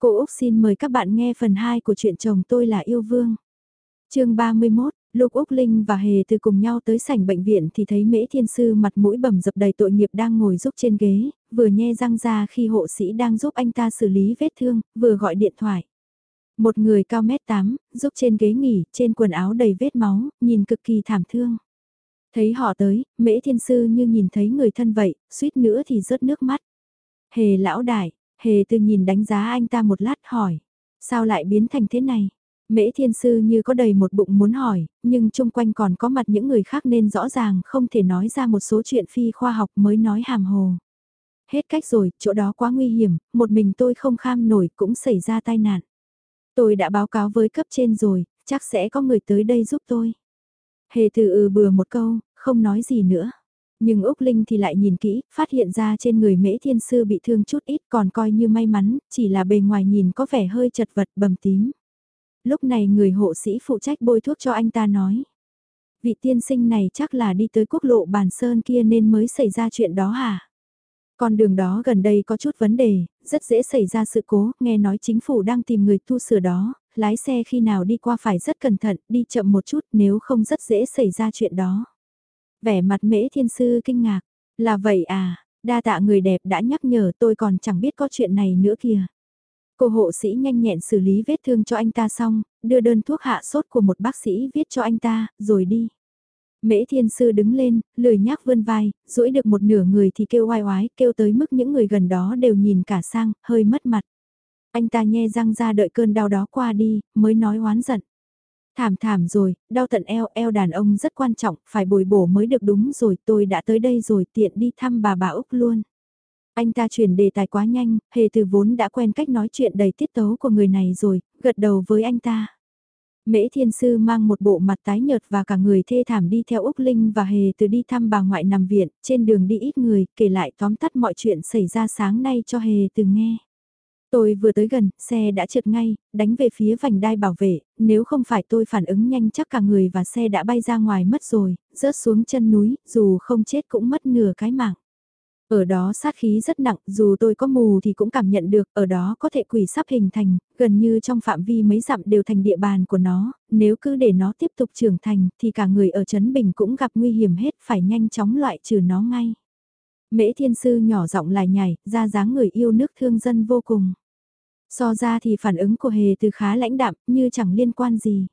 Cô Úc xin mời các bạn nghe phần 2 của chuyện chồng tôi là yêu vương. chương 31, lúc Úc Linh và Hề từ cùng nhau tới sảnh bệnh viện thì thấy Mễ Thiên Sư mặt mũi bầm dập đầy tội nghiệp đang ngồi giúp trên ghế, vừa nhe răng ra khi hộ sĩ đang giúp anh ta xử lý vết thương, vừa gọi điện thoại. Một người cao mét 8, giúp trên ghế nghỉ, trên quần áo đầy vết máu, nhìn cực kỳ thảm thương. Thấy họ tới, Mễ Thiên Sư như nhìn thấy người thân vậy, suýt nữa thì rớt nước mắt. Hề lão đại, Hề từ nhìn đánh giá anh ta một lát hỏi. Sao lại biến thành thế này? Mễ thiên sư như có đầy một bụng muốn hỏi, nhưng chung quanh còn có mặt những người khác nên rõ ràng không thể nói ra một số chuyện phi khoa học mới nói hàm hồ. Hết cách rồi, chỗ đó quá nguy hiểm, một mình tôi không kham nổi cũng xảy ra tai nạn. Tôi đã báo cáo với cấp trên rồi, chắc sẽ có người tới đây giúp tôi. Hề từ ừ bừa một câu, không nói gì nữa. Nhưng Úc Linh thì lại nhìn kỹ, phát hiện ra trên người mễ thiên sư bị thương chút ít còn coi như may mắn, chỉ là bề ngoài nhìn có vẻ hơi chật vật bầm tím. Lúc này người hộ sĩ phụ trách bôi thuốc cho anh ta nói. Vị tiên sinh này chắc là đi tới quốc lộ bàn sơn kia nên mới xảy ra chuyện đó hả? Con đường đó gần đây có chút vấn đề, rất dễ xảy ra sự cố, nghe nói chính phủ đang tìm người tu sửa đó, lái xe khi nào đi qua phải rất cẩn thận, đi chậm một chút nếu không rất dễ xảy ra chuyện đó. Vẻ mặt mễ thiên sư kinh ngạc, là vậy à, đa tạ người đẹp đã nhắc nhở tôi còn chẳng biết có chuyện này nữa kìa. Cô hộ sĩ nhanh nhẹn xử lý vết thương cho anh ta xong, đưa đơn thuốc hạ sốt của một bác sĩ viết cho anh ta, rồi đi. Mễ thiên sư đứng lên, lười nhác vươn vai, duỗi được một nửa người thì kêu oai oái, kêu tới mức những người gần đó đều nhìn cả sang, hơi mất mặt. Anh ta nhe răng ra đợi cơn đau đó qua đi, mới nói oán giận. Thảm thảm rồi, đau tận eo, eo đàn ông rất quan trọng, phải bồi bổ mới được đúng rồi, tôi đã tới đây rồi, tiện đi thăm bà bà Úc luôn. Anh ta chuyển đề tài quá nhanh, hề từ vốn đã quen cách nói chuyện đầy tiết tấu của người này rồi, gật đầu với anh ta. Mễ Thiên Sư mang một bộ mặt tái nhợt và cả người thê thảm đi theo Úc Linh và Hề từ đi thăm bà ngoại nằm viện, trên đường đi ít người, kể lại tóm tắt mọi chuyện xảy ra sáng nay cho Hề từ nghe. Tôi vừa tới gần, xe đã trượt ngay, đánh về phía vành đai bảo vệ, nếu không phải tôi phản ứng nhanh chắc cả người và xe đã bay ra ngoài mất rồi, rớt xuống chân núi, dù không chết cũng mất nửa cái mạng. Ở đó sát khí rất nặng, dù tôi có mù thì cũng cảm nhận được, ở đó có thể quỷ sắp hình thành, gần như trong phạm vi mấy dặm đều thành địa bàn của nó, nếu cứ để nó tiếp tục trưởng thành thì cả người ở Trấn Bình cũng gặp nguy hiểm hết, phải nhanh chóng loại trừ nó ngay. Mễ thiên sư nhỏ giọng lại nhảy, ra dáng người yêu nước thương dân vô cùng. So ra thì phản ứng của hề từ khá lãnh đạm, như chẳng liên quan gì.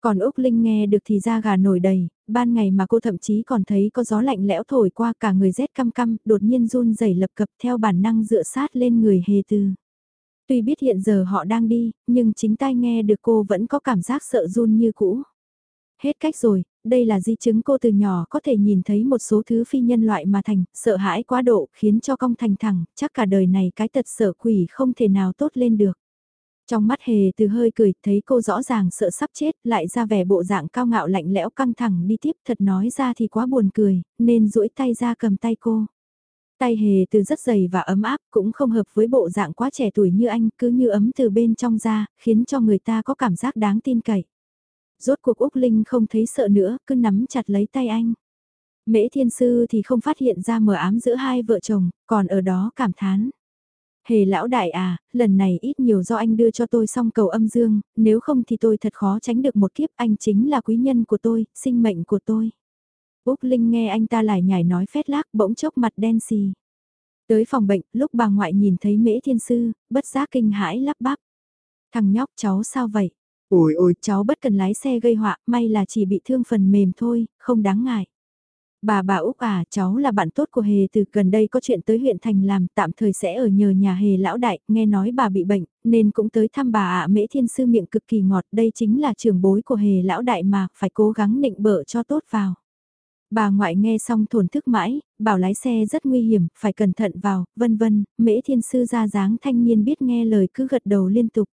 Còn Úc Linh nghe được thì da gà nổi đầy, ban ngày mà cô thậm chí còn thấy có gió lạnh lẽo thổi qua cả người rét căm căm, đột nhiên run rẩy lập cập theo bản năng dựa sát lên người hề từ. Tuy biết hiện giờ họ đang đi, nhưng chính tai nghe được cô vẫn có cảm giác sợ run như cũ. Hết cách rồi, đây là di chứng cô từ nhỏ có thể nhìn thấy một số thứ phi nhân loại mà thành, sợ hãi quá độ khiến cho cong thành thẳng, chắc cả đời này cái tật sợ quỷ không thể nào tốt lên được. Trong mắt hề từ hơi cười, thấy cô rõ ràng sợ sắp chết, lại ra vẻ bộ dạng cao ngạo lạnh lẽo căng thẳng đi tiếp thật nói ra thì quá buồn cười, nên duỗi tay ra cầm tay cô. Tay hề từ rất dày và ấm áp, cũng không hợp với bộ dạng quá trẻ tuổi như anh, cứ như ấm từ bên trong ra, khiến cho người ta có cảm giác đáng tin cậy. Rốt cuộc Úc Linh không thấy sợ nữa, cứ nắm chặt lấy tay anh. Mễ thiên sư thì không phát hiện ra mờ ám giữa hai vợ chồng, còn ở đó cảm thán. Hề lão đại à, lần này ít nhiều do anh đưa cho tôi xong cầu âm dương, nếu không thì tôi thật khó tránh được một kiếp anh chính là quý nhân của tôi, sinh mệnh của tôi. Úc Linh nghe anh ta lại nhảy nói phét lác bỗng chốc mặt đen xì. Tới phòng bệnh, lúc bà ngoại nhìn thấy mễ thiên sư, bất giác kinh hãi lắp bắp. Thằng nhóc cháu sao vậy? Ôi ôi, cháu bất cần lái xe gây họa, may là chỉ bị thương phần mềm thôi, không đáng ngại. Bà bà Úc à, cháu là bạn tốt của Hề từ gần đây có chuyện tới huyện thành làm, tạm thời sẽ ở nhờ nhà Hề lão đại, nghe nói bà bị bệnh, nên cũng tới thăm bà ạ mễ thiên sư miệng cực kỳ ngọt, đây chính là trưởng bối của Hề lão đại mà, phải cố gắng nịnh bợ cho tốt vào. Bà ngoại nghe xong thổn thức mãi, bảo lái xe rất nguy hiểm, phải cẩn thận vào, vân vân, mễ thiên sư ra dáng thanh niên biết nghe lời cứ gật đầu liên tục.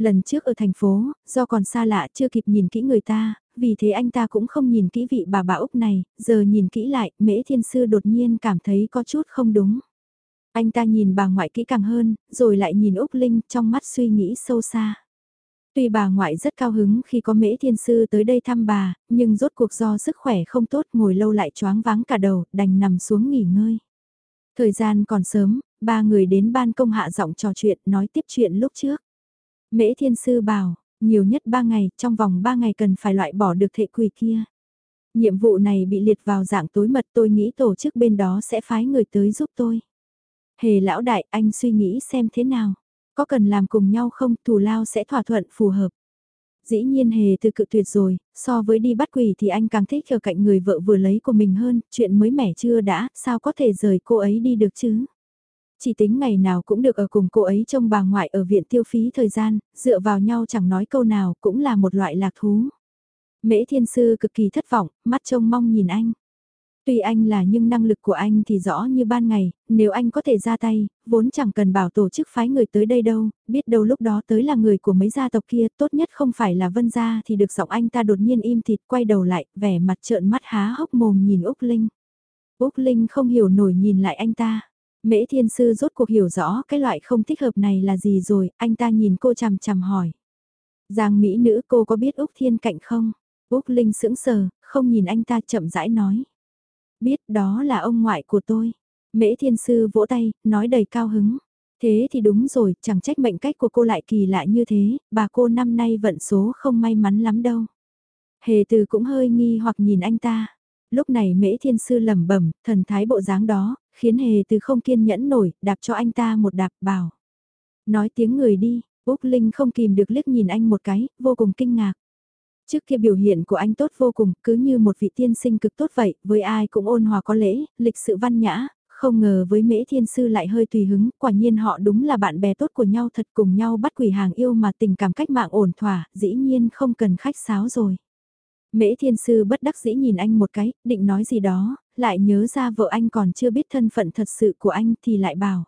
Lần trước ở thành phố, do còn xa lạ chưa kịp nhìn kỹ người ta, vì thế anh ta cũng không nhìn kỹ vị bà bà Úc này, giờ nhìn kỹ lại, mễ thiên sư đột nhiên cảm thấy có chút không đúng. Anh ta nhìn bà ngoại kỹ càng hơn, rồi lại nhìn Úc Linh trong mắt suy nghĩ sâu xa. Tuy bà ngoại rất cao hứng khi có mễ thiên sư tới đây thăm bà, nhưng rốt cuộc do sức khỏe không tốt ngồi lâu lại choáng váng cả đầu, đành nằm xuống nghỉ ngơi. Thời gian còn sớm, ba người đến ban công hạ giọng trò chuyện nói tiếp chuyện lúc trước. Mễ thiên sư bảo, nhiều nhất ba ngày, trong vòng ba ngày cần phải loại bỏ được thệ quỷ kia. Nhiệm vụ này bị liệt vào dạng tối mật tôi nghĩ tổ chức bên đó sẽ phái người tới giúp tôi. Hề lão đại, anh suy nghĩ xem thế nào. Có cần làm cùng nhau không, thù lao sẽ thỏa thuận phù hợp. Dĩ nhiên hề từ cự tuyệt rồi, so với đi bắt quỷ thì anh càng thích ở cạnh người vợ vừa lấy của mình hơn, chuyện mới mẻ chưa đã, sao có thể rời cô ấy đi được chứ? Chỉ tính ngày nào cũng được ở cùng cô ấy trông bà ngoại ở viện tiêu phí thời gian, dựa vào nhau chẳng nói câu nào cũng là một loại lạc thú. Mễ thiên sư cực kỳ thất vọng, mắt trông mong nhìn anh. Tuy anh là nhưng năng lực của anh thì rõ như ban ngày, nếu anh có thể ra tay, vốn chẳng cần bảo tổ chức phái người tới đây đâu, biết đâu lúc đó tới là người của mấy gia tộc kia, tốt nhất không phải là vân gia thì được giọng anh ta đột nhiên im thịt quay đầu lại, vẻ mặt trợn mắt há hốc mồm nhìn Úc Linh. Úc Linh không hiểu nổi nhìn lại anh ta. Mễ thiên sư rốt cuộc hiểu rõ cái loại không thích hợp này là gì rồi, anh ta nhìn cô chằm chằm hỏi. Giang Mỹ nữ cô có biết Úc Thiên Cạnh không? Úc Linh sững sờ, không nhìn anh ta chậm rãi nói. Biết đó là ông ngoại của tôi. Mễ thiên sư vỗ tay, nói đầy cao hứng. Thế thì đúng rồi, chẳng trách mệnh cách của cô lại kỳ lạ như thế, bà cô năm nay vận số không may mắn lắm đâu. Hề từ cũng hơi nghi hoặc nhìn anh ta. Lúc này mễ thiên sư lẩm bẩm thần thái bộ dáng đó, khiến hề từ không kiên nhẫn nổi, đạp cho anh ta một đạp bảo. Nói tiếng người đi, Úc Linh không kìm được liếc nhìn anh một cái, vô cùng kinh ngạc. Trước kia biểu hiện của anh tốt vô cùng, cứ như một vị tiên sinh cực tốt vậy, với ai cũng ôn hòa có lễ, lịch sự văn nhã, không ngờ với mễ thiên sư lại hơi tùy hứng, quả nhiên họ đúng là bạn bè tốt của nhau thật cùng nhau bắt quỷ hàng yêu mà tình cảm cách mạng ổn thỏa, dĩ nhiên không cần khách sáo rồi. Mễ thiên sư bất đắc dĩ nhìn anh một cái, định nói gì đó, lại nhớ ra vợ anh còn chưa biết thân phận thật sự của anh thì lại bảo.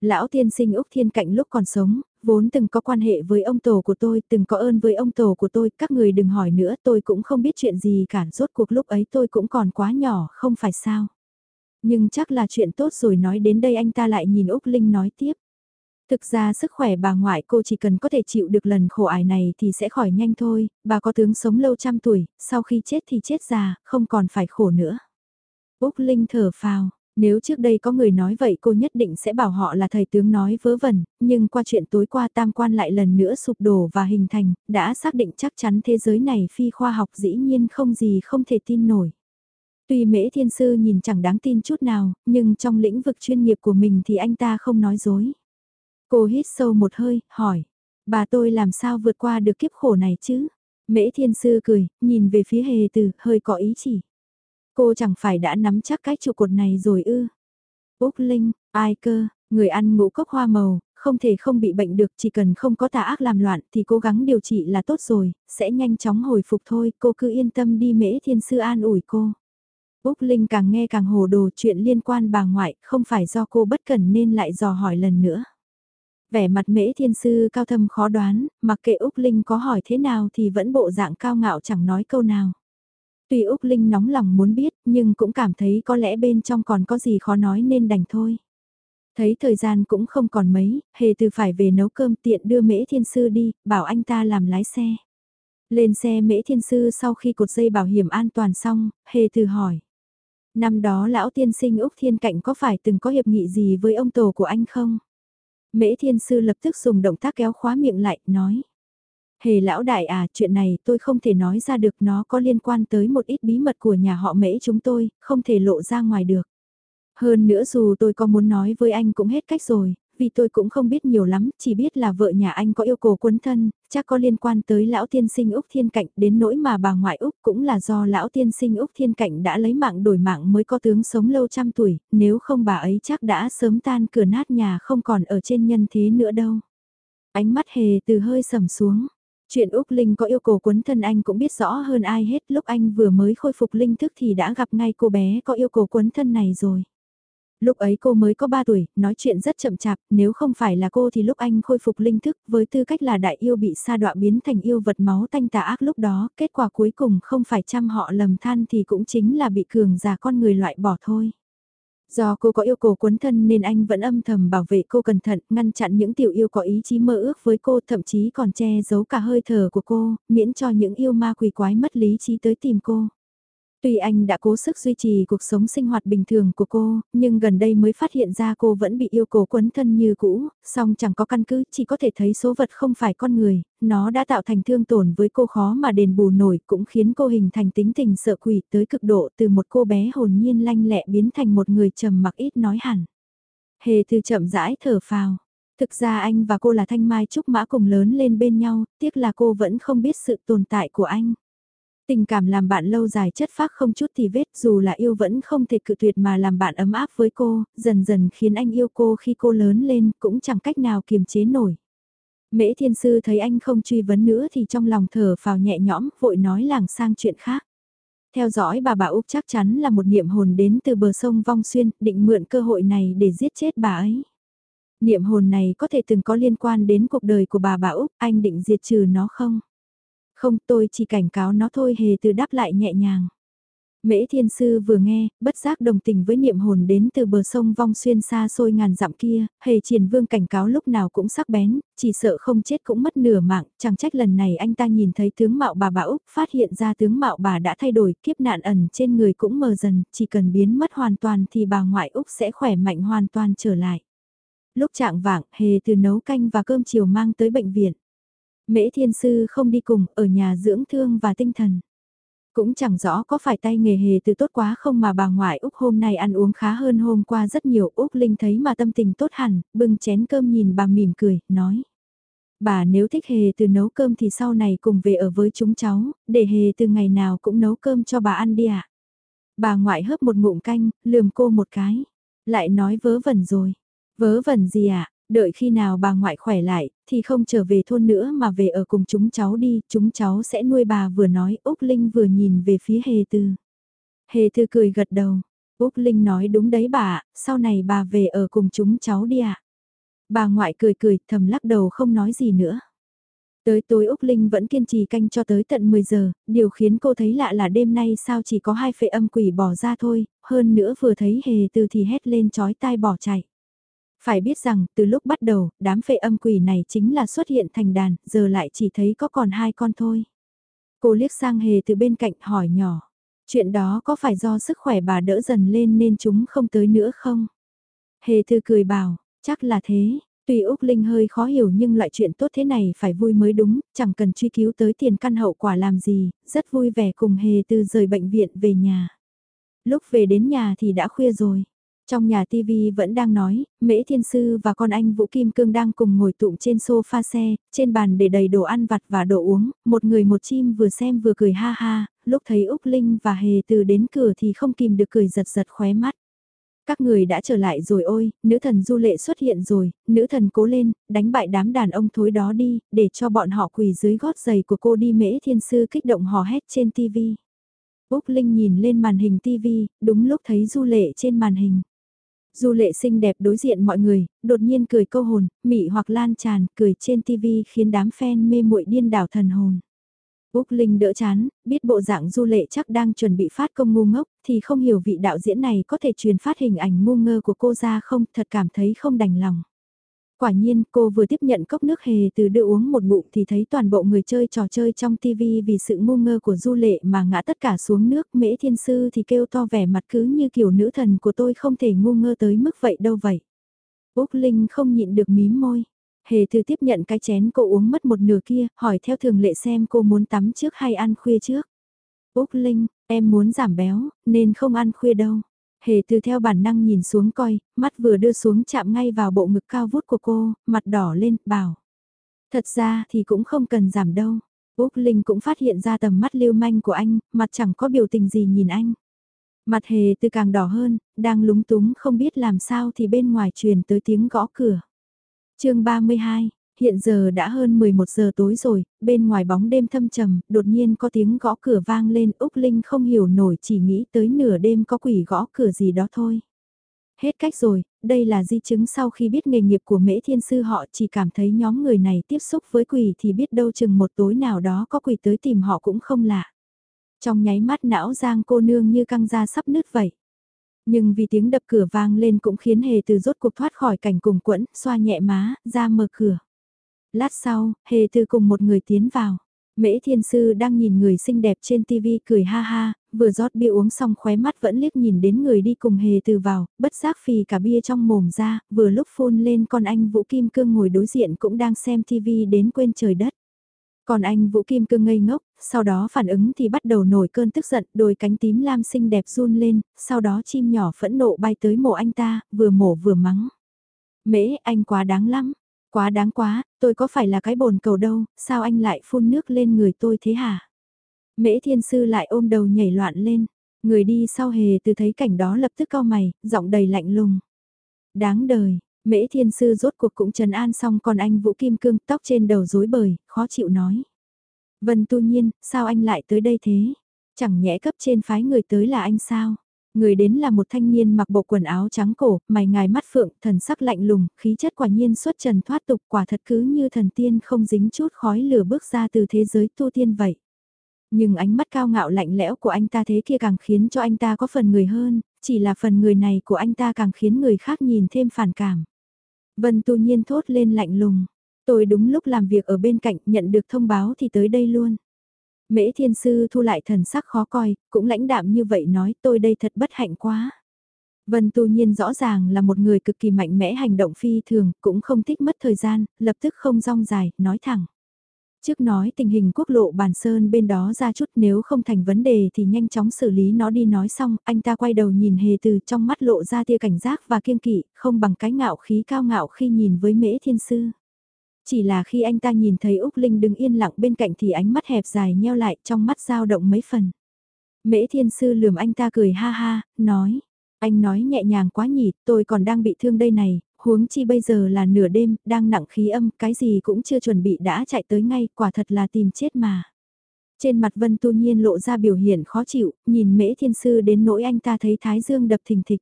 Lão tiên sinh Úc Thiên Cạnh lúc còn sống, vốn từng có quan hệ với ông tổ của tôi, từng có ơn với ông tổ của tôi, các người đừng hỏi nữa, tôi cũng không biết chuyện gì cả, rốt cuộc lúc ấy tôi cũng còn quá nhỏ, không phải sao. Nhưng chắc là chuyện tốt rồi nói đến đây anh ta lại nhìn Úc Linh nói tiếp. Thực ra sức khỏe bà ngoại cô chỉ cần có thể chịu được lần khổ ải này thì sẽ khỏi nhanh thôi, bà có tướng sống lâu trăm tuổi, sau khi chết thì chết già, không còn phải khổ nữa. Úc Linh thở phào, nếu trước đây có người nói vậy cô nhất định sẽ bảo họ là thầy tướng nói vớ vẩn, nhưng qua chuyện tối qua tam quan lại lần nữa sụp đổ và hình thành, đã xác định chắc chắn thế giới này phi khoa học dĩ nhiên không gì không thể tin nổi. Tuy mễ thiên sư nhìn chẳng đáng tin chút nào, nhưng trong lĩnh vực chuyên nghiệp của mình thì anh ta không nói dối. Cô hít sâu một hơi, hỏi, bà tôi làm sao vượt qua được kiếp khổ này chứ? Mễ thiên sư cười, nhìn về phía hề từ, hơi có ý chỉ. Cô chẳng phải đã nắm chắc cái trụ cột này rồi ư. Úc Linh, ai cơ, người ăn ngũ cốc hoa màu, không thể không bị bệnh được chỉ cần không có tà ác làm loạn thì cố gắng điều trị là tốt rồi, sẽ nhanh chóng hồi phục thôi, cô cứ yên tâm đi mễ thiên sư an ủi cô. Úc Linh càng nghe càng hồ đồ chuyện liên quan bà ngoại, không phải do cô bất cẩn nên lại dò hỏi lần nữa. Vẻ mặt mễ thiên sư cao thâm khó đoán, mặc kệ Úc Linh có hỏi thế nào thì vẫn bộ dạng cao ngạo chẳng nói câu nào. Tuy Úc Linh nóng lòng muốn biết, nhưng cũng cảm thấy có lẽ bên trong còn có gì khó nói nên đành thôi. Thấy thời gian cũng không còn mấy, hề từ phải về nấu cơm tiện đưa mễ thiên sư đi, bảo anh ta làm lái xe. Lên xe mễ thiên sư sau khi cột dây bảo hiểm an toàn xong, hề từ hỏi. Năm đó lão tiên sinh Úc Thiên Cạnh có phải từng có hiệp nghị gì với ông tổ của anh không? Mễ thiên sư lập tức dùng động tác kéo khóa miệng lại, nói. Hề lão đại à, chuyện này tôi không thể nói ra được nó có liên quan tới một ít bí mật của nhà họ mễ chúng tôi, không thể lộ ra ngoài được. Hơn nữa dù tôi có muốn nói với anh cũng hết cách rồi, vì tôi cũng không biết nhiều lắm, chỉ biết là vợ nhà anh có yêu cầu quấn thân, chắc có liên quan tới lão tiên sinh Úc Thiên Cạnh, đến nỗi mà bà ngoại Úc cũng là do lão tiên sinh Úc Thiên Cạnh đã lấy mạng đổi mạng mới có tướng sống lâu trăm tuổi, nếu không bà ấy chắc đã sớm tan cửa nát nhà không còn ở trên nhân thế nữa đâu. Ánh mắt hề từ hơi sầm xuống. Chuyện Úc Linh có yêu cầu quấn thân anh cũng biết rõ hơn ai hết lúc anh vừa mới khôi phục linh thức thì đã gặp ngay cô bé có yêu cầu quấn thân này rồi. Lúc ấy cô mới có 3 tuổi, nói chuyện rất chậm chạp, nếu không phải là cô thì lúc anh khôi phục linh thức với tư cách là đại yêu bị sa đọa biến thành yêu vật máu tanh tà ác lúc đó, kết quả cuối cùng không phải chăm họ lầm than thì cũng chính là bị cường già con người loại bỏ thôi. Do cô có yêu cầu cuốn thân nên anh vẫn âm thầm bảo vệ cô cẩn thận, ngăn chặn những tiểu yêu có ý chí mơ ước với cô, thậm chí còn che giấu cả hơi thở của cô, miễn cho những yêu ma quỷ quái mất lý trí tới tìm cô. Tuy anh đã cố sức duy trì cuộc sống sinh hoạt bình thường của cô, nhưng gần đây mới phát hiện ra cô vẫn bị yêu cầu quấn thân như cũ, song chẳng có căn cứ, chỉ có thể thấy số vật không phải con người, nó đã tạo thành thương tổn với cô khó mà đền bù nổi cũng khiến cô hình thành tính tình sợ quỷ tới cực độ từ một cô bé hồn nhiên lanh lẹ biến thành một người trầm mặc ít nói hẳn. Hề từ chậm rãi thở phào. Thực ra anh và cô là thanh mai trúc mã cùng lớn lên bên nhau, tiếc là cô vẫn không biết sự tồn tại của anh. Tình cảm làm bạn lâu dài chất phác không chút thì vết dù là yêu vẫn không thể cự tuyệt mà làm bạn ấm áp với cô, dần dần khiến anh yêu cô khi cô lớn lên cũng chẳng cách nào kiềm chế nổi. Mễ thiên sư thấy anh không truy vấn nữa thì trong lòng thở phào nhẹ nhõm, vội nói làng sang chuyện khác. Theo dõi bà bà Úc chắc chắn là một niệm hồn đến từ bờ sông Vong Xuyên, định mượn cơ hội này để giết chết bà ấy. Niệm hồn này có thể từng có liên quan đến cuộc đời của bà bà Úc, anh định diệt trừ nó không? Không tôi chỉ cảnh cáo nó thôi hề từ đáp lại nhẹ nhàng. Mễ thiên sư vừa nghe, bất giác đồng tình với niệm hồn đến từ bờ sông vong xuyên xa xôi ngàn dặm kia, hề triển vương cảnh cáo lúc nào cũng sắc bén, chỉ sợ không chết cũng mất nửa mạng, chẳng trách lần này anh ta nhìn thấy tướng mạo bà bà Úc, phát hiện ra tướng mạo bà đã thay đổi, kiếp nạn ẩn trên người cũng mờ dần, chỉ cần biến mất hoàn toàn thì bà ngoại Úc sẽ khỏe mạnh hoàn toàn trở lại. Lúc trạng vạng, hề từ nấu canh và cơm chiều mang tới bệnh viện. Mễ thiên sư không đi cùng, ở nhà dưỡng thương và tinh thần. Cũng chẳng rõ có phải tay nghề hề từ tốt quá không mà bà ngoại Úc hôm nay ăn uống khá hơn hôm qua rất nhiều. Úc Linh thấy mà tâm tình tốt hẳn, bưng chén cơm nhìn bà mỉm cười, nói. Bà nếu thích hề từ nấu cơm thì sau này cùng về ở với chúng cháu, để hề từ ngày nào cũng nấu cơm cho bà ăn đi ạ. Bà ngoại hớp một ngụm canh, lườm cô một cái. Lại nói vớ vẩn rồi. Vớ vẩn gì ạ? Đợi khi nào bà ngoại khỏe lại, thì không trở về thôn nữa mà về ở cùng chúng cháu đi, chúng cháu sẽ nuôi bà vừa nói, Úc Linh vừa nhìn về phía Hề Tư. Hề Tư cười gật đầu, Úc Linh nói đúng đấy bà, sau này bà về ở cùng chúng cháu đi ạ. Bà ngoại cười cười, thầm lắc đầu không nói gì nữa. Tới tối Úc Linh vẫn kiên trì canh cho tới tận 10 giờ, điều khiến cô thấy lạ là đêm nay sao chỉ có hai phệ âm quỷ bỏ ra thôi, hơn nữa vừa thấy hề từ thì hét lên chói tai bỏ chạy. Phải biết rằng, từ lúc bắt đầu, đám phệ âm quỷ này chính là xuất hiện thành đàn, giờ lại chỉ thấy có còn hai con thôi. Cô liếc sang hề từ bên cạnh hỏi nhỏ. Chuyện đó có phải do sức khỏe bà đỡ dần lên nên chúng không tới nữa không? Hề thư cười bảo, chắc là thế. Tuy Úc Linh hơi khó hiểu nhưng loại chuyện tốt thế này phải vui mới đúng, chẳng cần truy cứu tới tiền căn hậu quả làm gì, rất vui vẻ cùng Hề Tư rời bệnh viện về nhà. Lúc về đến nhà thì đã khuya rồi. Trong nhà TV vẫn đang nói, Mễ Thiên Sư và con anh Vũ Kim Cương đang cùng ngồi tụng trên sofa xe, trên bàn để đầy đồ ăn vặt và đồ uống, một người một chim vừa xem vừa cười ha ha, lúc thấy Úc Linh và Hề Từ đến cửa thì không kìm được cười giật giật khóe mắt. Các người đã trở lại rồi ôi, nữ thần du lệ xuất hiện rồi, nữ thần cố lên, đánh bại đám đàn ông thối đó đi, để cho bọn họ quỳ dưới gót giày của cô đi Mễ Thiên Sư kích động hò hét trên TV. Úc Linh nhìn lên màn hình TV, đúng lúc thấy du lệ trên màn hình. Du lệ xinh đẹp đối diện mọi người, đột nhiên cười câu hồn, mị hoặc lan tràn, cười trên TV khiến đám fan mê muội điên đảo thần hồn. Úc Linh đỡ chán, biết bộ dạng du lệ chắc đang chuẩn bị phát công ngu ngốc, thì không hiểu vị đạo diễn này có thể truyền phát hình ảnh ngu ngơ của cô ra không, thật cảm thấy không đành lòng. Quả nhiên cô vừa tiếp nhận cốc nước hề từ đưa uống một bụng thì thấy toàn bộ người chơi trò chơi trong TV vì sự ngu ngơ của du lệ mà ngã tất cả xuống nước mễ thiên sư thì kêu to vẻ mặt cứ như kiểu nữ thần của tôi không thể ngu ngơ tới mức vậy đâu vậy. Úc Linh không nhịn được mím môi. Hề từ tiếp nhận cái chén cô uống mất một nửa kia, hỏi theo thường lệ xem cô muốn tắm trước hay ăn khuya trước. Úc Linh, em muốn giảm béo, nên không ăn khuya đâu. Hề từ theo bản năng nhìn xuống coi, mắt vừa đưa xuống chạm ngay vào bộ ngực cao vút của cô, mặt đỏ lên, bảo. Thật ra thì cũng không cần giảm đâu. Úc Linh cũng phát hiện ra tầm mắt lưu manh của anh, mặt chẳng có biểu tình gì nhìn anh. Mặt hề từ càng đỏ hơn, đang lúng túng không biết làm sao thì bên ngoài truyền tới tiếng gõ cửa. chương 32, Hiện giờ đã hơn 11 giờ tối rồi, bên ngoài bóng đêm thâm trầm, đột nhiên có tiếng gõ cửa vang lên, Úc Linh không hiểu nổi chỉ nghĩ tới nửa đêm có quỷ gõ cửa gì đó thôi. Hết cách rồi, đây là di chứng sau khi biết nghề nghiệp của mễ thiên sư họ chỉ cảm thấy nhóm người này tiếp xúc với quỷ thì biết đâu chừng một tối nào đó có quỷ tới tìm họ cũng không lạ. Trong nháy mắt não giang cô nương như căng ra sắp nứt vậy. Nhưng vì tiếng đập cửa vang lên cũng khiến hề từ rốt cuộc thoát khỏi cảnh cùng quẫn, xoa nhẹ má, ra mở cửa. Lát sau, hề từ cùng một người tiến vào. Mễ thiên sư đang nhìn người xinh đẹp trên tivi cười ha ha, vừa rót bia uống xong khóe mắt vẫn liếc nhìn đến người đi cùng hề từ vào, bất giác phì cả bia trong mồm ra, vừa lúc phun lên con anh Vũ Kim Cương ngồi đối diện cũng đang xem tivi đến quên trời đất. Còn anh Vũ Kim Cương ngây ngốc, sau đó phản ứng thì bắt đầu nổi cơn tức giận, đôi cánh tím lam xinh đẹp run lên, sau đó chim nhỏ phẫn nộ bay tới mổ anh ta, vừa mổ vừa mắng. Mễ, anh quá đáng lắm, quá đáng quá, tôi có phải là cái bồn cầu đâu, sao anh lại phun nước lên người tôi thế hả? Mễ thiên sư lại ôm đầu nhảy loạn lên, người đi sau hề từ thấy cảnh đó lập tức cau mày, giọng đầy lạnh lùng. Đáng đời, Mễ thiên sư rốt cuộc cũng trần an xong còn anh Vũ Kim Cương tóc trên đầu rối bời, khó chịu nói. Vân tu nhiên, sao anh lại tới đây thế? Chẳng nhẽ cấp trên phái người tới là anh sao? Người đến là một thanh niên mặc bộ quần áo trắng cổ, mày ngài mắt phượng, thần sắc lạnh lùng, khí chất quả nhiên xuất trần thoát tục quả thật cứ như thần tiên không dính chút khói lửa bước ra từ thế giới tu tiên vậy. Nhưng ánh mắt cao ngạo lạnh lẽo của anh ta thế kia càng khiến cho anh ta có phần người hơn, chỉ là phần người này của anh ta càng khiến người khác nhìn thêm phản cảm. Vân tu nhiên thốt lên lạnh lùng. Tôi đúng lúc làm việc ở bên cạnh nhận được thông báo thì tới đây luôn. Mễ thiên sư thu lại thần sắc khó coi, cũng lãnh đạm như vậy nói tôi đây thật bất hạnh quá. Vân tu nhiên rõ ràng là một người cực kỳ mạnh mẽ hành động phi thường, cũng không thích mất thời gian, lập tức không rong dài, nói thẳng. Trước nói tình hình quốc lộ bàn sơn bên đó ra chút nếu không thành vấn đề thì nhanh chóng xử lý nó đi nói xong, anh ta quay đầu nhìn hề từ trong mắt lộ ra tia cảnh giác và kiên kỵ, không bằng cái ngạo khí cao ngạo khi nhìn với mễ thiên sư. Chỉ là khi anh ta nhìn thấy Úc Linh đứng yên lặng bên cạnh thì ánh mắt hẹp dài nheo lại trong mắt dao động mấy phần. Mễ thiên sư lườm anh ta cười ha ha, nói, anh nói nhẹ nhàng quá nhỉ, tôi còn đang bị thương đây này, huống chi bây giờ là nửa đêm, đang nặng khí âm, cái gì cũng chưa chuẩn bị đã chạy tới ngay, quả thật là tìm chết mà. Trên mặt Vân Tu Nhiên lộ ra biểu hiện khó chịu, nhìn Mễ Thiên Sư đến nỗi anh ta thấy Thái Dương đập thình thịch.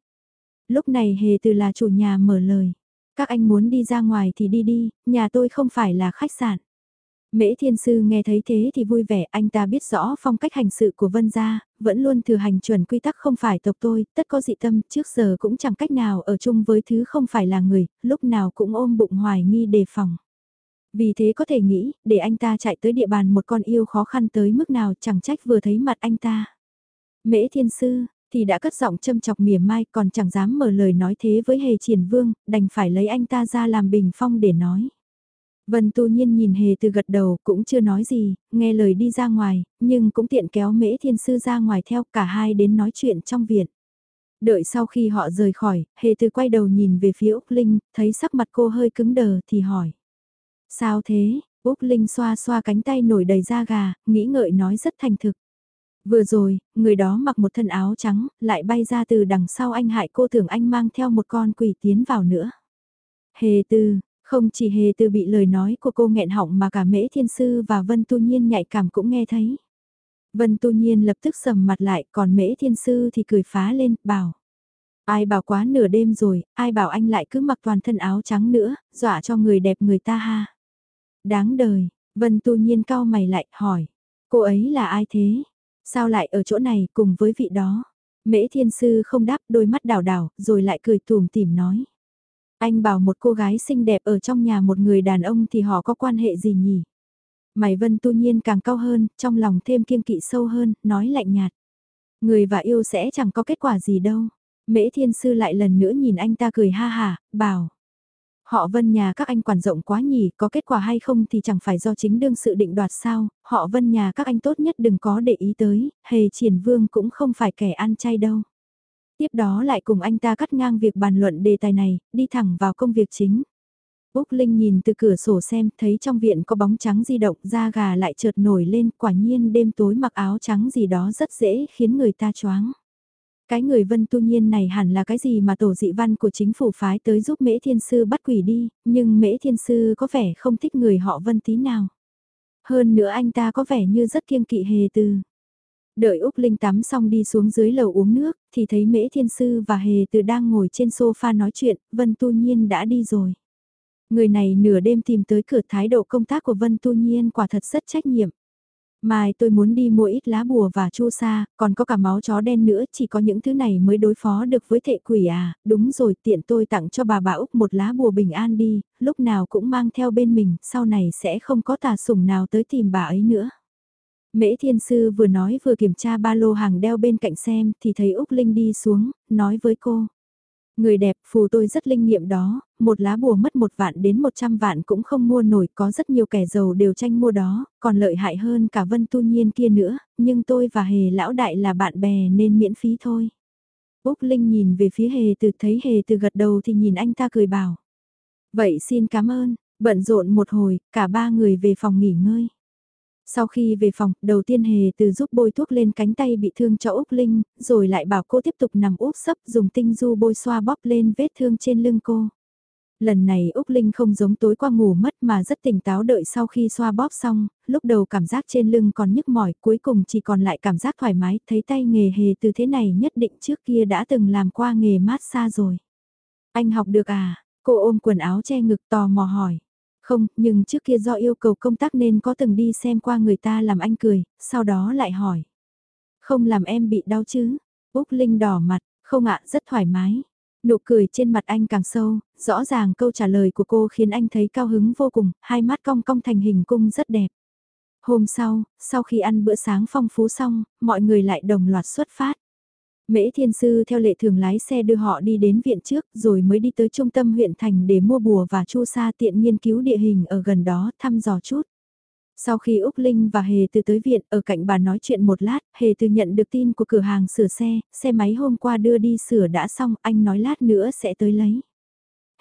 Lúc này Hề Từ là chủ nhà mở lời. Các anh muốn đi ra ngoài thì đi đi, nhà tôi không phải là khách sạn. Mễ thiên sư nghe thấy thế thì vui vẻ, anh ta biết rõ phong cách hành sự của vân gia, vẫn luôn thừa hành chuẩn quy tắc không phải tộc tôi, tất có dị tâm, trước giờ cũng chẳng cách nào ở chung với thứ không phải là người, lúc nào cũng ôm bụng hoài nghi đề phòng. Vì thế có thể nghĩ, để anh ta chạy tới địa bàn một con yêu khó khăn tới mức nào chẳng trách vừa thấy mặt anh ta. Mễ thiên sư, thì đã cất giọng châm chọc mỉa mai còn chẳng dám mở lời nói thế với hề triển vương, đành phải lấy anh ta ra làm bình phong để nói. Vân tu nhiên nhìn hề từ gật đầu cũng chưa nói gì, nghe lời đi ra ngoài, nhưng cũng tiện kéo mễ thiên sư ra ngoài theo cả hai đến nói chuyện trong viện. Đợi sau khi họ rời khỏi, hề từ quay đầu nhìn về phía Úc Linh, thấy sắc mặt cô hơi cứng đờ thì hỏi. Sao thế? Úc Linh xoa xoa cánh tay nổi đầy da gà, nghĩ ngợi nói rất thành thực. Vừa rồi, người đó mặc một thân áo trắng, lại bay ra từ đằng sau anh hại cô tưởng anh mang theo một con quỷ tiến vào nữa. Hề từ, không chỉ hề từ bị lời nói của cô nghẹn họng mà cả mễ thiên sư và Vân Tu Nhiên nhạy cảm cũng nghe thấy. Vân Tu Nhiên lập tức sầm mặt lại còn mễ thiên sư thì cười phá lên, bảo. Ai bảo quá nửa đêm rồi, ai bảo anh lại cứ mặc toàn thân áo trắng nữa, dọa cho người đẹp người ta ha. Đáng đời, Vân Tu Nhiên cao mày lại, hỏi. Cô ấy là ai thế? Sao lại ở chỗ này cùng với vị đó? Mễ thiên sư không đáp đôi mắt đảo đảo, rồi lại cười tùm tìm nói. Anh bảo một cô gái xinh đẹp ở trong nhà một người đàn ông thì họ có quan hệ gì nhỉ? Mày vân tu nhiên càng cao hơn, trong lòng thêm kiêng kỵ sâu hơn, nói lạnh nhạt. Người và yêu sẽ chẳng có kết quả gì đâu. Mễ thiên sư lại lần nữa nhìn anh ta cười ha hà, bảo. Họ vân nhà các anh quản rộng quá nhỉ, có kết quả hay không thì chẳng phải do chính đương sự định đoạt sao, họ vân nhà các anh tốt nhất đừng có để ý tới, hề triển vương cũng không phải kẻ ăn chay đâu. Tiếp đó lại cùng anh ta cắt ngang việc bàn luận đề tài này, đi thẳng vào công việc chính. Úc Linh nhìn từ cửa sổ xem, thấy trong viện có bóng trắng di động, da gà lại chợt nổi lên, quả nhiên đêm tối mặc áo trắng gì đó rất dễ khiến người ta choáng. Cái người vân tu nhiên này hẳn là cái gì mà tổ dị văn của chính phủ phái tới giúp mễ thiên sư bắt quỷ đi, nhưng mễ thiên sư có vẻ không thích người họ vân tí nào. Hơn nữa anh ta có vẻ như rất kiêng kỵ hề từ. Đợi Úc Linh tắm xong đi xuống dưới lầu uống nước, thì thấy Mễ Thiên Sư và Hề Từ đang ngồi trên sofa nói chuyện, Vân Tu Nhiên đã đi rồi. Người này nửa đêm tìm tới cửa thái độ công tác của Vân Tu Nhiên quả thật rất trách nhiệm. Mai tôi muốn đi mua ít lá bùa và chu sa, còn có cả máu chó đen nữa, chỉ có những thứ này mới đối phó được với thệ quỷ à, đúng rồi tiện tôi tặng cho bà bà Úc một lá bùa bình an đi, lúc nào cũng mang theo bên mình, sau này sẽ không có tà sủng nào tới tìm bà ấy nữa. Mễ Thiên Sư vừa nói vừa kiểm tra ba lô hàng đeo bên cạnh xem thì thấy Úc Linh đi xuống, nói với cô. Người đẹp phù tôi rất linh nghiệm đó, một lá bùa mất một vạn đến một trăm vạn cũng không mua nổi, có rất nhiều kẻ giàu đều tranh mua đó, còn lợi hại hơn cả Vân Tu Nhiên kia nữa, nhưng tôi và Hề Lão Đại là bạn bè nên miễn phí thôi. Úc Linh nhìn về phía Hề từ thấy Hề từ gật đầu thì nhìn anh ta cười bảo. Vậy xin cảm ơn, bận rộn một hồi, cả ba người về phòng nghỉ ngơi. Sau khi về phòng, đầu tiên hề từ giúp bôi thuốc lên cánh tay bị thương cho Úc Linh, rồi lại bảo cô tiếp tục nằm úp sấp dùng tinh du bôi xoa bóp lên vết thương trên lưng cô. Lần này Úc Linh không giống tối qua ngủ mất mà rất tỉnh táo đợi sau khi xoa bóp xong, lúc đầu cảm giác trên lưng còn nhức mỏi cuối cùng chỉ còn lại cảm giác thoải mái, thấy tay nghề hề từ thế này nhất định trước kia đã từng làm qua nghề massage rồi. Anh học được à? Cô ôm quần áo che ngực tò mò hỏi. Không, nhưng trước kia do yêu cầu công tác nên có từng đi xem qua người ta làm anh cười, sau đó lại hỏi. Không làm em bị đau chứ? Úc Linh đỏ mặt, không ạ, rất thoải mái. Nụ cười trên mặt anh càng sâu, rõ ràng câu trả lời của cô khiến anh thấy cao hứng vô cùng, hai mắt cong cong thành hình cung rất đẹp. Hôm sau, sau khi ăn bữa sáng phong phú xong, mọi người lại đồng loạt xuất phát. Mễ Thiên Sư theo lệ thường lái xe đưa họ đi đến viện trước rồi mới đi tới trung tâm huyện thành để mua bùa và chu sa tiện nghiên cứu địa hình ở gần đó thăm dò chút. Sau khi Úc Linh và Hề Từ tới viện ở cạnh bà nói chuyện một lát, Hề Từ nhận được tin của cửa hàng sửa xe, xe máy hôm qua đưa đi sửa đã xong, anh nói lát nữa sẽ tới lấy.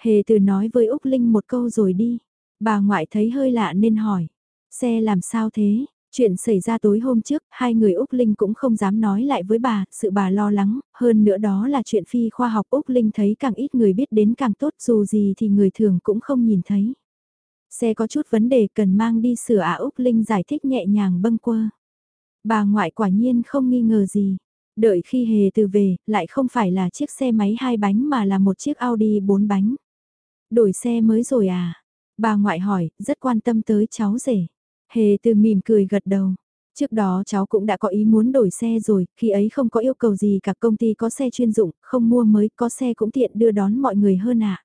Hề Từ nói với Úc Linh một câu rồi đi. Bà ngoại thấy hơi lạ nên hỏi, xe làm sao thế? Chuyện xảy ra tối hôm trước, hai người Úc Linh cũng không dám nói lại với bà, sự bà lo lắng, hơn nữa đó là chuyện phi khoa học Úc Linh thấy càng ít người biết đến càng tốt dù gì thì người thường cũng không nhìn thấy. Xe có chút vấn đề cần mang đi sửa à Úc Linh giải thích nhẹ nhàng bâng quơ. Bà ngoại quả nhiên không nghi ngờ gì. Đợi khi hề từ về, lại không phải là chiếc xe máy hai bánh mà là một chiếc Audi bốn bánh. Đổi xe mới rồi à? Bà ngoại hỏi, rất quan tâm tới cháu rể. Hề từ mỉm cười gật đầu. Trước đó cháu cũng đã có ý muốn đổi xe rồi, khi ấy không có yêu cầu gì cả công ty có xe chuyên dụng, không mua mới có xe cũng tiện đưa đón mọi người hơn ạ. À.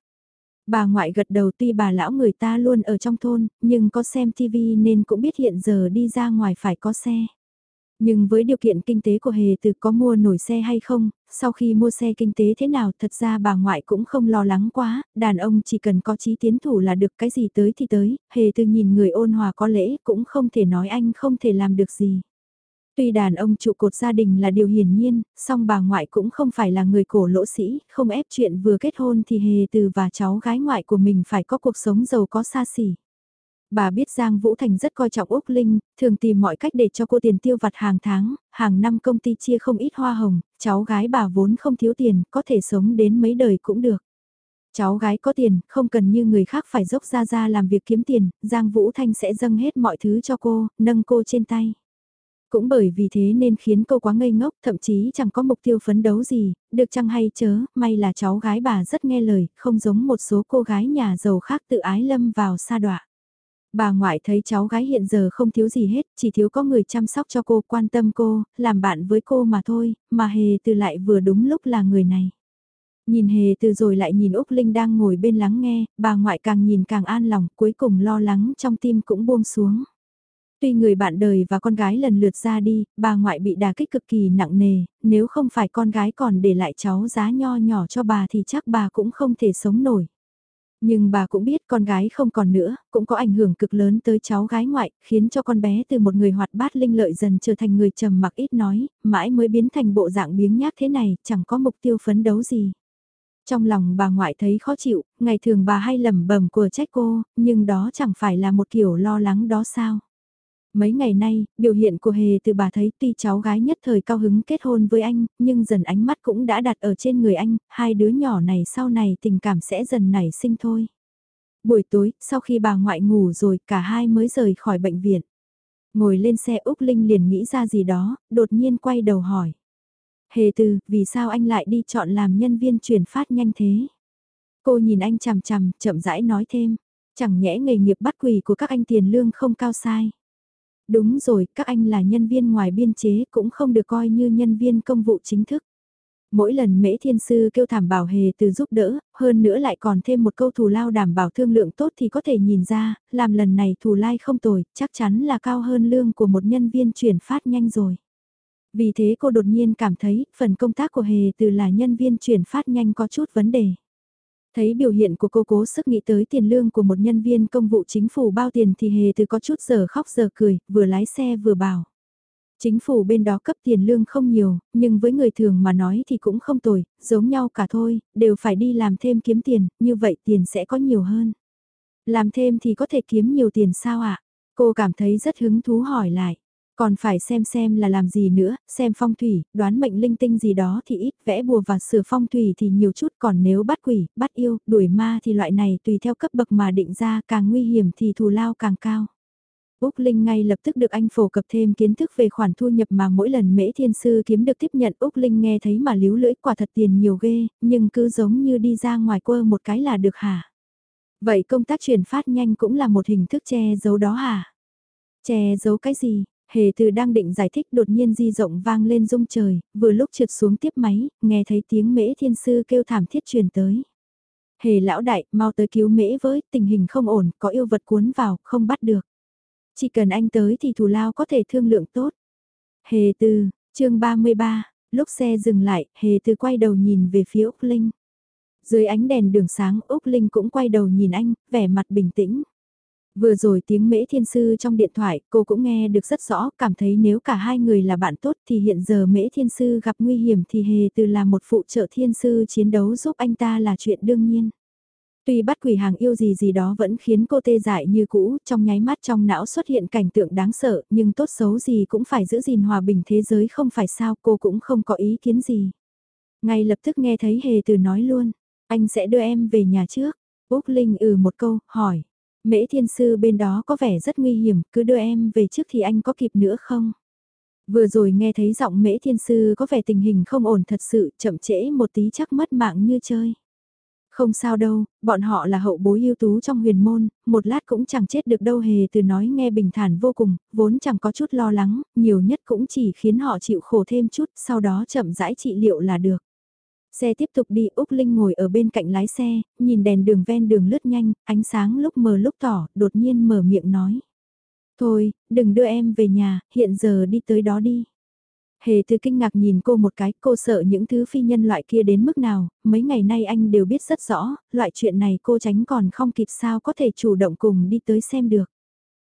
Bà ngoại gật đầu tuy bà lão người ta luôn ở trong thôn, nhưng có xem TV nên cũng biết hiện giờ đi ra ngoài phải có xe. Nhưng với điều kiện kinh tế của Hề từ có mua nổi xe hay không, sau khi mua xe kinh tế thế nào thật ra bà ngoại cũng không lo lắng quá, đàn ông chỉ cần có chí tiến thủ là được cái gì tới thì tới, Hề từ nhìn người ôn hòa có lễ cũng không thể nói anh không thể làm được gì. Tuy đàn ông trụ cột gia đình là điều hiển nhiên, song bà ngoại cũng không phải là người cổ lỗ sĩ, không ép chuyện vừa kết hôn thì Hề từ và cháu gái ngoại của mình phải có cuộc sống giàu có xa xỉ. Bà biết Giang Vũ Thành rất coi trọng Úc Linh, thường tìm mọi cách để cho cô tiền tiêu vặt hàng tháng, hàng năm công ty chia không ít hoa hồng, cháu gái bà vốn không thiếu tiền, có thể sống đến mấy đời cũng được. Cháu gái có tiền, không cần như người khác phải dốc ra ra làm việc kiếm tiền, Giang Vũ Thanh sẽ dâng hết mọi thứ cho cô, nâng cô trên tay. Cũng bởi vì thế nên khiến cô quá ngây ngốc, thậm chí chẳng có mục tiêu phấn đấu gì, được chăng hay chớ, may là cháu gái bà rất nghe lời, không giống một số cô gái nhà giàu khác tự ái lâm vào sa đọa. Bà ngoại thấy cháu gái hiện giờ không thiếu gì hết, chỉ thiếu có người chăm sóc cho cô, quan tâm cô, làm bạn với cô mà thôi, mà hề từ lại vừa đúng lúc là người này. Nhìn hề từ rồi lại nhìn Úc Linh đang ngồi bên lắng nghe, bà ngoại càng nhìn càng an lòng, cuối cùng lo lắng trong tim cũng buông xuống. Tuy người bạn đời và con gái lần lượt ra đi, bà ngoại bị đà kích cực kỳ nặng nề, nếu không phải con gái còn để lại cháu giá nho nhỏ cho bà thì chắc bà cũng không thể sống nổi. Nhưng bà cũng biết con gái không còn nữa, cũng có ảnh hưởng cực lớn tới cháu gái ngoại, khiến cho con bé từ một người hoạt bát linh lợi dần trở thành người trầm mặc ít nói, mãi mới biến thành bộ dạng biếng nhác thế này, chẳng có mục tiêu phấn đấu gì. Trong lòng bà ngoại thấy khó chịu, ngày thường bà hay lẩm bẩm của trách cô, nhưng đó chẳng phải là một kiểu lo lắng đó sao. Mấy ngày nay, biểu hiện của Hề từ bà thấy tuy cháu gái nhất thời cao hứng kết hôn với anh, nhưng dần ánh mắt cũng đã đặt ở trên người anh, hai đứa nhỏ này sau này tình cảm sẽ dần nảy sinh thôi. Buổi tối, sau khi bà ngoại ngủ rồi, cả hai mới rời khỏi bệnh viện. Ngồi lên xe Úc Linh liền nghĩ ra gì đó, đột nhiên quay đầu hỏi. Hề từ, vì sao anh lại đi chọn làm nhân viên chuyển phát nhanh thế? Cô nhìn anh chằm chằm, chậm rãi nói thêm. Chẳng nhẽ nghề nghiệp bắt quỷ của các anh tiền lương không cao sai. Đúng rồi, các anh là nhân viên ngoài biên chế cũng không được coi như nhân viên công vụ chính thức. Mỗi lần mễ thiên sư kêu thảm bảo hề từ giúp đỡ, hơn nữa lại còn thêm một câu thù lao đảm bảo thương lượng tốt thì có thể nhìn ra, làm lần này thù lai không tồi, chắc chắn là cao hơn lương của một nhân viên chuyển phát nhanh rồi. Vì thế cô đột nhiên cảm thấy phần công tác của hề từ là nhân viên chuyển phát nhanh có chút vấn đề. Thấy biểu hiện của cô cố sức nghĩ tới tiền lương của một nhân viên công vụ chính phủ bao tiền thì hề từ có chút giờ khóc giờ cười, vừa lái xe vừa bảo. Chính phủ bên đó cấp tiền lương không nhiều, nhưng với người thường mà nói thì cũng không tồi, giống nhau cả thôi, đều phải đi làm thêm kiếm tiền, như vậy tiền sẽ có nhiều hơn. Làm thêm thì có thể kiếm nhiều tiền sao ạ? À? Cô cảm thấy rất hứng thú hỏi lại. Còn phải xem xem là làm gì nữa, xem phong thủy, đoán mệnh linh tinh gì đó thì ít, vẽ bùa và sửa phong thủy thì nhiều chút, còn nếu bắt quỷ, bắt yêu, đuổi ma thì loại này tùy theo cấp bậc mà định ra, càng nguy hiểm thì thù lao càng cao. Úc Linh ngay lập tức được anh phổ cập thêm kiến thức về khoản thu nhập mà mỗi lần mễ thiên sư kiếm được tiếp nhận Úc Linh nghe thấy mà líu lưỡi quả thật tiền nhiều ghê, nhưng cứ giống như đi ra ngoài quơ một cái là được hả? Vậy công tác truyền phát nhanh cũng là một hình thức che giấu đó hả? Che giấu cái gì? Hề từ đang định giải thích đột nhiên di rộng vang lên rung trời, vừa lúc trượt xuống tiếp máy, nghe thấy tiếng mễ thiên sư kêu thảm thiết truyền tới. Hề lão đại, mau tới cứu mễ với, tình hình không ổn, có yêu vật cuốn vào, không bắt được. Chỉ cần anh tới thì thù lao có thể thương lượng tốt. Hề từ, chương 33, lúc xe dừng lại, Hề từ quay đầu nhìn về phía Úc Linh. Dưới ánh đèn đường sáng Úc Linh cũng quay đầu nhìn anh, vẻ mặt bình tĩnh. Vừa rồi tiếng mễ thiên sư trong điện thoại cô cũng nghe được rất rõ, cảm thấy nếu cả hai người là bạn tốt thì hiện giờ mễ thiên sư gặp nguy hiểm thì hề từ là một phụ trợ thiên sư chiến đấu giúp anh ta là chuyện đương nhiên. Tuy bắt quỷ hàng yêu gì gì đó vẫn khiến cô tê dại như cũ, trong nháy mắt trong não xuất hiện cảnh tượng đáng sợ, nhưng tốt xấu gì cũng phải giữ gìn hòa bình thế giới không phải sao cô cũng không có ý kiến gì. Ngay lập tức nghe thấy hề từ nói luôn, anh sẽ đưa em về nhà trước. Úc Linh ừ một câu, hỏi, Mễ thiên sư bên đó có vẻ rất nguy hiểm, cứ đưa em về trước thì anh có kịp nữa không? Vừa rồi nghe thấy giọng mễ thiên sư có vẻ tình hình không ổn thật sự, chậm trễ một tí chắc mất mạng như chơi. Không sao đâu, bọn họ là hậu bối ưu tú trong huyền môn, một lát cũng chẳng chết được đâu hề từ nói nghe bình thản vô cùng, vốn chẳng có chút lo lắng, nhiều nhất cũng chỉ khiến họ chịu khổ thêm chút, sau đó chậm rãi trị liệu là được. Xe tiếp tục đi Úc Linh ngồi ở bên cạnh lái xe, nhìn đèn đường ven đường lướt nhanh, ánh sáng lúc mờ lúc tỏ, đột nhiên mở miệng nói. Thôi, đừng đưa em về nhà, hiện giờ đi tới đó đi. Hề từ kinh ngạc nhìn cô một cái, cô sợ những thứ phi nhân loại kia đến mức nào, mấy ngày nay anh đều biết rất rõ, loại chuyện này cô tránh còn không kịp sao có thể chủ động cùng đi tới xem được.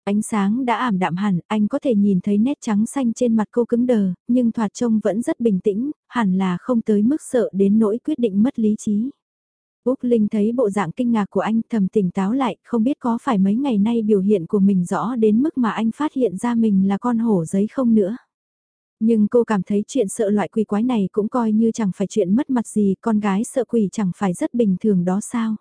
Ánh sáng đã ảm đạm hẳn, anh có thể nhìn thấy nét trắng xanh trên mặt cô cứng đờ, nhưng thoạt trông vẫn rất bình tĩnh, hẳn là không tới mức sợ đến nỗi quyết định mất lý trí. Úc Linh thấy bộ dạng kinh ngạc của anh thầm tỉnh táo lại, không biết có phải mấy ngày nay biểu hiện của mình rõ đến mức mà anh phát hiện ra mình là con hổ giấy không nữa. Nhưng cô cảm thấy chuyện sợ loại quỷ quái này cũng coi như chẳng phải chuyện mất mặt gì, con gái sợ quỷ chẳng phải rất bình thường đó sao.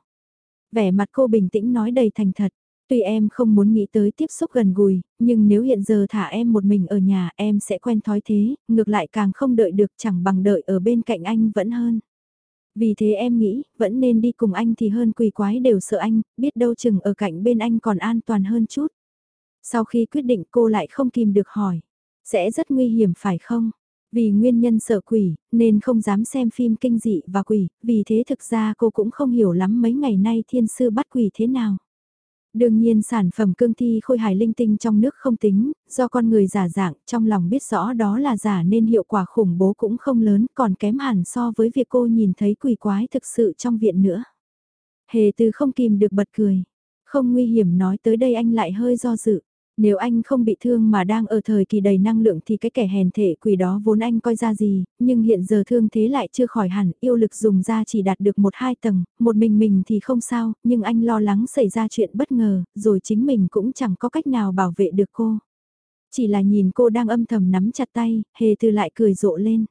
Vẻ mặt cô bình tĩnh nói đầy thành thật, Tuy em không muốn nghĩ tới tiếp xúc gần gùi, nhưng nếu hiện giờ thả em một mình ở nhà em sẽ quen thói thế, ngược lại càng không đợi được chẳng bằng đợi ở bên cạnh anh vẫn hơn. Vì thế em nghĩ, vẫn nên đi cùng anh thì hơn quỷ quái đều sợ anh, biết đâu chừng ở cạnh bên anh còn an toàn hơn chút. Sau khi quyết định cô lại không kìm được hỏi, sẽ rất nguy hiểm phải không? Vì nguyên nhân sợ quỷ, nên không dám xem phim kinh dị và quỷ, vì thế thực ra cô cũng không hiểu lắm mấy ngày nay thiên sư bắt quỷ thế nào. Đương nhiên sản phẩm cương thi khôi hài linh tinh trong nước không tính, do con người giả dạng, trong lòng biết rõ đó là giả nên hiệu quả khủng bố cũng không lớn, còn kém hẳn so với việc cô nhìn thấy quỷ quái thực sự trong viện nữa. Hề từ không kìm được bật cười. Không nguy hiểm nói tới đây anh lại hơi do dự. Nếu anh không bị thương mà đang ở thời kỳ đầy năng lượng thì cái kẻ hèn thể quỷ đó vốn anh coi ra gì, nhưng hiện giờ thương thế lại chưa khỏi hẳn, yêu lực dùng ra chỉ đạt được một hai tầng, một mình mình thì không sao, nhưng anh lo lắng xảy ra chuyện bất ngờ, rồi chính mình cũng chẳng có cách nào bảo vệ được cô. Chỉ là nhìn cô đang âm thầm nắm chặt tay, hề từ lại cười rộ lên.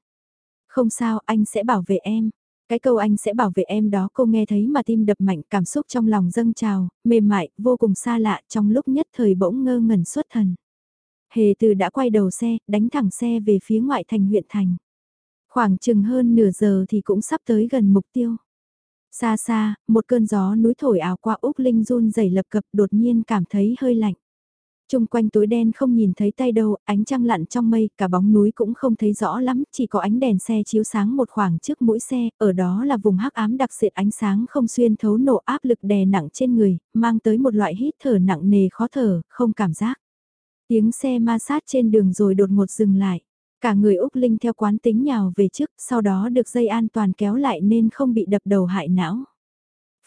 Không sao, anh sẽ bảo vệ em. Cái câu anh sẽ bảo vệ em đó cô nghe thấy mà tim đập mạnh cảm xúc trong lòng dâng trào, mềm mại, vô cùng xa lạ trong lúc nhất thời bỗng ngơ ngẩn xuất thần. Hề từ đã quay đầu xe, đánh thẳng xe về phía ngoại thành huyện thành. Khoảng chừng hơn nửa giờ thì cũng sắp tới gần mục tiêu. Xa xa, một cơn gió núi thổi ảo qua Úc Linh run rẩy lập cập đột nhiên cảm thấy hơi lạnh chung quanh tối đen không nhìn thấy tay đâu, ánh trăng lặn trong mây, cả bóng núi cũng không thấy rõ lắm, chỉ có ánh đèn xe chiếu sáng một khoảng trước mũi xe, ở đó là vùng hắc ám đặc sệt ánh sáng không xuyên thấu nổ áp lực đè nặng trên người, mang tới một loại hít thở nặng nề khó thở, không cảm giác. Tiếng xe ma sát trên đường rồi đột ngột dừng lại. Cả người Úc Linh theo quán tính nhào về trước, sau đó được dây an toàn kéo lại nên không bị đập đầu hại não.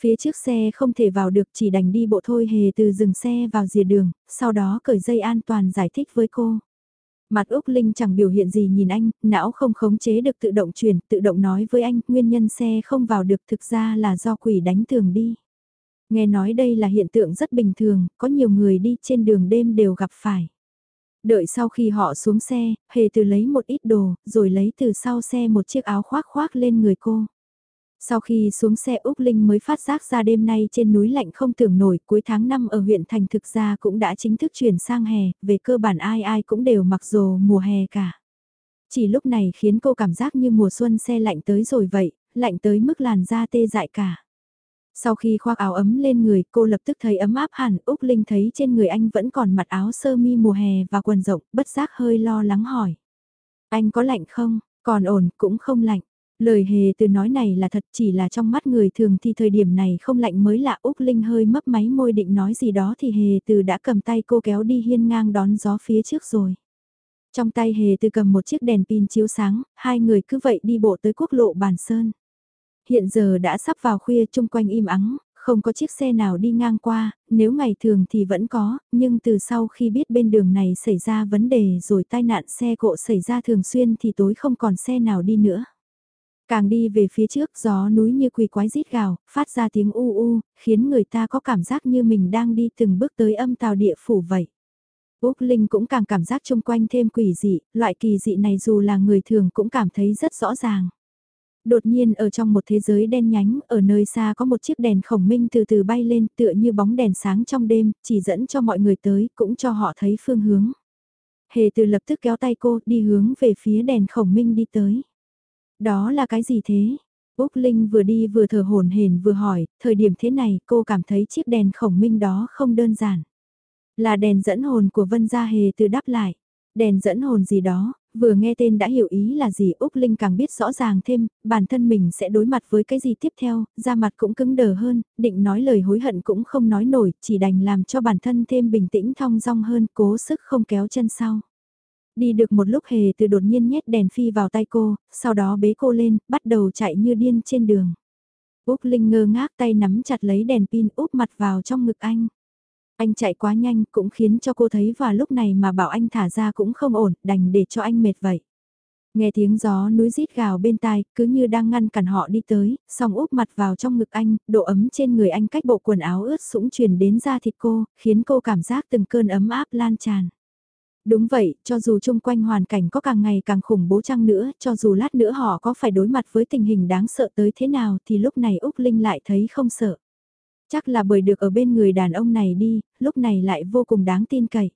Phía trước xe không thể vào được chỉ đành đi bộ thôi hề từ dừng xe vào rìa đường, sau đó cởi dây an toàn giải thích với cô. Mặt Úc Linh chẳng biểu hiện gì nhìn anh, não không khống chế được tự động chuyển, tự động nói với anh, nguyên nhân xe không vào được thực ra là do quỷ đánh tường đi. Nghe nói đây là hiện tượng rất bình thường, có nhiều người đi trên đường đêm đều gặp phải. Đợi sau khi họ xuống xe, hề từ lấy một ít đồ, rồi lấy từ sau xe một chiếc áo khoác khoác lên người cô. Sau khi xuống xe Úc Linh mới phát giác ra đêm nay trên núi lạnh không tưởng nổi cuối tháng 5 ở huyện thành thực ra cũng đã chính thức chuyển sang hè, về cơ bản ai ai cũng đều mặc dù mùa hè cả. Chỉ lúc này khiến cô cảm giác như mùa xuân xe lạnh tới rồi vậy, lạnh tới mức làn da tê dại cả. Sau khi khoác áo ấm lên người cô lập tức thấy ấm áp hẳn, Úc Linh thấy trên người anh vẫn còn mặc áo sơ mi mùa hè và quần rộng, bất giác hơi lo lắng hỏi. Anh có lạnh không? Còn ổn, cũng không lạnh. Lời hề từ nói này là thật chỉ là trong mắt người thường thì thời điểm này không lạnh mới lạ Úc Linh hơi mấp máy môi định nói gì đó thì hề từ đã cầm tay cô kéo đi hiên ngang đón gió phía trước rồi. Trong tay hề từ cầm một chiếc đèn pin chiếu sáng, hai người cứ vậy đi bộ tới quốc lộ Bàn Sơn. Hiện giờ đã sắp vào khuya chung quanh im ắng, không có chiếc xe nào đi ngang qua, nếu ngày thường thì vẫn có, nhưng từ sau khi biết bên đường này xảy ra vấn đề rồi tai nạn xe cộ xảy ra thường xuyên thì tối không còn xe nào đi nữa. Càng đi về phía trước gió núi như quỳ quái rít gào, phát ra tiếng u u, khiến người ta có cảm giác như mình đang đi từng bước tới âm tào địa phủ vậy. Úc Linh cũng càng cảm giác chung quanh thêm quỷ dị, loại kỳ dị này dù là người thường cũng cảm thấy rất rõ ràng. Đột nhiên ở trong một thế giới đen nhánh, ở nơi xa có một chiếc đèn khổng minh từ từ bay lên tựa như bóng đèn sáng trong đêm, chỉ dẫn cho mọi người tới, cũng cho họ thấy phương hướng. Hề từ lập tức kéo tay cô đi hướng về phía đèn khổng minh đi tới. Đó là cái gì thế? Úc Linh vừa đi vừa thở hồn hển vừa hỏi, thời điểm thế này cô cảm thấy chiếc đèn khổng minh đó không đơn giản. Là đèn dẫn hồn của Vân Gia Hề từ đáp lại. Đèn dẫn hồn gì đó, vừa nghe tên đã hiểu ý là gì Úc Linh càng biết rõ ràng thêm, bản thân mình sẽ đối mặt với cái gì tiếp theo, da mặt cũng cứng đờ hơn, định nói lời hối hận cũng không nói nổi, chỉ đành làm cho bản thân thêm bình tĩnh thong dong hơn, cố sức không kéo chân sau. Đi được một lúc hề từ đột nhiên nhét đèn phi vào tay cô, sau đó bế cô lên, bắt đầu chạy như điên trên đường. Úc Linh ngơ ngác tay nắm chặt lấy đèn pin úp mặt vào trong ngực anh. Anh chạy quá nhanh cũng khiến cho cô thấy và lúc này mà bảo anh thả ra cũng không ổn, đành để cho anh mệt vậy. Nghe tiếng gió núi rít gào bên tai, cứ như đang ngăn cản họ đi tới, xong úp mặt vào trong ngực anh, độ ấm trên người anh cách bộ quần áo ướt sũng truyền đến da thịt cô, khiến cô cảm giác từng cơn ấm áp lan tràn. Đúng vậy, cho dù chung quanh hoàn cảnh có càng ngày càng khủng bố chăng nữa, cho dù lát nữa họ có phải đối mặt với tình hình đáng sợ tới thế nào thì lúc này Úc Linh lại thấy không sợ. Chắc là bởi được ở bên người đàn ông này đi, lúc này lại vô cùng đáng tin cậy.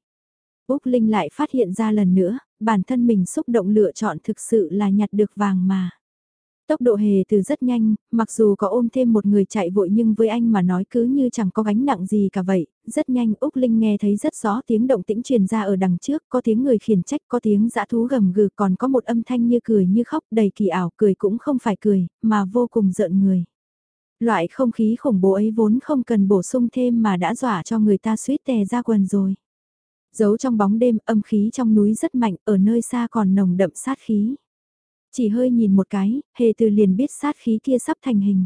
Úc Linh lại phát hiện ra lần nữa, bản thân mình xúc động lựa chọn thực sự là nhặt được vàng mà. Tốc độ hề từ rất nhanh, mặc dù có ôm thêm một người chạy vội nhưng với anh mà nói cứ như chẳng có gánh nặng gì cả vậy. Rất nhanh Úc Linh nghe thấy rất rõ tiếng động tĩnh truyền ra ở đằng trước, có tiếng người khiển trách, có tiếng dã thú gầm gừ còn có một âm thanh như cười như khóc đầy kỳ ảo, cười cũng không phải cười, mà vô cùng giận người. Loại không khí khủng bố ấy vốn không cần bổ sung thêm mà đã dọa cho người ta suýt tè ra quần rồi. Giấu trong bóng đêm âm khí trong núi rất mạnh, ở nơi xa còn nồng đậm sát khí. Chỉ hơi nhìn một cái, hề từ liền biết sát khí kia sắp thành hình.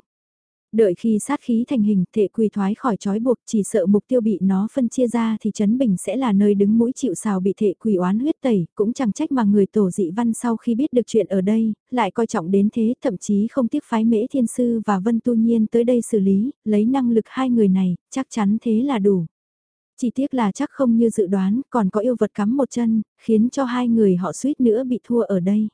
Đợi khi sát khí thành hình, thể quỳ thoái khỏi trói buộc, chỉ sợ mục tiêu bị nó phân chia ra thì Trấn Bình sẽ là nơi đứng mũi chịu sào bị thể quỳ oán huyết tẩy, cũng chẳng trách mà người tổ dị văn sau khi biết được chuyện ở đây, lại coi trọng đến thế, thậm chí không tiếc phái mễ thiên sư và vân tu nhiên tới đây xử lý, lấy năng lực hai người này, chắc chắn thế là đủ. Chỉ tiếc là chắc không như dự đoán, còn có yêu vật cắm một chân, khiến cho hai người họ suýt nữa bị thua ở đây.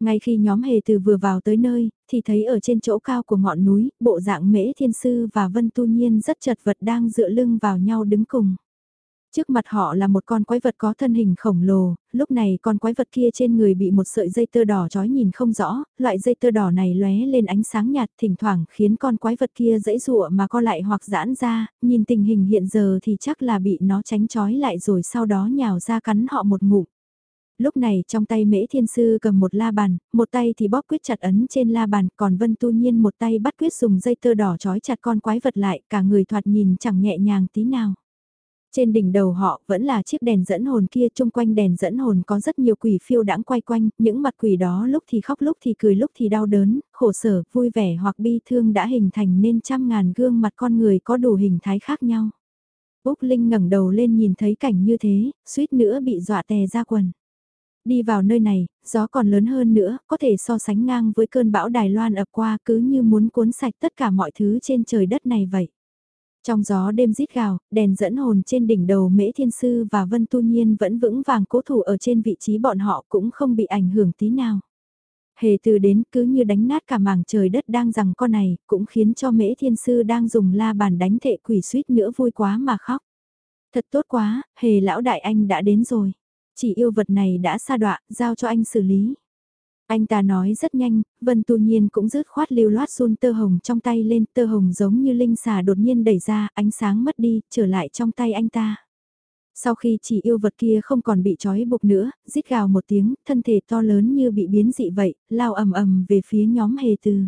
Ngay khi nhóm hề từ vừa vào tới nơi, thì thấy ở trên chỗ cao của ngọn núi, bộ dạng mễ thiên sư và vân tu nhiên rất chật vật đang dựa lưng vào nhau đứng cùng. Trước mặt họ là một con quái vật có thân hình khổng lồ, lúc này con quái vật kia trên người bị một sợi dây tơ đỏ trói nhìn không rõ, loại dây tơ đỏ này lóe lên ánh sáng nhạt thỉnh thoảng khiến con quái vật kia dãy dụa mà co lại hoặc giãn ra, nhìn tình hình hiện giờ thì chắc là bị nó tránh trói lại rồi sau đó nhào ra cắn họ một ngụm lúc này trong tay mễ thiên sư cầm một la bàn, một tay thì bóp quyết chặt ấn trên la bàn, còn Vân Tu Nhiên một tay bắt quyết dùng dây tơ đỏ trói chặt con quái vật lại, cả người thoạt nhìn chẳng nhẹ nhàng tí nào. Trên đỉnh đầu họ vẫn là chiếc đèn dẫn hồn kia, chung quanh đèn dẫn hồn có rất nhiều quỷ phiêu đãng quay quanh, những mặt quỷ đó lúc thì khóc lúc thì cười lúc thì đau đớn, khổ sở, vui vẻ hoặc bi thương đã hình thành nên trăm ngàn gương mặt con người có đủ hình thái khác nhau. Úc Linh ngẩng đầu lên nhìn thấy cảnh như thế, suýt nữa bị dọa tè ra quần. Đi vào nơi này, gió còn lớn hơn nữa, có thể so sánh ngang với cơn bão Đài Loan ập qua cứ như muốn cuốn sạch tất cả mọi thứ trên trời đất này vậy. Trong gió đêm rít gào, đèn dẫn hồn trên đỉnh đầu Mễ Thiên Sư và Vân Tu Nhiên vẫn vững vàng cố thủ ở trên vị trí bọn họ cũng không bị ảnh hưởng tí nào. Hề từ đến cứ như đánh nát cả mảng trời đất đang rằng con này, cũng khiến cho Mễ Thiên Sư đang dùng la bàn đánh thệ quỷ suýt nữa vui quá mà khóc. Thật tốt quá, hề lão đại anh đã đến rồi. Chỉ yêu vật này đã xa đọa, giao cho anh xử lý. Anh ta nói rất nhanh, Vân Tu Nhiên cũng rứt khoát lưu loát run tơ hồng trong tay lên, tơ hồng giống như linh xà đột nhiên đẩy ra, ánh sáng mất đi, trở lại trong tay anh ta. Sau khi chỉ yêu vật kia không còn bị trói buộc nữa, rít gào một tiếng, thân thể to lớn như bị biến dị vậy, lao ầm ầm về phía nhóm hề từ.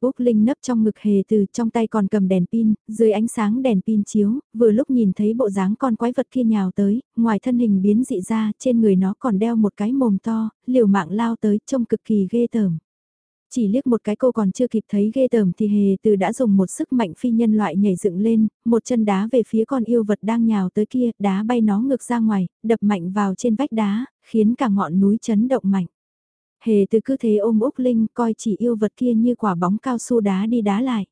Úc Linh nấp trong ngực hề từ trong tay còn cầm đèn pin, dưới ánh sáng đèn pin chiếu, vừa lúc nhìn thấy bộ dáng con quái vật kia nhào tới, ngoài thân hình biến dị ra, trên người nó còn đeo một cái mồm to, liều mạng lao tới, trông cực kỳ ghê tởm. Chỉ liếc một cái cô còn chưa kịp thấy ghê tởm thì hề từ đã dùng một sức mạnh phi nhân loại nhảy dựng lên, một chân đá về phía con yêu vật đang nhào tới kia, đá bay nó ngược ra ngoài, đập mạnh vào trên vách đá, khiến cả ngọn núi chấn động mạnh. Hề từ cứ thế ôm Úc Linh coi chỉ yêu vật kia như quả bóng cao su đá đi đá lại.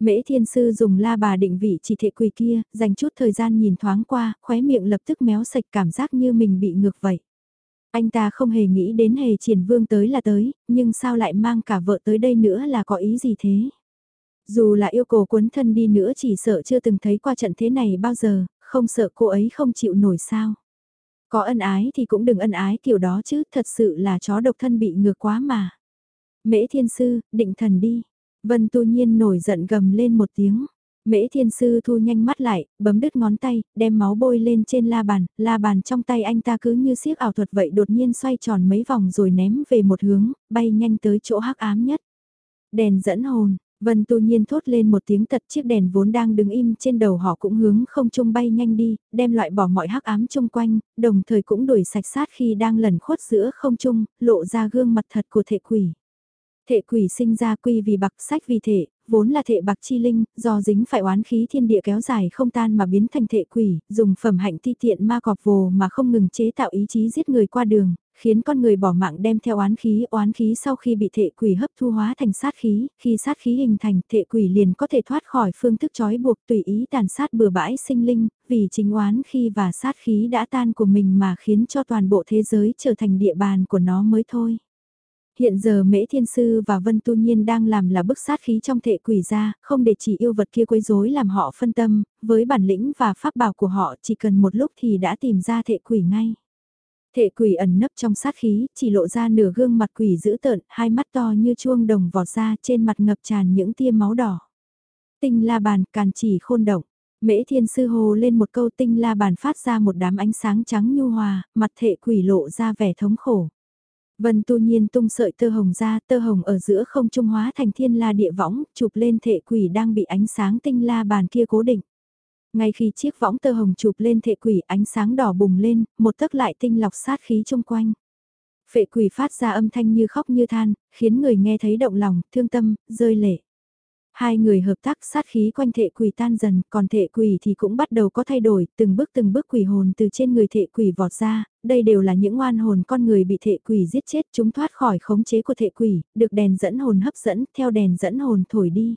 Mễ thiên sư dùng la bà định vị chỉ thệ quỳ kia, dành chút thời gian nhìn thoáng qua, khóe miệng lập tức méo sạch cảm giác như mình bị ngược vậy. Anh ta không hề nghĩ đến hề triển vương tới là tới, nhưng sao lại mang cả vợ tới đây nữa là có ý gì thế? Dù là yêu cầu cuốn thân đi nữa chỉ sợ chưa từng thấy qua trận thế này bao giờ, không sợ cô ấy không chịu nổi sao. Có ân ái thì cũng đừng ân ái kiểu đó chứ, thật sự là chó độc thân bị ngược quá mà. Mễ thiên sư, định thần đi. Vân tu nhiên nổi giận gầm lên một tiếng. Mễ thiên sư thu nhanh mắt lại, bấm đứt ngón tay, đem máu bôi lên trên la bàn, la bàn trong tay anh ta cứ như siếc ảo thuật vậy đột nhiên xoay tròn mấy vòng rồi ném về một hướng, bay nhanh tới chỗ hắc ám nhất. Đèn dẫn hồn, Vân tu nhiên thốt lên một tiếng tật chiếc đèn vốn đang đứng im trên đầu họ cũng hướng không trung bay nhanh đi, đem loại bỏ mọi hắc ám chung quanh, đồng thời cũng đuổi sạch sát khi đang lẩn khuất giữa không trung, lộ ra gương mặt thật của thể quỷ. Thể quỷ sinh ra quy vì bạc sách vì thể, vốn là thể bạc chi linh, do dính phải oán khí thiên địa kéo dài không tan mà biến thành thể quỷ, dùng phẩm hạnh ti tiện ma cọp vồ mà không ngừng chế tạo ý chí giết người qua đường, khiến con người bỏ mạng đem theo oán khí, oán khí sau khi bị thệ quỷ hấp thu hóa thành sát khí, khi sát khí hình thành, thệ quỷ liền có thể thoát khỏi phương thức trói buộc tùy ý tàn sát bừa bãi sinh linh, vì chính oán khi và sát khí đã tan của mình mà khiến cho toàn bộ thế giới trở thành địa bàn của nó mới thôi. Hiện giờ Mễ Thiên Sư và Vân Tu Nhiên đang làm là bức sát khí trong thệ quỷ ra, không để chỉ yêu vật kia quấy rối làm họ phân tâm, với bản lĩnh và pháp bảo của họ chỉ cần một lúc thì đã tìm ra thệ quỷ ngay. Thể quỷ ẩn nấp trong sát khí, chỉ lộ ra nửa gương mặt quỷ dữ tợn, hai mắt to như chuông đồng vọt ra trên mặt ngập tràn những tia máu đỏ. Tinh la bàn càn chỉ khôn động. Mễ thiên sư hồ lên một câu tinh la bàn phát ra một đám ánh sáng trắng nhu hòa, mặt thệ quỷ lộ ra vẻ thống khổ. Vân tu nhiên tung sợi tơ hồng ra, tơ hồng ở giữa không trung hóa thành thiên la địa võng, chụp lên thệ quỷ đang bị ánh sáng tinh la bàn kia cố định. Ngay khi chiếc võng tơ hồng chụp lên thệ quỷ ánh sáng đỏ bùng lên, một tấc lại tinh lọc sát khí chung quanh. Phệ quỷ phát ra âm thanh như khóc như than, khiến người nghe thấy động lòng, thương tâm, rơi lệ. Hai người hợp tác sát khí quanh thệ quỷ tan dần, còn thệ quỷ thì cũng bắt đầu có thay đổi, từng bước từng bước quỷ hồn từ trên người thệ quỷ vọt ra, đây đều là những oan hồn con người bị thệ quỷ giết chết chúng thoát khỏi khống chế của thệ quỷ, được đèn dẫn hồn hấp dẫn, theo đèn dẫn hồn thổi đi.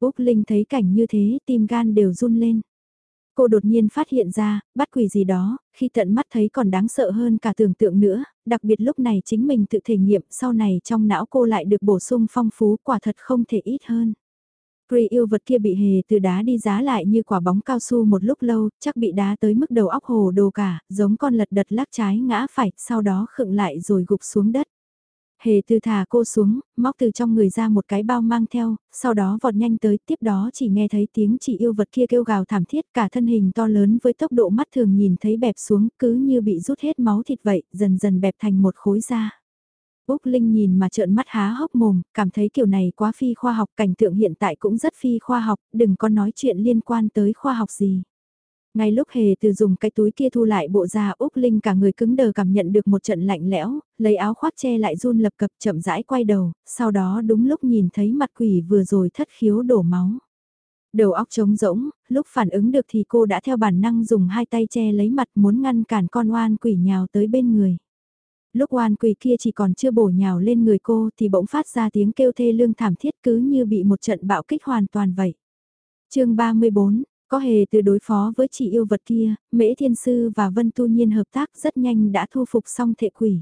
Úc Linh thấy cảnh như thế, tim gan đều run lên. Cô đột nhiên phát hiện ra, bắt quỷ gì đó, khi tận mắt thấy còn đáng sợ hơn cả tưởng tượng nữa, đặc biệt lúc này chính mình tự thể nghiệm sau này trong não cô lại được bổ sung phong phú quả thật không thể ít hơn. Quỷ yêu vật kia bị hề từ đá đi giá lại như quả bóng cao su một lúc lâu, chắc bị đá tới mức đầu óc hồ đồ cả, giống con lật đật lắc trái ngã phải, sau đó khựng lại rồi gục xuống đất. Hề từ thả cô xuống, móc từ trong người ra một cái bao mang theo, sau đó vọt nhanh tới, tiếp đó chỉ nghe thấy tiếng chị yêu vật kia kêu gào thảm thiết cả thân hình to lớn với tốc độ mắt thường nhìn thấy bẹp xuống cứ như bị rút hết máu thịt vậy, dần dần bẹp thành một khối da. Úc Linh nhìn mà trợn mắt há hốc mồm, cảm thấy kiểu này quá phi khoa học, cảnh tượng hiện tại cũng rất phi khoa học, đừng có nói chuyện liên quan tới khoa học gì. Ngay lúc hề từ dùng cái túi kia thu lại bộ da Úc Linh cả người cứng đờ cảm nhận được một trận lạnh lẽo, lấy áo khoác che lại run lập cập chậm rãi quay đầu, sau đó đúng lúc nhìn thấy mặt quỷ vừa rồi thất khiếu đổ máu. Đầu óc trống rỗng, lúc phản ứng được thì cô đã theo bản năng dùng hai tay che lấy mặt muốn ngăn cản con oan quỷ nhào tới bên người. Lúc oan quỷ kia chỉ còn chưa bổ nhào lên người cô thì bỗng phát ra tiếng kêu thê lương thảm thiết cứ như bị một trận bạo kích hoàn toàn vậy. chương 34, có hề từ đối phó với chị yêu vật kia, Mễ Thiên Sư và Vân Tu Nhiên hợp tác rất nhanh đã thu phục xong thệ quỷ.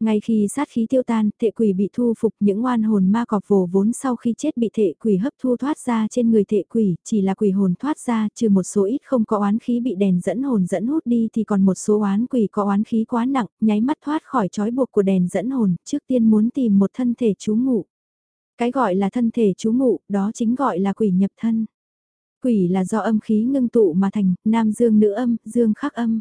Ngay khi sát khí tiêu tan, thệ quỷ bị thu phục những oan hồn ma cọp vồ vốn sau khi chết bị thệ quỷ hấp thu thoát ra trên người thệ quỷ, chỉ là quỷ hồn thoát ra, trừ một số ít không có oán khí bị đèn dẫn hồn dẫn hút đi thì còn một số oán quỷ có oán khí quá nặng, nháy mắt thoát khỏi trói buộc của đèn dẫn hồn, trước tiên muốn tìm một thân thể chú ngụ. Cái gọi là thân thể chú ngụ, đó chính gọi là quỷ nhập thân. Quỷ là do âm khí ngưng tụ mà thành, nam dương nữ âm, dương khắc âm.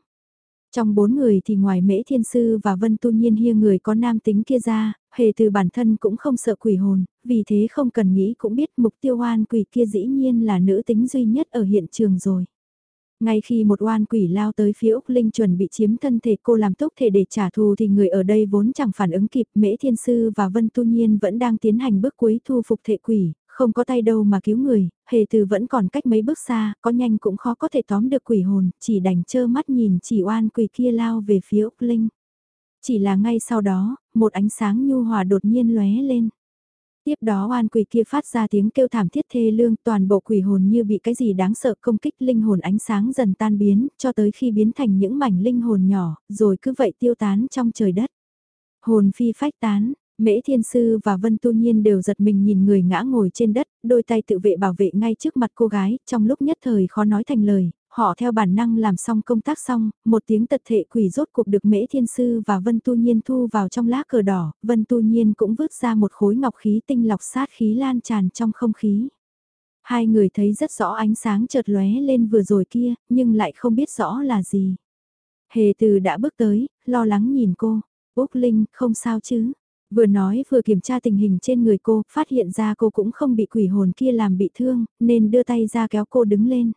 Trong bốn người thì ngoài mễ thiên sư và vân tu nhiên hiêng người có nam tính kia ra, hề từ bản thân cũng không sợ quỷ hồn, vì thế không cần nghĩ cũng biết mục tiêu oan quỷ kia dĩ nhiên là nữ tính duy nhất ở hiện trường rồi. Ngay khi một oan quỷ lao tới phía Úc Linh chuẩn bị chiếm thân thể cô làm tốc thể để trả thù thì người ở đây vốn chẳng phản ứng kịp Mễ Thiên Sư và Vân Tu Nhiên vẫn đang tiến hành bước cuối thu phục thể quỷ, không có tay đâu mà cứu người, hề từ vẫn còn cách mấy bước xa, có nhanh cũng khó có thể tóm được quỷ hồn, chỉ đành trơ mắt nhìn chỉ oan quỷ kia lao về phía Úc Linh. Chỉ là ngay sau đó, một ánh sáng nhu hòa đột nhiên lóe lên. Tiếp đó oan quỷ kia phát ra tiếng kêu thảm thiết thê lương toàn bộ quỷ hồn như bị cái gì đáng sợ công kích linh hồn ánh sáng dần tan biến cho tới khi biến thành những mảnh linh hồn nhỏ rồi cứ vậy tiêu tán trong trời đất. Hồn phi phách tán, Mễ Thiên Sư và Vân Tu Nhiên đều giật mình nhìn người ngã ngồi trên đất, đôi tay tự vệ bảo vệ ngay trước mặt cô gái, trong lúc nhất thời khó nói thành lời, họ theo bản năng làm xong công tác xong, một tiếng tật thệ quỷ rốt cuộc được Mễ Thiên Sư và Vân Tu Nhiên thu vào trong lá cờ đỏ, Vân Tu Nhiên cũng vứt ra một khối ngọc khí tinh lọc sát khí lan tràn trong không khí. Hai người thấy rất rõ ánh sáng chợt lóe lên vừa rồi kia, nhưng lại không biết rõ là gì. Hề từ đã bước tới, lo lắng nhìn cô, Úc Linh, không sao chứ? Vừa nói vừa kiểm tra tình hình trên người cô, phát hiện ra cô cũng không bị quỷ hồn kia làm bị thương, nên đưa tay ra kéo cô đứng lên.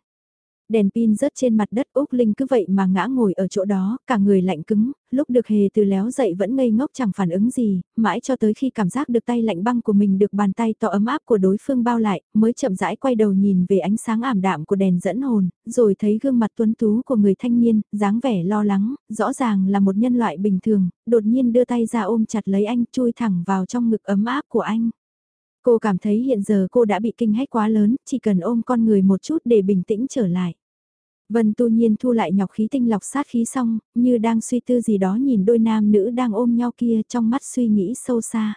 Đèn pin rớt trên mặt đất Úc Linh cứ vậy mà ngã ngồi ở chỗ đó, cả người lạnh cứng, lúc được hề từ léo dậy vẫn ngây ngốc chẳng phản ứng gì, mãi cho tới khi cảm giác được tay lạnh băng của mình được bàn tay to ấm áp của đối phương bao lại, mới chậm rãi quay đầu nhìn về ánh sáng ảm đạm của đèn dẫn hồn, rồi thấy gương mặt tuấn tú của người thanh niên, dáng vẻ lo lắng, rõ ràng là một nhân loại bình thường, đột nhiên đưa tay ra ôm chặt lấy anh chui thẳng vào trong ngực ấm áp của anh. Cô cảm thấy hiện giờ cô đã bị kinh hách quá lớn, chỉ cần ôm con người một chút để bình tĩnh trở lại. Vân tu nhiên thu lại nhọc khí tinh lọc sát khí xong, như đang suy tư gì đó nhìn đôi nam nữ đang ôm nhau kia trong mắt suy nghĩ sâu xa.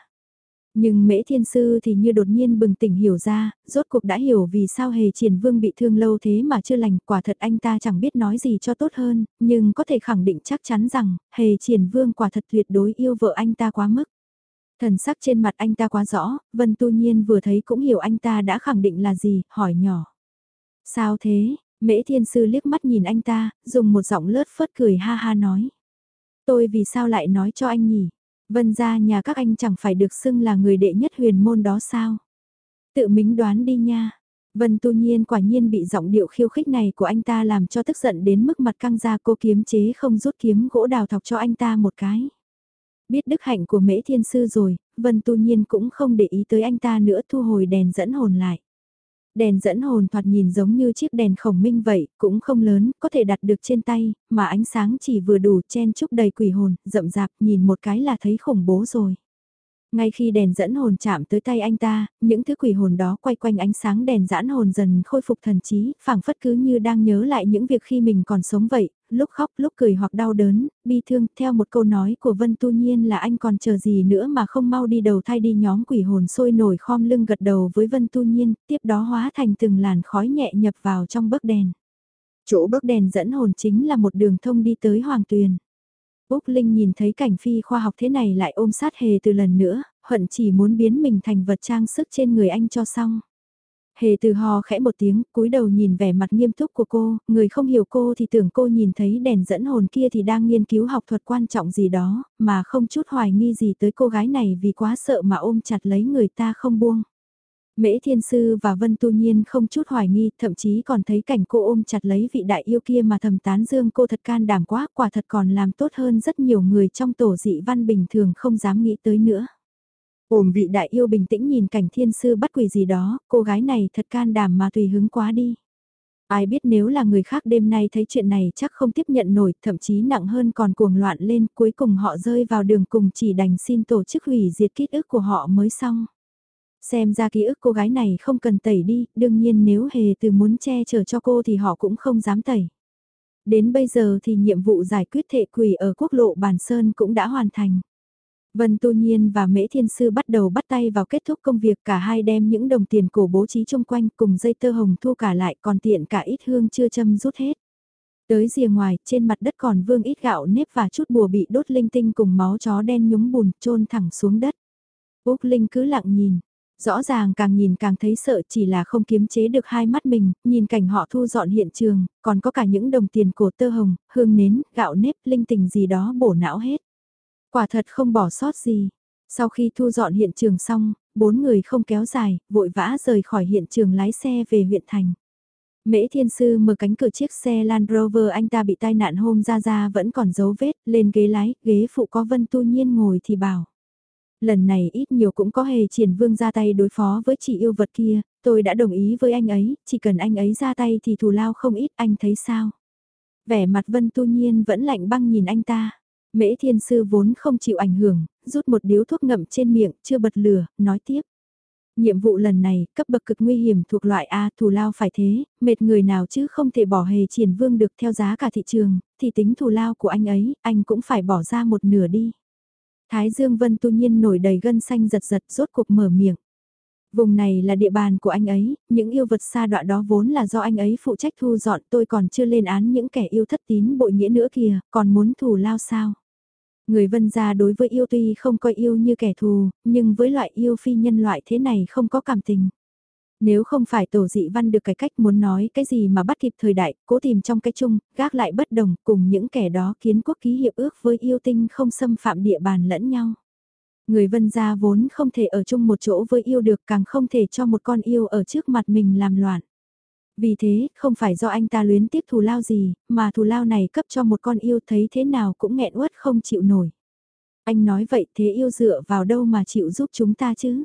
Nhưng mễ thiên sư thì như đột nhiên bừng tỉnh hiểu ra, rốt cuộc đã hiểu vì sao hề triển vương bị thương lâu thế mà chưa lành, quả thật anh ta chẳng biết nói gì cho tốt hơn, nhưng có thể khẳng định chắc chắn rằng, hề triển vương quả thật tuyệt đối yêu vợ anh ta quá mức. Thần sắc trên mặt anh ta quá rõ, Vân Tu Nhiên vừa thấy cũng hiểu anh ta đã khẳng định là gì, hỏi nhỏ. Sao thế, Mễ Thiên Sư liếc mắt nhìn anh ta, dùng một giọng lớt phớt cười ha ha nói. Tôi vì sao lại nói cho anh nhỉ? Vân ra nhà các anh chẳng phải được xưng là người đệ nhất huyền môn đó sao? Tự mình đoán đi nha. Vân tu nhiên quả nhiên bị giọng điệu khiêu khích này của anh ta làm cho tức giận đến mức mặt căng ra cô kiếm chế không rút kiếm gỗ đào thọc cho anh ta một cái. Biết đức hạnh của mễ thiên sư rồi, Vân tu nhiên cũng không để ý tới anh ta nữa thu hồi đèn dẫn hồn lại. Đèn dẫn hồn thoạt nhìn giống như chiếc đèn khổng minh vậy, cũng không lớn, có thể đặt được trên tay, mà ánh sáng chỉ vừa đủ chen chúc đầy quỷ hồn, rậm rạp, nhìn một cái là thấy khủng bố rồi. Ngay khi đèn dẫn hồn chạm tới tay anh ta, những thứ quỷ hồn đó quay quanh ánh sáng đèn giãn hồn dần khôi phục thần trí, phảng phất cứ như đang nhớ lại những việc khi mình còn sống vậy, lúc khóc lúc cười hoặc đau đớn, bi thương, theo một câu nói của Vân Tu Nhiên là anh còn chờ gì nữa mà không mau đi đầu thai đi nhóm quỷ hồn sôi nổi khom lưng gật đầu với Vân Tu Nhiên, tiếp đó hóa thành từng làn khói nhẹ nhập vào trong bức đèn. Chỗ bức đèn dẫn hồn chính là một đường thông đi tới Hoàng Tuyền. Úc Linh nhìn thấy cảnh phi khoa học thế này lại ôm sát hề từ lần nữa, hận chỉ muốn biến mình thành vật trang sức trên người anh cho xong. Hề từ hò khẽ một tiếng, cúi đầu nhìn vẻ mặt nghiêm túc của cô, người không hiểu cô thì tưởng cô nhìn thấy đèn dẫn hồn kia thì đang nghiên cứu học thuật quan trọng gì đó, mà không chút hoài nghi gì tới cô gái này vì quá sợ mà ôm chặt lấy người ta không buông. Mễ Thiên Sư và Vân Tu Nhiên không chút hoài nghi, thậm chí còn thấy cảnh cô ôm chặt lấy vị đại yêu kia mà thầm tán dương cô thật can đảm quá, quả thật còn làm tốt hơn rất nhiều người trong tổ dị văn bình thường không dám nghĩ tới nữa. Ôm vị đại yêu bình tĩnh nhìn cảnh thiên sư bắt quỷ gì đó, cô gái này thật can đảm mà tùy hứng quá đi. Ai biết nếu là người khác đêm nay thấy chuyện này chắc không tiếp nhận nổi, thậm chí nặng hơn còn cuồng loạn lên, cuối cùng họ rơi vào đường cùng chỉ đành xin tổ chức hủy diệt ký ức của họ mới xong. Xem ra ký ức cô gái này không cần tẩy đi, đương nhiên nếu hề từ muốn che chở cho cô thì họ cũng không dám tẩy. Đến bây giờ thì nhiệm vụ giải quyết thệ quỷ ở quốc lộ Bản Sơn cũng đã hoàn thành. Vân Tu Nhiên và Mễ Thiên Sư bắt đầu bắt tay vào kết thúc công việc cả hai đem những đồng tiền cổ bố trí chung quanh cùng dây tơ hồng thu cả lại còn tiện cả ít hương chưa châm rút hết. Tới rìa ngoài, trên mặt đất còn vương ít gạo nếp và chút bùa bị đốt linh tinh cùng máu chó đen nhúng bùn trôn thẳng xuống đất. Úc Linh cứ lặng nhìn, Rõ ràng càng nhìn càng thấy sợ chỉ là không kiếm chế được hai mắt mình, nhìn cảnh họ thu dọn hiện trường, còn có cả những đồng tiền cổ tơ hồng, hương nến, gạo nếp, linh tình gì đó bổ não hết. Quả thật không bỏ sót gì. Sau khi thu dọn hiện trường xong, bốn người không kéo dài, vội vã rời khỏi hiện trường lái xe về huyện thành. Mễ Thiên Sư mở cánh cửa chiếc xe Land Rover anh ta bị tai nạn hôm ra ra vẫn còn dấu vết, lên ghế lái, ghế phụ có Vân Tu Nhiên ngồi thì bảo. Lần này ít nhiều cũng có hề triển vương ra tay đối phó với chị yêu vật kia, tôi đã đồng ý với anh ấy, chỉ cần anh ấy ra tay thì thù lao không ít, anh thấy sao? Vẻ mặt Vân Tu Nhiên vẫn lạnh băng nhìn anh ta. Mễ Thiên Sư vốn không chịu ảnh hưởng, rút một điếu thuốc ngậm trên miệng, chưa bật lửa, nói tiếp. Nhiệm vụ lần này, cấp bậc cực nguy hiểm thuộc loại A thù lao phải thế, mệt người nào chứ không thể bỏ hề triển vương được theo giá cả thị trường, thì tính thù lao của anh ấy, anh cũng phải bỏ ra một nửa đi. Thái Dương Vân tu nhiên nổi đầy gân xanh giật giật rốt cuộc mở miệng. Vùng này là địa bàn của anh ấy, những yêu vật xa đoạn đó vốn là do anh ấy phụ trách thu dọn tôi còn chưa lên án những kẻ yêu thất tín bội nghĩa nữa kìa, còn muốn thù lao sao. Người vân gia đối với yêu tuy không coi yêu như kẻ thù, nhưng với loại yêu phi nhân loại thế này không có cảm tình. Nếu không phải tổ dị văn được cái cách muốn nói cái gì mà bắt kịp thời đại, cố tìm trong cái chung, gác lại bất đồng cùng những kẻ đó kiến quốc ký hiệp ước với yêu tinh không xâm phạm địa bàn lẫn nhau. Người vân gia vốn không thể ở chung một chỗ với yêu được càng không thể cho một con yêu ở trước mặt mình làm loạn. Vì thế, không phải do anh ta luyến tiếp thù lao gì, mà thù lao này cấp cho một con yêu thấy thế nào cũng nghẹn uất không chịu nổi. Anh nói vậy thế yêu dựa vào đâu mà chịu giúp chúng ta chứ?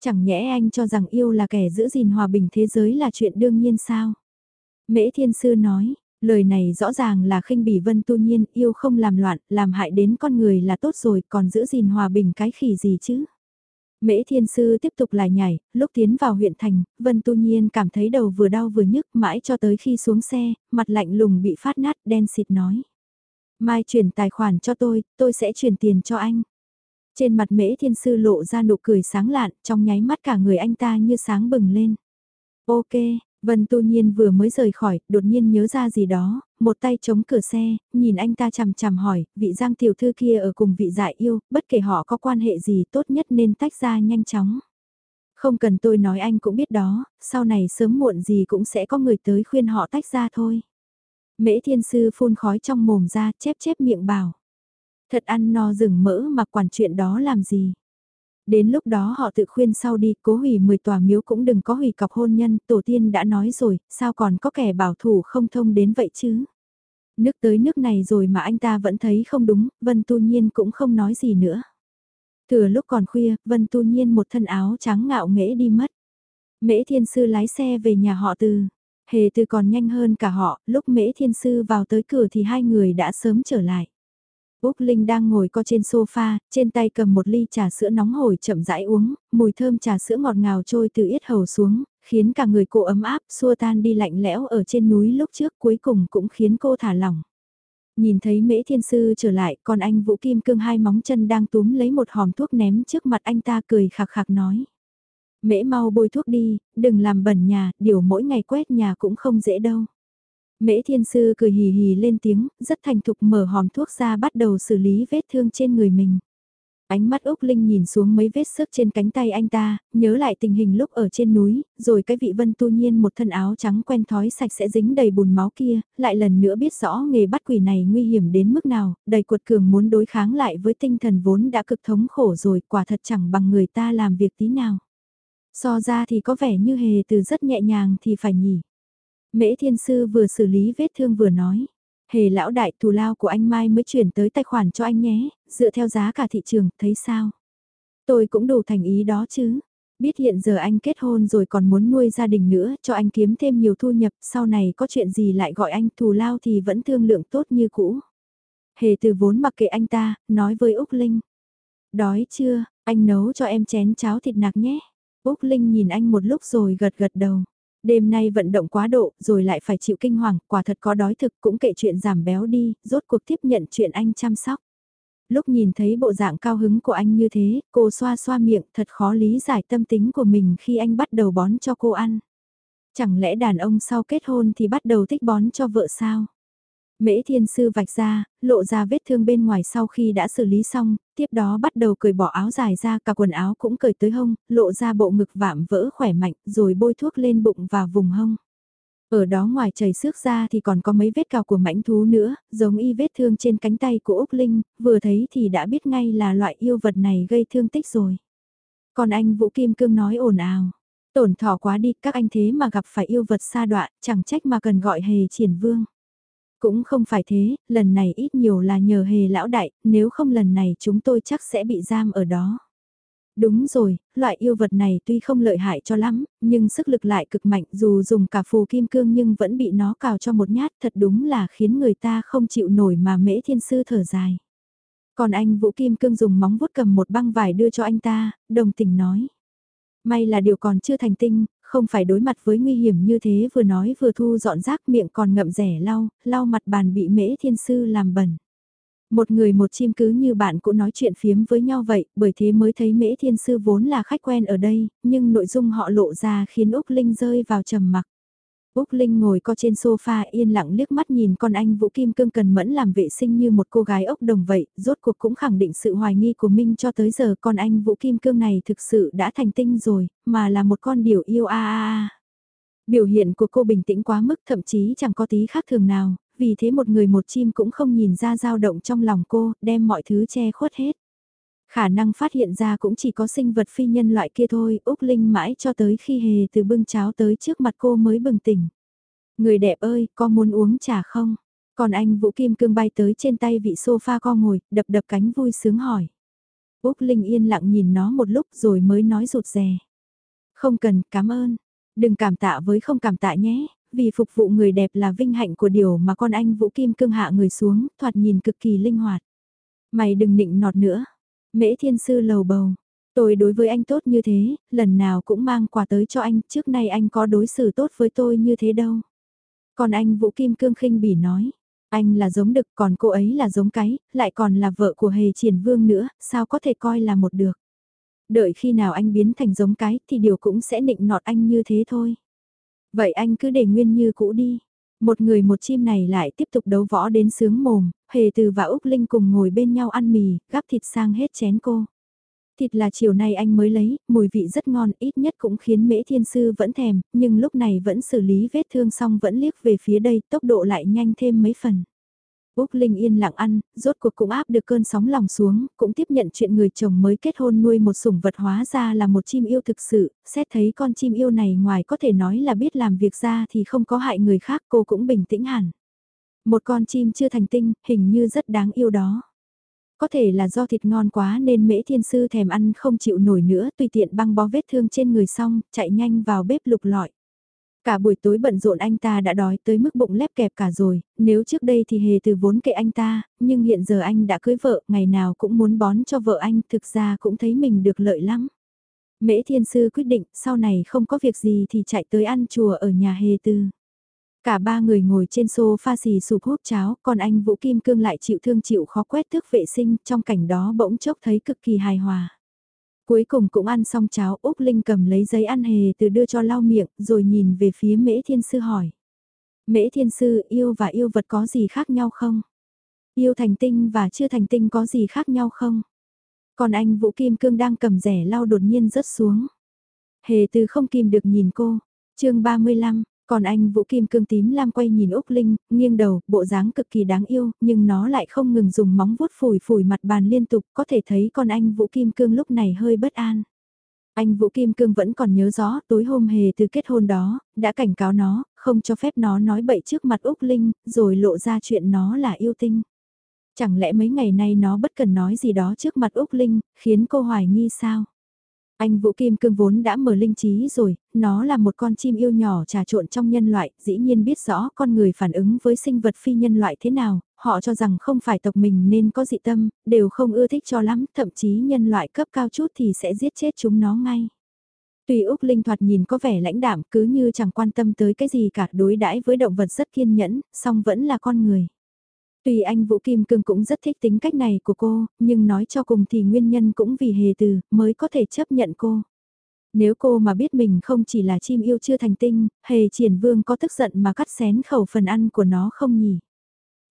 Chẳng nhẽ anh cho rằng yêu là kẻ giữ gìn hòa bình thế giới là chuyện đương nhiên sao? Mễ Thiên Sư nói, lời này rõ ràng là khinh bỉ vân tu nhiên, yêu không làm loạn, làm hại đến con người là tốt rồi, còn giữ gìn hòa bình cái khỉ gì chứ? Mễ Thiên Sư tiếp tục lại nhảy, lúc tiến vào huyện thành, Vân Tu Nhiên cảm thấy đầu vừa đau vừa nhức mãi cho tới khi xuống xe, mặt lạnh lùng bị phát nát đen xịt nói. Mai chuyển tài khoản cho tôi, tôi sẽ chuyển tiền cho anh. Trên mặt mễ thiên sư lộ ra nụ cười sáng lạn, trong nháy mắt cả người anh ta như sáng bừng lên. Ok, Vân Tu Nhiên vừa mới rời khỏi, đột nhiên nhớ ra gì đó, một tay chống cửa xe, nhìn anh ta chằm chằm hỏi, vị giang tiểu thư kia ở cùng vị dại yêu, bất kể họ có quan hệ gì tốt nhất nên tách ra nhanh chóng. Không cần tôi nói anh cũng biết đó, sau này sớm muộn gì cũng sẽ có người tới khuyên họ tách ra thôi. Mễ thiên sư phun khói trong mồm ra chép chép miệng bảo. Thật ăn no rừng mỡ mà quản chuyện đó làm gì. Đến lúc đó họ tự khuyên sau đi, cố hủy 10 tòa miếu cũng đừng có hủy cọc hôn nhân, tổ tiên đã nói rồi, sao còn có kẻ bảo thủ không thông đến vậy chứ. Nước tới nước này rồi mà anh ta vẫn thấy không đúng, Vân Tu Nhiên cũng không nói gì nữa. Thừa lúc còn khuya, Vân Tu Nhiên một thân áo trắng ngạo nghễ đi mất. Mễ Thiên Sư lái xe về nhà họ từ. Hề từ còn nhanh hơn cả họ, lúc Mễ Thiên Sư vào tới cửa thì hai người đã sớm trở lại. Úc Linh đang ngồi co trên sofa, trên tay cầm một ly trà sữa nóng hổi chậm rãi uống, mùi thơm trà sữa ngọt ngào trôi từ yết hầu xuống, khiến cả người cô ấm áp, xua tan đi lạnh lẽo ở trên núi lúc trước cuối cùng cũng khiến cô thả lỏng. Nhìn thấy mễ thiên sư trở lại, còn anh Vũ Kim Cương hai móng chân đang túm lấy một hòm thuốc ném trước mặt anh ta cười khạc khạc nói. Mễ mau bôi thuốc đi, đừng làm bẩn nhà, điều mỗi ngày quét nhà cũng không dễ đâu. Mễ thiên sư cười hì hì lên tiếng, rất thành thục mở hòm thuốc ra bắt đầu xử lý vết thương trên người mình. Ánh mắt Úc Linh nhìn xuống mấy vết sức trên cánh tay anh ta, nhớ lại tình hình lúc ở trên núi, rồi cái vị vân tu nhiên một thân áo trắng quen thói sạch sẽ dính đầy bùn máu kia, lại lần nữa biết rõ nghề bắt quỷ này nguy hiểm đến mức nào, đầy cuột cường muốn đối kháng lại với tinh thần vốn đã cực thống khổ rồi, quả thật chẳng bằng người ta làm việc tí nào. So ra thì có vẻ như hề từ rất nhẹ nhàng thì phải nhỉ. Mễ thiên sư vừa xử lý vết thương vừa nói. Hề lão đại thù lao của anh Mai mới chuyển tới tài khoản cho anh nhé, dựa theo giá cả thị trường, thấy sao? Tôi cũng đủ thành ý đó chứ. Biết hiện giờ anh kết hôn rồi còn muốn nuôi gia đình nữa, cho anh kiếm thêm nhiều thu nhập, sau này có chuyện gì lại gọi anh thù lao thì vẫn thương lượng tốt như cũ. Hề từ vốn mặc kệ anh ta, nói với Úc Linh. Đói chưa, anh nấu cho em chén cháo thịt nạc nhé. Úc Linh nhìn anh một lúc rồi gật gật đầu. Đêm nay vận động quá độ rồi lại phải chịu kinh hoàng, quả thật có đói thực cũng kệ chuyện giảm béo đi, rốt cuộc tiếp nhận chuyện anh chăm sóc. Lúc nhìn thấy bộ dạng cao hứng của anh như thế, cô xoa xoa miệng thật khó lý giải tâm tính của mình khi anh bắt đầu bón cho cô ăn. Chẳng lẽ đàn ông sau kết hôn thì bắt đầu thích bón cho vợ sao? Mễ thiên sư vạch ra, lộ ra vết thương bên ngoài sau khi đã xử lý xong, tiếp đó bắt đầu cởi bỏ áo dài ra cả quần áo cũng cởi tới hông, lộ ra bộ ngực vạm vỡ khỏe mạnh rồi bôi thuốc lên bụng và vùng hông. Ở đó ngoài chảy xước ra thì còn có mấy vết cào của mãnh thú nữa, giống y vết thương trên cánh tay của Úc Linh, vừa thấy thì đã biết ngay là loại yêu vật này gây thương tích rồi. Còn anh Vũ Kim Cương nói ồn ào, tổn thọ quá đi, các anh thế mà gặp phải yêu vật xa đoạn, chẳng trách mà cần gọi hề triển vương. Cũng không phải thế, lần này ít nhiều là nhờ hề lão đại, nếu không lần này chúng tôi chắc sẽ bị giam ở đó. Đúng rồi, loại yêu vật này tuy không lợi hại cho lắm, nhưng sức lực lại cực mạnh dù dùng cả phù kim cương nhưng vẫn bị nó cào cho một nhát thật đúng là khiến người ta không chịu nổi mà mễ thiên sư thở dài. Còn anh Vũ Kim Cương dùng móng vuốt cầm một băng vải đưa cho anh ta, đồng tình nói. May là điều còn chưa thành tinh, không phải đối mặt với nguy hiểm như thế vừa nói vừa thu dọn rác miệng còn ngậm rẻ lau, lau mặt bàn bị mễ thiên sư làm bẩn. Một người một chim cứ như bạn cũng nói chuyện phiếm với nhau vậy, bởi thế mới thấy mễ thiên sư vốn là khách quen ở đây, nhưng nội dung họ lộ ra khiến Úc Linh rơi vào trầm mặc. Úc Linh ngồi co trên sofa yên lặng liếc mắt nhìn con anh Vũ Kim Cương cần mẫn làm vệ sinh như một cô gái ốc đồng vậy, rốt cuộc cũng khẳng định sự hoài nghi của Minh cho tới giờ con anh Vũ Kim Cương này thực sự đã thành tinh rồi, mà là một con điều yêu a a a. Biểu hiện của cô bình tĩnh quá mức thậm chí chẳng có tí khác thường nào, vì thế một người một chim cũng không nhìn ra dao động trong lòng cô, đem mọi thứ che khuất hết. Khả năng phát hiện ra cũng chỉ có sinh vật phi nhân loại kia thôi, Úc Linh mãi cho tới khi hề từ bưng cháo tới trước mặt cô mới bừng tỉnh. Người đẹp ơi, có muốn uống trà không? Còn anh Vũ Kim Cương bay tới trên tay vị sofa co ngồi, đập đập cánh vui sướng hỏi. Úc Linh yên lặng nhìn nó một lúc rồi mới nói rụt rè. Không cần, cảm ơn. Đừng cảm tạ với không cảm tạ nhé, vì phục vụ người đẹp là vinh hạnh của điều mà con anh Vũ Kim Cương hạ người xuống, thoạt nhìn cực kỳ linh hoạt. Mày đừng nịnh nọt nữa, Mễ thiên sư lầu bầu. Tôi đối với anh tốt như thế, lần nào cũng mang quà tới cho anh, trước nay anh có đối xử tốt với tôi như thế đâu. Còn anh Vũ Kim Cương khinh bỉ nói, anh là giống đực còn cô ấy là giống cái, lại còn là vợ của hề triển vương nữa, sao có thể coi là một được. Đợi khi nào anh biến thành giống cái thì điều cũng sẽ nịnh nọt anh như thế thôi. Vậy anh cứ để nguyên như cũ đi. Một người một chim này lại tiếp tục đấu võ đến sướng mồm, Hề Từ và Úc Linh cùng ngồi bên nhau ăn mì, gắp thịt sang hết chén cô. Thịt là chiều nay anh mới lấy, mùi vị rất ngon, ít nhất cũng khiến Mễ Thiên Sư vẫn thèm, nhưng lúc này vẫn xử lý vết thương xong vẫn liếc về phía đây, tốc độ lại nhanh thêm mấy phần. Úc Linh yên lặng ăn, rốt cuộc cũng áp được cơn sóng lòng xuống, cũng tiếp nhận chuyện người chồng mới kết hôn nuôi một sủng vật hóa ra là một chim yêu thực sự, xét thấy con chim yêu này ngoài có thể nói là biết làm việc ra thì không có hại người khác cô cũng bình tĩnh hẳn. Một con chim chưa thành tinh, hình như rất đáng yêu đó. Có thể là do thịt ngon quá nên mễ thiên sư thèm ăn không chịu nổi nữa tùy tiện băng bó vết thương trên người xong, chạy nhanh vào bếp lục lọi. Cả buổi tối bận rộn anh ta đã đói tới mức bụng lép kẹp cả rồi, nếu trước đây thì hề từ vốn kệ anh ta, nhưng hiện giờ anh đã cưới vợ, ngày nào cũng muốn bón cho vợ anh, thực ra cũng thấy mình được lợi lắm. Mễ Thiên Sư quyết định sau này không có việc gì thì chạy tới ăn chùa ở nhà hề từ. Cả ba người ngồi trên sofa xì sụp hút cháo, còn anh Vũ Kim Cương lại chịu thương chịu khó quét thước vệ sinh, trong cảnh đó bỗng chốc thấy cực kỳ hài hòa. Cuối cùng cũng ăn xong cháo, Úc Linh cầm lấy giấy ăn hề từ đưa cho lau miệng, rồi nhìn về phía Mễ Thiên Sư hỏi. Mễ Thiên Sư, yêu và yêu vật có gì khác nhau không? Yêu thành tinh và chưa thành tinh có gì khác nhau không? Còn anh Vũ Kim Cương đang cầm rẻ lau đột nhiên rớt xuống. Hề từ không kìm được nhìn cô. chương 35, còn anh Vũ Kim Cương tím lam quay nhìn Úc Linh, nghiêng đầu, bộ dáng cực kỳ đáng yêu, nhưng nó lại không ngừng dùng móng vuốt phủi phủi mặt bàn liên tục, có thể thấy con anh Vũ Kim Cương lúc này hơi bất an. Anh Vũ Kim Cương vẫn còn nhớ rõ tối hôm hề từ kết hôn đó, đã cảnh cáo nó, không cho phép nó nói bậy trước mặt Úc Linh, rồi lộ ra chuyện nó là yêu tinh. Chẳng lẽ mấy ngày nay nó bất cần nói gì đó trước mặt Úc Linh, khiến cô hoài nghi sao? Anh Vũ Kim Cương vốn đã mở linh trí rồi, nó là một con chim yêu nhỏ trà trộn trong nhân loại, dĩ nhiên biết rõ con người phản ứng với sinh vật phi nhân loại thế nào, họ cho rằng không phải tộc mình nên có dị tâm, đều không ưa thích cho lắm, thậm chí nhân loại cấp cao chút thì sẽ giết chết chúng nó ngay. Tuy Úc Linh thoạt nhìn có vẻ lãnh đạm cứ như chẳng quan tâm tới cái gì cả đối đãi với động vật rất kiên nhẫn, song vẫn là con người. Tuy anh Vũ Kim Cương cũng rất thích tính cách này của cô, nhưng nói cho cùng thì nguyên nhân cũng vì hề từ mới có thể chấp nhận cô. Nếu cô mà biết mình không chỉ là chim yêu chưa thành tinh, hề triển vương có tức giận mà cắt xén khẩu phần ăn của nó không nhỉ?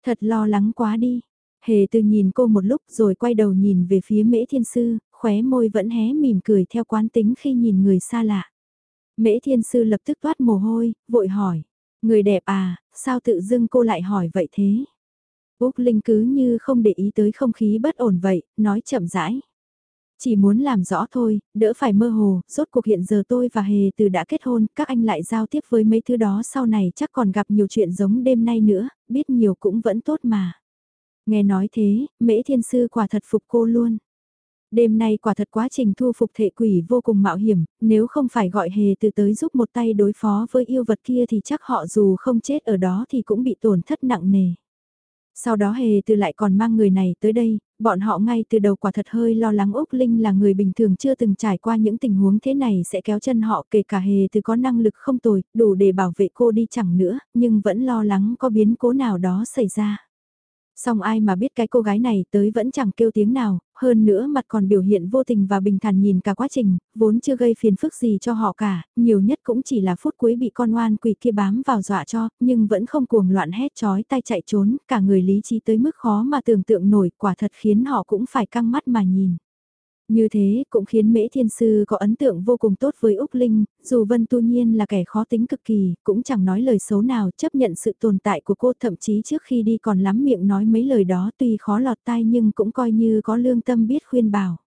Thật lo lắng quá đi. Hề từ nhìn cô một lúc rồi quay đầu nhìn về phía mễ thiên sư, khóe môi vẫn hé mỉm cười theo quán tính khi nhìn người xa lạ. Mễ thiên sư lập tức toát mồ hôi, vội hỏi. Người đẹp à, sao tự dưng cô lại hỏi vậy thế? Úc Linh cứ như không để ý tới không khí bất ổn vậy, nói chậm rãi. Chỉ muốn làm rõ thôi, đỡ phải mơ hồ, rốt cuộc hiện giờ tôi và Hề từ đã kết hôn, các anh lại giao tiếp với mấy thứ đó sau này chắc còn gặp nhiều chuyện giống đêm nay nữa, biết nhiều cũng vẫn tốt mà. Nghe nói thế, mễ thiên sư quả thật phục cô luôn. Đêm nay quả thật quá trình thu phục thể quỷ vô cùng mạo hiểm, nếu không phải gọi hề từ tới giúp một tay đối phó với yêu vật kia thì chắc họ dù không chết ở đó thì cũng bị tổn thất nặng nề. Sau đó hề từ lại còn mang người này tới đây, bọn họ ngay từ đầu quả thật hơi lo lắng Úc Linh là người bình thường chưa từng trải qua những tình huống thế này sẽ kéo chân họ kể cả hề từ có năng lực không tồi, đủ để bảo vệ cô đi chẳng nữa, nhưng vẫn lo lắng có biến cố nào đó xảy ra song ai mà biết cái cô gái này tới vẫn chẳng kêu tiếng nào, hơn nữa mặt còn biểu hiện vô tình và bình thản nhìn cả quá trình, vốn chưa gây phiền phức gì cho họ cả, nhiều nhất cũng chỉ là phút cuối bị con oan quỷ kia bám vào dọa cho, nhưng vẫn không cuồng loạn hét chói tay chạy trốn, cả người lý trí tới mức khó mà tưởng tượng nổi, quả thật khiến họ cũng phải căng mắt mà nhìn. Như thế cũng khiến Mễ Thiên Sư có ấn tượng vô cùng tốt với Úc Linh, dù Vân Tu Nhiên là kẻ khó tính cực kỳ, cũng chẳng nói lời xấu nào chấp nhận sự tồn tại của cô thậm chí trước khi đi còn lắm miệng nói mấy lời đó tuy khó lọt tai nhưng cũng coi như có lương tâm biết khuyên bảo.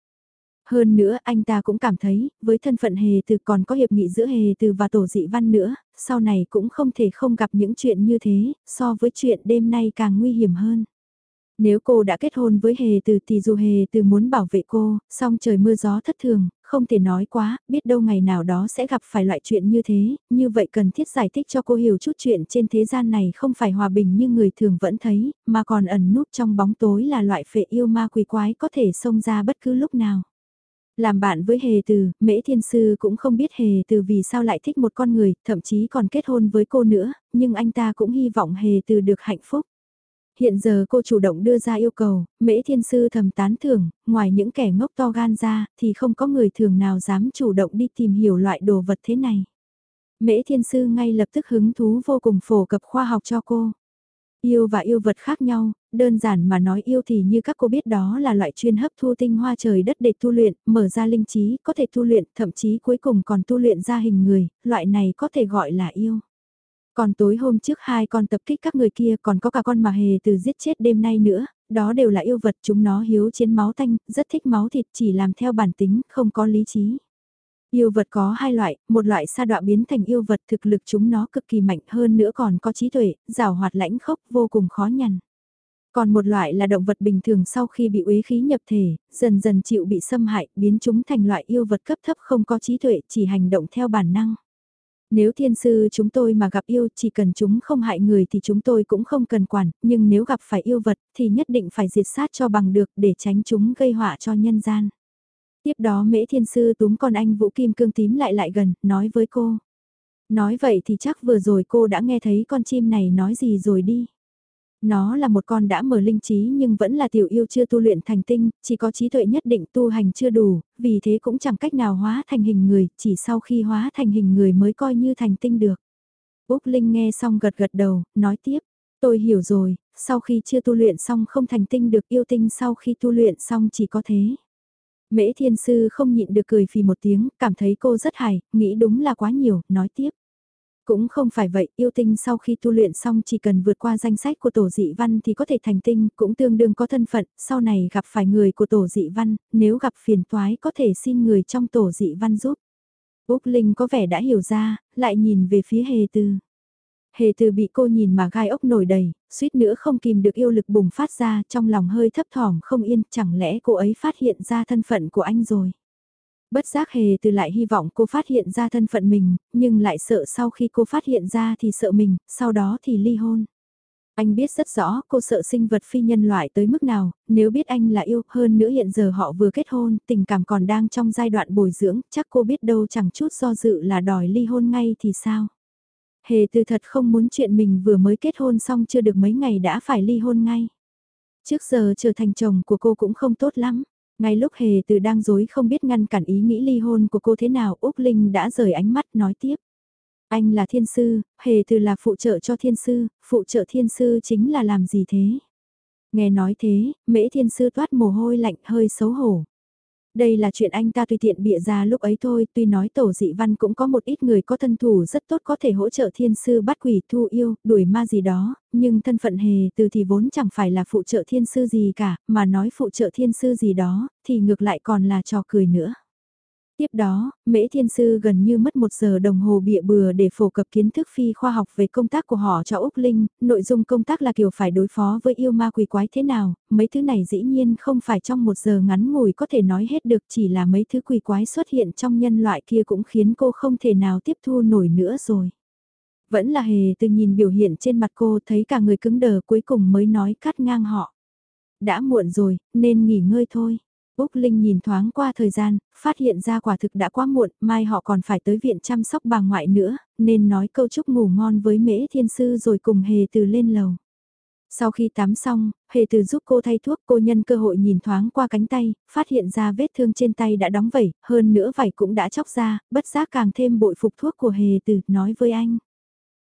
Hơn nữa anh ta cũng cảm thấy, với thân phận hề từ còn có hiệp nghị giữa hề từ và tổ dị văn nữa, sau này cũng không thể không gặp những chuyện như thế, so với chuyện đêm nay càng nguy hiểm hơn. Nếu cô đã kết hôn với Hề Từ thì dù Hề Từ muốn bảo vệ cô, song trời mưa gió thất thường, không thể nói quá, biết đâu ngày nào đó sẽ gặp phải loại chuyện như thế, như vậy cần thiết giải thích cho cô hiểu chút chuyện trên thế gian này không phải hòa bình như người thường vẫn thấy, mà còn ẩn núp trong bóng tối là loại phệ yêu ma quỷ quái có thể xông ra bất cứ lúc nào. Làm bạn với Hề Từ, Mễ Thiên Sư cũng không biết Hề Từ vì sao lại thích một con người, thậm chí còn kết hôn với cô nữa, nhưng anh ta cũng hy vọng Hề Từ được hạnh phúc. Hiện giờ cô chủ động đưa ra yêu cầu, mễ thiên sư thầm tán thưởng, ngoài những kẻ ngốc to gan ra, thì không có người thường nào dám chủ động đi tìm hiểu loại đồ vật thế này. Mễ thiên sư ngay lập tức hứng thú vô cùng phổ cập khoa học cho cô. Yêu và yêu vật khác nhau, đơn giản mà nói yêu thì như các cô biết đó là loại chuyên hấp thu tinh hoa trời đất để tu luyện, mở ra linh trí, có thể tu luyện, thậm chí cuối cùng còn tu luyện ra hình người, loại này có thể gọi là yêu. Còn tối hôm trước hai con tập kích các người kia còn có cả con mà hề từ giết chết đêm nay nữa, đó đều là yêu vật chúng nó hiếu chiến máu tanh, rất thích máu thịt chỉ làm theo bản tính, không có lý trí. Yêu vật có hai loại, một loại sa đọa biến thành yêu vật thực lực chúng nó cực kỳ mạnh hơn nữa còn có trí tuệ, rào hoạt lãnh khốc vô cùng khó nhằn. Còn một loại là động vật bình thường sau khi bị uế khí nhập thể, dần dần chịu bị xâm hại, biến chúng thành loại yêu vật cấp thấp không có trí tuệ, chỉ hành động theo bản năng. Nếu thiên sư chúng tôi mà gặp yêu chỉ cần chúng không hại người thì chúng tôi cũng không cần quản, nhưng nếu gặp phải yêu vật thì nhất định phải diệt sát cho bằng được để tránh chúng gây họa cho nhân gian. Tiếp đó mễ thiên sư túm con anh Vũ Kim Cương tím lại lại gần, nói với cô. Nói vậy thì chắc vừa rồi cô đã nghe thấy con chim này nói gì rồi đi. Nó là một con đã mở linh trí nhưng vẫn là tiểu yêu chưa tu luyện thành tinh, chỉ có trí tuệ nhất định tu hành chưa đủ, vì thế cũng chẳng cách nào hóa thành hình người, chỉ sau khi hóa thành hình người mới coi như thành tinh được. Úc Linh nghe xong gật gật đầu, nói tiếp, tôi hiểu rồi, sau khi chưa tu luyện xong không thành tinh được yêu tinh sau khi tu luyện xong chỉ có thế. Mễ thiên sư không nhịn được cười phì một tiếng, cảm thấy cô rất hài, nghĩ đúng là quá nhiều, nói tiếp. Cũng không phải vậy, yêu tinh sau khi tu luyện xong chỉ cần vượt qua danh sách của tổ dị văn thì có thể thành tinh, cũng tương đương có thân phận, sau này gặp phải người của tổ dị văn, nếu gặp phiền toái có thể xin người trong tổ dị văn giúp. Úc Linh có vẻ đã hiểu ra, lại nhìn về phía hề tư. Hề từ bị cô nhìn mà gai ốc nổi đầy, suýt nữa không kìm được yêu lực bùng phát ra trong lòng hơi thấp thỏm không yên, chẳng lẽ cô ấy phát hiện ra thân phận của anh rồi. Bất giác hề từ lại hy vọng cô phát hiện ra thân phận mình, nhưng lại sợ sau khi cô phát hiện ra thì sợ mình, sau đó thì ly hôn. Anh biết rất rõ cô sợ sinh vật phi nhân loại tới mức nào, nếu biết anh là yêu hơn nữa hiện giờ họ vừa kết hôn, tình cảm còn đang trong giai đoạn bồi dưỡng, chắc cô biết đâu chẳng chút do dự là đòi ly hôn ngay thì sao. Hề từ thật không muốn chuyện mình vừa mới kết hôn xong chưa được mấy ngày đã phải ly hôn ngay. Trước giờ trở thành chồng của cô cũng không tốt lắm. Ngay lúc Hề từ đang dối không biết ngăn cản ý nghĩ ly hôn của cô thế nào Úc Linh đã rời ánh mắt nói tiếp. Anh là thiên sư, Hề từ là phụ trợ cho thiên sư, phụ trợ thiên sư chính là làm gì thế? Nghe nói thế, mễ thiên sư toát mồ hôi lạnh hơi xấu hổ. Đây là chuyện anh ta tùy tiện bịa ra lúc ấy thôi, tuy nói tổ dị văn cũng có một ít người có thân thủ rất tốt có thể hỗ trợ thiên sư bắt quỷ thu yêu, đuổi ma gì đó, nhưng thân phận hề từ thì vốn chẳng phải là phụ trợ thiên sư gì cả, mà nói phụ trợ thiên sư gì đó, thì ngược lại còn là trò cười nữa. Tiếp đó, Mễ Thiên Sư gần như mất một giờ đồng hồ bịa bừa để phổ cập kiến thức phi khoa học về công tác của họ cho Úc Linh, nội dung công tác là kiểu phải đối phó với yêu ma quỷ quái thế nào, mấy thứ này dĩ nhiên không phải trong một giờ ngắn ngủi có thể nói hết được chỉ là mấy thứ quỷ quái xuất hiện trong nhân loại kia cũng khiến cô không thể nào tiếp thu nổi nữa rồi. Vẫn là hề từ nhìn biểu hiện trên mặt cô thấy cả người cứng đờ cuối cùng mới nói cắt ngang họ. Đã muộn rồi, nên nghỉ ngơi thôi. Úc Linh nhìn thoáng qua thời gian, phát hiện ra quả thực đã quá muộn, mai họ còn phải tới viện chăm sóc bà ngoại nữa, nên nói câu chúc ngủ ngon với mễ thiên sư rồi cùng hề từ lên lầu. Sau khi tắm xong, hề từ giúp cô thay thuốc cô nhân cơ hội nhìn thoáng qua cánh tay, phát hiện ra vết thương trên tay đã đóng vẩy, hơn nữa vảy cũng đã chóc ra, bất giác càng thêm bội phục thuốc của hề từ, nói với anh.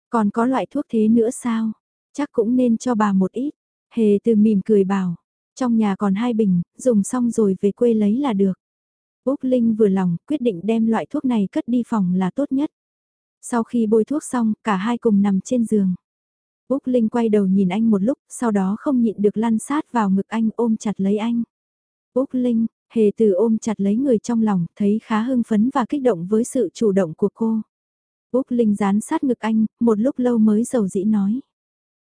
Còn có loại thuốc thế nữa sao? Chắc cũng nên cho bà một ít. Hề từ mỉm cười bảo, trong nhà còn hai bình, dùng xong rồi về quê lấy là được. Úc Linh vừa lòng, quyết định đem loại thuốc này cất đi phòng là tốt nhất. Sau khi bôi thuốc xong, cả hai cùng nằm trên giường. Úc Linh quay đầu nhìn anh một lúc, sau đó không nhịn được lăn sát vào ngực anh ôm chặt lấy anh. Úc Linh, hề từ ôm chặt lấy người trong lòng, thấy khá hưng phấn và kích động với sự chủ động của cô. Úc Linh dán sát ngực anh, một lúc lâu mới dầu dĩ nói.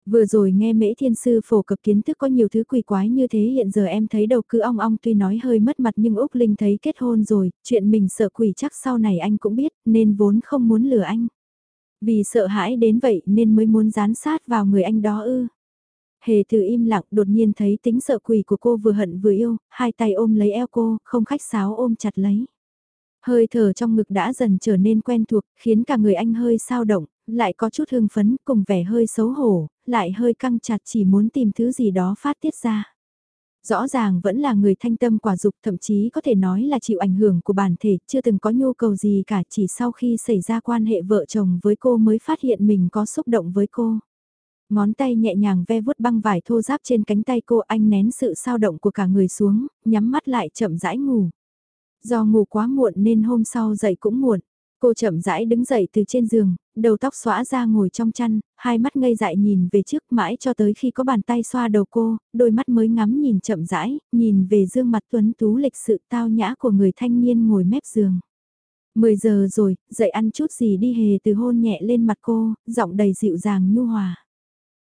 Vừa rồi nghe mễ thiên sư phổ cập kiến thức có nhiều thứ quỷ quái như thế hiện giờ em thấy đầu cứ ong ong tuy nói hơi mất mặt nhưng Úc Linh thấy kết hôn rồi, chuyện mình sợ quỷ chắc sau này anh cũng biết nên vốn không muốn lừa anh. Vì sợ hãi đến vậy nên mới muốn dán sát vào người anh đó ư. Hề từ im lặng đột nhiên thấy tính sợ quỷ của cô vừa hận vừa yêu, hai tay ôm lấy eo cô, không khách sáo ôm chặt lấy. Hơi thở trong ngực đã dần trở nên quen thuộc, khiến cả người anh hơi sao động, lại có chút hương phấn cùng vẻ hơi xấu hổ, lại hơi căng chặt chỉ muốn tìm thứ gì đó phát tiết ra. Rõ ràng vẫn là người thanh tâm quả dục thậm chí có thể nói là chịu ảnh hưởng của bản thể, chưa từng có nhu cầu gì cả chỉ sau khi xảy ra quan hệ vợ chồng với cô mới phát hiện mình có xúc động với cô. Ngón tay nhẹ nhàng ve vuốt băng vải thô giáp trên cánh tay cô anh nén sự sao động của cả người xuống, nhắm mắt lại chậm rãi ngủ. Do ngủ quá muộn nên hôm sau dậy cũng muộn. Cô chậm rãi đứng dậy từ trên giường, đầu tóc xõa ra ngồi trong chăn, hai mắt ngây dại nhìn về trước mãi cho tới khi có bàn tay xoa đầu cô, đôi mắt mới ngắm nhìn chậm rãi, nhìn về dương mặt tuấn tú lịch sự tao nhã của người thanh niên ngồi mép giường. 10 giờ rồi, dậy ăn chút gì đi hề từ hôn nhẹ lên mặt cô, giọng đầy dịu dàng nhu hòa.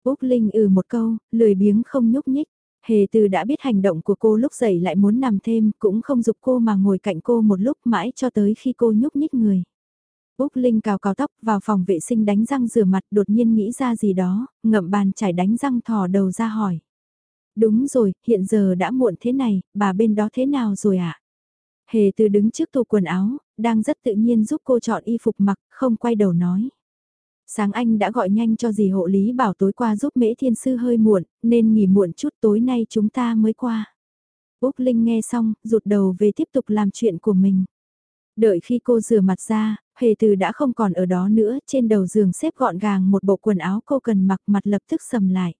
Úc Linh ừ một câu, lười biếng không nhúc nhích. Hề từ đã biết hành động của cô lúc dậy lại muốn nằm thêm, cũng không dục cô mà ngồi cạnh cô một lúc mãi cho tới khi cô nhúc nhích người. Úc Linh cào cào tóc vào phòng vệ sinh đánh răng rửa mặt đột nhiên nghĩ ra gì đó, ngậm bàn chải đánh răng thò đầu ra hỏi. Đúng rồi, hiện giờ đã muộn thế này, bà bên đó thế nào rồi ạ? À? Hề từ đứng trước tủ quần áo, đang rất tự nhiên giúp cô chọn y phục mặc, không quay đầu nói. Sáng anh đã gọi nhanh cho dì hộ lý bảo tối qua giúp mễ thiên sư hơi muộn, nên nghỉ muộn chút tối nay chúng ta mới qua. Úc Linh nghe xong, rụt đầu về tiếp tục làm chuyện của mình. Đợi khi cô rửa mặt ra, hề từ đã không còn ở đó nữa, trên đầu giường xếp gọn gàng một bộ quần áo cô cần mặc mặt lập tức sầm lại.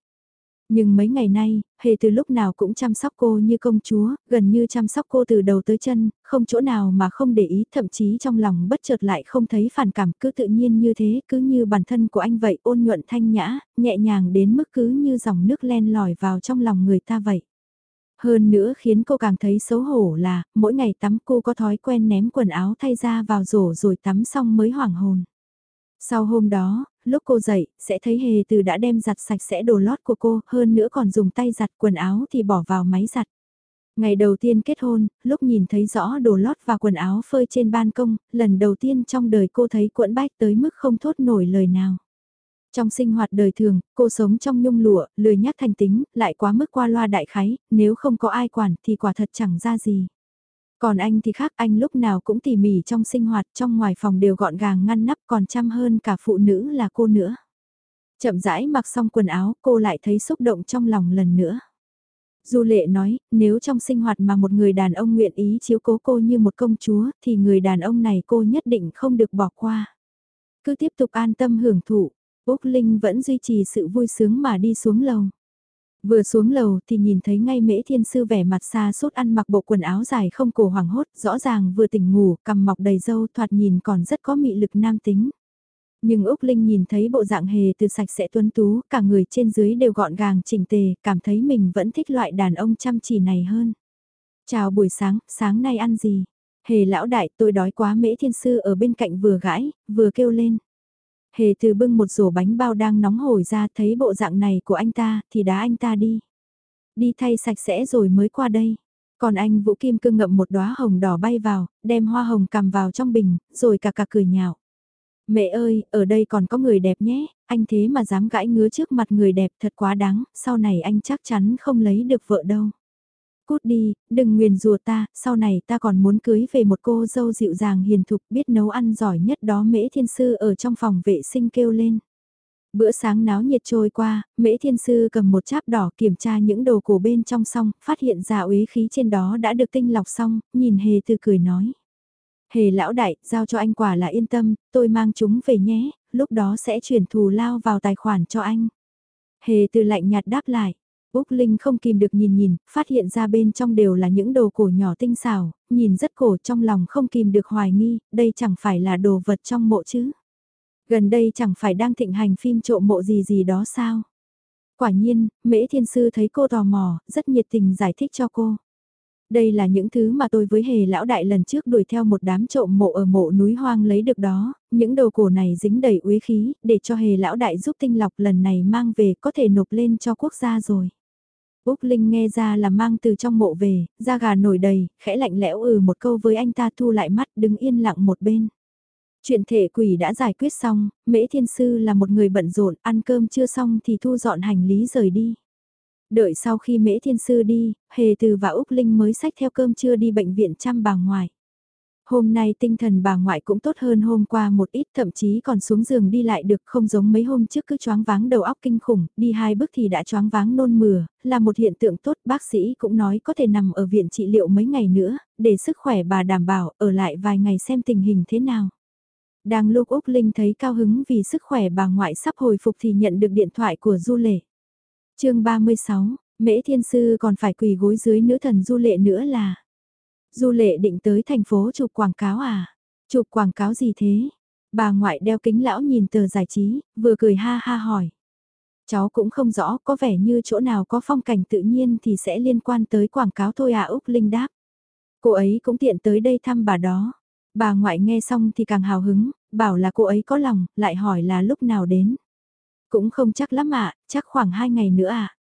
Nhưng mấy ngày nay, hề từ lúc nào cũng chăm sóc cô như công chúa, gần như chăm sóc cô từ đầu tới chân, không chỗ nào mà không để ý, thậm chí trong lòng bất chợt lại không thấy phản cảm, cứ tự nhiên như thế, cứ như bản thân của anh vậy, ôn nhuận thanh nhã, nhẹ nhàng đến mức cứ như dòng nước len lỏi vào trong lòng người ta vậy. Hơn nữa khiến cô càng thấy xấu hổ là, mỗi ngày tắm cô có thói quen ném quần áo thay ra vào rổ rồi tắm xong mới hoảng hồn. Sau hôm đó, lúc cô dậy, sẽ thấy hề từ đã đem giặt sạch sẽ đồ lót của cô, hơn nữa còn dùng tay giặt quần áo thì bỏ vào máy giặt. Ngày đầu tiên kết hôn, lúc nhìn thấy rõ đồ lót và quần áo phơi trên ban công, lần đầu tiên trong đời cô thấy cuộn bách tới mức không thốt nổi lời nào. Trong sinh hoạt đời thường, cô sống trong nhung lụa, lười nhác thành tính, lại quá mức qua loa đại khái, nếu không có ai quản thì quả thật chẳng ra gì. Còn anh thì khác anh lúc nào cũng tỉ mỉ trong sinh hoạt trong ngoài phòng đều gọn gàng ngăn nắp còn chăm hơn cả phụ nữ là cô nữa. Chậm rãi mặc xong quần áo cô lại thấy xúc động trong lòng lần nữa. Du lệ nói, nếu trong sinh hoạt mà một người đàn ông nguyện ý chiếu cố cô như một công chúa thì người đàn ông này cô nhất định không được bỏ qua. Cứ tiếp tục an tâm hưởng thụ, Úc Linh vẫn duy trì sự vui sướng mà đi xuống lầu. Vừa xuống lầu thì nhìn thấy ngay mễ thiên sư vẻ mặt xa sốt ăn mặc bộ quần áo dài không cổ hoàng hốt, rõ ràng vừa tỉnh ngủ, cầm mọc đầy dâu thoạt nhìn còn rất có mị lực nam tính. Nhưng Úc Linh nhìn thấy bộ dạng hề từ sạch sẽ tuấn tú, cả người trên dưới đều gọn gàng chỉnh tề, cảm thấy mình vẫn thích loại đàn ông chăm chỉ này hơn. Chào buổi sáng, sáng nay ăn gì? Hề lão đại tôi đói quá mễ thiên sư ở bên cạnh vừa gãi, vừa kêu lên. Hề từ bưng một rổ bánh bao đang nóng hổi ra thấy bộ dạng này của anh ta thì đá anh ta đi. Đi thay sạch sẽ rồi mới qua đây. Còn anh Vũ Kim cưng ngậm một đóa hồng đỏ bay vào, đem hoa hồng cầm vào trong bình, rồi cả cả cười nhạo. Mẹ ơi, ở đây còn có người đẹp nhé, anh thế mà dám gãi ngứa trước mặt người đẹp thật quá đáng, sau này anh chắc chắn không lấy được vợ đâu. Cút đi, đừng nguyền rùa ta, sau này ta còn muốn cưới về một cô dâu dịu dàng hiền thục biết nấu ăn giỏi nhất đó mễ thiên sư ở trong phòng vệ sinh kêu lên. Bữa sáng náo nhiệt trôi qua, mễ thiên sư cầm một cháp đỏ kiểm tra những đồ cổ bên trong xong, phát hiện ra uế khí trên đó đã được tinh lọc xong, nhìn hề từ cười nói. Hề lão đại, giao cho anh quả là yên tâm, tôi mang chúng về nhé, lúc đó sẽ chuyển thù lao vào tài khoản cho anh. Hề từ lạnh nhạt đáp lại. Úc Linh không kìm được nhìn nhìn, phát hiện ra bên trong đều là những đồ cổ nhỏ tinh xảo, nhìn rất cổ trong lòng không kìm được hoài nghi, đây chẳng phải là đồ vật trong mộ chứ. Gần đây chẳng phải đang thịnh hành phim trộm mộ gì gì đó sao. Quả nhiên, Mễ Thiên Sư thấy cô tò mò, rất nhiệt tình giải thích cho cô. Đây là những thứ mà tôi với hề lão đại lần trước đuổi theo một đám trộm mộ ở mộ núi hoang lấy được đó, những đồ cổ này dính đầy uế khí, để cho hề lão đại giúp tinh lọc lần này mang về có thể nộp lên cho quốc gia rồi. Úc Linh nghe ra là mang từ trong mộ về, da gà nổi đầy, khẽ lạnh lẽo ừ một câu với anh ta thu lại mắt đứng yên lặng một bên. Chuyện thể quỷ đã giải quyết xong, Mễ Thiên Sư là một người bận rộn, ăn cơm chưa xong thì thu dọn hành lý rời đi. Đợi sau khi Mễ Thiên Sư đi, Hề Từ và Úc Linh mới xách theo cơm trưa đi bệnh viện chăm bà ngoại. Hôm nay tinh thần bà ngoại cũng tốt hơn hôm qua một ít thậm chí còn xuống giường đi lại được không giống mấy hôm trước cứ choáng váng đầu óc kinh khủng, đi hai bước thì đã choáng váng nôn mửa, là một hiện tượng tốt bác sĩ cũng nói có thể nằm ở viện trị liệu mấy ngày nữa, để sức khỏe bà đảm bảo ở lại vài ngày xem tình hình thế nào. Đang lúc Úc Linh thấy cao hứng vì sức khỏe bà ngoại sắp hồi phục thì nhận được điện thoại của Du Lệ. chương 36, Mễ Thiên Sư còn phải quỳ gối dưới nữ thần Du Lệ nữa là Du lệ định tới thành phố chụp quảng cáo à? Chụp quảng cáo gì thế? Bà ngoại đeo kính lão nhìn tờ giải trí, vừa cười ha ha hỏi. Cháu cũng không rõ, có vẻ như chỗ nào có phong cảnh tự nhiên thì sẽ liên quan tới quảng cáo thôi à Úc Linh đáp. Cô ấy cũng tiện tới đây thăm bà đó. Bà ngoại nghe xong thì càng hào hứng, bảo là cô ấy có lòng, lại hỏi là lúc nào đến. Cũng không chắc lắm ạ, chắc khoảng hai ngày nữa à.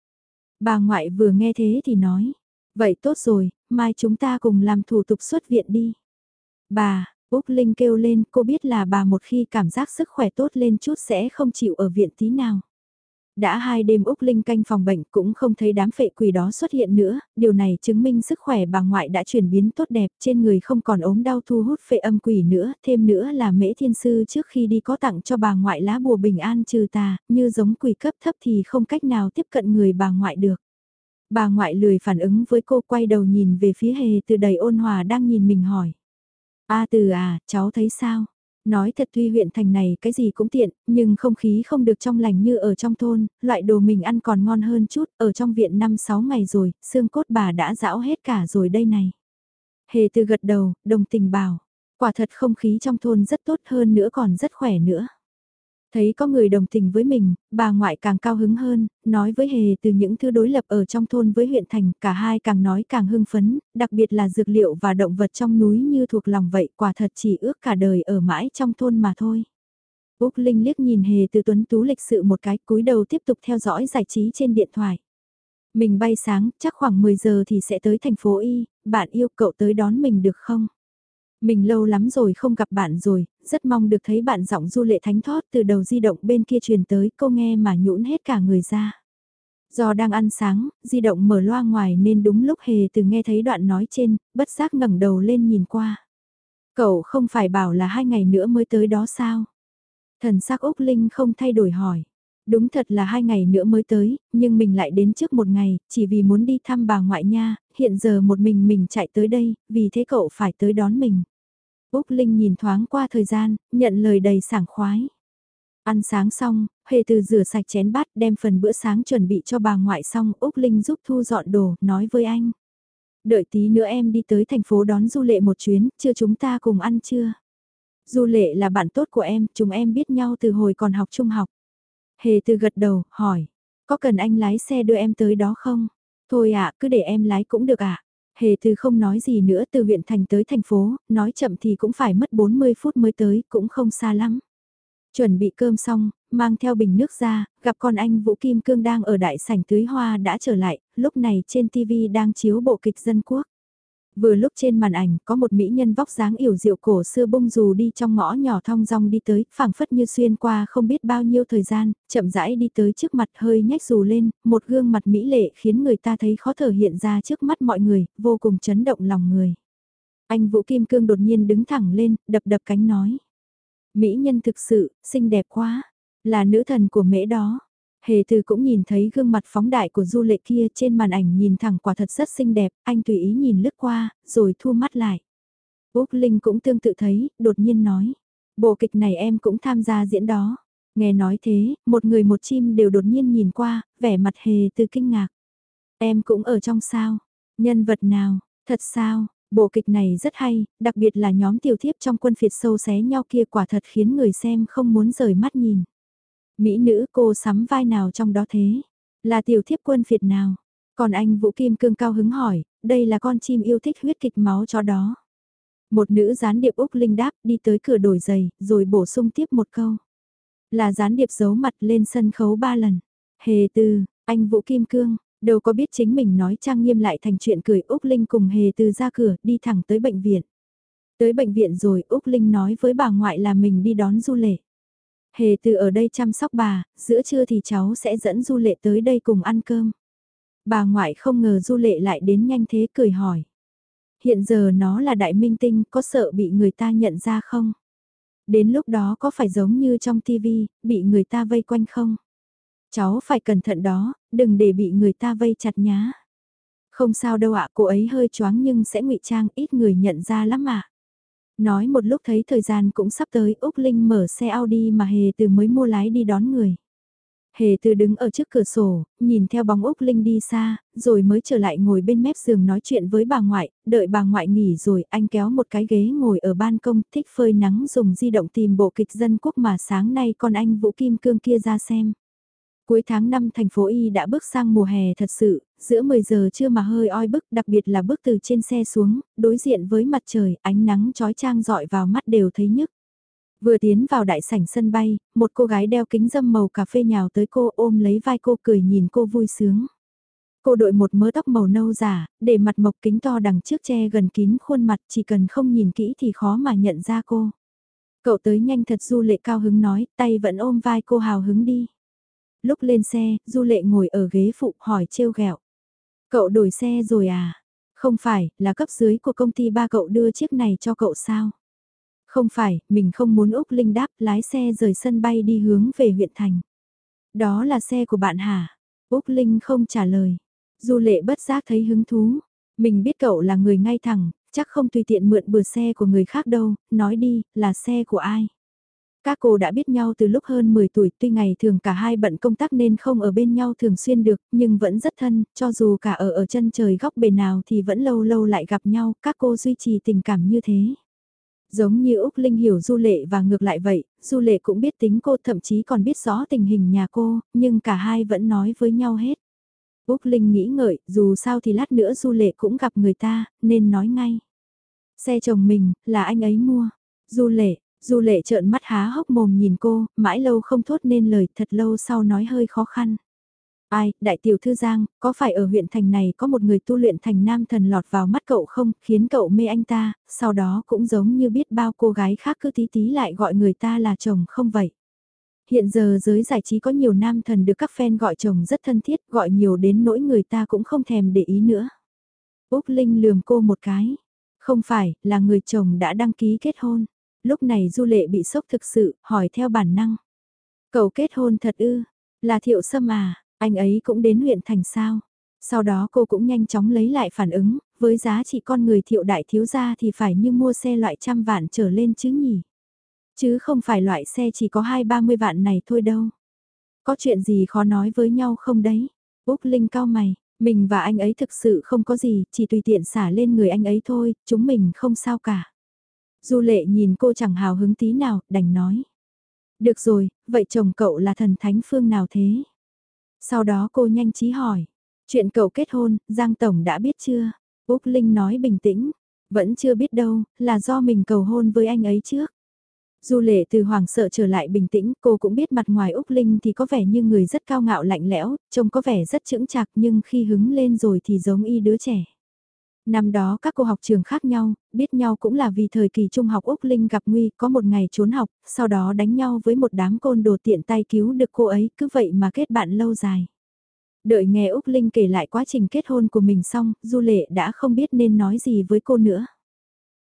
Bà ngoại vừa nghe thế thì nói, vậy tốt rồi, mai chúng ta cùng làm thủ tục xuất viện đi. Bà, Úc Linh kêu lên, cô biết là bà một khi cảm giác sức khỏe tốt lên chút sẽ không chịu ở viện tí nào. Đã hai đêm Úc Linh canh phòng bệnh cũng không thấy đám phệ quỷ đó xuất hiện nữa, điều này chứng minh sức khỏe bà ngoại đã chuyển biến tốt đẹp, trên người không còn ốm đau thu hút phệ âm quỷ nữa, thêm nữa là mễ thiên sư trước khi đi có tặng cho bà ngoại lá bùa bình an trừ tà, như giống quỷ cấp thấp thì không cách nào tiếp cận người bà ngoại được. Bà ngoại lười phản ứng với cô quay đầu nhìn về phía hề từ đầy ôn hòa đang nhìn mình hỏi. A từ à, cháu thấy sao? Nói thật tuy huyện thành này cái gì cũng tiện, nhưng không khí không được trong lành như ở trong thôn, loại đồ mình ăn còn ngon hơn chút, ở trong viện 5-6 ngày rồi, xương cốt bà đã dão hết cả rồi đây này. Hề từ gật đầu, đồng tình bảo, quả thật không khí trong thôn rất tốt hơn nữa còn rất khỏe nữa. Thấy có người đồng tình với mình, bà ngoại càng cao hứng hơn, nói với Hề từ những thứ đối lập ở trong thôn với huyện thành, cả hai càng nói càng hưng phấn, đặc biệt là dược liệu và động vật trong núi như thuộc lòng vậy, quả thật chỉ ước cả đời ở mãi trong thôn mà thôi. Úc Linh liếc nhìn Hề từ tuấn tú lịch sự một cái cúi đầu tiếp tục theo dõi giải trí trên điện thoại. Mình bay sáng, chắc khoảng 10 giờ thì sẽ tới thành phố Y, bạn yêu cậu tới đón mình được không? Mình lâu lắm rồi không gặp bạn rồi, rất mong được thấy bạn giọng du lệ thánh thót từ đầu di động bên kia truyền tới cô nghe mà nhũn hết cả người ra. Do đang ăn sáng, di động mở loa ngoài nên đúng lúc hề từ nghe thấy đoạn nói trên, bất giác ngẩng đầu lên nhìn qua. Cậu không phải bảo là hai ngày nữa mới tới đó sao? Thần sắc Úc Linh không thay đổi hỏi. Đúng thật là hai ngày nữa mới tới, nhưng mình lại đến trước một ngày, chỉ vì muốn đi thăm bà ngoại nha, hiện giờ một mình mình chạy tới đây, vì thế cậu phải tới đón mình. Úc Linh nhìn thoáng qua thời gian, nhận lời đầy sảng khoái. Ăn sáng xong, Hề từ rửa sạch chén bát đem phần bữa sáng chuẩn bị cho bà ngoại xong Úc Linh giúp thu dọn đồ, nói với anh. Đợi tí nữa em đi tới thành phố đón Du Lệ một chuyến, chưa chúng ta cùng ăn chưa? Du Lệ là bạn tốt của em, chúng em biết nhau từ hồi còn học trung học. Hề từ gật đầu, hỏi, có cần anh lái xe đưa em tới đó không? Thôi ạ, cứ để em lái cũng được ạ. Hề từ không nói gì nữa từ huyện thành tới thành phố, nói chậm thì cũng phải mất 40 phút mới tới, cũng không xa lắm. Chuẩn bị cơm xong, mang theo bình nước ra, gặp con anh Vũ Kim Cương đang ở đại sảnh tưới hoa đã trở lại, lúc này trên TV đang chiếu bộ kịch dân quốc. Vừa lúc trên màn ảnh có một mỹ nhân vóc dáng yểu diệu cổ xưa bung dù đi trong ngõ nhỏ thong dong đi tới, phảng phất như xuyên qua không biết bao nhiêu thời gian, chậm rãi đi tới trước mặt hơi nhếch dù lên, một gương mặt mỹ lệ khiến người ta thấy khó thở hiện ra trước mắt mọi người, vô cùng chấn động lòng người. Anh Vũ Kim Cương đột nhiên đứng thẳng lên, đập đập cánh nói. Mỹ nhân thực sự, xinh đẹp quá, là nữ thần của mễ đó. Hề từ cũng nhìn thấy gương mặt phóng đại của du lệ kia trên màn ảnh nhìn thẳng quả thật rất xinh đẹp, anh tùy ý nhìn lướt qua, rồi thu mắt lại. Úc Linh cũng tương tự thấy, đột nhiên nói. Bộ kịch này em cũng tham gia diễn đó. Nghe nói thế, một người một chim đều đột nhiên nhìn qua, vẻ mặt hề từ kinh ngạc. Em cũng ở trong sao? Nhân vật nào? Thật sao? Bộ kịch này rất hay, đặc biệt là nhóm tiểu thiếp trong quân phiệt sâu xé nhau kia quả thật khiến người xem không muốn rời mắt nhìn. Mỹ nữ cô sắm vai nào trong đó thế? Là tiểu thiếp quân phiệt nào? Còn anh Vũ Kim Cương cao hứng hỏi, đây là con chim yêu thích huyết kịch máu cho đó. Một nữ gián điệp Úc Linh đáp đi tới cửa đổi giày, rồi bổ sung tiếp một câu. Là gián điệp giấu mặt lên sân khấu ba lần. Hề tư, anh Vũ Kim Cương, đâu có biết chính mình nói trang nghiêm lại thành chuyện cười Úc Linh cùng Hề tư ra cửa đi thẳng tới bệnh viện. Tới bệnh viện rồi Úc Linh nói với bà ngoại là mình đi đón du lệ. Hề từ ở đây chăm sóc bà, giữa trưa thì cháu sẽ dẫn Du Lệ tới đây cùng ăn cơm. Bà ngoại không ngờ Du Lệ lại đến nhanh thế cười hỏi. Hiện giờ nó là đại minh tinh, có sợ bị người ta nhận ra không? Đến lúc đó có phải giống như trong tivi, bị người ta vây quanh không? Cháu phải cẩn thận đó, đừng để bị người ta vây chặt nhá. Không sao đâu ạ, cô ấy hơi choáng nhưng sẽ ngụy trang ít người nhận ra lắm ạ. Nói một lúc thấy thời gian cũng sắp tới, Úc Linh mở xe Audi mà Hề Từ mới mua lái đi đón người. Hề Từ đứng ở trước cửa sổ, nhìn theo bóng Úc Linh đi xa, rồi mới trở lại ngồi bên mép giường nói chuyện với bà ngoại, đợi bà ngoại nghỉ rồi anh kéo một cái ghế ngồi ở ban công thích phơi nắng dùng di động tìm bộ kịch dân quốc mà sáng nay con anh Vũ Kim Cương kia ra xem. Cuối tháng 5 thành phố Y đã bước sang mùa hè thật sự, giữa 10 giờ trưa mà hơi oi bức đặc biệt là bước từ trên xe xuống, đối diện với mặt trời, ánh nắng trói trang dọi vào mắt đều thấy nhức. Vừa tiến vào đại sảnh sân bay, một cô gái đeo kính dâm màu cà phê nhào tới cô ôm lấy vai cô cười nhìn cô vui sướng. Cô đội một mớ tóc màu nâu giả, để mặt mộc kính to đằng trước che gần kín khuôn mặt chỉ cần không nhìn kỹ thì khó mà nhận ra cô. Cậu tới nhanh thật Du Lệ cao hứng nói, tay vẫn ôm vai cô hào hứng đi. Lúc lên xe, Du Lệ ngồi ở ghế phụ hỏi trêu ghẹo Cậu đổi xe rồi à? Không phải, là cấp dưới của công ty ba cậu đưa chiếc này cho cậu sao? Không phải, mình không muốn Úc Linh đáp lái xe rời sân bay đi hướng về huyện thành. Đó là xe của bạn hả? Úc Linh không trả lời. Du lệ bất giác thấy hứng thú. Mình biết cậu là người ngay thẳng, chắc không tùy tiện mượn bừa xe của người khác đâu, nói đi, là xe của ai? Các cô đã biết nhau từ lúc hơn 10 tuổi, tuy ngày thường cả hai bận công tác nên không ở bên nhau thường xuyên được, nhưng vẫn rất thân, cho dù cả ở ở chân trời góc bề nào thì vẫn lâu lâu lại gặp nhau, các cô duy trì tình cảm như thế. Giống như Úc Linh hiểu Du Lệ và ngược lại vậy, Du Lệ cũng biết tính cô thậm chí còn biết rõ tình hình nhà cô, nhưng cả hai vẫn nói với nhau hết. Úc Linh nghĩ ngợi, dù sao thì lát nữa Du Lệ cũng gặp người ta, nên nói ngay. Xe chồng mình, là anh ấy mua. Du Lệ, Du Lệ trợn mắt há hốc mồm nhìn cô, mãi lâu không thốt nên lời, thật lâu sau nói hơi khó khăn. Ai, đại tiểu thư Giang, có phải ở huyện thành này có một người tu luyện thành nam thần lọt vào mắt cậu không, khiến cậu mê anh ta, sau đó cũng giống như biết bao cô gái khác cứ tí tí lại gọi người ta là chồng không vậy. Hiện giờ giới giải trí có nhiều nam thần được các fan gọi chồng rất thân thiết, gọi nhiều đến nỗi người ta cũng không thèm để ý nữa. Úc Linh lườm cô một cái. Không phải, là người chồng đã đăng ký kết hôn. Lúc này Du Lệ bị sốc thực sự, hỏi theo bản năng. Cậu kết hôn thật ư, là thiệu sâm à, anh ấy cũng đến huyện thành sao. Sau đó cô cũng nhanh chóng lấy lại phản ứng, với giá trị con người thiệu đại thiếu gia thì phải như mua xe loại trăm vạn trở lên chứ nhỉ. Chứ không phải loại xe chỉ có hai ba mươi vạn này thôi đâu. Có chuyện gì khó nói với nhau không đấy? Úc Linh cao mày, mình và anh ấy thực sự không có gì, chỉ tùy tiện xả lên người anh ấy thôi, chúng mình không sao cả. Du lệ nhìn cô chẳng hào hứng tí nào, đành nói. Được rồi, vậy chồng cậu là thần thánh phương nào thế? Sau đó cô nhanh trí hỏi. Chuyện cậu kết hôn, Giang Tổng đã biết chưa? Úc Linh nói bình tĩnh. Vẫn chưa biết đâu, là do mình cầu hôn với anh ấy trước. Du lệ từ hoàng sợ trở lại bình tĩnh, cô cũng biết mặt ngoài Úc Linh thì có vẻ như người rất cao ngạo lạnh lẽo, trông có vẻ rất chững chạc nhưng khi hứng lên rồi thì giống y đứa trẻ. Năm đó các cô học trường khác nhau, biết nhau cũng là vì thời kỳ trung học Úc Linh gặp Nguy có một ngày trốn học, sau đó đánh nhau với một đám côn đồ tiện tay cứu được cô ấy, cứ vậy mà kết bạn lâu dài. Đợi nghe Úc Linh kể lại quá trình kết hôn của mình xong, Du Lệ đã không biết nên nói gì với cô nữa.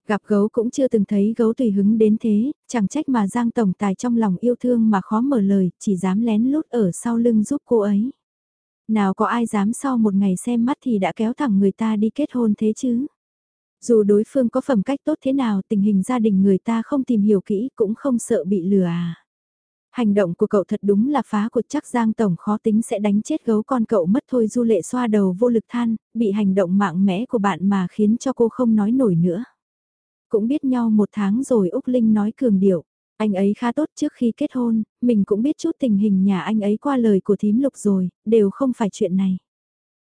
Gặp gấu cũng chưa từng thấy gấu tùy hứng đến thế, chẳng trách mà Giang Tổng Tài trong lòng yêu thương mà khó mở lời, chỉ dám lén lút ở sau lưng giúp cô ấy. Nào có ai dám sau một ngày xem mắt thì đã kéo thẳng người ta đi kết hôn thế chứ. Dù đối phương có phẩm cách tốt thế nào tình hình gia đình người ta không tìm hiểu kỹ cũng không sợ bị lừa à. Hành động của cậu thật đúng là phá của chắc Giang Tổng khó tính sẽ đánh chết gấu con cậu mất thôi du lệ xoa đầu vô lực than, bị hành động mạng mẽ của bạn mà khiến cho cô không nói nổi nữa. Cũng biết nhau một tháng rồi Úc Linh nói cường điệu. Anh ấy khá tốt trước khi kết hôn, mình cũng biết chút tình hình nhà anh ấy qua lời của thím lục rồi, đều không phải chuyện này.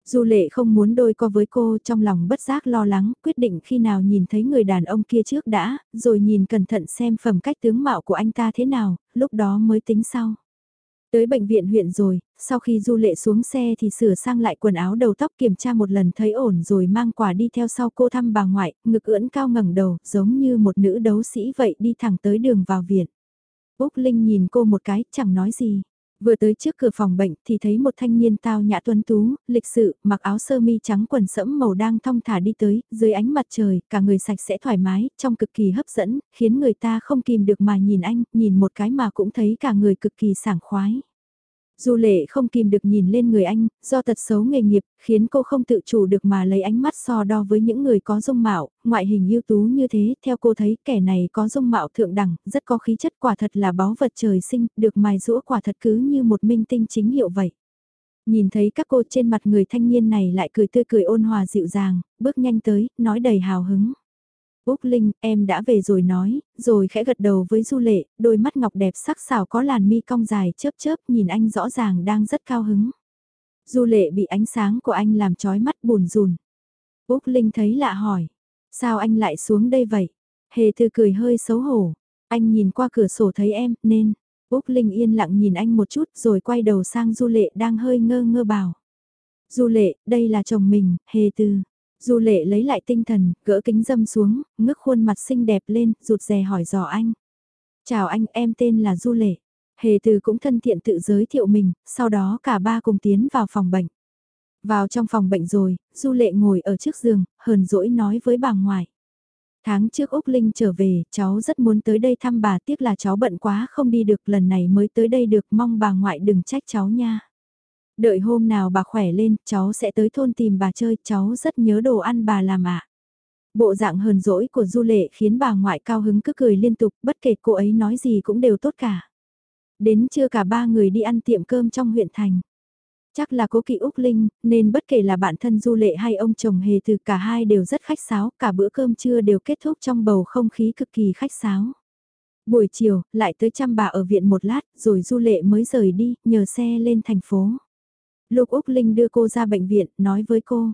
Du lệ không muốn đôi co với cô trong lòng bất giác lo lắng, quyết định khi nào nhìn thấy người đàn ông kia trước đã, rồi nhìn cẩn thận xem phẩm cách tướng mạo của anh ta thế nào, lúc đó mới tính sau. Tới bệnh viện huyện rồi, sau khi du lệ xuống xe thì sửa sang lại quần áo đầu tóc kiểm tra một lần thấy ổn rồi mang quà đi theo sau cô thăm bà ngoại, ngực ưỡn cao ngẩng đầu, giống như một nữ đấu sĩ vậy đi thẳng tới đường vào viện. Úc Linh nhìn cô một cái, chẳng nói gì. Vừa tới trước cửa phòng bệnh thì thấy một thanh niên tao nhã tuấn tú, lịch sự, mặc áo sơ mi trắng quần sẫm màu đang thong thả đi tới, dưới ánh mặt trời, cả người sạch sẽ thoải mái, trong cực kỳ hấp dẫn, khiến người ta không kìm được mà nhìn anh, nhìn một cái mà cũng thấy cả người cực kỳ sảng khoái. Du lệ không kìm được nhìn lên người anh, do tật xấu nghề nghiệp, khiến cô không tự chủ được mà lấy ánh mắt so đo với những người có dung mạo, ngoại hình ưu tú như thế, theo cô thấy kẻ này có dung mạo thượng đẳng, rất có khí chất quả thật là báu vật trời sinh, được mài rũa quả thật cứ như một minh tinh chính hiệu vậy. Nhìn thấy các cô trên mặt người thanh niên này lại cười tươi cười ôn hòa dịu dàng, bước nhanh tới, nói đầy hào hứng. Úc Linh, em đã về rồi nói, rồi khẽ gật đầu với Du Lệ, đôi mắt ngọc đẹp sắc sảo có làn mi cong dài chớp chớp nhìn anh rõ ràng đang rất cao hứng. Du Lệ bị ánh sáng của anh làm chói mắt buồn rùn. Úc Linh thấy lạ hỏi, sao anh lại xuống đây vậy? Hề thư cười hơi xấu hổ, anh nhìn qua cửa sổ thấy em, nên, Úc Linh yên lặng nhìn anh một chút rồi quay đầu sang Du Lệ đang hơi ngơ ngơ bảo. Du lệ, đây là chồng mình, hề từ. Du lệ lấy lại tinh thần, gỡ kính dâm xuống, ngước khuôn mặt xinh đẹp lên, rụt rè hỏi dò anh. Chào anh, em tên là Du lệ. Hề từ cũng thân thiện tự giới thiệu mình, sau đó cả ba cùng tiến vào phòng bệnh. Vào trong phòng bệnh rồi, Du lệ ngồi ở trước giường, hờn dỗi nói với bà ngoại. Tháng trước Úc Linh trở về, cháu rất muốn tới đây thăm bà tiếc là cháu bận quá không đi được lần này mới tới đây được mong bà ngoại đừng trách cháu nha. Đợi hôm nào bà khỏe lên, cháu sẽ tới thôn tìm bà chơi, cháu rất nhớ đồ ăn bà làm ạ. Bộ dạng hờn dỗi của Du Lệ khiến bà ngoại cao hứng cứ cười liên tục, bất kể cô ấy nói gì cũng đều tốt cả. Đến trưa cả ba người đi ăn tiệm cơm trong huyện thành. Chắc là cố kỵ Úc Linh, nên bất kể là bạn thân Du Lệ hay ông chồng hề từ cả hai đều rất khách sáo, cả bữa cơm trưa đều kết thúc trong bầu không khí cực kỳ khách sáo. Buổi chiều, lại tới chăm bà ở viện một lát, rồi Du Lệ mới rời đi, nhờ xe lên thành phố. Lúc Úc Linh đưa cô ra bệnh viện, nói với cô.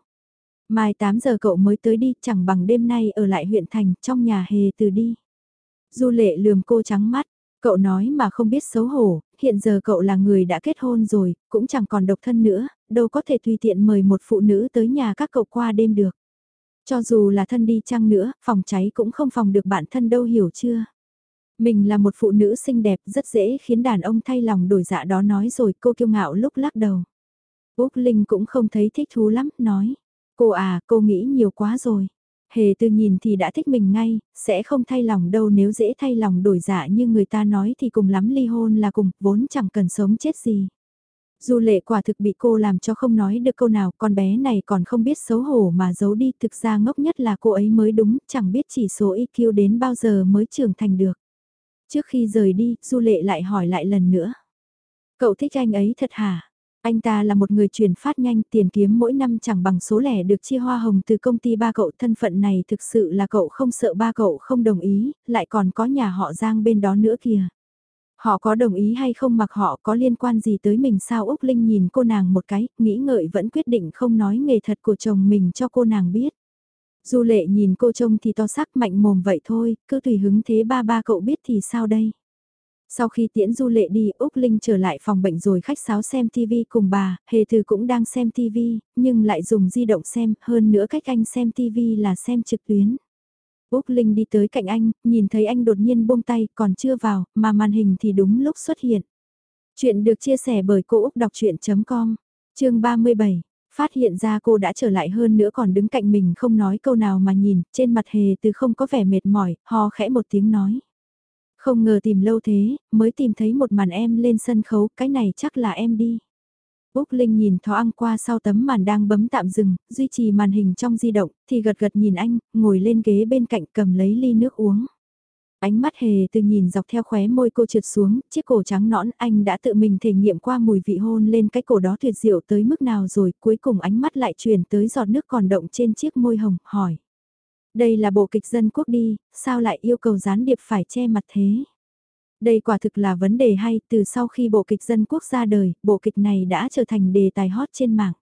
Mai 8 giờ cậu mới tới đi, chẳng bằng đêm nay ở lại huyện thành, trong nhà hề từ đi. Du lệ lườm cô trắng mắt, cậu nói mà không biết xấu hổ, hiện giờ cậu là người đã kết hôn rồi, cũng chẳng còn độc thân nữa, đâu có thể tùy tiện mời một phụ nữ tới nhà các cậu qua đêm được. Cho dù là thân đi chăng nữa, phòng cháy cũng không phòng được bản thân đâu hiểu chưa. Mình là một phụ nữ xinh đẹp rất dễ khiến đàn ông thay lòng đổi dạ đó nói rồi cô kiêu ngạo lúc lắc đầu. Úc Linh cũng không thấy thích thú lắm, nói. Cô à, cô nghĩ nhiều quá rồi. Hề từ nhìn thì đã thích mình ngay, sẽ không thay lòng đâu nếu dễ thay lòng đổi dạ như người ta nói thì cùng lắm ly hôn là cùng, vốn chẳng cần sống chết gì. Dù lệ quả thực bị cô làm cho không nói được câu nào, con bé này còn không biết xấu hổ mà giấu đi, thực ra ngốc nhất là cô ấy mới đúng, chẳng biết chỉ số IQ đến bao giờ mới trưởng thành được. Trước khi rời đi, Du lệ lại hỏi lại lần nữa. Cậu thích anh ấy thật hả? Anh ta là một người chuyển phát nhanh tiền kiếm mỗi năm chẳng bằng số lẻ được chia hoa hồng từ công ty ba cậu thân phận này thực sự là cậu không sợ ba cậu không đồng ý, lại còn có nhà họ Giang bên đó nữa kìa. Họ có đồng ý hay không mặc họ có liên quan gì tới mình sao Úc Linh nhìn cô nàng một cái, nghĩ ngợi vẫn quyết định không nói nghề thật của chồng mình cho cô nàng biết. Du lệ nhìn cô trông thì to sắc mạnh mồm vậy thôi, cứ tùy hứng thế ba ba cậu biết thì sao đây. Sau khi tiễn du lệ đi, Úc Linh trở lại phòng bệnh rồi khách sáo xem TV cùng bà, Hề Thư cũng đang xem TV, nhưng lại dùng di động xem, hơn nữa cách anh xem TV là xem trực tuyến. Úc Linh đi tới cạnh anh, nhìn thấy anh đột nhiên buông tay, còn chưa vào, mà màn hình thì đúng lúc xuất hiện. Chuyện được chia sẻ bởi Cô Úc Đọc Chuyện.com, chương 37. Phát hiện ra cô đã trở lại hơn nữa còn đứng cạnh mình không nói câu nào mà nhìn, trên mặt hề từ không có vẻ mệt mỏi, ho khẽ một tiếng nói. Không ngờ tìm lâu thế, mới tìm thấy một màn em lên sân khấu, cái này chắc là em đi. Úc Linh nhìn Thó Ăn qua sau tấm màn đang bấm tạm dừng, duy trì màn hình trong di động, thì gật gật nhìn anh, ngồi lên ghế bên cạnh cầm lấy ly nước uống. Ánh mắt hề từ nhìn dọc theo khóe môi cô trượt xuống, chiếc cổ trắng nõn anh đã tự mình thể nghiệm qua mùi vị hôn lên cái cổ đó tuyệt diệu tới mức nào rồi, cuối cùng ánh mắt lại chuyển tới giọt nước còn động trên chiếc môi hồng, hỏi. Đây là bộ kịch dân quốc đi, sao lại yêu cầu gián điệp phải che mặt thế? Đây quả thực là vấn đề hay, từ sau khi bộ kịch dân quốc ra đời, bộ kịch này đã trở thành đề tài hot trên mạng.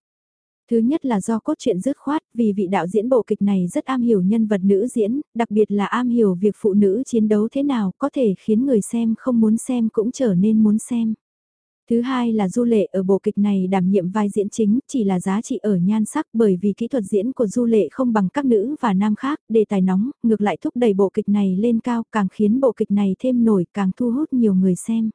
Thứ nhất là do cốt truyện dứt khoát, vì vị đạo diễn bộ kịch này rất am hiểu nhân vật nữ diễn, đặc biệt là am hiểu việc phụ nữ chiến đấu thế nào có thể khiến người xem không muốn xem cũng trở nên muốn xem. Thứ hai là Du Lệ ở bộ kịch này đảm nhiệm vai diễn chính, chỉ là giá trị ở nhan sắc bởi vì kỹ thuật diễn của Du Lệ không bằng các nữ và nam khác, đề tài nóng, ngược lại thúc đẩy bộ kịch này lên cao, càng khiến bộ kịch này thêm nổi, càng thu hút nhiều người xem.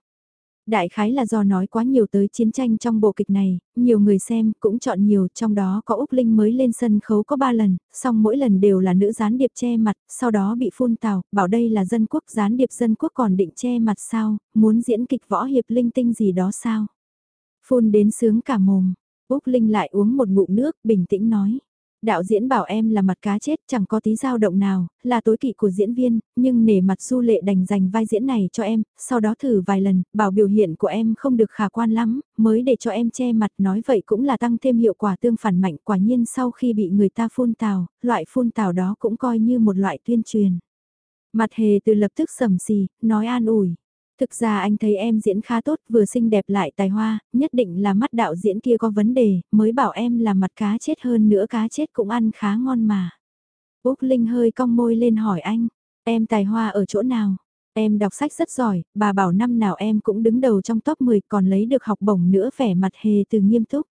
Đại khái là do nói quá nhiều tới chiến tranh trong bộ kịch này, nhiều người xem cũng chọn nhiều, trong đó có Úc Linh mới lên sân khấu có 3 lần, song mỗi lần đều là nữ gián điệp che mặt, sau đó bị phun tào, bảo đây là dân quốc gián điệp dân quốc còn định che mặt sao, muốn diễn kịch võ hiệp linh tinh gì đó sao. Phun đến sướng cả mồm, Úc Linh lại uống một ngụm nước, bình tĩnh nói. Đạo diễn bảo em là mặt cá chết chẳng có tí dao động nào, là tối kỵ của diễn viên, nhưng nể mặt du lệ đành dành vai diễn này cho em, sau đó thử vài lần, bảo biểu hiện của em không được khả quan lắm, mới để cho em che mặt nói vậy cũng là tăng thêm hiệu quả tương phản mạnh quả nhiên sau khi bị người ta phun tào, loại phun tào đó cũng coi như một loại tuyên truyền. Mặt hề từ lập tức sầm xì, nói an ủi. Thực ra anh thấy em diễn khá tốt, vừa xinh đẹp lại tài hoa, nhất định là mắt đạo diễn kia có vấn đề, mới bảo em là mặt cá chết hơn nữa cá chết cũng ăn khá ngon mà. Úc Linh hơi cong môi lên hỏi anh, em tài hoa ở chỗ nào? Em đọc sách rất giỏi, bà bảo năm nào em cũng đứng đầu trong top 10 còn lấy được học bổng nữa vẻ mặt hề từ nghiêm túc.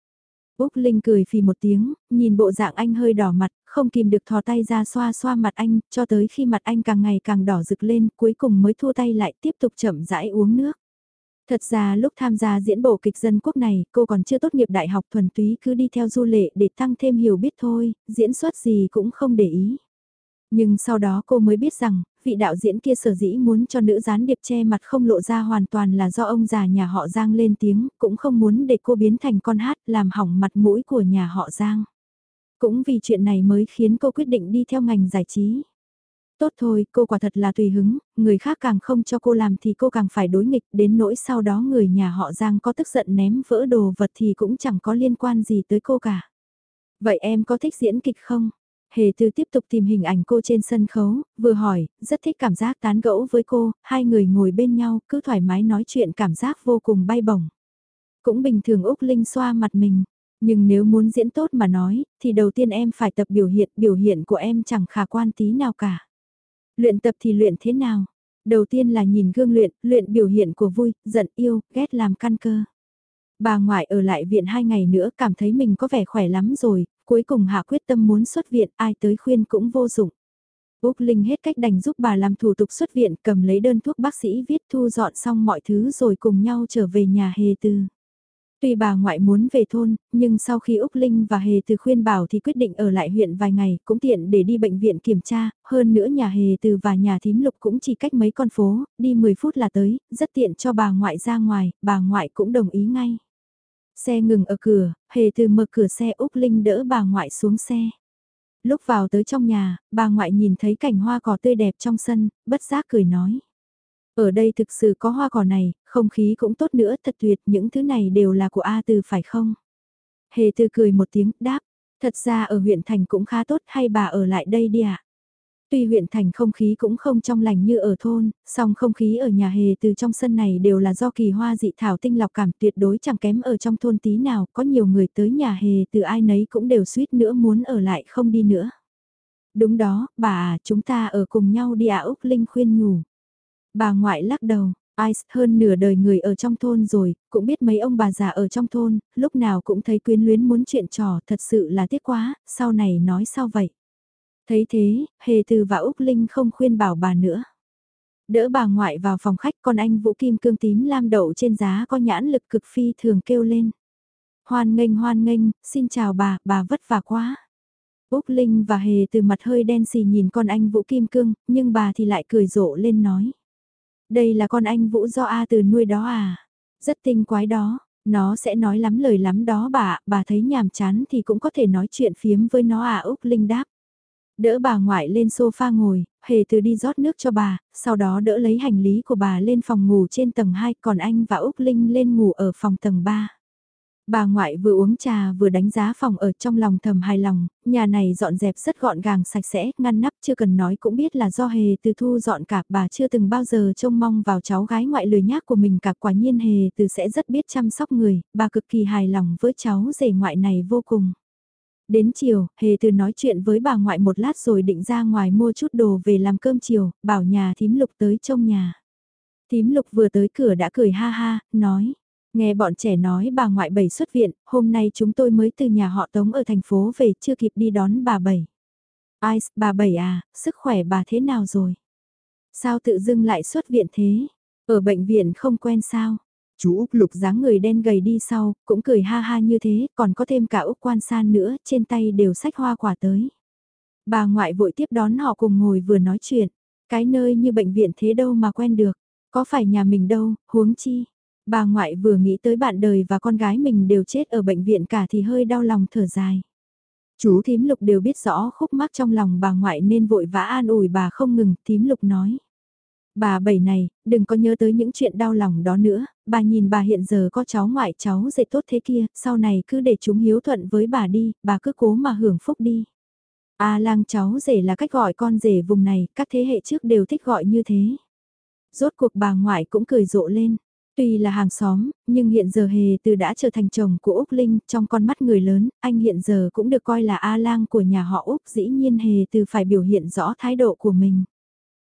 Úc Linh cười phì một tiếng, nhìn bộ dạng anh hơi đỏ mặt, không kìm được thò tay ra xoa xoa mặt anh, cho tới khi mặt anh càng ngày càng đỏ rực lên, cuối cùng mới thua tay lại tiếp tục chậm rãi uống nước. Thật ra lúc tham gia diễn bộ kịch dân quốc này, cô còn chưa tốt nghiệp đại học thuần túy cứ đi theo du lệ để tăng thêm hiểu biết thôi, diễn xuất gì cũng không để ý. Nhưng sau đó cô mới biết rằng, vị đạo diễn kia sở dĩ muốn cho nữ gián điệp che mặt không lộ ra hoàn toàn là do ông già nhà họ Giang lên tiếng, cũng không muốn để cô biến thành con hát làm hỏng mặt mũi của nhà họ Giang. Cũng vì chuyện này mới khiến cô quyết định đi theo ngành giải trí. Tốt thôi, cô quả thật là tùy hứng, người khác càng không cho cô làm thì cô càng phải đối nghịch, đến nỗi sau đó người nhà họ Giang có tức giận ném vỡ đồ vật thì cũng chẳng có liên quan gì tới cô cả. Vậy em có thích diễn kịch không? Hề Tư tiếp tục tìm hình ảnh cô trên sân khấu, vừa hỏi, rất thích cảm giác tán gẫu với cô, hai người ngồi bên nhau cứ thoải mái nói chuyện cảm giác vô cùng bay bổng. Cũng bình thường Úc Linh xoa mặt mình, nhưng nếu muốn diễn tốt mà nói, thì đầu tiên em phải tập biểu hiện, biểu hiện của em chẳng khả quan tí nào cả. Luyện tập thì luyện thế nào? Đầu tiên là nhìn gương luyện, luyện biểu hiện của vui, giận yêu, ghét làm căn cơ. Bà ngoại ở lại viện hai ngày nữa cảm thấy mình có vẻ khỏe lắm rồi, cuối cùng hạ quyết tâm muốn xuất viện, ai tới khuyên cũng vô dụng. Úc Linh hết cách đành giúp bà làm thủ tục xuất viện, cầm lấy đơn thuốc bác sĩ viết thu dọn xong mọi thứ rồi cùng nhau trở về nhà hề tư. Tuy bà ngoại muốn về thôn, nhưng sau khi Úc Linh và Hề Từ khuyên bảo thì quyết định ở lại huyện vài ngày, cũng tiện để đi bệnh viện kiểm tra, hơn nữa nhà Hề Từ và nhà thím lục cũng chỉ cách mấy con phố, đi 10 phút là tới, rất tiện cho bà ngoại ra ngoài, bà ngoại cũng đồng ý ngay. Xe ngừng ở cửa, Hề Từ mở cửa xe Úc Linh đỡ bà ngoại xuống xe. Lúc vào tới trong nhà, bà ngoại nhìn thấy cảnh hoa cỏ tươi đẹp trong sân, bất giác cười nói. Ở đây thực sự có hoa cỏ này, không khí cũng tốt nữa thật tuyệt, những thứ này đều là của A Từ phải không? Hề Từ cười một tiếng, đáp, thật ra ở huyện thành cũng khá tốt hay bà ở lại đây đi ạ? À? Tuy huyện thành không khí cũng không trong lành như ở thôn, song không khí ở nhà hề từ trong sân này đều là do kỳ hoa dị thảo tinh lọc cảm tuyệt đối chẳng kém ở trong thôn tí nào, có nhiều người tới nhà hề từ ai nấy cũng đều suýt nữa muốn ở lại không đi nữa. Đúng đó, bà à, chúng ta ở cùng nhau đi à Úc Linh khuyên nhủ. Bà ngoại lắc đầu, Ice hơn nửa đời người ở trong thôn rồi, cũng biết mấy ông bà già ở trong thôn, lúc nào cũng thấy quyến luyến muốn chuyện trò thật sự là tiếc quá, sau này nói sao vậy. Thấy thế, Hề Từ và Úc Linh không khuyên bảo bà nữa. Đỡ bà ngoại vào phòng khách con anh Vũ Kim Cương tím lam đậu trên giá có nhãn lực cực phi thường kêu lên. Hoan nghênh hoan nghênh, xin chào bà, bà vất vả quá. Úc Linh và Hề từ mặt hơi đen xì nhìn con anh Vũ Kim Cương, nhưng bà thì lại cười rộ lên nói. Đây là con anh Vũ do A từ nuôi đó à? Rất tinh quái đó, nó sẽ nói lắm lời lắm đó bà, bà thấy nhàm chán thì cũng có thể nói chuyện phiếm với nó à Úc Linh đáp. Đỡ bà ngoại lên sofa ngồi, hề từ đi rót nước cho bà, sau đó đỡ lấy hành lý của bà lên phòng ngủ trên tầng 2 còn anh và Úc Linh lên ngủ ở phòng tầng 3. Bà ngoại vừa uống trà vừa đánh giá phòng ở trong lòng thầm hài lòng, nhà này dọn dẹp rất gọn gàng sạch sẽ, ngăn nắp chưa cần nói cũng biết là do hề từ thu dọn cả bà chưa từng bao giờ trông mong vào cháu gái ngoại lười nhác của mình cả quả nhiên hề từ sẽ rất biết chăm sóc người, bà cực kỳ hài lòng với cháu rể ngoại này vô cùng. Đến chiều, hề từ nói chuyện với bà ngoại một lát rồi định ra ngoài mua chút đồ về làm cơm chiều, bảo nhà thím lục tới trông nhà. Thím lục vừa tới cửa đã cười ha ha, nói Nghe bọn trẻ nói bà ngoại bảy xuất viện, hôm nay chúng tôi mới từ nhà họ Tống ở thành phố về chưa kịp đi đón bà bảy. Ai, bà bảy à, sức khỏe bà thế nào rồi? Sao tự dưng lại xuất viện thế? Ở bệnh viện không quen sao? Chú Úc Lục dáng người đen gầy đi sau, cũng cười ha ha như thế, còn có thêm cả Úc Quan San nữa, trên tay đều sách hoa quả tới. Bà ngoại vội tiếp đón họ cùng ngồi vừa nói chuyện, cái nơi như bệnh viện thế đâu mà quen được, có phải nhà mình đâu, huống chi, Bà ngoại vừa nghĩ tới bạn đời và con gái mình đều chết ở bệnh viện cả thì hơi đau lòng thở dài. Chú thím lục đều biết rõ khúc mắc trong lòng bà ngoại nên vội vã an ủi bà không ngừng, thím lục nói. Bà bảy này, đừng có nhớ tới những chuyện đau lòng đó nữa, bà nhìn bà hiện giờ có cháu ngoại cháu dạy tốt thế kia, sau này cứ để chúng hiếu thuận với bà đi, bà cứ cố mà hưởng phúc đi. A lang cháu rể là cách gọi con rể vùng này, các thế hệ trước đều thích gọi như thế. Rốt cuộc bà ngoại cũng cười rộ lên, Tuy là hàng xóm, nhưng hiện giờ Hề Từ đã trở thành chồng của Úc Linh, trong con mắt người lớn, anh hiện giờ cũng được coi là A-lang của nhà họ Úc, dĩ nhiên Hề Từ phải biểu hiện rõ thái độ của mình.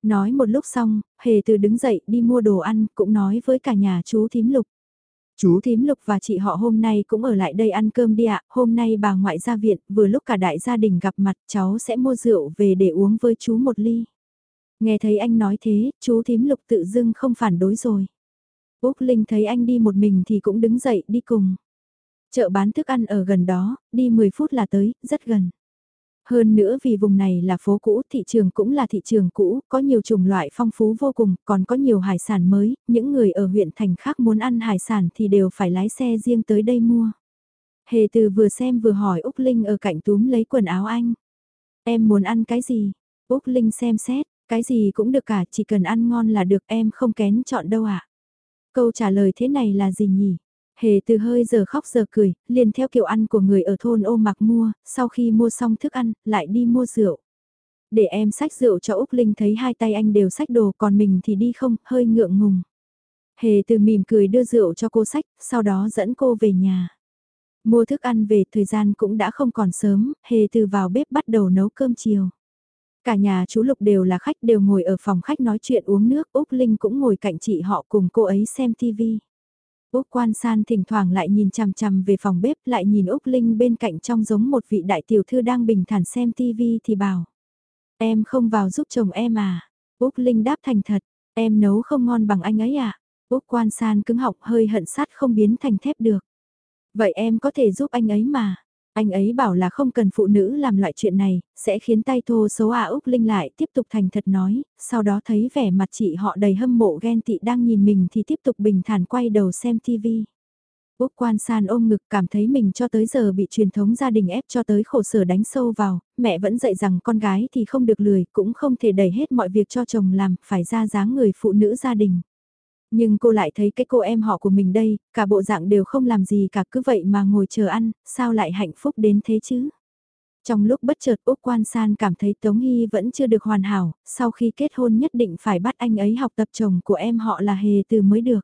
Nói một lúc xong, Hề Từ đứng dậy đi mua đồ ăn, cũng nói với cả nhà chú thím lục. Chú thím lục và chị họ hôm nay cũng ở lại đây ăn cơm đi ạ, hôm nay bà ngoại ra viện, vừa lúc cả đại gia đình gặp mặt cháu sẽ mua rượu về để uống với chú một ly. Nghe thấy anh nói thế, chú thím lục tự dưng không phản đối rồi. Úc Linh thấy anh đi một mình thì cũng đứng dậy đi cùng. Chợ bán thức ăn ở gần đó, đi 10 phút là tới, rất gần. Hơn nữa vì vùng này là phố cũ, thị trường cũng là thị trường cũ, có nhiều chủng loại phong phú vô cùng, còn có nhiều hải sản mới, những người ở huyện thành khác muốn ăn hải sản thì đều phải lái xe riêng tới đây mua. Hề từ vừa xem vừa hỏi Úc Linh ở cạnh túm lấy quần áo anh. Em muốn ăn cái gì? Úc Linh xem xét, cái gì cũng được cả, chỉ cần ăn ngon là được em không kén chọn đâu ạ. À? Câu trả lời thế này là gì nhỉ? Hề từ hơi giờ khóc giờ cười, liền theo kiểu ăn của người ở thôn ô mặc mua, sau khi mua xong thức ăn, lại đi mua rượu. Để em sách rượu cho Úc Linh thấy hai tay anh đều sách đồ còn mình thì đi không, hơi ngượng ngùng. Hề từ mỉm cười đưa rượu cho cô sách, sau đó dẫn cô về nhà. Mua thức ăn về thời gian cũng đã không còn sớm, hề từ vào bếp bắt đầu nấu cơm chiều. Cả nhà chú Lục đều là khách đều ngồi ở phòng khách nói chuyện uống nước, Úc Linh cũng ngồi cạnh chị họ cùng cô ấy xem tivi. Úc quan san thỉnh thoảng lại nhìn chằm chằm về phòng bếp lại nhìn Úc Linh bên cạnh trong giống một vị đại tiểu thư đang bình thản xem tivi thì bảo. Em không vào giúp chồng em à? Úc Linh đáp thành thật, em nấu không ngon bằng anh ấy à? Úc quan san cứng họng hơi hận sắt không biến thành thép được. Vậy em có thể giúp anh ấy mà. Anh ấy bảo là không cần phụ nữ làm loại chuyện này, sẽ khiến tay thô xấu à Úc Linh lại tiếp tục thành thật nói, sau đó thấy vẻ mặt chị họ đầy hâm mộ ghen tị đang nhìn mình thì tiếp tục bình thản quay đầu xem TV. Úc quan san ôm ngực cảm thấy mình cho tới giờ bị truyền thống gia đình ép cho tới khổ sở đánh sâu vào, mẹ vẫn dạy rằng con gái thì không được lười, cũng không thể đẩy hết mọi việc cho chồng làm, phải ra dáng người phụ nữ gia đình. Nhưng cô lại thấy cái cô em họ của mình đây, cả bộ dạng đều không làm gì cả cứ vậy mà ngồi chờ ăn, sao lại hạnh phúc đến thế chứ? Trong lúc bất chợt Úc Quan San cảm thấy Tống Hy vẫn chưa được hoàn hảo, sau khi kết hôn nhất định phải bắt anh ấy học tập chồng của em họ là hề từ mới được.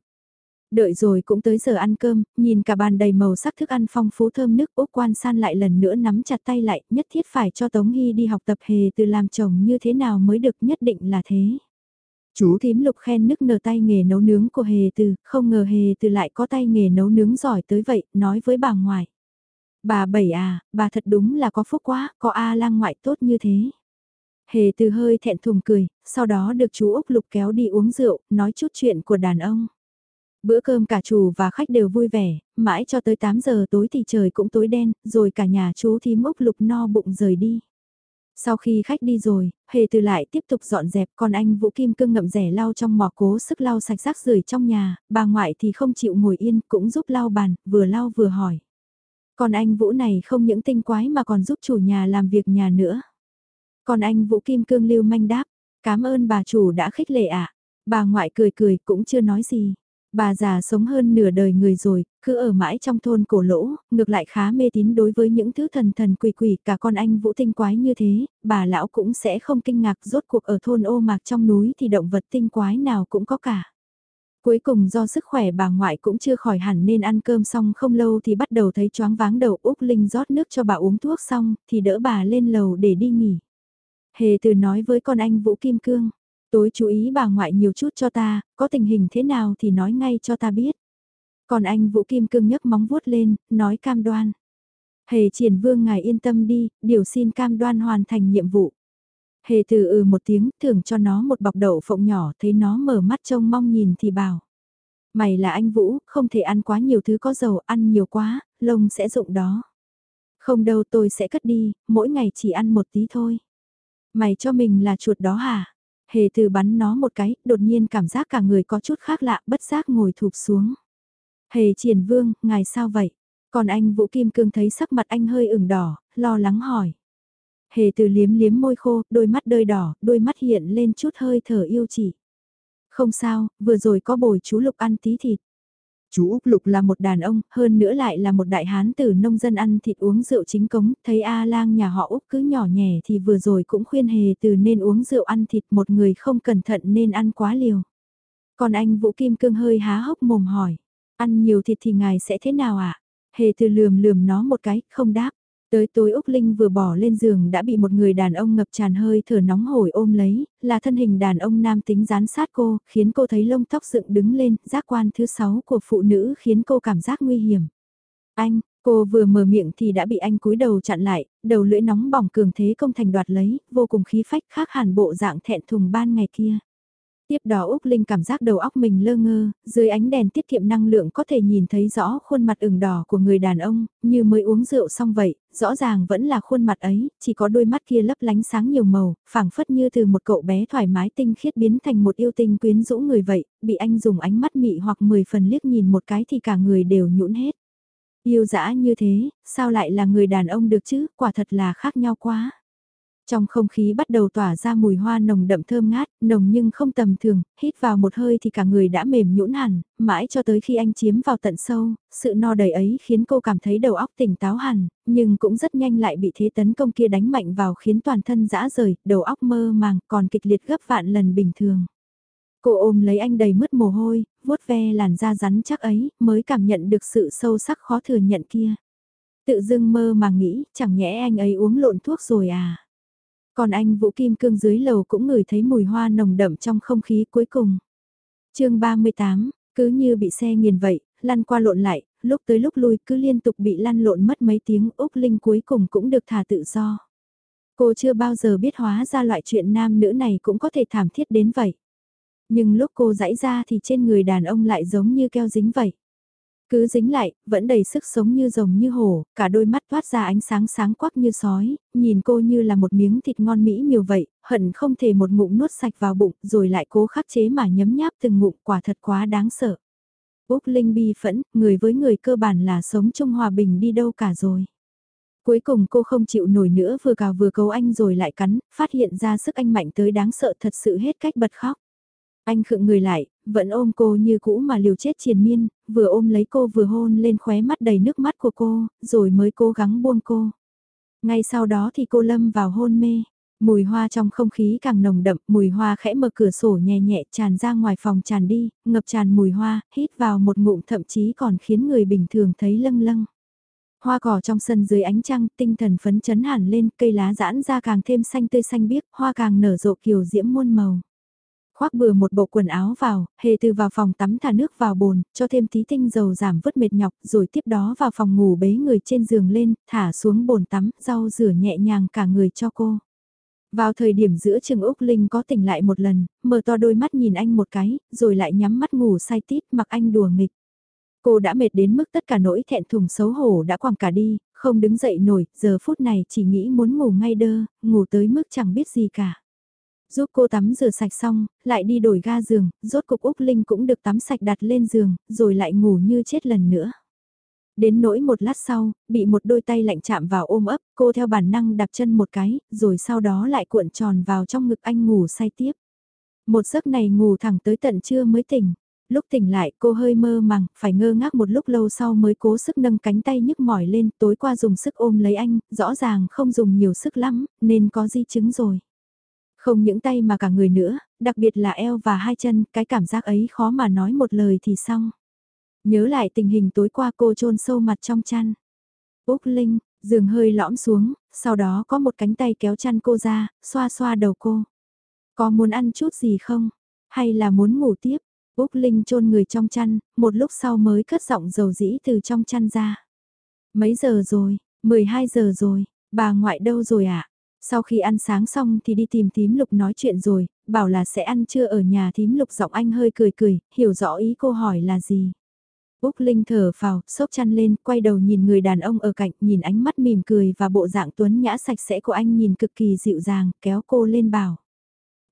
Đợi rồi cũng tới giờ ăn cơm, nhìn cả bàn đầy màu sắc thức ăn phong phú thơm nước Úc Quan San lại lần nữa nắm chặt tay lại, nhất thiết phải cho Tống Hy đi học tập hề từ làm chồng như thế nào mới được nhất định là thế. Chú thím lục khen nức nở tay nghề nấu nướng của hề từ, không ngờ hề từ lại có tay nghề nấu nướng giỏi tới vậy, nói với bà ngoại. Bà bảy à, bà thật đúng là có phúc quá, có A lang ngoại tốt như thế. Hề từ hơi thẹn thùng cười, sau đó được chú Úc Lục kéo đi uống rượu, nói chút chuyện của đàn ông. Bữa cơm cả chủ và khách đều vui vẻ, mãi cho tới 8 giờ tối thì trời cũng tối đen, rồi cả nhà chú thím Úc Lục no bụng rời đi. Sau khi khách đi rồi, hề từ lại tiếp tục dọn dẹp còn anh Vũ Kim cương ngậm rẻ lau trong mỏ cố sức lau sạch rác rưởi trong nhà, bà ngoại thì không chịu ngồi yên cũng giúp lau bàn, vừa lau vừa hỏi. Còn anh Vũ này không những tinh quái mà còn giúp chủ nhà làm việc nhà nữa. Còn anh Vũ Kim cương lưu manh đáp, cảm ơn bà chủ đã khích lệ ạ. Bà ngoại cười cười cũng chưa nói gì. Bà già sống hơn nửa đời người rồi, cứ ở mãi trong thôn cổ lỗ, ngược lại khá mê tín đối với những thứ thần thần quỷ quỷ cả con anh vũ tinh quái như thế, bà lão cũng sẽ không kinh ngạc rốt cuộc ở thôn ô mạc trong núi thì động vật tinh quái nào cũng có cả. Cuối cùng do sức khỏe bà ngoại cũng chưa khỏi hẳn nên ăn cơm xong không lâu thì bắt đầu thấy choáng váng đầu Úc Linh rót nước cho bà uống thuốc xong thì đỡ bà lên lầu để đi nghỉ. Hề từ nói với con anh Vũ Kim Cương, tối chú ý bà ngoại nhiều chút cho ta, có tình hình thế nào thì nói ngay cho ta biết. Còn anh Vũ Kim Cương nhấc móng vuốt lên, nói cam đoan. Hề triển vương ngài yên tâm đi, điều xin cam đoan hoàn thành nhiệm vụ. Hề từ ừ một tiếng, thưởng cho nó một bọc đậu phộng nhỏ, thấy nó mở mắt trông mong nhìn thì bảo. Mày là anh Vũ, không thể ăn quá nhiều thứ có dầu, ăn nhiều quá, lông sẽ rụng đó. Không đâu tôi sẽ cất đi, mỗi ngày chỉ ăn một tí thôi. Mày cho mình là chuột đó hả? Hề từ bắn nó một cái, đột nhiên cảm giác cả người có chút khác lạ, bất giác ngồi thụp xuống. Hề triển vương, ngài sao vậy? Còn anh Vũ Kim Cương thấy sắc mặt anh hơi ửng đỏ, lo lắng hỏi. Hề từ liếm liếm môi khô, đôi mắt đơi đỏ, đôi mắt hiện lên chút hơi thở yêu chỉ. Không sao, vừa rồi có bồi chú Lục ăn tí thịt. Chú Úc Lục là một đàn ông, hơn nữa lại là một đại hán từ nông dân ăn thịt uống rượu chính cống, thấy A lang nhà họ Úc cứ nhỏ nhẹ thì vừa rồi cũng khuyên hề từ nên uống rượu ăn thịt một người không cẩn thận nên ăn quá liều. Còn anh Vũ Kim Cương hơi há hốc mồm hỏi, ăn nhiều thịt thì ngài sẽ thế nào ạ? À? Hề từ lườm lườm nó một cái, không đáp. Tới tối Úc Linh vừa bỏ lên giường đã bị một người đàn ông ngập tràn hơi thở nóng hổi ôm lấy, là thân hình đàn ông nam tính gián sát cô, khiến cô thấy lông tóc dựng đứng lên, giác quan thứ sáu của phụ nữ khiến cô cảm giác nguy hiểm. Anh, cô vừa mở miệng thì đã bị anh cúi đầu chặn lại, đầu lưỡi nóng bỏng cường thế công thành đoạt lấy, vô cùng khí phách khác hẳn bộ dạng thẹn thùng ban ngày kia. Tiếp đó Úc Linh cảm giác đầu óc mình lơ ngơ, dưới ánh đèn tiết kiệm năng lượng có thể nhìn thấy rõ khuôn mặt ửng đỏ của người đàn ông, như mới uống rượu xong vậy, rõ ràng vẫn là khuôn mặt ấy, chỉ có đôi mắt kia lấp lánh sáng nhiều màu, phảng phất như từ một cậu bé thoải mái tinh khiết biến thành một yêu tinh quyến rũ người vậy, bị anh dùng ánh mắt mị hoặc mười phần liếc nhìn một cái thì cả người đều nhũn hết. Yêu dã như thế, sao lại là người đàn ông được chứ, quả thật là khác nhau quá. Trong không khí bắt đầu tỏa ra mùi hoa nồng đậm thơm ngát, nồng nhưng không tầm thường, hít vào một hơi thì cả người đã mềm nhũn hẳn, mãi cho tới khi anh chiếm vào tận sâu, sự no đầy ấy khiến cô cảm thấy đầu óc tỉnh táo hẳn, nhưng cũng rất nhanh lại bị thế tấn công kia đánh mạnh vào khiến toàn thân dã rời, đầu óc mơ màng, còn kịch liệt gấp vạn lần bình thường. Cô ôm lấy anh đầy mứt mồ hôi, vuốt ve làn da rắn chắc ấy, mới cảm nhận được sự sâu sắc khó thừa nhận kia. Tự dưng mơ mà nghĩ, chẳng nhẽ anh ấy uống lộn thuốc rồi à? Còn anh Vũ Kim Cương dưới lầu cũng ngửi thấy mùi hoa nồng đậm trong không khí cuối cùng. chương 38, cứ như bị xe nghiền vậy, lăn qua lộn lại, lúc tới lúc lui cứ liên tục bị lăn lộn mất mấy tiếng Úc Linh cuối cùng cũng được thả tự do. Cô chưa bao giờ biết hóa ra loại chuyện nam nữ này cũng có thể thảm thiết đến vậy. Nhưng lúc cô dãy ra thì trên người đàn ông lại giống như keo dính vậy. Cứ dính lại, vẫn đầy sức sống như rồng như hổ, cả đôi mắt toát ra ánh sáng sáng quắc như sói, nhìn cô như là một miếng thịt ngon mỹ miều vậy, hận không thể một ngụm nuốt sạch vào bụng rồi lại cố khắc chế mà nhấm nháp từng ngụm quả thật quá đáng sợ. Úc Linh bi phẫn, người với người cơ bản là sống trong hòa bình đi đâu cả rồi. Cuối cùng cô không chịu nổi nữa vừa cào vừa cấu anh rồi lại cắn, phát hiện ra sức anh mạnh tới đáng sợ thật sự hết cách bật khóc. Anh khựng người lại, vẫn ôm cô như cũ mà liều chết triền miên, vừa ôm lấy cô vừa hôn lên khóe mắt đầy nước mắt của cô, rồi mới cố gắng buông cô. Ngay sau đó thì cô lâm vào hôn mê. Mùi hoa trong không khí càng nồng đậm, mùi hoa khẽ mở cửa sổ nhẹ nhẹ tràn ra ngoài phòng tràn đi, ngập tràn mùi hoa, hít vào một ngụm thậm chí còn khiến người bình thường thấy lâng lâng. Hoa cỏ trong sân dưới ánh trăng, tinh thần phấn chấn hẳn lên, cây lá giãn ra càng thêm xanh tươi xanh biếc, hoa càng nở rộ kiều diễm muôn màu. Khoác bừa một bộ quần áo vào, hề từ vào phòng tắm thả nước vào bồn, cho thêm tí tinh dầu giảm vứt mệt nhọc, rồi tiếp đó vào phòng ngủ bế người trên giường lên, thả xuống bồn tắm, rau rửa nhẹ nhàng cả người cho cô. Vào thời điểm giữa trường Úc Linh có tỉnh lại một lần, mở to đôi mắt nhìn anh một cái, rồi lại nhắm mắt ngủ say tít mặc anh đùa nghịch. Cô đã mệt đến mức tất cả nỗi thẹn thùng xấu hổ đã quàng cả đi, không đứng dậy nổi, giờ phút này chỉ nghĩ muốn ngủ ngay đơ, ngủ tới mức chẳng biết gì cả. Giúp cô tắm rửa sạch xong, lại đi đổi ga giường, rốt cục Úc Linh cũng được tắm sạch đặt lên giường, rồi lại ngủ như chết lần nữa. Đến nỗi một lát sau, bị một đôi tay lạnh chạm vào ôm ấp, cô theo bản năng đạp chân một cái, rồi sau đó lại cuộn tròn vào trong ngực anh ngủ say tiếp. Một giấc này ngủ thẳng tới tận trưa mới tỉnh. Lúc tỉnh lại cô hơi mơ màng, phải ngơ ngác một lúc lâu sau mới cố sức nâng cánh tay nhức mỏi lên, tối qua dùng sức ôm lấy anh, rõ ràng không dùng nhiều sức lắm, nên có di chứng rồi. Không những tay mà cả người nữa, đặc biệt là eo và hai chân, cái cảm giác ấy khó mà nói một lời thì xong. Nhớ lại tình hình tối qua cô trôn sâu mặt trong chăn. Úc Linh, giường hơi lõm xuống, sau đó có một cánh tay kéo chăn cô ra, xoa xoa đầu cô. Có muốn ăn chút gì không? Hay là muốn ngủ tiếp? Úc Linh trôn người trong chăn, một lúc sau mới cất giọng dầu dĩ từ trong chăn ra. Mấy giờ rồi? 12 giờ rồi, bà ngoại đâu rồi ạ? À? Sau khi ăn sáng xong thì đi tìm thím lục nói chuyện rồi, bảo là sẽ ăn trưa ở nhà thím lục giọng anh hơi cười cười, hiểu rõ ý cô hỏi là gì. Úc Linh thở phào, sốc chăn lên, quay đầu nhìn người đàn ông ở cạnh, nhìn ánh mắt mỉm cười và bộ dạng tuấn nhã sạch sẽ của anh nhìn cực kỳ dịu dàng, kéo cô lên bảo.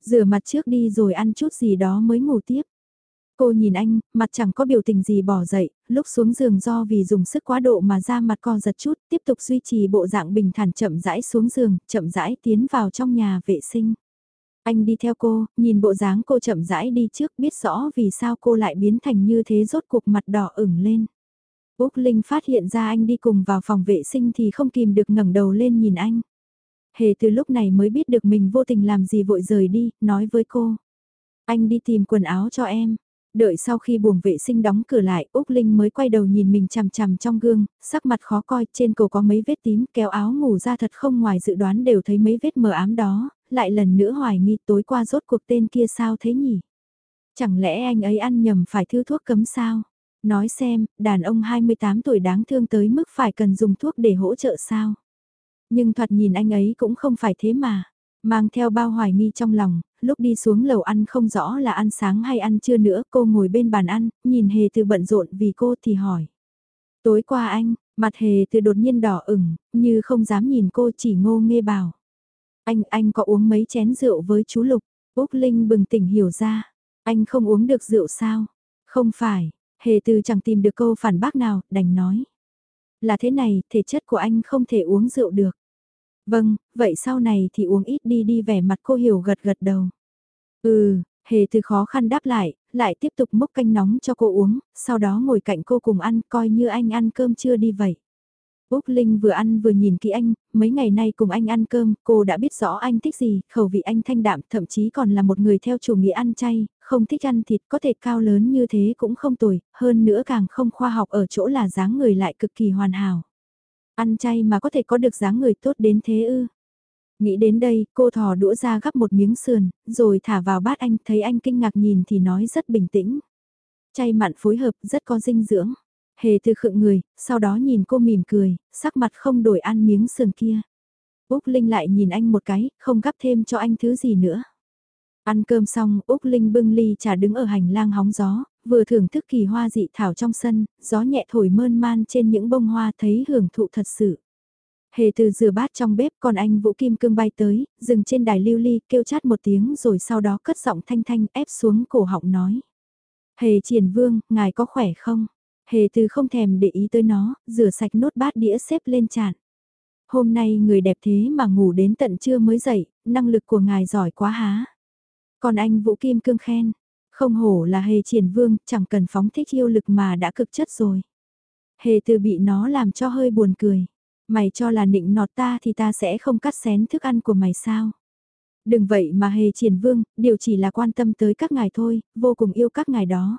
Rửa mặt trước đi rồi ăn chút gì đó mới ngủ tiếp. Cô nhìn anh, mặt chẳng có biểu tình gì bỏ dậy, lúc xuống giường do vì dùng sức quá độ mà da mặt co giật chút, tiếp tục duy trì bộ dạng bình thản chậm rãi xuống giường, chậm rãi tiến vào trong nhà vệ sinh. Anh đi theo cô, nhìn bộ dáng cô chậm rãi đi trước biết rõ vì sao cô lại biến thành như thế rốt cuộc mặt đỏ ửng lên. Úc Linh phát hiện ra anh đi cùng vào phòng vệ sinh thì không kìm được ngẩng đầu lên nhìn anh. Hề từ lúc này mới biết được mình vô tình làm gì vội rời đi, nói với cô. Anh đi tìm quần áo cho em, Đợi sau khi buồng vệ sinh đóng cửa lại, Úc Linh mới quay đầu nhìn mình chằm chằm trong gương, sắc mặt khó coi, trên cổ có mấy vết tím, kéo áo ngủ ra thật không ngoài dự đoán đều thấy mấy vết mờ ám đó, lại lần nữa hoài nghi tối qua rốt cuộc tên kia sao thế nhỉ? Chẳng lẽ anh ấy ăn nhầm phải thứ thuốc cấm sao? Nói xem, đàn ông 28 tuổi đáng thương tới mức phải cần dùng thuốc để hỗ trợ sao? Nhưng thoạt nhìn anh ấy cũng không phải thế mà. Mang theo bao hoài nghi trong lòng, lúc đi xuống lầu ăn không rõ là ăn sáng hay ăn trưa nữa, cô ngồi bên bàn ăn, nhìn hề từ bận rộn vì cô thì hỏi. Tối qua anh, mặt hề từ đột nhiên đỏ ửng, như không dám nhìn cô chỉ ngô nghê bảo. Anh, anh có uống mấy chén rượu với chú Lục, Úc Linh bừng tỉnh hiểu ra. Anh không uống được rượu sao? Không phải, hề từ chẳng tìm được câu phản bác nào, đành nói. Là thế này, thể chất của anh không thể uống rượu được. Vâng, vậy sau này thì uống ít đi đi vẻ mặt cô hiểu gật gật đầu. Ừ, hề từ khó khăn đáp lại, lại tiếp tục mốc canh nóng cho cô uống, sau đó ngồi cạnh cô cùng ăn coi như anh ăn cơm chưa đi vậy. Úc Linh vừa ăn vừa nhìn kỹ anh, mấy ngày nay cùng anh ăn cơm, cô đã biết rõ anh thích gì, khẩu vị anh thanh đạm, thậm chí còn là một người theo chủ nghĩa ăn chay, không thích ăn thịt, có thể cao lớn như thế cũng không tồi, hơn nữa càng không khoa học ở chỗ là dáng người lại cực kỳ hoàn hảo. Ăn chay mà có thể có được dáng người tốt đến thế ư. Nghĩ đến đây, cô thò đũa ra gắp một miếng sườn, rồi thả vào bát anh, thấy anh kinh ngạc nhìn thì nói rất bình tĩnh. Chay mặn phối hợp, rất có dinh dưỡng. Hề từ khựng người, sau đó nhìn cô mỉm cười, sắc mặt không đổi ăn miếng sườn kia. Úc Linh lại nhìn anh một cái, không gắp thêm cho anh thứ gì nữa. Ăn cơm xong, Úc Linh bưng ly trà đứng ở hành lang hóng gió, vừa thưởng thức kỳ hoa dị thảo trong sân, gió nhẹ thổi mơn man trên những bông hoa thấy hưởng thụ thật sự. Hề từ rửa bát trong bếp còn anh Vũ Kim Cương bay tới, dừng trên đài lưu ly kêu chát một tiếng rồi sau đó cất giọng thanh thanh ép xuống cổ họng nói. Hề triển vương, ngài có khỏe không? Hề từ không thèm để ý tới nó, rửa sạch nốt bát đĩa xếp lên chạn. Hôm nay người đẹp thế mà ngủ đến tận trưa mới dậy, năng lực của ngài giỏi quá há. Còn anh Vũ Kim Cương khen, không hổ là hề triển vương, chẳng cần phóng thích yêu lực mà đã cực chất rồi. Hề từ bị nó làm cho hơi buồn cười. Mày cho là nịnh nọt ta thì ta sẽ không cắt xén thức ăn của mày sao? Đừng vậy mà hề triển vương, điều chỉ là quan tâm tới các ngài thôi, vô cùng yêu các ngài đó.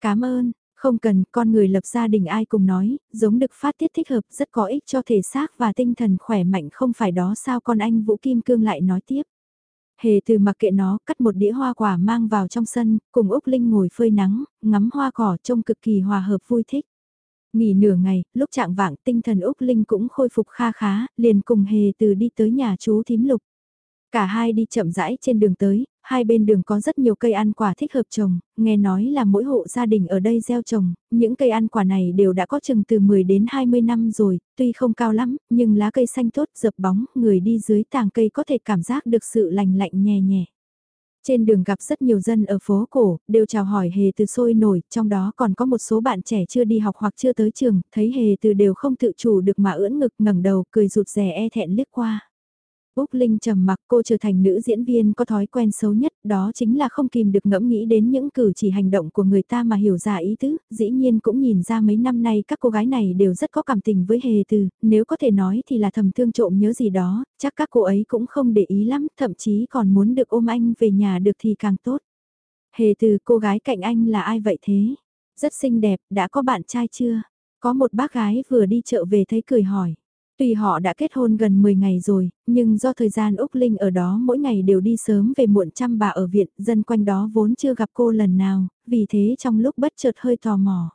Cảm ơn, không cần, con người lập gia đình ai cùng nói, giống được phát tiết thích hợp rất có ích cho thể xác và tinh thần khỏe mạnh không phải đó sao con anh Vũ Kim Cương lại nói tiếp. Hề từ mặc kệ nó, cắt một đĩa hoa quả mang vào trong sân, cùng Úc Linh ngồi phơi nắng, ngắm hoa cỏ trông cực kỳ hòa hợp vui thích. Nghỉ nửa ngày, lúc trạng vạng tinh thần Úc Linh cũng khôi phục kha khá, liền cùng Hề từ đi tới nhà chú thím lục. Cả hai đi chậm rãi trên đường tới, hai bên đường có rất nhiều cây ăn quả thích hợp trồng, nghe nói là mỗi hộ gia đình ở đây gieo trồng, những cây ăn quả này đều đã có chừng từ 10 đến 20 năm rồi, tuy không cao lắm, nhưng lá cây xanh tốt dập bóng, người đi dưới tàng cây có thể cảm giác được sự lành lạnh nhẹ nhẹ. Trên đường gặp rất nhiều dân ở phố cổ, đều chào hỏi hề từ sôi nổi, trong đó còn có một số bạn trẻ chưa đi học hoặc chưa tới trường, thấy hề từ đều không tự chủ được mà ưỡn ngực ngẩng đầu, cười rụt rè e thẹn liếc qua. Úc Linh trầm mặc cô trở thành nữ diễn viên có thói quen xấu nhất, đó chính là không kìm được ngẫm nghĩ đến những cử chỉ hành động của người ta mà hiểu ra ý tứ, dĩ nhiên cũng nhìn ra mấy năm nay các cô gái này đều rất có cảm tình với hề từ, nếu có thể nói thì là thầm thương trộm nhớ gì đó, chắc các cô ấy cũng không để ý lắm, thậm chí còn muốn được ôm anh về nhà được thì càng tốt. Hề từ cô gái cạnh anh là ai vậy thế? Rất xinh đẹp, đã có bạn trai chưa? Có một bác gái vừa đi chợ về thấy cười hỏi. Tuy họ đã kết hôn gần 10 ngày rồi, nhưng do thời gian Úc Linh ở đó mỗi ngày đều đi sớm về muộn chăm bà ở viện, dân quanh đó vốn chưa gặp cô lần nào, vì thế trong lúc bất chợt hơi tò mò.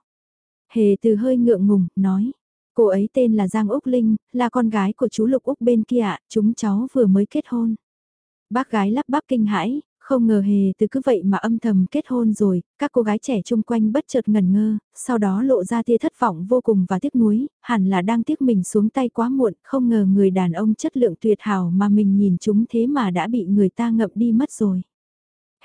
Hề từ hơi ngượng ngùng, nói, cô ấy tên là Giang Úc Linh, là con gái của chú Lục Úc bên kia ạ, chúng cháu vừa mới kết hôn. Bác gái lắp bắp kinh hãi, không ngờ hề từ cứ vậy mà âm thầm kết hôn rồi, các cô gái trẻ chung quanh bất chợt ngần ngơ, sau đó lộ ra tia thất vọng vô cùng và tiếc nuối, hẳn là đang tiếc mình xuống tay quá muộn, không ngờ người đàn ông chất lượng tuyệt hảo mà mình nhìn chúng thế mà đã bị người ta ngậm đi mất rồi.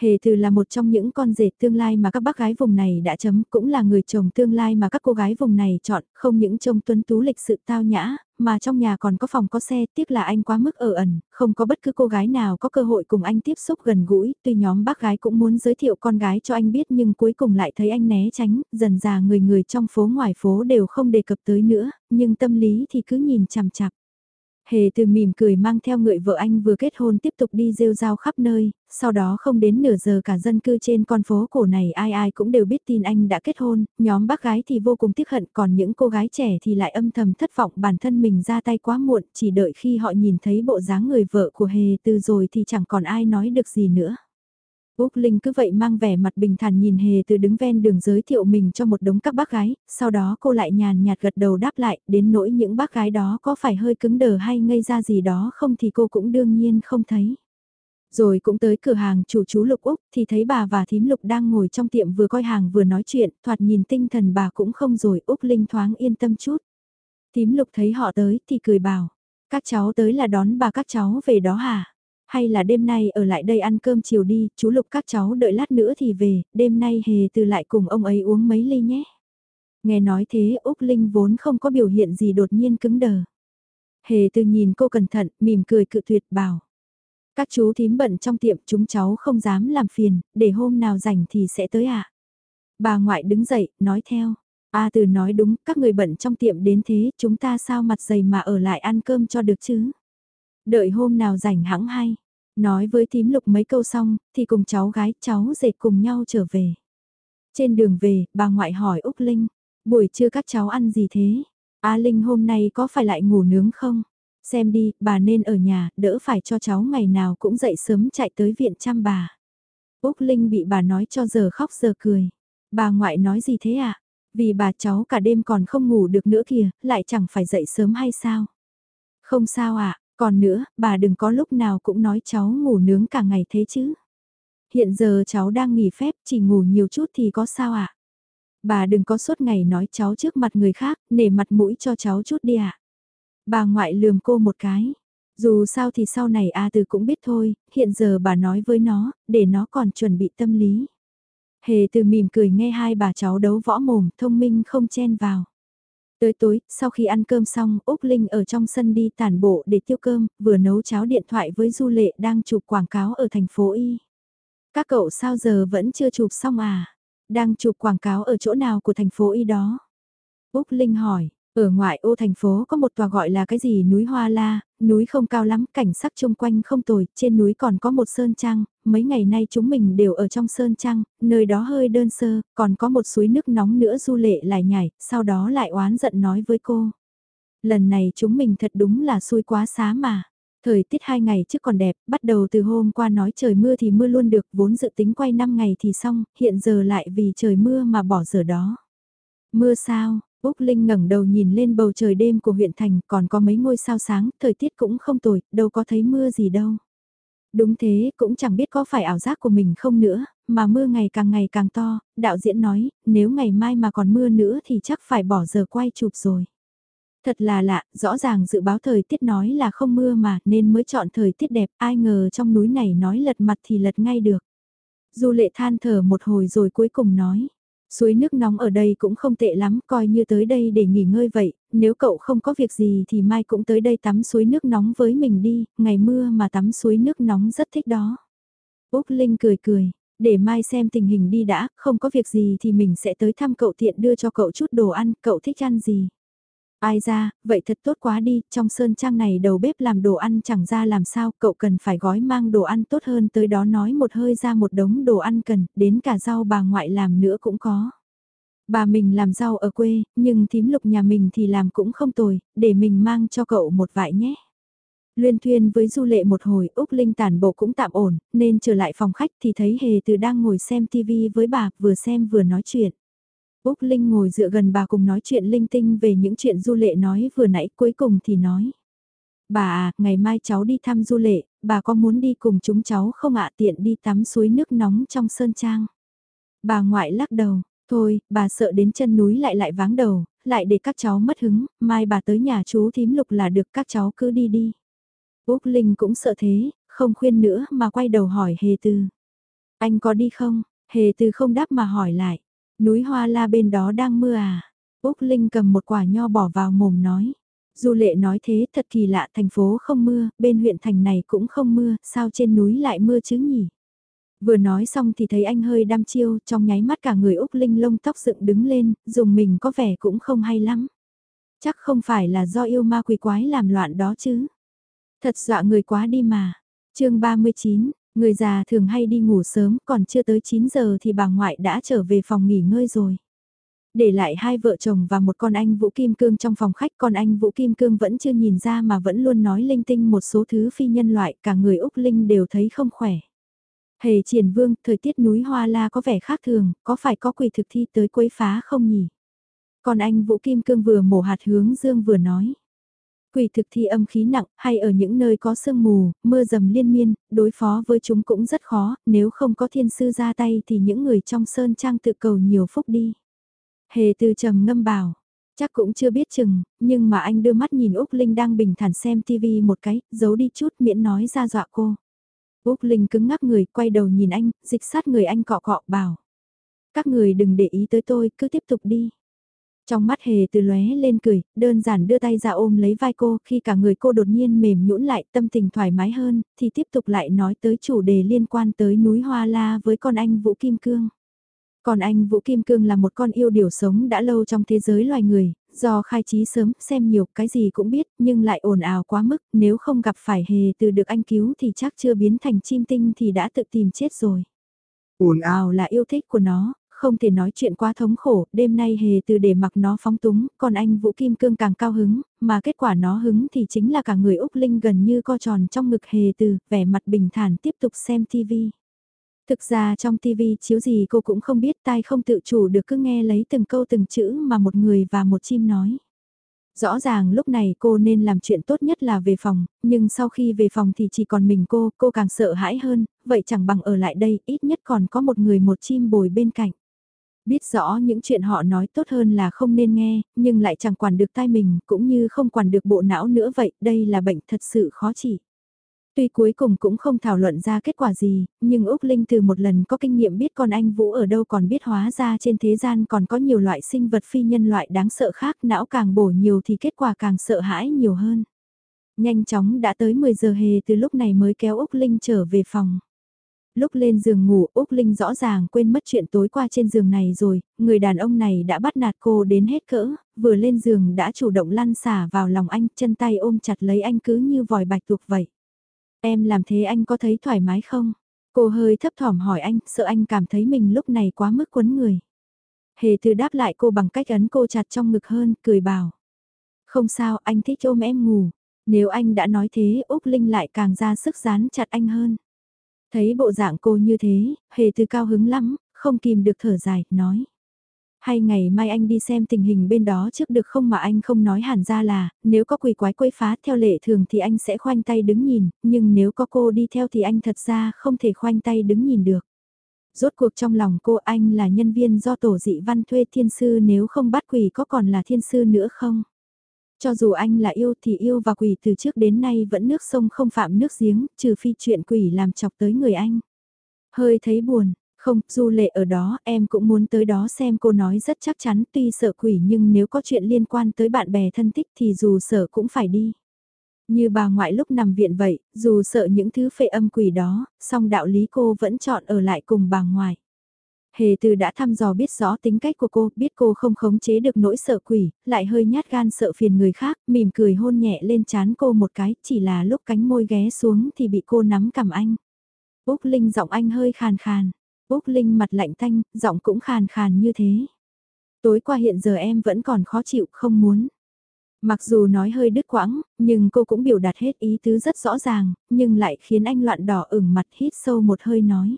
Hề từ là một trong những con rể tương lai mà các bác gái vùng này đã chấm, cũng là người chồng tương lai mà các cô gái vùng này chọn, không những trông tuấn tú lịch sự tao nhã, mà trong nhà còn có phòng có xe, tiếc là anh quá mức ở ẩn, không có bất cứ cô gái nào có cơ hội cùng anh tiếp xúc gần gũi, tuy nhóm bác gái cũng muốn giới thiệu con gái cho anh biết nhưng cuối cùng lại thấy anh né tránh, dần già người người trong phố ngoài phố đều không đề cập tới nữa, nhưng tâm lý thì cứ nhìn chằm chằm. Hề từ mỉm cười mang theo người vợ anh vừa kết hôn tiếp tục đi rêu rao khắp nơi, sau đó không đến nửa giờ cả dân cư trên con phố cổ này ai ai cũng đều biết tin anh đã kết hôn, nhóm bác gái thì vô cùng tiếc hận còn những cô gái trẻ thì lại âm thầm thất vọng bản thân mình ra tay quá muộn, chỉ đợi khi họ nhìn thấy bộ dáng người vợ của Hề từ rồi thì chẳng còn ai nói được gì nữa. Úc Linh cứ vậy mang vẻ mặt bình thản nhìn Hề từ đứng ven đường giới thiệu mình cho một đống các bác gái, sau đó cô lại nhàn nhạt gật đầu đáp lại, đến nỗi những bác gái đó có phải hơi cứng đờ hay ngây ra gì đó không thì cô cũng đương nhiên không thấy. Rồi cũng tới cửa hàng chủ chú Lục Úc thì thấy bà và thím Lục đang ngồi trong tiệm vừa coi hàng vừa nói chuyện, thoạt nhìn tinh thần bà cũng không rồi Úc Linh thoáng yên tâm chút. Thím Lục thấy họ tới thì cười bảo, các cháu tới là đón bà các cháu về đó hả? Hay là đêm nay ở lại đây ăn cơm chiều đi, chú Lục các cháu đợi lát nữa thì về, đêm nay hề từ lại cùng ông ấy uống mấy ly nhé. Nghe nói thế Úc Linh vốn không có biểu hiện gì đột nhiên cứng đờ. Hề từ nhìn cô cẩn thận, mỉm cười cự tuyệt bảo. Các chú thím bận trong tiệm chúng cháu không dám làm phiền, để hôm nào rảnh thì sẽ tới ạ. À? Bà ngoại đứng dậy, nói theo. A từ nói đúng, các người bận trong tiệm đến thế, chúng ta sao mặt dày mà ở lại ăn cơm cho được chứ? Đợi hôm nào rảnh hãng hay. Nói với thím lục mấy câu xong, thì cùng cháu gái, cháu dệt cùng nhau trở về. Trên đường về, bà ngoại hỏi Úc Linh, buổi trưa các cháu ăn gì thế? A Linh hôm nay có phải lại ngủ nướng không? Xem đi, bà nên ở nhà, đỡ phải cho cháu ngày nào cũng dậy sớm chạy tới viện chăm bà. Úc Linh bị bà nói cho giờ khóc giờ cười. Bà ngoại nói gì thế ạ? À? Vì bà cháu cả đêm còn không ngủ được nữa kìa, lại chẳng phải dậy sớm hay sao? Không sao ạ, à, còn nữa, bà đừng có lúc nào cũng nói cháu ngủ nướng cả ngày thế chứ. Hiện giờ cháu đang nghỉ phép, chỉ ngủ nhiều chút thì có sao ạ? À? Bà đừng có suốt ngày nói cháu trước mặt người khác, nể mặt mũi cho cháu chút đi ạ. Bà ngoại lườm cô một cái. Dù sao thì sau này A Từ cũng biết thôi, hiện giờ bà nói với nó, để nó còn chuẩn bị tâm lý. Hề từ mỉm cười nghe hai bà cháu đấu võ mồm, thông minh không chen vào. Tới tối, sau khi ăn cơm xong, Úc Linh ở trong sân đi tản bộ để tiêu cơm, vừa nấu cháo điện thoại với Du Lệ đang chụp quảng cáo ở thành phố Y. Các cậu sao giờ vẫn chưa chụp xong à? Đang chụp quảng cáo ở chỗ nào của thành phố Y đó? Úc Linh hỏi, ở ngoại ô thành phố có một tòa gọi là cái gì núi Hoa La, núi không cao lắm, cảnh sắc chung quanh không tồi, trên núi còn có một sơn trang, mấy ngày nay chúng mình đều ở trong sơn trang, nơi đó hơi đơn sơ, còn có một suối nước nóng nữa du lệ lại nhảy, sau đó lại oán giận nói với cô. Lần này chúng mình thật đúng là xui quá xá mà. Thời tiết hai ngày trước còn đẹp, bắt đầu từ hôm qua nói trời mưa thì mưa luôn được, vốn dự tính quay 5 ngày thì xong, hiện giờ lại vì trời mưa mà bỏ giờ đó. Mưa sao, Úc Linh ngẩng đầu nhìn lên bầu trời đêm của huyện thành còn có mấy ngôi sao sáng, thời tiết cũng không tồi, đâu có thấy mưa gì đâu. Đúng thế, cũng chẳng biết có phải ảo giác của mình không nữa, mà mưa ngày càng ngày càng to, đạo diễn nói, nếu ngày mai mà còn mưa nữa thì chắc phải bỏ giờ quay chụp rồi. Thật là lạ, rõ ràng dự báo thời tiết nói là không mưa mà nên mới chọn thời tiết đẹp, ai ngờ trong núi này nói lật mặt thì lật ngay được. Du lệ than thở một hồi rồi cuối cùng nói, Suối nước nóng ở đây cũng không tệ lắm, coi như tới đây để nghỉ ngơi vậy, nếu cậu không có việc gì thì mai cũng tới đây tắm suối nước nóng với mình đi, ngày mưa mà tắm suối nước nóng rất thích đó. Úc Linh cười cười, để mai xem tình hình đi đã, không có việc gì thì mình sẽ tới thăm cậu tiện đưa cho cậu chút đồ ăn, cậu thích ăn gì. Ai ra, vậy thật tốt quá đi, trong sơn trang này đầu bếp làm đồ ăn chẳng ra làm sao, cậu cần phải gói mang đồ ăn tốt hơn tới đó nói một hơi ra một đống đồ ăn cần, đến cả rau bà ngoại làm nữa cũng có. Bà mình làm rau ở quê, nhưng thím lục nhà mình thì làm cũng không tồi, để mình mang cho cậu một vại nhé. Luyên thuyên với du lệ một hồi, Úc Linh tản bộ cũng tạm ổn, nên trở lại phòng khách thì thấy Hề từ đang ngồi xem tivi với bà, vừa xem vừa nói chuyện. Úc Linh ngồi dựa gần bà cùng nói chuyện linh tinh về những chuyện du lệ nói vừa nãy cuối cùng thì nói. Bà à, ngày mai cháu đi thăm du lệ, bà có muốn đi cùng chúng cháu không ạ tiện đi tắm suối nước nóng trong sơn trang. Bà ngoại lắc đầu, thôi, bà sợ đến chân núi lại lại váng đầu, lại để các cháu mất hứng, mai bà tới nhà chú thím lục là được các cháu cứ đi đi. Úc Linh cũng sợ thế, không khuyên nữa mà quay đầu hỏi Hề Tư. Anh có đi không? Hề Tư không đáp mà hỏi lại. Núi Hoa La bên đó đang mưa à? Úc Linh cầm một quả nho bỏ vào mồm nói. Du lệ nói thế thật kỳ lạ thành phố không mưa, bên huyện thành này cũng không mưa, sao trên núi lại mưa chứ nhỉ? Vừa nói xong thì thấy anh hơi đăm chiêu, trong nháy mắt cả người Úc Linh lông tóc dựng đứng lên, dùng mình có vẻ cũng không hay lắm. Chắc không phải là do yêu ma quỷ quái làm loạn đó chứ. Thật dọa người quá đi mà. chương 39, người già thường hay đi ngủ sớm còn chưa tới 9 giờ thì bà ngoại đã trở về phòng nghỉ ngơi rồi. Để lại hai vợ chồng và một con anh Vũ Kim Cương trong phòng khách còn anh Vũ Kim Cương vẫn chưa nhìn ra mà vẫn luôn nói linh tinh một số thứ phi nhân loại cả người Úc Linh đều thấy không khỏe. Hề triển vương, thời tiết núi Hoa La có vẻ khác thường, có phải có quỷ thực thi tới quấy phá không nhỉ? Còn anh Vũ Kim Cương vừa mổ hạt hướng dương vừa nói. Quỷ thực thi âm khí nặng, hay ở những nơi có sương mù, mưa dầm liên miên, đối phó với chúng cũng rất khó, nếu không có thiên sư ra tay thì những người trong sơn trang tự cầu nhiều phúc đi. Hề từ trầm ngâm bảo, chắc cũng chưa biết chừng, nhưng mà anh đưa mắt nhìn Úc Linh đang bình thản xem TV một cái, giấu đi chút miễn nói ra dọa cô. Úc Linh cứng ngắc người, quay đầu nhìn anh, dịch sát người anh cọ cọ bảo. Các người đừng để ý tới tôi, cứ tiếp tục đi. Trong mắt hề từ lóe lên cười, đơn giản đưa tay ra ôm lấy vai cô, khi cả người cô đột nhiên mềm nhũn lại, tâm tình thoải mái hơn, thì tiếp tục lại nói tới chủ đề liên quan tới núi Hoa La với con anh Vũ Kim Cương. Còn anh Vũ Kim Cương là một con yêu điều sống đã lâu trong thế giới loài người, do khai trí sớm, xem nhiều cái gì cũng biết, nhưng lại ồn ào quá mức, nếu không gặp phải hề từ được anh cứu thì chắc chưa biến thành chim tinh thì đã tự tìm chết rồi. ồn ào là yêu thích của nó, không thể nói chuyện quá thống khổ, đêm nay hề từ để mặc nó phóng túng, còn anh Vũ Kim Cương càng cao hứng, mà kết quả nó hứng thì chính là cả người Úc Linh gần như co tròn trong ngực hề từ, vẻ mặt bình thản tiếp tục xem TV. Thực ra trong TV chiếu gì cô cũng không biết tai không tự chủ được cứ nghe lấy từng câu từng chữ mà một người và một chim nói. Rõ ràng lúc này cô nên làm chuyện tốt nhất là về phòng, nhưng sau khi về phòng thì chỉ còn mình cô, cô càng sợ hãi hơn, vậy chẳng bằng ở lại đây, ít nhất còn có một người một chim bồi bên cạnh. Biết rõ những chuyện họ nói tốt hơn là không nên nghe, nhưng lại chẳng quản được tai mình, cũng như không quản được bộ não nữa vậy, đây là bệnh thật sự khó trị. Tuy cuối cùng cũng không thảo luận ra kết quả gì, nhưng Úc Linh từ một lần có kinh nghiệm biết con anh Vũ ở đâu còn biết hóa ra trên thế gian còn có nhiều loại sinh vật phi nhân loại đáng sợ khác, não càng bổ nhiều thì kết quả càng sợ hãi nhiều hơn. Nhanh chóng đã tới 10 giờ hề từ lúc này mới kéo Úc Linh trở về phòng. Lúc lên giường ngủ, Úc Linh rõ ràng quên mất chuyện tối qua trên giường này rồi, người đàn ông này đã bắt nạt cô đến hết cỡ, vừa lên giường đã chủ động lăn xả vào lòng anh, chân tay ôm chặt lấy anh cứ như vòi bạch tuộc vậy. Em làm thế anh có thấy thoải mái không? Cô hơi thấp thỏm hỏi anh, sợ anh cảm thấy mình lúc này quá mức quấn người. Hề từ đáp lại cô bằng cách ấn cô chặt trong ngực hơn, cười bảo. Không sao, anh thích ôm em ngủ. Nếu anh đã nói thế, Úc Linh lại càng ra sức dán chặt anh hơn. Thấy bộ dạng cô như thế, hề từ cao hứng lắm, không kìm được thở dài, nói. Hay ngày mai anh đi xem tình hình bên đó trước được không mà anh không nói hẳn ra là, nếu có quỷ quái quấy phá theo lệ thường thì anh sẽ khoanh tay đứng nhìn, nhưng nếu có cô đi theo thì anh thật ra không thể khoanh tay đứng nhìn được. Rốt cuộc trong lòng cô anh là nhân viên do tổ dị văn thuê thiên sư nếu không bắt quỷ có còn là thiên sư nữa không? Cho dù anh là yêu thì yêu và quỷ từ trước đến nay vẫn nước sông không phạm nước giếng, trừ phi chuyện quỷ làm chọc tới người anh. Hơi thấy buồn, không, du lệ ở đó, em cũng muốn tới đó xem cô nói rất chắc chắn tuy sợ quỷ nhưng nếu có chuyện liên quan tới bạn bè thân thích thì dù sợ cũng phải đi. Như bà ngoại lúc nằm viện vậy, dù sợ những thứ phệ âm quỷ đó, song đạo lý cô vẫn chọn ở lại cùng bà ngoại. Hề từ đã thăm dò biết rõ tính cách của cô, biết cô không khống chế được nỗi sợ quỷ, lại hơi nhát gan sợ phiền người khác, mỉm cười hôn nhẹ lên chán cô một cái, chỉ là lúc cánh môi ghé xuống thì bị cô nắm cầm anh. Úc Linh giọng anh hơi khàn khàn, Úc Linh mặt lạnh tanh, giọng cũng khàn khàn như thế. Tối qua hiện giờ em vẫn còn khó chịu, không muốn. Mặc dù nói hơi đứt quãng, nhưng cô cũng biểu đạt hết ý tứ rất rõ ràng, nhưng lại khiến anh loạn đỏ ửng mặt hít sâu một hơi nói.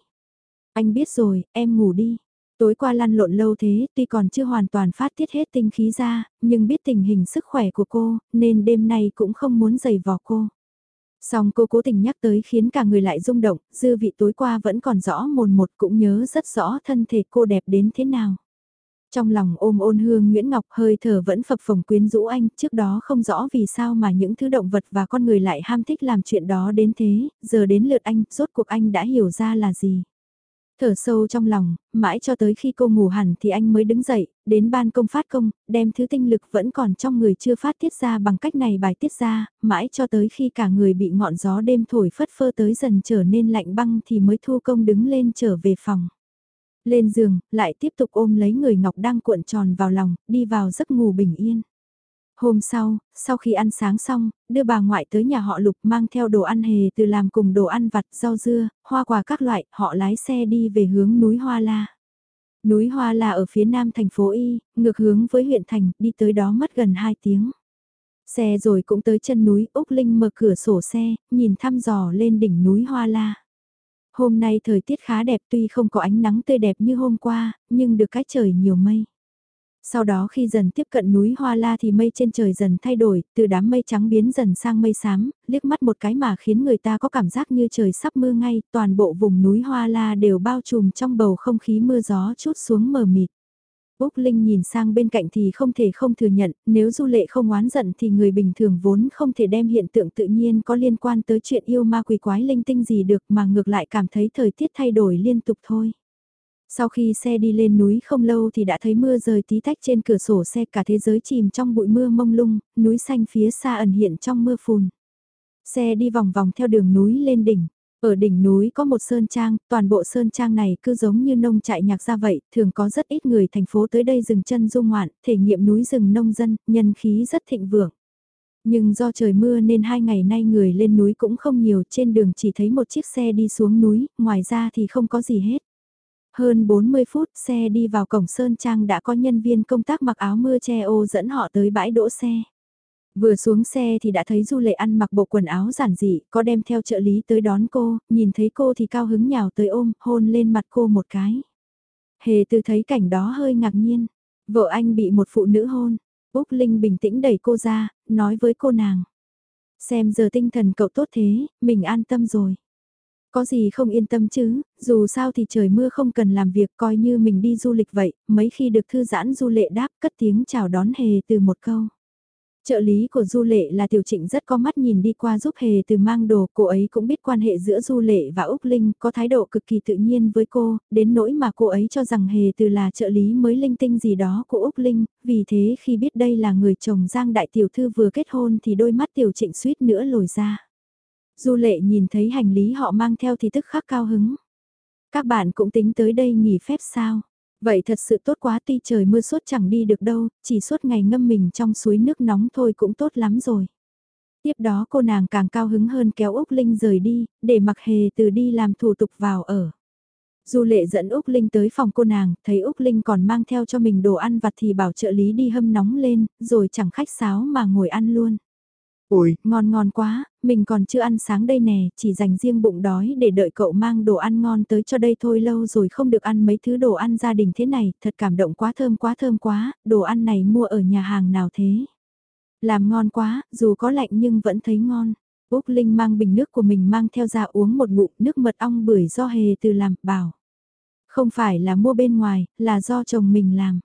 Anh biết rồi, em ngủ đi. Tối qua lăn lộn lâu thế, tuy còn chưa hoàn toàn phát tiết hết tinh khí ra, nhưng biết tình hình sức khỏe của cô, nên đêm nay cũng không muốn giày vò cô. Song cô cố tình nhắc tới khiến cả người lại rung động, dư vị tối qua vẫn còn rõ mồn một cũng nhớ rất rõ thân thể cô đẹp đến thế nào. Trong lòng ôm ôn hương Nguyễn Ngọc hơi thở vẫn phập phồng quyến rũ anh, trước đó không rõ vì sao mà những thứ động vật và con người lại ham thích làm chuyện đó đến thế, giờ đến lượt anh, rốt cuộc anh đã hiểu ra là gì. Thở sâu trong lòng, mãi cho tới khi cô ngủ hẳn thì anh mới đứng dậy, đến ban công phát công, đem thứ tinh lực vẫn còn trong người chưa phát tiết ra bằng cách này bài tiết ra, mãi cho tới khi cả người bị ngọn gió đêm thổi phất phơ tới dần trở nên lạnh băng thì mới thu công đứng lên trở về phòng. Lên giường, lại tiếp tục ôm lấy người Ngọc đang cuộn tròn vào lòng, đi vào giấc ngủ bình yên. Hôm sau, sau khi ăn sáng xong, đưa bà ngoại tới nhà họ Lục mang theo đồ ăn hề từ làm cùng đồ ăn vặt, rau dưa, hoa quả các loại, họ lái xe đi về hướng núi Hoa La. Núi Hoa La ở phía nam thành phố Y, ngược hướng với huyện thành, đi tới đó mất gần 2 tiếng. Xe rồi cũng tới chân núi, Úc Linh mở cửa sổ xe, nhìn thăm dò lên đỉnh núi Hoa La. Hôm nay thời tiết khá đẹp tuy không có ánh nắng tươi đẹp như hôm qua, nhưng được cái trời nhiều mây. Sau đó khi dần tiếp cận núi Hoa La thì mây trên trời dần thay đổi, từ đám mây trắng biến dần sang mây xám, liếc mắt một cái mà khiến người ta có cảm giác như trời sắp mưa ngay, toàn bộ vùng núi Hoa La đều bao trùm trong bầu không khí mưa gió chút xuống mờ mịt. Úc Linh nhìn sang bên cạnh thì không thể không thừa nhận, nếu du lệ không oán giận thì người bình thường vốn không thể đem hiện tượng tự nhiên có liên quan tới chuyện yêu ma quỷ quái linh tinh gì được mà ngược lại cảm thấy thời tiết thay đổi liên tục thôi. Sau khi xe đi lên núi không lâu thì đã thấy mưa rời tí tách trên cửa sổ xe cả thế giới chìm trong bụi mưa mông lung, núi xanh phía xa ẩn hiện trong mưa phùn. Xe đi vòng vòng theo đường núi lên đỉnh. Ở đỉnh núi có một sơn trang, toàn bộ sơn trang này cứ giống như nông trại nhạc ra vậy, thường có rất ít người thành phố tới đây dừng chân du ngoạn, thể nghiệm núi rừng nông dân, nhân khí rất thịnh vượng. Nhưng do trời mưa nên hai ngày nay người lên núi cũng không nhiều, trên đường chỉ thấy một chiếc xe đi xuống núi, ngoài ra thì không có gì hết. Hơn 40 phút xe đi vào cổng Sơn Trang đã có nhân viên công tác mặc áo mưa che ô dẫn họ tới bãi đỗ xe. Vừa xuống xe thì đã thấy Du Lệ ăn mặc bộ quần áo giản dị, có đem theo trợ lý tới đón cô, nhìn thấy cô thì cao hứng nhào tới ôm, hôn lên mặt cô một cái. Hề từ thấy cảnh đó hơi ngạc nhiên, vợ anh bị một phụ nữ hôn, Úc Linh bình tĩnh đẩy cô ra, nói với cô nàng. Xem giờ tinh thần cậu tốt thế, mình an tâm rồi. Có gì không yên tâm chứ, dù sao thì trời mưa không cần làm việc coi như mình đi du lịch vậy, mấy khi được thư giãn du lệ đáp cất tiếng chào đón hề từ một câu. Trợ lý của Du Lệ là Tiểu Trịnh rất có mắt nhìn đi qua giúp Hề từ mang đồ, cô ấy cũng biết quan hệ giữa Du Lệ và Úc Linh, có thái độ cực kỳ tự nhiên với cô, đến nỗi mà cô ấy cho rằng Hề từ là trợ lý mới linh tinh gì đó của Úc Linh, vì thế khi biết đây là người chồng Giang Đại Tiểu Thư vừa kết hôn thì đôi mắt Tiểu Trịnh suýt nữa lồi ra. Du Lệ nhìn thấy hành lý họ mang theo thì tức khắc cao hứng. Các bạn cũng tính tới đây nghỉ phép sao? Vậy thật sự tốt quá tuy trời mưa suốt chẳng đi được đâu, chỉ suốt ngày ngâm mình trong suối nước nóng thôi cũng tốt lắm rồi. Tiếp đó cô nàng càng cao hứng hơn kéo Úc Linh rời đi, để mặc hề từ đi làm thủ tục vào ở. Du lệ dẫn Úc Linh tới phòng cô nàng, thấy Úc Linh còn mang theo cho mình đồ ăn vặt thì bảo trợ lý đi hâm nóng lên, rồi chẳng khách sáo mà ngồi ăn luôn. Ôi, ngon ngon quá, mình còn chưa ăn sáng đây nè, chỉ dành riêng bụng đói để đợi cậu mang đồ ăn ngon tới cho đây thôi lâu rồi không được ăn mấy thứ đồ ăn gia đình thế này, thật cảm động quá thơm quá thơm quá, đồ ăn này mua ở nhà hàng nào thế? Làm ngon quá, dù có lạnh nhưng vẫn thấy ngon. Úc Linh mang bình nước của mình mang theo ra uống một ngụm nước mật ong bưởi do hề từ làm, bảo. Không phải là mua bên ngoài, là do chồng mình làm.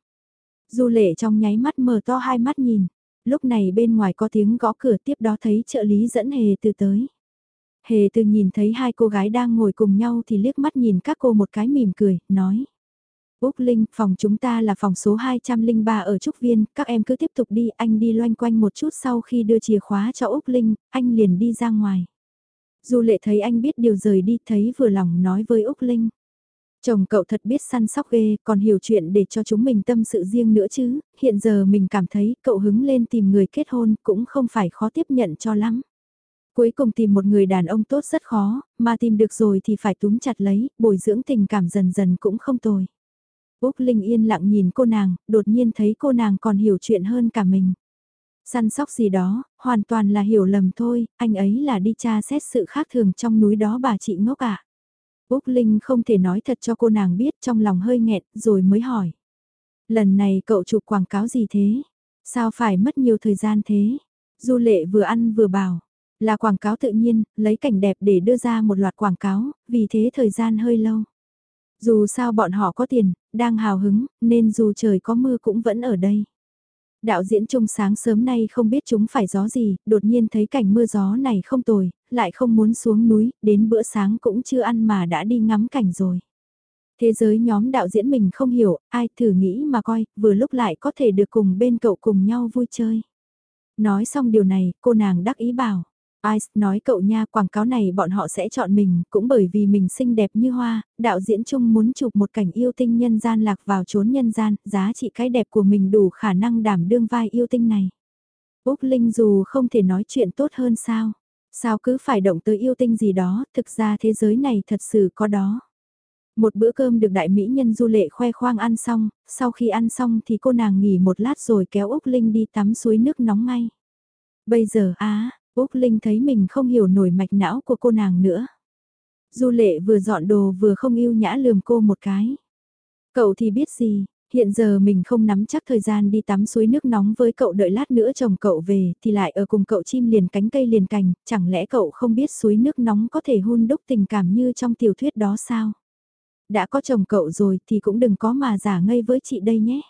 Du lệ trong nháy mắt mở to hai mắt nhìn lúc này bên ngoài có tiếng gõ cửa tiếp đó thấy trợ lý dẫn Hề từ tới. Hề từ nhìn thấy hai cô gái đang ngồi cùng nhau thì liếc mắt nhìn các cô một cái mỉm cười, nói. Úc Linh, phòng chúng ta là phòng số 203 ở Trúc Viên, các em cứ tiếp tục đi, anh đi loanh quanh một chút sau khi đưa chìa khóa cho Úc Linh, anh liền đi ra ngoài. Dù lệ thấy anh biết điều rời đi, thấy vừa lòng nói với Úc Linh. Chồng cậu thật biết săn sóc ghê, còn hiểu chuyện để cho chúng mình tâm sự riêng nữa chứ, hiện giờ mình cảm thấy cậu hứng lên tìm người kết hôn cũng không phải khó tiếp nhận cho lắm. Cuối cùng tìm một người đàn ông tốt rất khó, mà tìm được rồi thì phải túm chặt lấy, bồi dưỡng tình cảm dần dần cũng không tồi. Úc Linh yên lặng nhìn cô nàng, đột nhiên thấy cô nàng còn hiểu chuyện hơn cả mình. Săn sóc gì đó, hoàn toàn là hiểu lầm thôi, anh ấy là đi tra xét sự khác thường trong núi đó bà chị ngốc ạ. À. Úc Linh không thể nói thật cho cô nàng biết trong lòng hơi nghẹn rồi mới hỏi. Lần này cậu chụp quảng cáo gì thế? Sao phải mất nhiều thời gian thế? Du lệ vừa ăn vừa bảo. Là quảng cáo tự nhiên, lấy cảnh đẹp để đưa ra một loạt quảng cáo, vì thế thời gian hơi lâu. Dù sao bọn họ có tiền, đang hào hứng, nên dù trời có mưa cũng vẫn ở đây. Đạo diễn trông sáng sớm nay không biết chúng phải gió gì, đột nhiên thấy cảnh mưa gió này không tồi, lại không muốn xuống núi, đến bữa sáng cũng chưa ăn mà đã đi ngắm cảnh rồi. Thế giới nhóm đạo diễn mình không hiểu, ai thử nghĩ mà coi, vừa lúc lại có thể được cùng bên cậu cùng nhau vui chơi. Nói xong điều này, cô nàng đắc ý bảo. Ice nói cậu nha quảng cáo này bọn họ sẽ chọn mình cũng bởi vì mình xinh đẹp như hoa, đạo diễn chung muốn chụp một cảnh yêu tinh nhân gian lạc vào chốn nhân gian, giá trị cái đẹp của mình đủ khả năng đảm đương vai yêu tinh này. Úc Linh dù không thể nói chuyện tốt hơn sao? Sao cứ phải động tới yêu tinh gì đó, thực ra thế giới này thật sự có đó. Một bữa cơm được đại mỹ nhân du lệ khoe khoang ăn xong, sau khi ăn xong thì cô nàng nghỉ một lát rồi kéo Úc Linh đi tắm suối nước nóng ngay. Bây giờ á, Úc Linh thấy mình không hiểu nổi mạch não của cô nàng nữa. Du lệ vừa dọn đồ vừa không yêu nhã lườm cô một cái. Cậu thì biết gì, hiện giờ mình không nắm chắc thời gian đi tắm suối nước nóng với cậu đợi lát nữa chồng cậu về thì lại ở cùng cậu chim liền cánh cây liền cành, chẳng lẽ cậu không biết suối nước nóng có thể hôn đúc tình cảm như trong tiểu thuyết đó sao? Đã có chồng cậu rồi thì cũng đừng có mà giả ngây với chị đây nhé.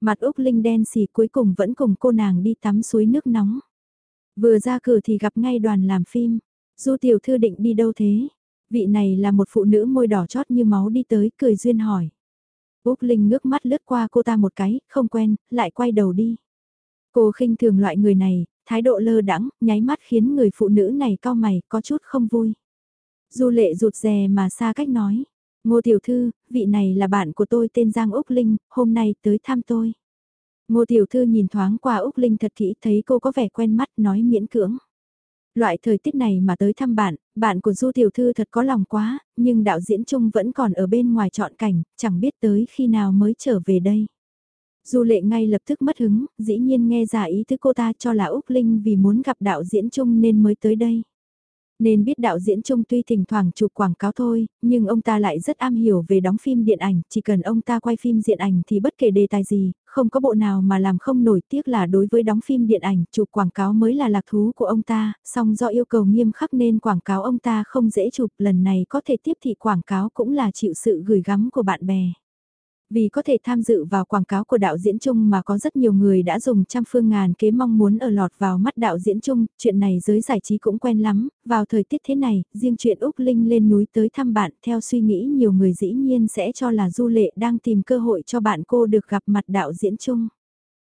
Mặt Úc Linh đen xì cuối cùng vẫn cùng cô nàng đi tắm suối nước nóng. Vừa ra cửa thì gặp ngay đoàn làm phim. Du tiểu thư định đi đâu thế? Vị này là một phụ nữ môi đỏ chót như máu đi tới cười duyên hỏi. Úc Linh ngước mắt lướt qua cô ta một cái, không quen, lại quay đầu đi. Cô khinh thường loại người này, thái độ lơ đắng, nháy mắt khiến người phụ nữ này cao mày, có chút không vui. Du lệ rụt rè mà xa cách nói. Ngô Tiểu Thư, vị này là bạn của tôi tên Giang Úc Linh, hôm nay tới thăm tôi. Ngô Tiểu Thư nhìn thoáng qua Úc Linh thật kỹ thấy cô có vẻ quen mắt nói miễn cưỡng. Loại thời tiết này mà tới thăm bạn, bạn của Du Tiểu Thư thật có lòng quá, nhưng đạo diễn trung vẫn còn ở bên ngoài chọn cảnh, chẳng biết tới khi nào mới trở về đây. Du lệ ngay lập tức mất hứng, dĩ nhiên nghe ra ý thức cô ta cho là Úc Linh vì muốn gặp đạo diễn trung nên mới tới đây. Nên biết đạo diễn Trung tuy thỉnh thoảng chụp quảng cáo thôi, nhưng ông ta lại rất am hiểu về đóng phim điện ảnh, chỉ cần ông ta quay phim điện ảnh thì bất kể đề tài gì, không có bộ nào mà làm không nổi tiếc là đối với đóng phim điện ảnh, chụp quảng cáo mới là lạc thú của ông ta, song do yêu cầu nghiêm khắc nên quảng cáo ông ta không dễ chụp, lần này có thể tiếp thị quảng cáo cũng là chịu sự gửi gắm của bạn bè. Vì có thể tham dự vào quảng cáo của đạo diễn chung mà có rất nhiều người đã dùng trăm phương ngàn kế mong muốn ở lọt vào mắt đạo diễn chung, chuyện này giới giải trí cũng quen lắm, vào thời tiết thế này, riêng chuyện Úc Linh lên núi tới thăm bạn theo suy nghĩ nhiều người dĩ nhiên sẽ cho là Du Lệ đang tìm cơ hội cho bạn cô được gặp mặt đạo diễn chung.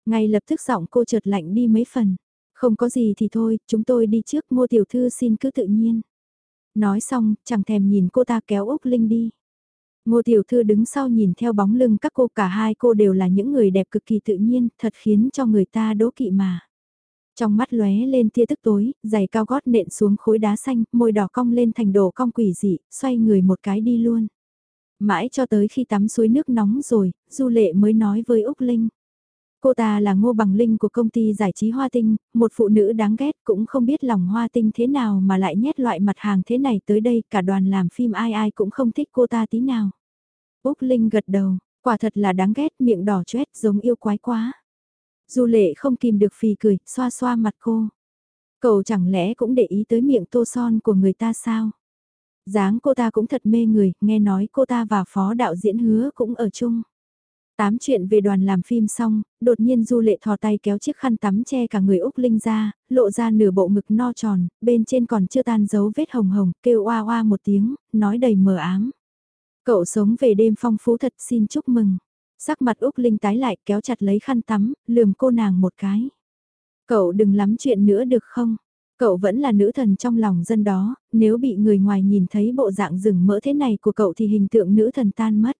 Ngay lập tức giọng cô chợt lạnh đi mấy phần, không có gì thì thôi, chúng tôi đi trước Ngô tiểu thư xin cứ tự nhiên. Nói xong, chẳng thèm nhìn cô ta kéo Úc Linh đi. Ngô Tiểu Thư đứng sau nhìn theo bóng lưng các cô cả hai cô đều là những người đẹp cực kỳ tự nhiên, thật khiến cho người ta đố kỵ mà. Trong mắt lóe lên tia tức tối, giày cao gót nện xuống khối đá xanh, môi đỏ cong lên thành đồ cong quỷ dị, xoay người một cái đi luôn. Mãi cho tới khi tắm suối nước nóng rồi, Du Lệ mới nói với Úc Linh. Cô ta là ngô bằng linh của công ty giải trí Hoa Tinh, một phụ nữ đáng ghét cũng không biết lòng Hoa Tinh thế nào mà lại nhét loại mặt hàng thế này tới đây, cả đoàn làm phim ai ai cũng không thích cô ta tí nào. Úc Linh gật đầu, quả thật là đáng ghét miệng đỏ chét giống yêu quái quá. Du lệ không kìm được phì cười, xoa xoa mặt cô. Cậu chẳng lẽ cũng để ý tới miệng tô son của người ta sao? dáng cô ta cũng thật mê người, nghe nói cô ta và phó đạo diễn hứa cũng ở chung. Tám chuyện về đoàn làm phim xong, đột nhiên Du Lệ thò tay kéo chiếc khăn tắm che cả người Úc Linh ra, lộ ra nửa bộ ngực no tròn, bên trên còn chưa tan dấu vết hồng hồng, kêu oa oa một tiếng, nói đầy mờ ám. Cậu sống về đêm phong phú thật xin chúc mừng. Sắc mặt Úc Linh tái lại kéo chặt lấy khăn tắm, lườm cô nàng một cái. Cậu đừng lắm chuyện nữa được không? Cậu vẫn là nữ thần trong lòng dân đó, nếu bị người ngoài nhìn thấy bộ dạng rừng mỡ thế này của cậu thì hình tượng nữ thần tan mất.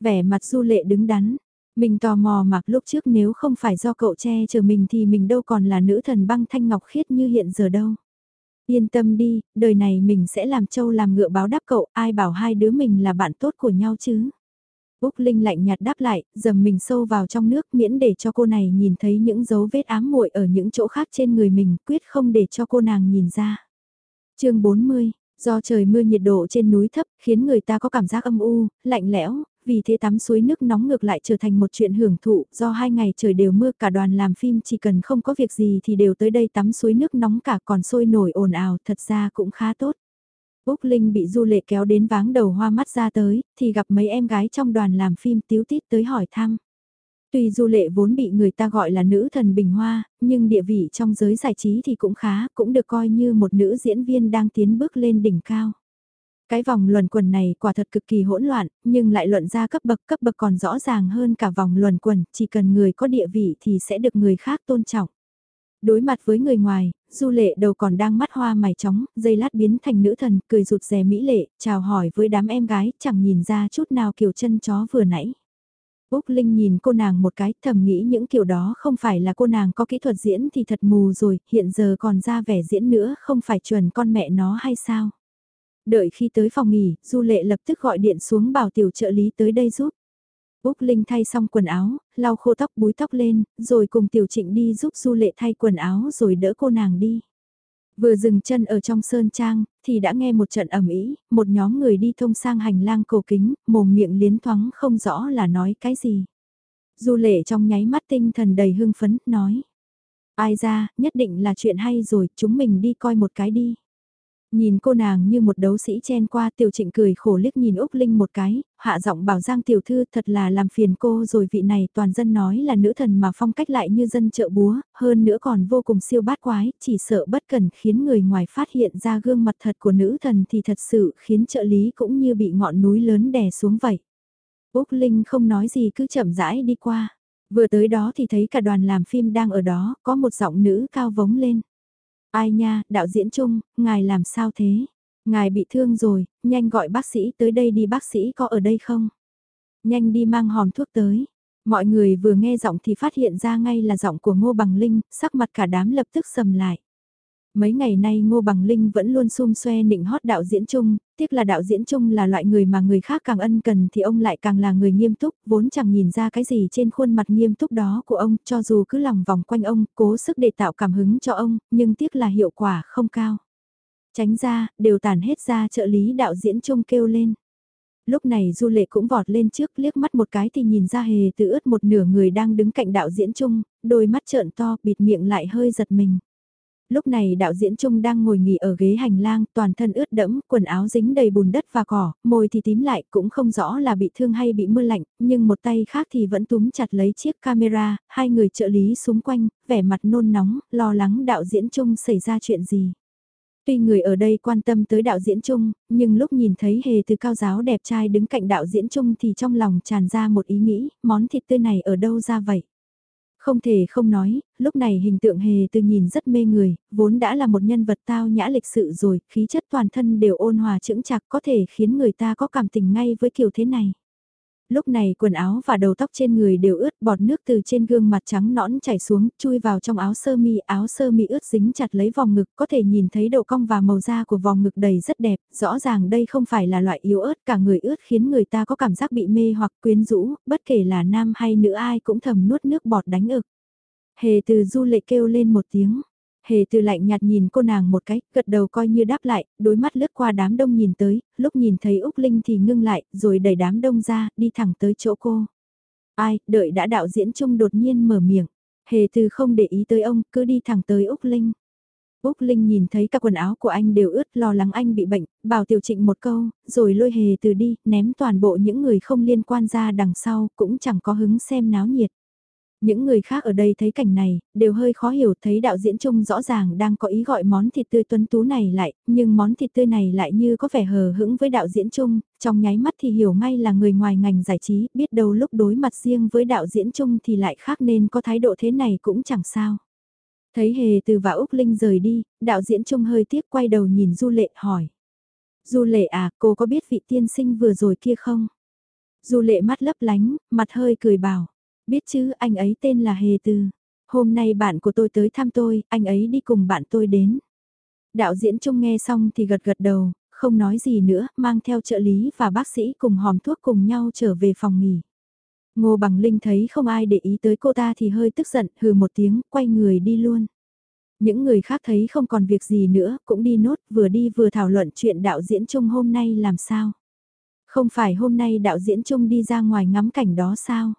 Vẻ mặt du lệ đứng đắn, mình tò mò mặc lúc trước nếu không phải do cậu che chở mình thì mình đâu còn là nữ thần băng thanh ngọc khiết như hiện giờ đâu. Yên tâm đi, đời này mình sẽ làm trâu làm ngựa báo đáp cậu, ai bảo hai đứa mình là bạn tốt của nhau chứ. Úc Linh lạnh nhạt đáp lại, dầm mình sâu vào trong nước miễn để cho cô này nhìn thấy những dấu vết ám muội ở những chỗ khác trên người mình, quyết không để cho cô nàng nhìn ra. chương 40, do trời mưa nhiệt độ trên núi thấp khiến người ta có cảm giác âm u, lạnh lẽo, vì thế tắm suối nước nóng ngược lại trở thành một chuyện hưởng thụ, do hai ngày trời đều mưa cả đoàn làm phim chỉ cần không có việc gì thì đều tới đây tắm suối nước nóng cả còn sôi nổi ồn ào, thật ra cũng khá tốt. Úc Linh bị Du Lệ kéo đến váng đầu hoa mắt ra tới, thì gặp mấy em gái trong đoàn làm phim tiếu tít tới hỏi thăm. Tuy Du Lệ vốn bị người ta gọi là nữ thần bình hoa, nhưng địa vị trong giới giải trí thì cũng khá, cũng được coi như một nữ diễn viên đang tiến bước lên đỉnh cao. Cái vòng luẩn quần này quả thật cực kỳ hỗn loạn, nhưng lại luận ra cấp bậc cấp bậc còn rõ ràng hơn cả vòng luẩn quần chỉ cần người có địa vị thì sẽ được người khác tôn trọng. Đối mặt với người ngoài, du lệ đầu còn đang mắt hoa mày chóng, dây lát biến thành nữ thần, cười rụt rè mỹ lệ, chào hỏi với đám em gái, chẳng nhìn ra chút nào kiểu chân chó vừa nãy. Úc Linh nhìn cô nàng một cái thầm nghĩ những kiểu đó không phải là cô nàng có kỹ thuật diễn thì thật mù rồi, hiện giờ còn ra vẻ diễn nữa không phải chuẩn con mẹ nó hay sao. Đợi khi tới phòng nghỉ, Du Lệ lập tức gọi điện xuống bảo tiểu trợ lý tới đây giúp. Úc Linh thay xong quần áo, lau khô tóc búi tóc lên, rồi cùng tiểu trịnh đi giúp Du Lệ thay quần áo rồi đỡ cô nàng đi. Vừa dừng chân ở trong sơn trang, thì đã nghe một trận ẩm ý, một nhóm người đi thông sang hành lang cổ kính, mồm miệng liến thoáng không rõ là nói cái gì. Du lệ trong nháy mắt tinh thần đầy hưng phấn, nói. Ai ra, nhất định là chuyện hay rồi, chúng mình đi coi một cái đi. Nhìn cô nàng như một đấu sĩ chen qua tiểu trịnh cười khổ liếc nhìn Úc Linh một cái, hạ giọng bảo Giang tiểu thư thật là làm phiền cô rồi vị này toàn dân nói là nữ thần mà phong cách lại như dân chợ búa, hơn nữa còn vô cùng siêu bát quái, chỉ sợ bất cần khiến người ngoài phát hiện ra gương mặt thật của nữ thần thì thật sự khiến trợ lý cũng như bị ngọn núi lớn đè xuống vậy. Úc Linh không nói gì cứ chậm rãi đi qua. Vừa tới đó thì thấy cả đoàn làm phim đang ở đó, có một giọng nữ cao vống lên. Ai nha, đạo diễn chung, ngài làm sao thế? Ngài bị thương rồi, nhanh gọi bác sĩ tới đây đi bác sĩ có ở đây không? Nhanh đi mang hòm thuốc tới. Mọi người vừa nghe giọng thì phát hiện ra ngay là giọng của Ngô Bằng Linh, sắc mặt cả đám lập tức sầm lại. Mấy ngày nay Ngô Bằng Linh vẫn luôn xung xoe nịnh hót đạo diễn chung, tiếc là đạo diễn chung là loại người mà người khác càng ân cần thì ông lại càng là người nghiêm túc, vốn chẳng nhìn ra cái gì trên khuôn mặt nghiêm túc đó của ông, cho dù cứ lòng vòng quanh ông, cố sức để tạo cảm hứng cho ông, nhưng tiếc là hiệu quả không cao. Tránh ra, đều tàn hết ra trợ lý đạo diễn chung kêu lên. Lúc này Du Lệ cũng vọt lên trước liếc mắt một cái thì nhìn ra hề tự ướt một nửa người đang đứng cạnh đạo diễn chung, đôi mắt trợn to bịt miệng lại hơi giật mình lúc này đạo diễn Trung đang ngồi nghỉ ở ghế hành lang, toàn thân ướt đẫm, quần áo dính đầy bùn đất và cỏ, môi thì tím lại, cũng không rõ là bị thương hay bị mưa lạnh, nhưng một tay khác thì vẫn túm chặt lấy chiếc camera, hai người trợ lý xung quanh, vẻ mặt nôn nóng, lo lắng đạo diễn Trung xảy ra chuyện gì. Tuy người ở đây quan tâm tới đạo diễn Trung, nhưng lúc nhìn thấy hề từ cao giáo đẹp trai đứng cạnh đạo diễn Trung thì trong lòng tràn ra một ý nghĩ, món thịt tươi này ở đâu ra vậy? Không thể không nói, lúc này hình tượng hề từ nhìn rất mê người, vốn đã là một nhân vật tao nhã lịch sự rồi, khí chất toàn thân đều ôn hòa chững chạc có thể khiến người ta có cảm tình ngay với kiểu thế này. Lúc này quần áo và đầu tóc trên người đều ướt bọt nước từ trên gương mặt trắng nõn chảy xuống, chui vào trong áo sơ mi, áo sơ mi ướt dính chặt lấy vòng ngực, có thể nhìn thấy độ cong và màu da của vòng ngực đầy rất đẹp, rõ ràng đây không phải là loại yếu ớt, cả người ướt khiến người ta có cảm giác bị mê hoặc quyến rũ, bất kể là nam hay nữ ai cũng thầm nuốt nước bọt đánh ực. Hề từ du lệ kêu lên một tiếng. Hề từ lạnh nhạt nhìn cô nàng một cái, gật đầu coi như đáp lại, đối mắt lướt qua đám đông nhìn tới, lúc nhìn thấy Úc Linh thì ngưng lại, rồi đẩy đám đông ra, đi thẳng tới chỗ cô. Ai, đợi đã đạo diễn chung đột nhiên mở miệng. Hề từ không để ý tới ông, cứ đi thẳng tới Úc Linh. Úc Linh nhìn thấy các quần áo của anh đều ướt lo lắng anh bị bệnh, bảo tiểu trịnh một câu, rồi lôi hề từ đi, ném toàn bộ những người không liên quan ra đằng sau, cũng chẳng có hứng xem náo nhiệt. Những người khác ở đây thấy cảnh này, đều hơi khó hiểu thấy đạo diễn trung rõ ràng đang có ý gọi món thịt tươi tuấn tú này lại, nhưng món thịt tươi này lại như có vẻ hờ hững với đạo diễn trung trong nháy mắt thì hiểu ngay là người ngoài ngành giải trí, biết đâu lúc đối mặt riêng với đạo diễn trung thì lại khác nên có thái độ thế này cũng chẳng sao. Thấy Hề từ và Úc Linh rời đi, đạo diễn trung hơi tiếc quay đầu nhìn Du Lệ hỏi. Du Lệ à, cô có biết vị tiên sinh vừa rồi kia không? Du Lệ mắt lấp lánh, mặt hơi cười bảo. Biết chứ, anh ấy tên là Hề Từ. Hôm nay bạn của tôi tới thăm tôi, anh ấy đi cùng bạn tôi đến. Đạo diễn Trung nghe xong thì gật gật đầu, không nói gì nữa, mang theo trợ lý và bác sĩ cùng hòm thuốc cùng nhau trở về phòng nghỉ. Ngô Bằng Linh thấy không ai để ý tới cô ta thì hơi tức giận, hừ một tiếng, quay người đi luôn. Những người khác thấy không còn việc gì nữa, cũng đi nốt, vừa đi vừa thảo luận chuyện đạo diễn Trung hôm nay làm sao. Không phải hôm nay đạo diễn Trung đi ra ngoài ngắm cảnh đó sao?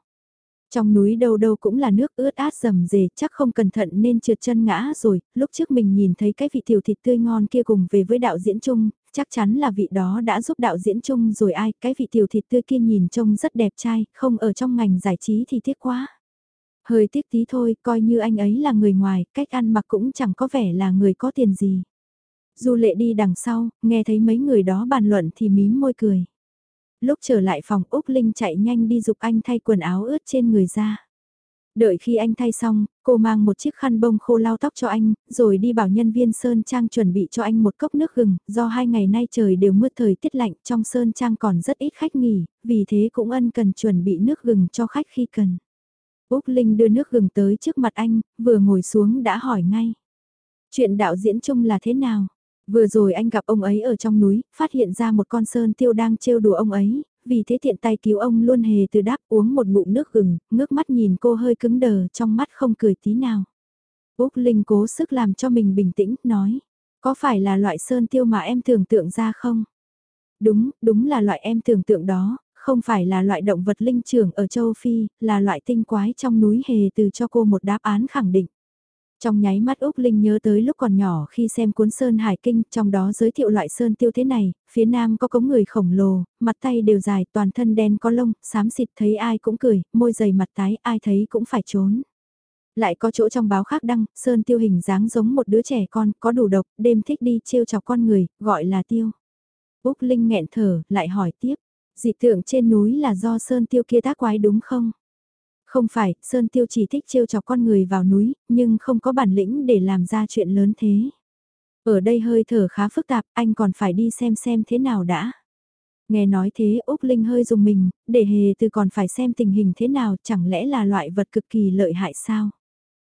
Trong núi đâu đâu cũng là nước ướt át rầm rề, chắc không cẩn thận nên trượt chân ngã rồi, lúc trước mình nhìn thấy cái vị tiểu thịt tươi ngon kia cùng về với đạo diễn chung, chắc chắn là vị đó đã giúp đạo diễn chung rồi ai, cái vị tiểu thịt tươi kia nhìn trông rất đẹp trai, không ở trong ngành giải trí thì tiếc quá. Hơi tiếc tí thôi, coi như anh ấy là người ngoài, cách ăn mặc cũng chẳng có vẻ là người có tiền gì. Du lệ đi đằng sau, nghe thấy mấy người đó bàn luận thì mím môi cười. Lúc trở lại phòng Úc Linh chạy nhanh đi dục anh thay quần áo ướt trên người ra. Đợi khi anh thay xong, cô mang một chiếc khăn bông khô lau tóc cho anh, rồi đi bảo nhân viên Sơn Trang chuẩn bị cho anh một cốc nước gừng, do hai ngày nay trời đều mưa thời tiết lạnh trong Sơn Trang còn rất ít khách nghỉ, vì thế cũng ân cần chuẩn bị nước gừng cho khách khi cần. Úc Linh đưa nước gừng tới trước mặt anh, vừa ngồi xuống đã hỏi ngay. Chuyện đạo diễn chung là thế nào? Vừa rồi anh gặp ông ấy ở trong núi, phát hiện ra một con sơn tiêu đang trêu đùa ông ấy, vì thế tiện tay cứu ông luôn hề từ đáp uống một ngụm nước gừng, ngước mắt nhìn cô hơi cứng đờ, trong mắt không cười tí nào. Úc Linh cố sức làm cho mình bình tĩnh, nói, có phải là loại sơn tiêu mà em tưởng tượng ra không? Đúng, đúng là loại em tưởng tượng đó, không phải là loại động vật linh trưởng ở châu Phi, là loại tinh quái trong núi hề từ cho cô một đáp án khẳng định. Trong nháy mắt Úc Linh nhớ tới lúc còn nhỏ khi xem cuốn Sơn Hải Kinh, trong đó giới thiệu loại sơn tiêu thế này, phía nam có cống người khổng lồ, mặt tay đều dài, toàn thân đen có lông, xám xịt thấy ai cũng cười, môi dày mặt tái, ai thấy cũng phải trốn. Lại có chỗ trong báo khác đăng, sơn tiêu hình dáng giống một đứa trẻ con, có đủ độc, đêm thích đi trêu chọc con người, gọi là tiêu. Úc Linh nghẹn thở, lại hỏi tiếp, dị tượng trên núi là do sơn tiêu kia tác quái đúng không? Không phải, Sơn Tiêu chỉ thích trêu chọc con người vào núi, nhưng không có bản lĩnh để làm ra chuyện lớn thế. Ở đây hơi thở khá phức tạp, anh còn phải đi xem xem thế nào đã. Nghe nói thế Úc Linh hơi dùng mình, để hề từ còn phải xem tình hình thế nào, chẳng lẽ là loại vật cực kỳ lợi hại sao?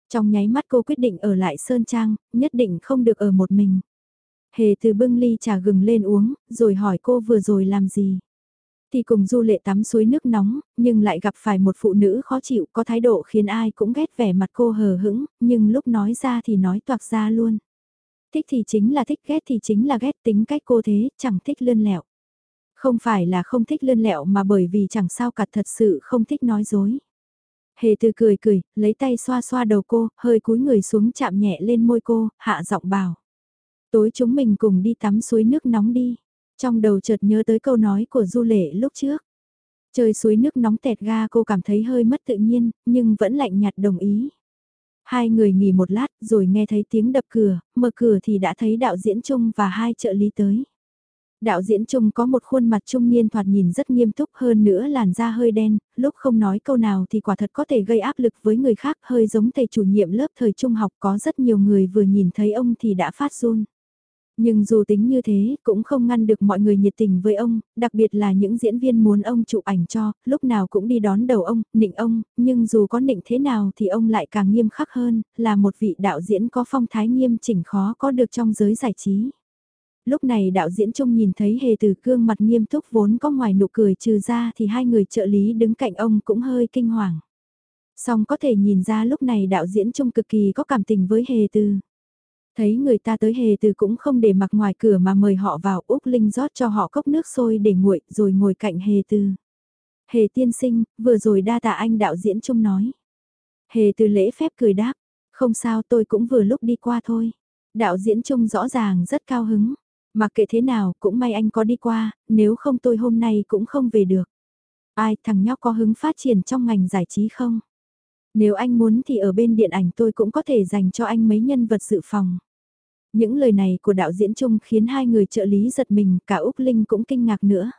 Trong nháy mắt cô quyết định ở lại Sơn Trang, nhất định không được ở một mình. Hề từ bưng ly trà gừng lên uống, rồi hỏi cô vừa rồi làm gì? Thì cùng du lệ tắm suối nước nóng, nhưng lại gặp phải một phụ nữ khó chịu có thái độ khiến ai cũng ghét vẻ mặt cô hờ hững, nhưng lúc nói ra thì nói toạc ra luôn. Thích thì chính là thích ghét thì chính là ghét tính cách cô thế, chẳng thích lươn lẹo. Không phải là không thích lươn lẹo mà bởi vì chẳng sao cả thật sự không thích nói dối. Hề từ cười cười, lấy tay xoa xoa đầu cô, hơi cúi người xuống chạm nhẹ lên môi cô, hạ giọng bảo. Tối chúng mình cùng đi tắm suối nước nóng đi. Trong đầu chợt nhớ tới câu nói của Du Lệ lúc trước. Trời suối nước nóng tẹt ga cô cảm thấy hơi mất tự nhiên, nhưng vẫn lạnh nhạt đồng ý. Hai người nghỉ một lát rồi nghe thấy tiếng đập cửa, mở cửa thì đã thấy đạo diễn Trung và hai trợ lý tới. Đạo diễn Trung có một khuôn mặt trung niên thoạt nhìn rất nghiêm túc hơn nữa làn da hơi đen, lúc không nói câu nào thì quả thật có thể gây áp lực với người khác hơi giống thầy chủ nhiệm lớp thời trung học có rất nhiều người vừa nhìn thấy ông thì đã phát run. Nhưng dù tính như thế, cũng không ngăn được mọi người nhiệt tình với ông, đặc biệt là những diễn viên muốn ông chụp ảnh cho, lúc nào cũng đi đón đầu ông, nịnh ông, nhưng dù có nịnh thế nào thì ông lại càng nghiêm khắc hơn, là một vị đạo diễn có phong thái nghiêm chỉnh khó có được trong giới giải trí. Lúc này đạo diễn Trung nhìn thấy hề từ gương mặt nghiêm túc vốn có ngoài nụ cười trừ ra thì hai người trợ lý đứng cạnh ông cũng hơi kinh hoàng. Song có thể nhìn ra lúc này đạo diễn Trung cực kỳ có cảm tình với hề từ. Thấy người ta tới hề từ cũng không để mặc ngoài cửa mà mời họ vào Úc Linh rót cho họ cốc nước sôi để nguội rồi ngồi cạnh hề từ. Hề tiên sinh, vừa rồi đa tạ anh đạo diễn trông nói. Hề từ lễ phép cười đáp, không sao tôi cũng vừa lúc đi qua thôi. Đạo diễn trông rõ ràng rất cao hứng. Mặc kệ thế nào cũng may anh có đi qua, nếu không tôi hôm nay cũng không về được. Ai thằng nhóc có hứng phát triển trong ngành giải trí không? Nếu anh muốn thì ở bên điện ảnh tôi cũng có thể dành cho anh mấy nhân vật dự phòng. Những lời này của đạo diễn Trung khiến hai người trợ lý giật mình, cả Úc Linh cũng kinh ngạc nữa.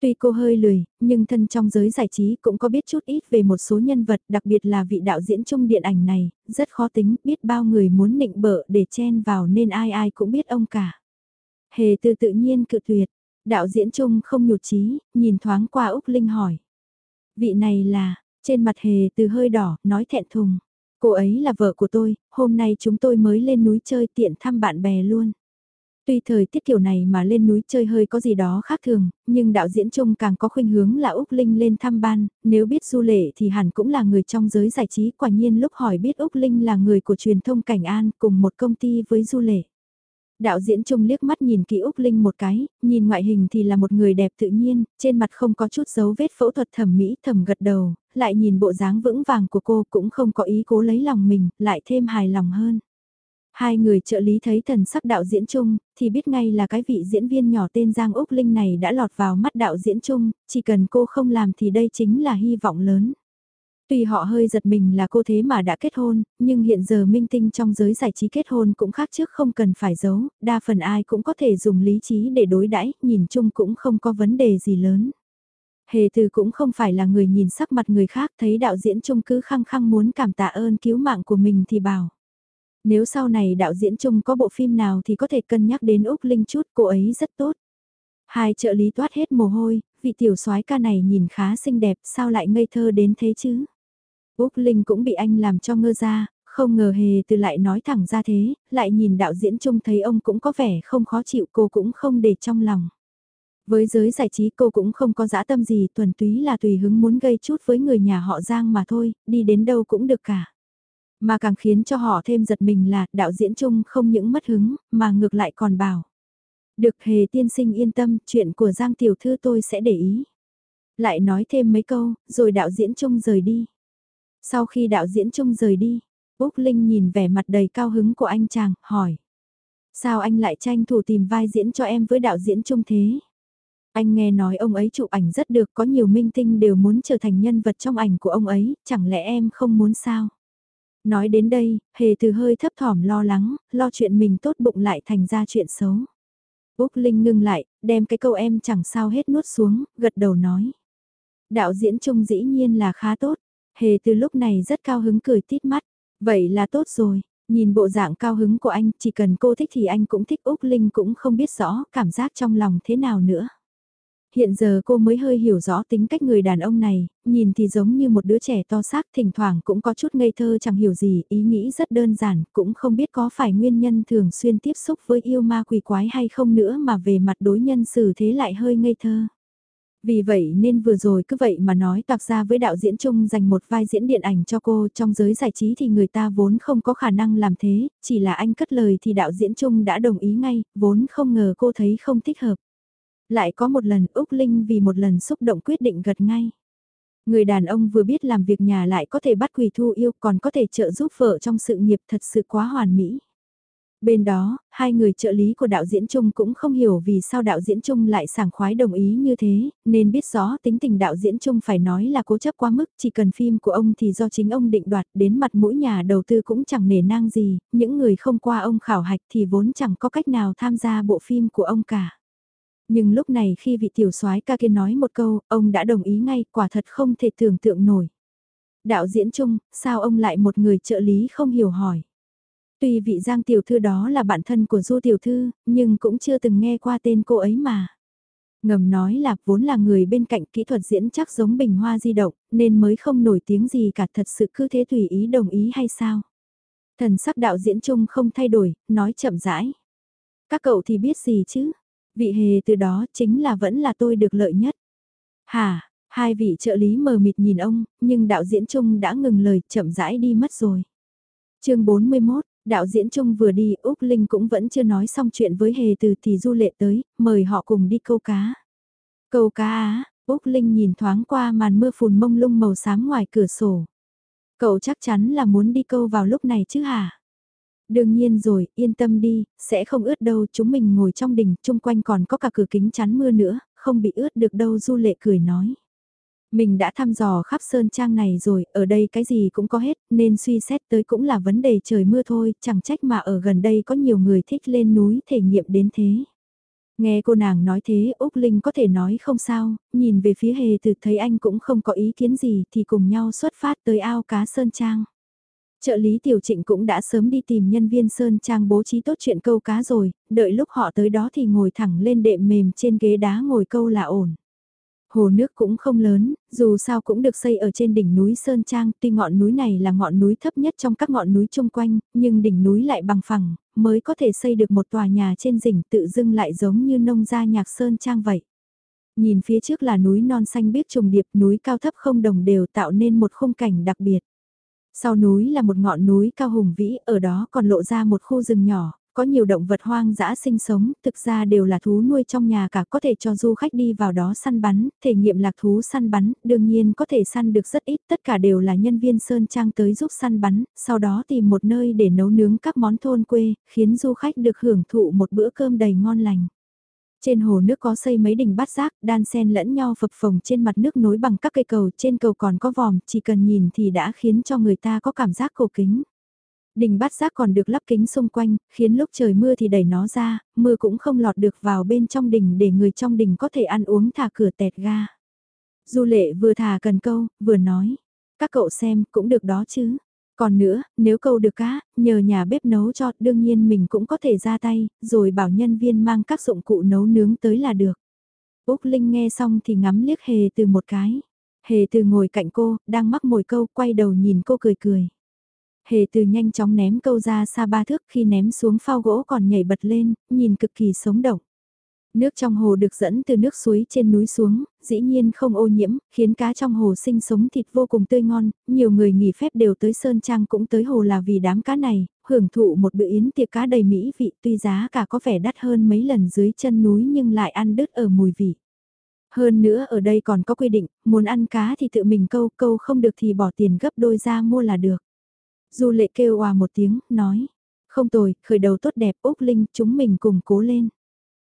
Tuy cô hơi lười, nhưng thân trong giới giải trí cũng có biết chút ít về một số nhân vật, đặc biệt là vị đạo diễn Trung điện ảnh này, rất khó tính, biết bao người muốn nịnh bợ để chen vào nên ai ai cũng biết ông cả. Hề từ tự nhiên cự tuyệt, đạo diễn Trung không nhụt chí, nhìn thoáng qua Úc Linh hỏi. Vị này là, trên mặt hề từ hơi đỏ, nói thẹn thùng. Cô ấy là vợ của tôi, hôm nay chúng tôi mới lên núi chơi tiện thăm bạn bè luôn. Tuy thời tiết kiểu này mà lên núi chơi hơi có gì đó khác thường, nhưng đạo diễn Trung càng có khuynh hướng là Úc Linh lên thăm ban, nếu biết Du Lệ thì hẳn cũng là người trong giới giải trí, quả nhiên lúc hỏi biết Úc Linh là người của truyền thông Cảnh An cùng một công ty với Du Lệ. Đạo diễn Trung liếc mắt nhìn kỹ Úc Linh một cái, nhìn ngoại hình thì là một người đẹp tự nhiên, trên mặt không có chút dấu vết phẫu thuật thẩm mỹ thầm gật đầu, lại nhìn bộ dáng vững vàng của cô cũng không có ý cố lấy lòng mình, lại thêm hài lòng hơn. Hai người trợ lý thấy thần sắc đạo diễn chung, thì biết ngay là cái vị diễn viên nhỏ tên Giang Úc Linh này đã lọt vào mắt đạo diễn chung, chỉ cần cô không làm thì đây chính là hy vọng lớn. Tuy họ hơi giật mình là cô thế mà đã kết hôn, nhưng hiện giờ minh tinh trong giới giải trí kết hôn cũng khác trước không cần phải giấu, đa phần ai cũng có thể dùng lý trí để đối đãi nhìn chung cũng không có vấn đề gì lớn. Hề từ cũng không phải là người nhìn sắc mặt người khác thấy đạo diễn Trung cứ khăng khăng muốn cảm tạ ơn cứu mạng của mình thì bảo. Nếu sau này đạo diễn Trung có bộ phim nào thì có thể cân nhắc đến Úc Linh chút, cô ấy rất tốt. Hai trợ lý toát hết mồ hôi, vị tiểu soái ca này nhìn khá xinh đẹp, sao lại ngây thơ đến thế chứ? Úc Linh cũng bị anh làm cho ngơ ra, không ngờ hề từ lại nói thẳng ra thế, lại nhìn đạo diễn Trung thấy ông cũng có vẻ không khó chịu cô cũng không để trong lòng. Với giới giải trí cô cũng không có dã tâm gì thuần túy là tùy hứng muốn gây chút với người nhà họ Giang mà thôi, đi đến đâu cũng được cả. Mà càng khiến cho họ thêm giật mình là đạo diễn chung không những mất hứng, mà ngược lại còn bảo. Được hề tiên sinh yên tâm, chuyện của Giang tiểu thư tôi sẽ để ý. Lại nói thêm mấy câu, rồi đạo diễn chung rời đi. Sau khi đạo diễn chung rời đi, Úc Linh nhìn vẻ mặt đầy cao hứng của anh chàng, hỏi. Sao anh lại tranh thủ tìm vai diễn cho em với đạo diễn chung thế? Anh nghe nói ông ấy chụp ảnh rất được, có nhiều minh tinh đều muốn trở thành nhân vật trong ảnh của ông ấy, chẳng lẽ em không muốn sao? Nói đến đây, hề từ hơi thấp thỏm lo lắng, lo chuyện mình tốt bụng lại thành ra chuyện xấu. Úc Linh ngưng lại, đem cái câu em chẳng sao hết nuốt xuống, gật đầu nói. Đạo diễn chung dĩ nhiên là khá tốt, hề từ lúc này rất cao hứng cười tít mắt, vậy là tốt rồi, nhìn bộ dạng cao hứng của anh, chỉ cần cô thích thì anh cũng thích Úc Linh cũng không biết rõ cảm giác trong lòng thế nào nữa. Hiện giờ cô mới hơi hiểu rõ tính cách người đàn ông này, nhìn thì giống như một đứa trẻ to xác thỉnh thoảng cũng có chút ngây thơ chẳng hiểu gì, ý nghĩ rất đơn giản, cũng không biết có phải nguyên nhân thường xuyên tiếp xúc với yêu ma quỷ quái hay không nữa mà về mặt đối nhân xử thế lại hơi ngây thơ. Vì vậy nên vừa rồi cứ vậy mà nói tạc ra với đạo diễn chung dành một vai diễn điện ảnh cho cô trong giới giải trí thì người ta vốn không có khả năng làm thế, chỉ là anh cất lời thì đạo diễn chung đã đồng ý ngay, vốn không ngờ cô thấy không thích hợp. Lại có một lần Úc Linh vì một lần xúc động quyết định gật ngay. Người đàn ông vừa biết làm việc nhà lại có thể bắt quỳ thu yêu còn có thể trợ giúp vợ trong sự nghiệp thật sự quá hoàn mỹ. Bên đó, hai người trợ lý của đạo diễn Trung cũng không hiểu vì sao đạo diễn Trung lại sảng khoái đồng ý như thế, nên biết rõ tính tình đạo diễn Trung phải nói là cố chấp quá mức, chỉ cần phim của ông thì do chính ông định đoạt, đến mặt mũi nhà đầu tư cũng chẳng nể nang gì, những người không qua ông khảo hạch thì vốn chẳng có cách nào tham gia bộ phim của ông cả. Nhưng lúc này khi vị tiểu soái ca kia nói một câu, ông đã đồng ý ngay, quả thật không thể tưởng tượng nổi. Đạo diễn chung, sao ông lại một người trợ lý không hiểu hỏi. Tuy vị Giang tiểu thư đó là bạn thân của Du tiểu thư, nhưng cũng chưa từng nghe qua tên cô ấy mà. Ngầm nói là vốn là người bên cạnh kỹ thuật diễn chắc giống bình hoa di động, nên mới không nổi tiếng gì cả thật sự cứ thế tùy ý đồng ý hay sao. Thần sắc đạo diễn chung không thay đổi, nói chậm rãi. Các cậu thì biết gì chứ, vị hề từ đó chính là vẫn là tôi được lợi nhất. Hà, hai vị trợ lý mờ mịt nhìn ông, nhưng đạo diễn chung đã ngừng lời chậm rãi đi mất rồi. chương 41, đạo diễn chung vừa đi, Úc Linh cũng vẫn chưa nói xong chuyện với hề từ thì du lệ tới, mời họ cùng đi câu cá. Câu cá á, Úc Linh nhìn thoáng qua màn mưa phùn mông lung màu xám ngoài cửa sổ. Cậu chắc chắn là muốn đi câu vào lúc này chứ hả? Đương nhiên rồi, yên tâm đi, sẽ không ướt đâu, chúng mình ngồi trong đình, chung quanh còn có cả cửa kính chắn mưa nữa, không bị ướt được đâu Du Lệ cười nói. Mình đã thăm dò khắp sơn trang này rồi, ở đây cái gì cũng có hết, nên suy xét tới cũng là vấn đề trời mưa thôi, chẳng trách mà ở gần đây có nhiều người thích lên núi thể nghiệm đến thế. Nghe cô nàng nói thế, Úc Linh có thể nói không sao, nhìn về phía hề từ thấy anh cũng không có ý kiến gì thì cùng nhau xuất phát tới ao cá Sơn Trang. Trợ lý Tiểu Trịnh cũng đã sớm đi tìm nhân viên Sơn Trang bố trí tốt chuyện câu cá rồi, đợi lúc họ tới đó thì ngồi thẳng lên đệm mềm trên ghế đá ngồi câu là ổn. Hồ nước cũng không lớn, dù sao cũng được xây ở trên đỉnh núi Sơn Trang, tuy ngọn núi này là ngọn núi thấp nhất trong các ngọn núi chung quanh, nhưng đỉnh núi lại bằng phẳng, mới có thể xây được một tòa nhà trên đỉnh tự dưng lại giống như nông gia nhạc Sơn Trang vậy. Nhìn phía trước là núi non xanh biếc trùng điệp, núi cao thấp không đồng đều tạo nên một khung cảnh đặc biệt. Sau núi là một ngọn núi cao hùng vĩ, ở đó còn lộ ra một khu rừng nhỏ, có nhiều động vật hoang dã sinh sống, thực ra đều là thú nuôi trong nhà cả có thể cho du khách đi vào đó săn bắn, thể nghiệm lạc thú săn bắn, đương nhiên có thể săn được rất ít, tất cả đều là nhân viên Sơn Trang tới giúp săn bắn, sau đó tìm một nơi để nấu nướng các món thôn quê, khiến du khách được hưởng thụ một bữa cơm đầy ngon lành. Trên hồ nước có xây mấy đỉnh bát giác, đan sen lẫn nhau phập phồng trên mặt nước nối bằng các cây cầu, trên cầu còn có vòm, chỉ cần nhìn thì đã khiến cho người ta có cảm giác cổ kính đình bát giác còn được lắp kính xung quanh, khiến lúc trời mưa thì đẩy nó ra, mưa cũng không lọt được vào bên trong đình để người trong đình có thể ăn uống thả cửa tẹt ga. Du lệ vừa thả cần câu, vừa nói. Các cậu xem, cũng được đó chứ. Còn nữa, nếu câu được cá, nhờ nhà bếp nấu cho, đương nhiên mình cũng có thể ra tay, rồi bảo nhân viên mang các dụng cụ nấu nướng tới là được. Úc Linh nghe xong thì ngắm liếc hề từ một cái. Hề từ ngồi cạnh cô, đang mắc mồi câu, quay đầu nhìn cô cười cười. Hề từ nhanh chóng ném câu ra xa ba thước khi ném xuống phao gỗ còn nhảy bật lên, nhìn cực kỳ sống động. Nước trong hồ được dẫn từ nước suối trên núi xuống, dĩ nhiên không ô nhiễm, khiến cá trong hồ sinh sống thịt vô cùng tươi ngon, nhiều người nghỉ phép đều tới Sơn Trang cũng tới hồ là vì đám cá này, hưởng thụ một bữa yến tiệc cá đầy mỹ vị tuy giá cả có vẻ đắt hơn mấy lần dưới chân núi nhưng lại ăn đứt ở mùi vị. Hơn nữa ở đây còn có quy định, muốn ăn cá thì tự mình câu, câu không được thì bỏ tiền gấp đôi ra mua là được. Du lệ kêu hòa một tiếng, nói, không tồi, khởi đầu tốt đẹp Úc Linh, chúng mình cùng cố lên.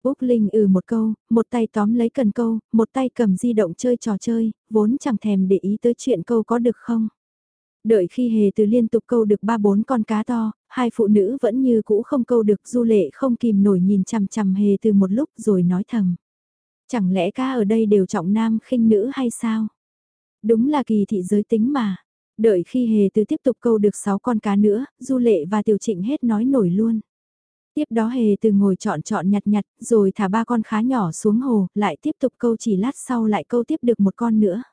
Úc Linh ừ một câu, một tay tóm lấy cần câu, một tay cầm di động chơi trò chơi, vốn chẳng thèm để ý tới chuyện câu có được không. Đợi khi hề từ liên tục câu được ba bốn con cá to, hai phụ nữ vẫn như cũ không câu được du lệ không kìm nổi nhìn chằm chằm hề từ một lúc rồi nói thầm. Chẳng lẽ cá ở đây đều trọng nam khinh nữ hay sao? Đúng là kỳ thị giới tính mà. Đợi khi hề từ tiếp tục câu được 6 con cá nữa, du lệ và tiểu trịnh hết nói nổi luôn. Tiếp đó hề từ ngồi chọn chọn nhặt nhặt, rồi thả ba con khá nhỏ xuống hồ, lại tiếp tục câu chỉ lát sau lại câu tiếp được một con nữa.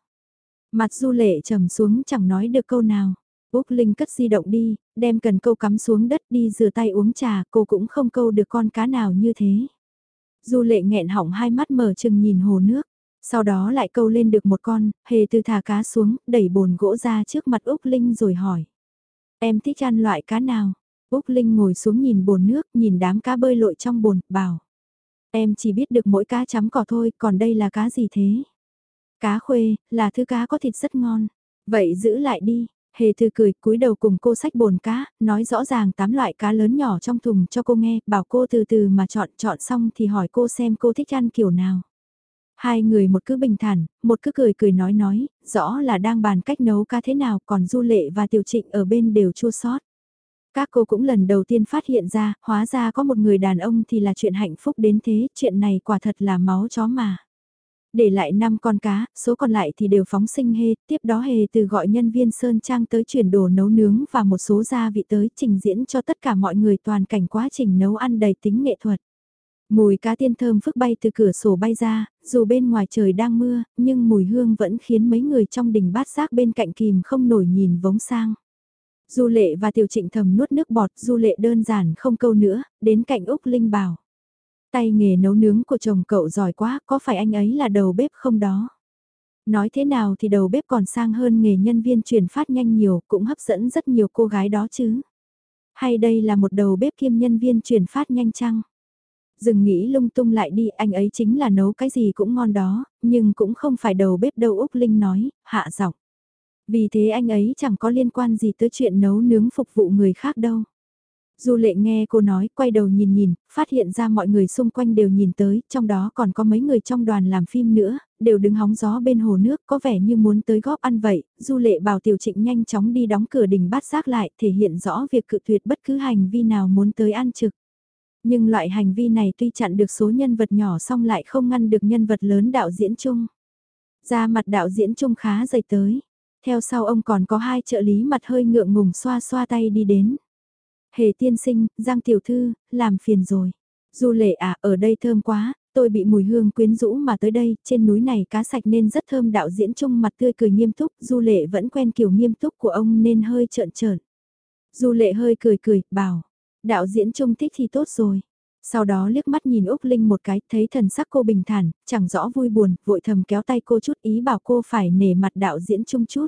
Mặt du lệ trầm xuống chẳng nói được câu nào. Úc Linh cất di động đi, đem cần câu cắm xuống đất đi rửa tay uống trà, cô cũng không câu được con cá nào như thế. Du lệ nghẹn hỏng hai mắt mở chừng nhìn hồ nước. Sau đó lại câu lên được một con, hề từ thả cá xuống, đẩy bồn gỗ ra trước mặt Úc Linh rồi hỏi. Em thích ăn loại cá nào? Úc Linh ngồi xuống nhìn bồn nước, nhìn đám cá bơi lội trong bồn, bảo. Em chỉ biết được mỗi cá chấm cỏ thôi, còn đây là cá gì thế? Cá khuê, là thứ cá có thịt rất ngon. Vậy giữ lại đi, Hề thư cười cúi đầu cùng cô sách bồn cá, nói rõ ràng tám loại cá lớn nhỏ trong thùng cho cô nghe, bảo cô từ từ mà chọn, chọn xong thì hỏi cô xem cô thích ăn kiểu nào. Hai người một cứ bình thản, một cứ cười cười nói nói, rõ là đang bàn cách nấu cá thế nào còn Du Lệ và Tiểu Trịnh ở bên đều chua sót. Các cô cũng lần đầu tiên phát hiện ra, hóa ra có một người đàn ông thì là chuyện hạnh phúc đến thế, chuyện này quả thật là máu chó mà. Để lại 5 con cá, số còn lại thì đều phóng sinh hê, tiếp đó hề từ gọi nhân viên Sơn Trang tới chuyển đồ nấu nướng và một số gia vị tới trình diễn cho tất cả mọi người toàn cảnh quá trình nấu ăn đầy tính nghệ thuật. Mùi cá tiên thơm phức bay từ cửa sổ bay ra, dù bên ngoài trời đang mưa, nhưng mùi hương vẫn khiến mấy người trong đình bát giác bên cạnh kìm không nổi nhìn vống sang. Du lệ và tiểu trịnh thầm nuốt nước bọt, du lệ đơn giản không câu nữa, đến cạnh Úc Linh bảo. Tay nghề nấu nướng của chồng cậu giỏi quá, có phải anh ấy là đầu bếp không đó? Nói thế nào thì đầu bếp còn sang hơn nghề nhân viên truyền phát nhanh nhiều, cũng hấp dẫn rất nhiều cô gái đó chứ. Hay đây là một đầu bếp kiêm nhân viên truyền phát nhanh chăng? Dừng nghĩ lung tung lại đi, anh ấy chính là nấu cái gì cũng ngon đó, nhưng cũng không phải đầu bếp đâu Úc Linh nói, hạ giọng. Vì thế anh ấy chẳng có liên quan gì tới chuyện nấu nướng phục vụ người khác đâu. Du lệ nghe cô nói, quay đầu nhìn nhìn, phát hiện ra mọi người xung quanh đều nhìn tới, trong đó còn có mấy người trong đoàn làm phim nữa, đều đứng hóng gió bên hồ nước, có vẻ như muốn tới góp ăn vậy. Du lệ bảo tiểu trịnh nhanh chóng đi đóng cửa đình bát giác lại, thể hiện rõ việc cự tuyệt bất cứ hành vi nào muốn tới ăn trực. Nhưng loại hành vi này tuy chặn được số nhân vật nhỏ xong lại không ngăn được nhân vật lớn đạo diễn chung. Ra mặt đạo diễn chung khá dày tới. Theo sau ông còn có hai trợ lý mặt hơi ngượng ngùng xoa xoa tay đi đến. Hề tiên sinh, Giang tiểu thư, làm phiền rồi. Du lệ à, ở đây thơm quá, tôi bị mùi hương quyến rũ mà tới đây, trên núi này cá sạch nên rất thơm đạo diễn chung mặt tươi cười nghiêm túc, du lệ vẫn quen kiểu nghiêm túc của ông nên hơi trợn trợn. Du lệ hơi cười cười, bảo, đạo diễn trung thích thì tốt rồi. Sau đó liếc mắt nhìn Úc Linh một cái, thấy thần sắc cô bình thản, chẳng rõ vui buồn, vội thầm kéo tay cô chút ý bảo cô phải nể mặt đạo diễn chung chút.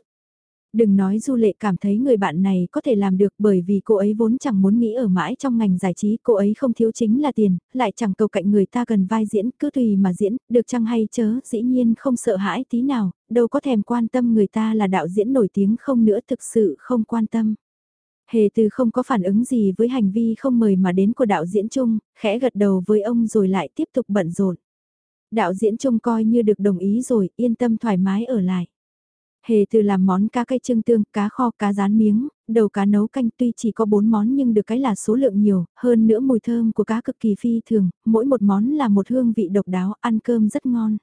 Đừng nói Du Lệ cảm thấy người bạn này có thể làm được bởi vì cô ấy vốn chẳng muốn nghĩ ở mãi trong ngành giải trí, cô ấy không thiếu chính là tiền, lại chẳng cầu cạnh người ta gần vai diễn, cứ tùy mà diễn, được chăng hay chớ, dĩ nhiên không sợ hãi tí nào, đâu có thèm quan tâm người ta là đạo diễn nổi tiếng không nữa thực sự không quan tâm. Hề từ không có phản ứng gì với hành vi không mời mà đến của đạo diễn chung, khẽ gật đầu với ông rồi lại tiếp tục bận rộn. Đạo diễn chung coi như được đồng ý rồi, yên tâm thoải mái ở lại. Hề từ làm món cá cây trưng tương, cá kho, cá rán miếng, đầu cá nấu canh tuy chỉ có 4 món nhưng được cái là số lượng nhiều, hơn nữa mùi thơm của cá cực kỳ phi thường, mỗi một món là một hương vị độc đáo, ăn cơm rất ngon.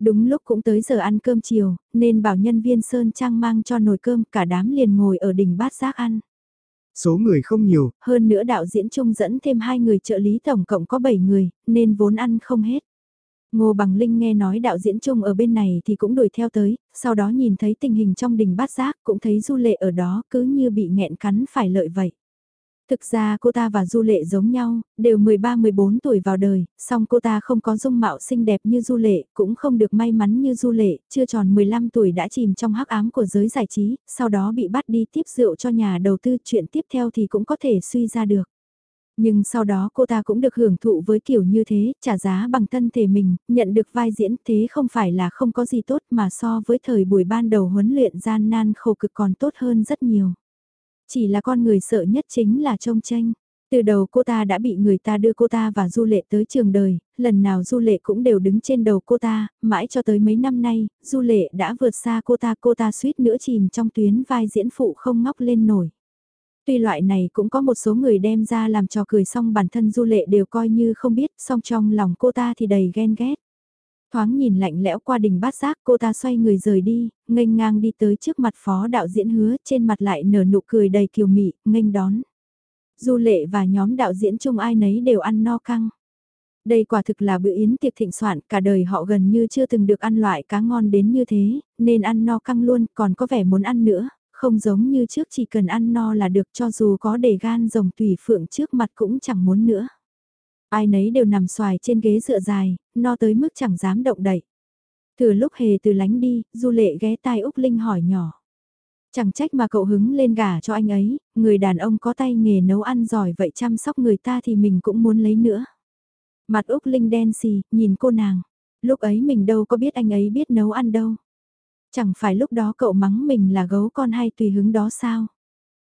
Đúng lúc cũng tới giờ ăn cơm chiều, nên bảo nhân viên Sơn Trang mang cho nồi cơm cả đám liền ngồi ở đỉnh bát giác ăn. Số người không nhiều. Hơn nữa đạo diễn trung dẫn thêm hai người trợ lý tổng cộng có 7 người, nên vốn ăn không hết. Ngô Bằng Linh nghe nói đạo diễn chung ở bên này thì cũng đuổi theo tới, sau đó nhìn thấy tình hình trong đình bát giác cũng thấy du lệ ở đó cứ như bị nghẹn cắn phải lợi vậy. Thực ra cô ta và Du Lệ giống nhau, đều 13-14 tuổi vào đời, song cô ta không có dung mạo xinh đẹp như Du Lệ, cũng không được may mắn như Du Lệ, chưa tròn 15 tuổi đã chìm trong hắc ám của giới giải trí, sau đó bị bắt đi tiếp rượu cho nhà đầu tư chuyện tiếp theo thì cũng có thể suy ra được. Nhưng sau đó cô ta cũng được hưởng thụ với kiểu như thế, trả giá bằng thân thể mình, nhận được vai diễn thế không phải là không có gì tốt mà so với thời buổi ban đầu huấn luyện gian nan khổ cực còn tốt hơn rất nhiều. Chỉ là con người sợ nhất chính là trông tranh. Từ đầu cô ta đã bị người ta đưa cô ta và du lệ tới trường đời, lần nào du lệ cũng đều đứng trên đầu cô ta, mãi cho tới mấy năm nay, du lệ đã vượt xa cô ta, cô ta suýt nữa chìm trong tuyến vai diễn phụ không ngóc lên nổi. Tuy loại này cũng có một số người đem ra làm trò cười xong bản thân du lệ đều coi như không biết, song trong lòng cô ta thì đầy ghen ghét. Thoáng nhìn lạnh lẽo qua đình bát giác cô ta xoay người rời đi, nghênh ngang đi tới trước mặt phó đạo diễn hứa trên mặt lại nở nụ cười đầy kiều mị, nghênh đón. Du lệ và nhóm đạo diễn chung ai nấy đều ăn no căng. Đây quả thực là bữa yến tiệc thịnh soạn, cả đời họ gần như chưa từng được ăn loại cá ngon đến như thế, nên ăn no căng luôn, còn có vẻ muốn ăn nữa, không giống như trước chỉ cần ăn no là được cho dù có để gan rồng tùy phượng trước mặt cũng chẳng muốn nữa. Ai nấy đều nằm xoài trên ghế dựa dài, no tới mức chẳng dám động đậy. Thừa lúc hề từ lánh đi, du lệ ghé tai Úc Linh hỏi nhỏ. Chẳng trách mà cậu hứng lên gả cho anh ấy, người đàn ông có tay nghề nấu ăn giỏi vậy chăm sóc người ta thì mình cũng muốn lấy nữa. Mặt Úc Linh đen xì, nhìn cô nàng. Lúc ấy mình đâu có biết anh ấy biết nấu ăn đâu. Chẳng phải lúc đó cậu mắng mình là gấu con hay tùy hứng đó sao?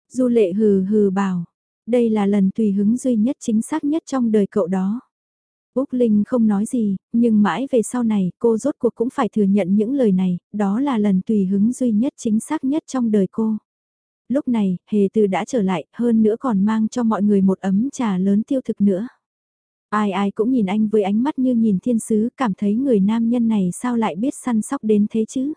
Du lệ hừ hừ bảo, đây là lần tùy hứng duy nhất chính xác nhất trong đời cậu đó. Úc Linh không nói gì, nhưng mãi về sau này cô rốt cuộc cũng phải thừa nhận những lời này, đó là lần tùy hứng duy nhất chính xác nhất trong đời cô. Lúc này, Hề Từ đã trở lại, hơn nữa còn mang cho mọi người một ấm trà lớn tiêu thực nữa. Ai ai cũng nhìn anh với ánh mắt như nhìn thiên sứ, cảm thấy người nam nhân này sao lại biết săn sóc đến thế chứ.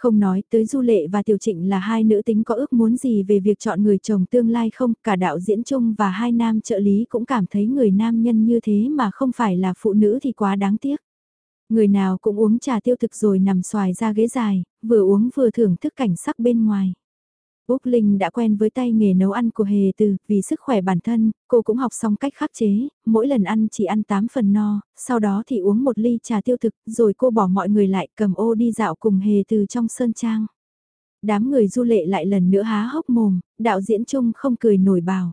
Không nói tới Du Lệ và Tiểu Trịnh là hai nữ tính có ước muốn gì về việc chọn người chồng tương lai không, cả đạo diễn chung và hai nam trợ lý cũng cảm thấy người nam nhân như thế mà không phải là phụ nữ thì quá đáng tiếc. Người nào cũng uống trà tiêu thực rồi nằm xoài ra ghế dài, vừa uống vừa thưởng thức cảnh sắc bên ngoài. Úc Linh đã quen với tay nghề nấu ăn của Hề Từ, vì sức khỏe bản thân, cô cũng học xong cách khắc chế, mỗi lần ăn chỉ ăn 8 phần no, sau đó thì uống một ly trà tiêu thực, rồi cô bỏ mọi người lại cầm ô đi dạo cùng Hề Từ trong sơn trang. Đám người du lệ lại lần nữa há hốc mồm, đạo diễn chung không cười nổi bảo: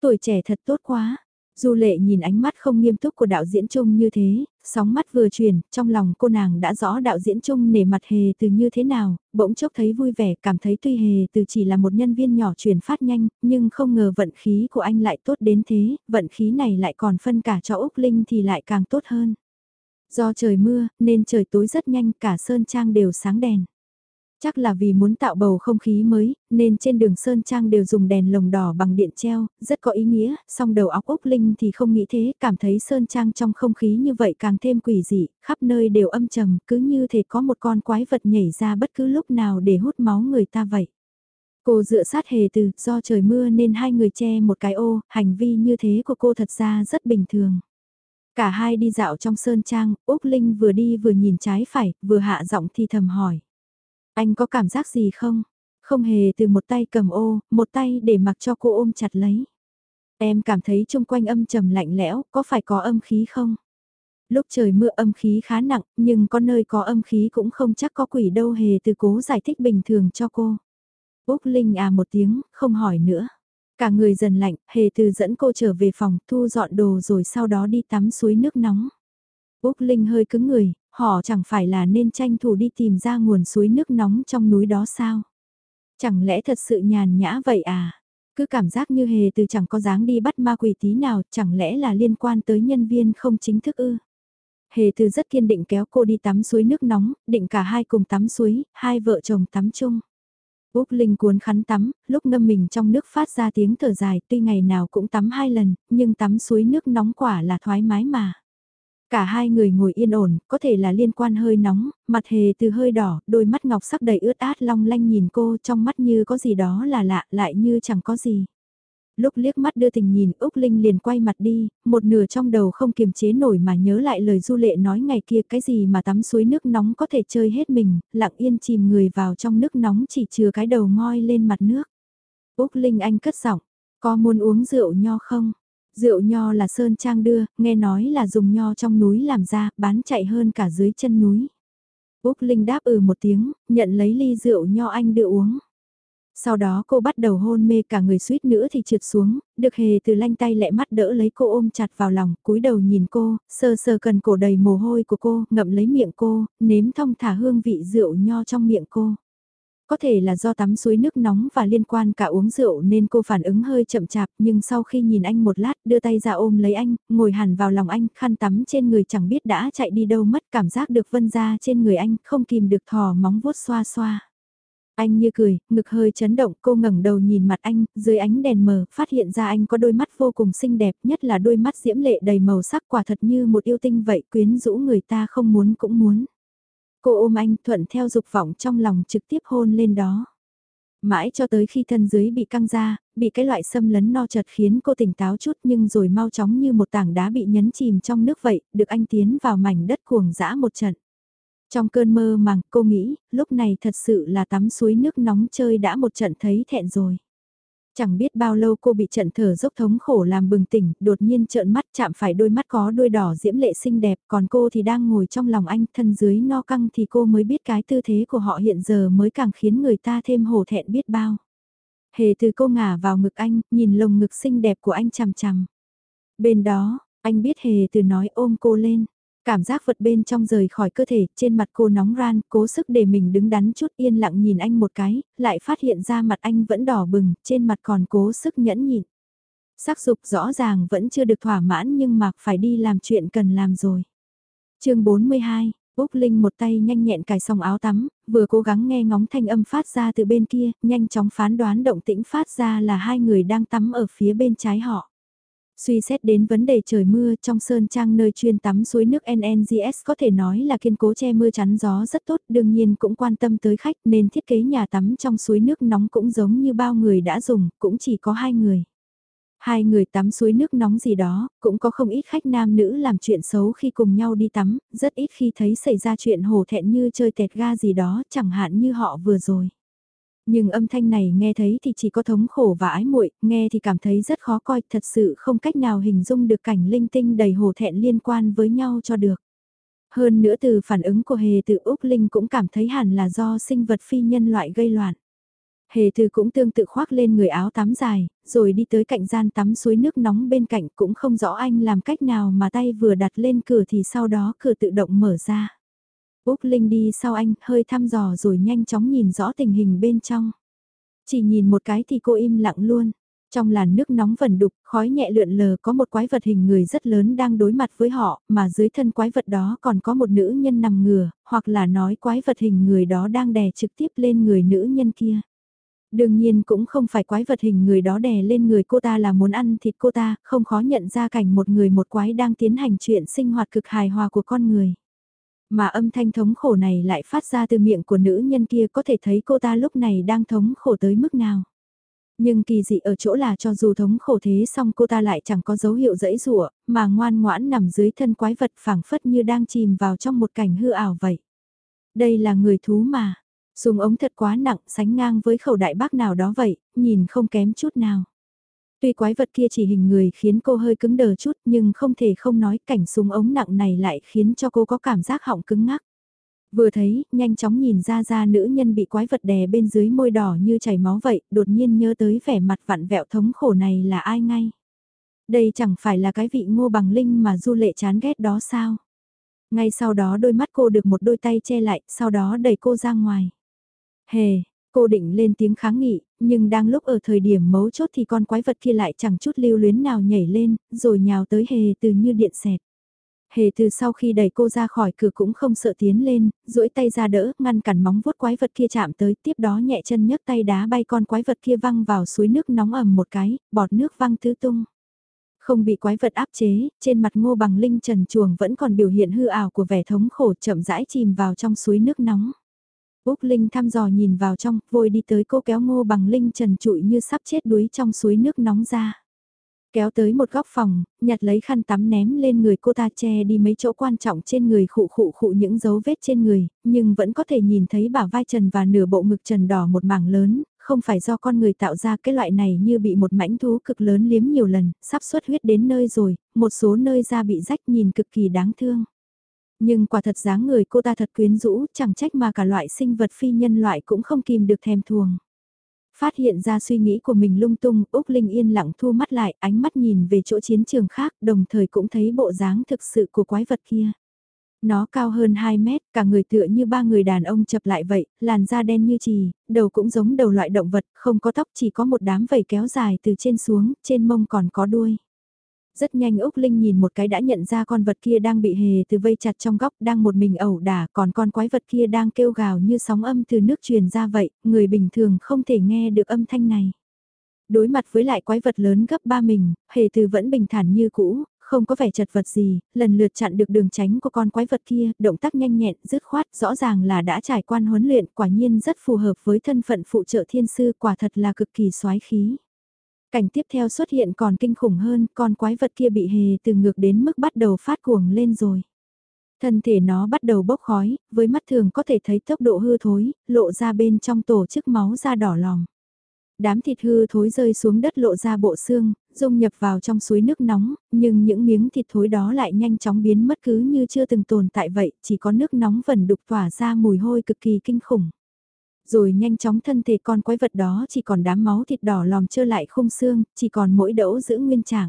Tuổi trẻ thật tốt quá, Du lệ nhìn ánh mắt không nghiêm túc của đạo diễn Trung như thế, sóng mắt vừa truyền, trong lòng cô nàng đã rõ đạo diễn Trung nể mặt hề từ như thế nào, bỗng chốc thấy vui vẻ, cảm thấy tuy hề từ chỉ là một nhân viên nhỏ truyền phát nhanh, nhưng không ngờ vận khí của anh lại tốt đến thế, vận khí này lại còn phân cả cho Úc Linh thì lại càng tốt hơn. Do trời mưa, nên trời tối rất nhanh cả sơn trang đều sáng đèn. Chắc là vì muốn tạo bầu không khí mới, nên trên đường Sơn Trang đều dùng đèn lồng đỏ bằng điện treo, rất có ý nghĩa, song đầu óc Úc Linh thì không nghĩ thế, cảm thấy Sơn Trang trong không khí như vậy càng thêm quỷ dị, khắp nơi đều âm trầm, cứ như thể có một con quái vật nhảy ra bất cứ lúc nào để hút máu người ta vậy. Cô dựa sát hề từ, do trời mưa nên hai người che một cái ô, hành vi như thế của cô thật ra rất bình thường. Cả hai đi dạo trong sơn trang, Úc Linh vừa đi vừa nhìn trái phải, vừa hạ giọng thì thầm hỏi. Anh có cảm giác gì không? Không hề từ một tay cầm ô, một tay để mặc cho cô ôm chặt lấy. Em cảm thấy chung quanh âm trầm lạnh lẽo, có phải có âm khí không? Lúc trời mưa âm khí khá nặng, nhưng có nơi có âm khí cũng không chắc có quỷ đâu hề từ cố giải thích bình thường cho cô. Úc Linh à một tiếng, không hỏi nữa. Cả người dần lạnh, hề từ dẫn cô trở về phòng, thu dọn đồ rồi sau đó đi tắm suối nước nóng. Úc Linh hơi cứng người, Họ chẳng phải là nên tranh thủ đi tìm ra nguồn suối nước nóng trong núi đó sao? Chẳng lẽ thật sự nhàn nhã vậy à? Cứ cảm giác như hề từ chẳng có dáng đi bắt ma quỷ tí nào, chẳng lẽ là liên quan tới nhân viên không chính thức ư? Hề từ rất kiên định kéo cô đi tắm suối nước nóng, định cả hai cùng tắm suối, hai vợ chồng tắm chung. Úc Linh cuốn khắn tắm, lúc ngâm mình trong nước phát ra tiếng thở dài tuy ngày nào cũng tắm hai lần, nhưng tắm suối nước nóng quả là thoải mái mà. Cả hai người ngồi yên ổn, có thể là liên quan hơi nóng, mặt hề từ hơi đỏ, đôi mắt ngọc sắc đầy ướt át long lanh nhìn cô trong mắt như có gì đó là lạ, lại như chẳng có gì. Lúc liếc mắt đưa tình nhìn Úc Linh liền quay mặt đi, một nửa trong đầu không kiềm chế nổi mà nhớ lại lời du lệ nói ngày kia cái gì mà tắm suối nước nóng có thể chơi hết mình, lặng yên chìm người vào trong nước nóng chỉ chừa cái đầu ngoi lên mặt nước. Úc Linh Anh cất giọng, có muốn uống rượu nho không? Rượu nho là Sơn Trang đưa, nghe nói là dùng nho trong núi làm ra, bán chạy hơn cả dưới chân núi. Úc Linh đáp ừ một tiếng, nhận lấy ly rượu nho anh đưa uống. Sau đó cô bắt đầu hôn mê cả người suýt nữa thì trượt xuống, được hề từ lanh tay lẹ mắt đỡ lấy cô ôm chặt vào lòng, cúi đầu nhìn cô, sờ sờ cần cổ đầy mồ hôi của cô, ngậm lấy miệng cô, nếm thong thả hương vị rượu nho trong miệng cô. Có thể là do tắm suối nước nóng và liên quan cả uống rượu nên cô phản ứng hơi chậm chạp nhưng sau khi nhìn anh một lát đưa tay ra ôm lấy anh, ngồi hẳn vào lòng anh, khăn tắm trên người chẳng biết đã chạy đi đâu mất cảm giác được vân ra trên người anh, không kìm được thò móng vuốt xoa xoa. Anh như cười, ngực hơi chấn động, cô ngẩng đầu nhìn mặt anh, dưới ánh đèn mờ, phát hiện ra anh có đôi mắt vô cùng xinh đẹp, nhất là đôi mắt diễm lệ đầy màu sắc quả thật như một yêu tinh vậy, quyến rũ người ta không muốn cũng muốn. Cô ôm anh thuận theo dục vọng trong lòng trực tiếp hôn lên đó. Mãi cho tới khi thân dưới bị căng ra, bị cái loại xâm lấn no chật khiến cô tỉnh táo chút nhưng rồi mau chóng như một tảng đá bị nhấn chìm trong nước vậy, được anh tiến vào mảnh đất cuồng dã một trận. Trong cơn mơ màng, cô nghĩ, lúc này thật sự là tắm suối nước nóng chơi đã một trận thấy thẹn rồi. Chẳng biết bao lâu cô bị trận thở dốc thống khổ làm bừng tỉnh, đột nhiên trợn mắt chạm phải đôi mắt có đôi đỏ diễm lệ xinh đẹp, còn cô thì đang ngồi trong lòng anh, thân dưới no căng thì cô mới biết cái tư thế của họ hiện giờ mới càng khiến người ta thêm hổ thẹn biết bao. Hề từ cô ngả vào ngực anh, nhìn lồng ngực xinh đẹp của anh chằm chằm. Bên đó, anh biết hề từ nói ôm cô lên. Cảm giác vật bên trong rời khỏi cơ thể, trên mặt cô nóng ran, cố sức để mình đứng đắn chút yên lặng nhìn anh một cái, lại phát hiện ra mặt anh vẫn đỏ bừng, trên mặt còn cố sức nhẫn nhịn. Sắc dục rõ ràng vẫn chưa được thỏa mãn nhưng mà phải đi làm chuyện cần làm rồi. chương 42, Úc Linh một tay nhanh nhẹn cài xong áo tắm, vừa cố gắng nghe ngóng thanh âm phát ra từ bên kia, nhanh chóng phán đoán động tĩnh phát ra là hai người đang tắm ở phía bên trái họ. Suy xét đến vấn đề trời mưa trong sơn trang nơi chuyên tắm suối nước NNGS có thể nói là kiên cố che mưa chắn gió rất tốt, đương nhiên cũng quan tâm tới khách nên thiết kế nhà tắm trong suối nước nóng cũng giống như bao người đã dùng, cũng chỉ có hai người. Hai người tắm suối nước nóng gì đó, cũng có không ít khách nam nữ làm chuyện xấu khi cùng nhau đi tắm, rất ít khi thấy xảy ra chuyện hổ thẹn như chơi tẹt ga gì đó, chẳng hạn như họ vừa rồi. Nhưng âm thanh này nghe thấy thì chỉ có thống khổ và ái muội, nghe thì cảm thấy rất khó coi, thật sự không cách nào hình dung được cảnh linh tinh đầy hồ thẹn liên quan với nhau cho được. Hơn nữa từ phản ứng của hề tự Úc Linh cũng cảm thấy hẳn là do sinh vật phi nhân loại gây loạn. Hề từ cũng tương tự khoác lên người áo tắm dài, rồi đi tới cạnh gian tắm suối nước nóng bên cạnh cũng không rõ anh làm cách nào mà tay vừa đặt lên cửa thì sau đó cửa tự động mở ra. Úc Linh đi sau anh, hơi thăm dò rồi nhanh chóng nhìn rõ tình hình bên trong. Chỉ nhìn một cái thì cô im lặng luôn. Trong làn nước nóng vần đục, khói nhẹ lượn lờ có một quái vật hình người rất lớn đang đối mặt với họ, mà dưới thân quái vật đó còn có một nữ nhân nằm ngửa, hoặc là nói quái vật hình người đó đang đè trực tiếp lên người nữ nhân kia. Đương nhiên cũng không phải quái vật hình người đó đè lên người cô ta là muốn ăn thịt cô ta, không khó nhận ra cảnh một người một quái đang tiến hành chuyện sinh hoạt cực hài hòa của con người. Mà âm thanh thống khổ này lại phát ra từ miệng của nữ nhân kia có thể thấy cô ta lúc này đang thống khổ tới mức nào. Nhưng kỳ dị ở chỗ là cho dù thống khổ thế xong cô ta lại chẳng có dấu hiệu dẫy rụa, mà ngoan ngoãn nằm dưới thân quái vật phảng phất như đang chìm vào trong một cảnh hư ảo vậy. Đây là người thú mà, dùng ống thật quá nặng sánh ngang với khẩu đại bác nào đó vậy, nhìn không kém chút nào. Tuy quái vật kia chỉ hình người khiến cô hơi cứng đờ chút nhưng không thể không nói cảnh súng ống nặng này lại khiến cho cô có cảm giác họng cứng ngắc. Vừa thấy, nhanh chóng nhìn ra ra nữ nhân bị quái vật đè bên dưới môi đỏ như chảy máu vậy, đột nhiên nhớ tới vẻ mặt vặn vẹo thống khổ này là ai ngay. Đây chẳng phải là cái vị ngô bằng linh mà du lệ chán ghét đó sao. Ngay sau đó đôi mắt cô được một đôi tay che lại, sau đó đẩy cô ra ngoài. Hề, Cô định lên tiếng kháng nghị, nhưng đang lúc ở thời điểm mấu chốt thì con quái vật kia lại chẳng chút lưu luyến nào nhảy lên, rồi nhào tới hề từ như điện xẹt. Hề từ sau khi đẩy cô ra khỏi cửa cũng không sợ tiến lên, duỗi tay ra đỡ, ngăn cản móng vuốt quái vật kia chạm tới, tiếp đó nhẹ chân nhấc tay đá bay con quái vật kia văng vào suối nước nóng ẩm một cái, bọt nước văng tứ tung. Không bị quái vật áp chế, trên mặt ngô bằng linh trần chuồng vẫn còn biểu hiện hư ảo của vẻ thống khổ chậm rãi chìm vào trong suối nước nóng. Úc Linh thăm dò nhìn vào trong, vội đi tới cô kéo ngô bằng linh trần trụi như sắp chết đuối trong suối nước nóng ra. Kéo tới một góc phòng, nhặt lấy khăn tắm ném lên người cô ta che đi mấy chỗ quan trọng trên người khụ khụ khụ những dấu vết trên người, nhưng vẫn có thể nhìn thấy bả vai trần và nửa bộ ngực trần đỏ một mảng lớn, không phải do con người tạo ra cái loại này như bị một mảnh thú cực lớn liếm nhiều lần, sắp xuất huyết đến nơi rồi, một số nơi da bị rách nhìn cực kỳ đáng thương. Nhưng quả thật dáng người cô ta thật quyến rũ, chẳng trách mà cả loại sinh vật phi nhân loại cũng không kìm được thèm thuồng. Phát hiện ra suy nghĩ của mình lung tung, Úc Linh yên lặng thu mắt lại, ánh mắt nhìn về chỗ chiến trường khác, đồng thời cũng thấy bộ dáng thực sự của quái vật kia. Nó cao hơn 2 mét, cả người tựa như ba người đàn ông chập lại vậy, làn da đen như trì, đầu cũng giống đầu loại động vật, không có tóc chỉ có một đám vầy kéo dài từ trên xuống, trên mông còn có đuôi. Rất nhanh Úc Linh nhìn một cái đã nhận ra con vật kia đang bị hề từ vây chặt trong góc đang một mình ẩu đả còn con quái vật kia đang kêu gào như sóng âm từ nước truyền ra vậy, người bình thường không thể nghe được âm thanh này. Đối mặt với lại quái vật lớn gấp ba mình, hề từ vẫn bình thản như cũ, không có vẻ chật vật gì, lần lượt chặn được đường tránh của con quái vật kia, động tác nhanh nhẹn, dứt khoát, rõ ràng là đã trải quan huấn luyện, quả nhiên rất phù hợp với thân phận phụ trợ thiên sư, quả thật là cực kỳ soái khí. Cảnh tiếp theo xuất hiện còn kinh khủng hơn, con quái vật kia bị hề từ ngược đến mức bắt đầu phát cuồng lên rồi. Thân thể nó bắt đầu bốc khói, với mắt thường có thể thấy tốc độ hư thối, lộ ra bên trong tổ chức máu da đỏ lòm. Đám thịt hư thối rơi xuống đất lộ ra bộ xương, dung nhập vào trong suối nước nóng, nhưng những miếng thịt thối đó lại nhanh chóng biến mất cứ như chưa từng tồn tại vậy, chỉ có nước nóng vần đục tỏa ra mùi hôi cực kỳ kinh khủng. Rồi nhanh chóng thân thể con quái vật đó chỉ còn đám máu thịt đỏ lòm trơ lại khung xương, chỉ còn mỗi đỗ giữ nguyên trạng.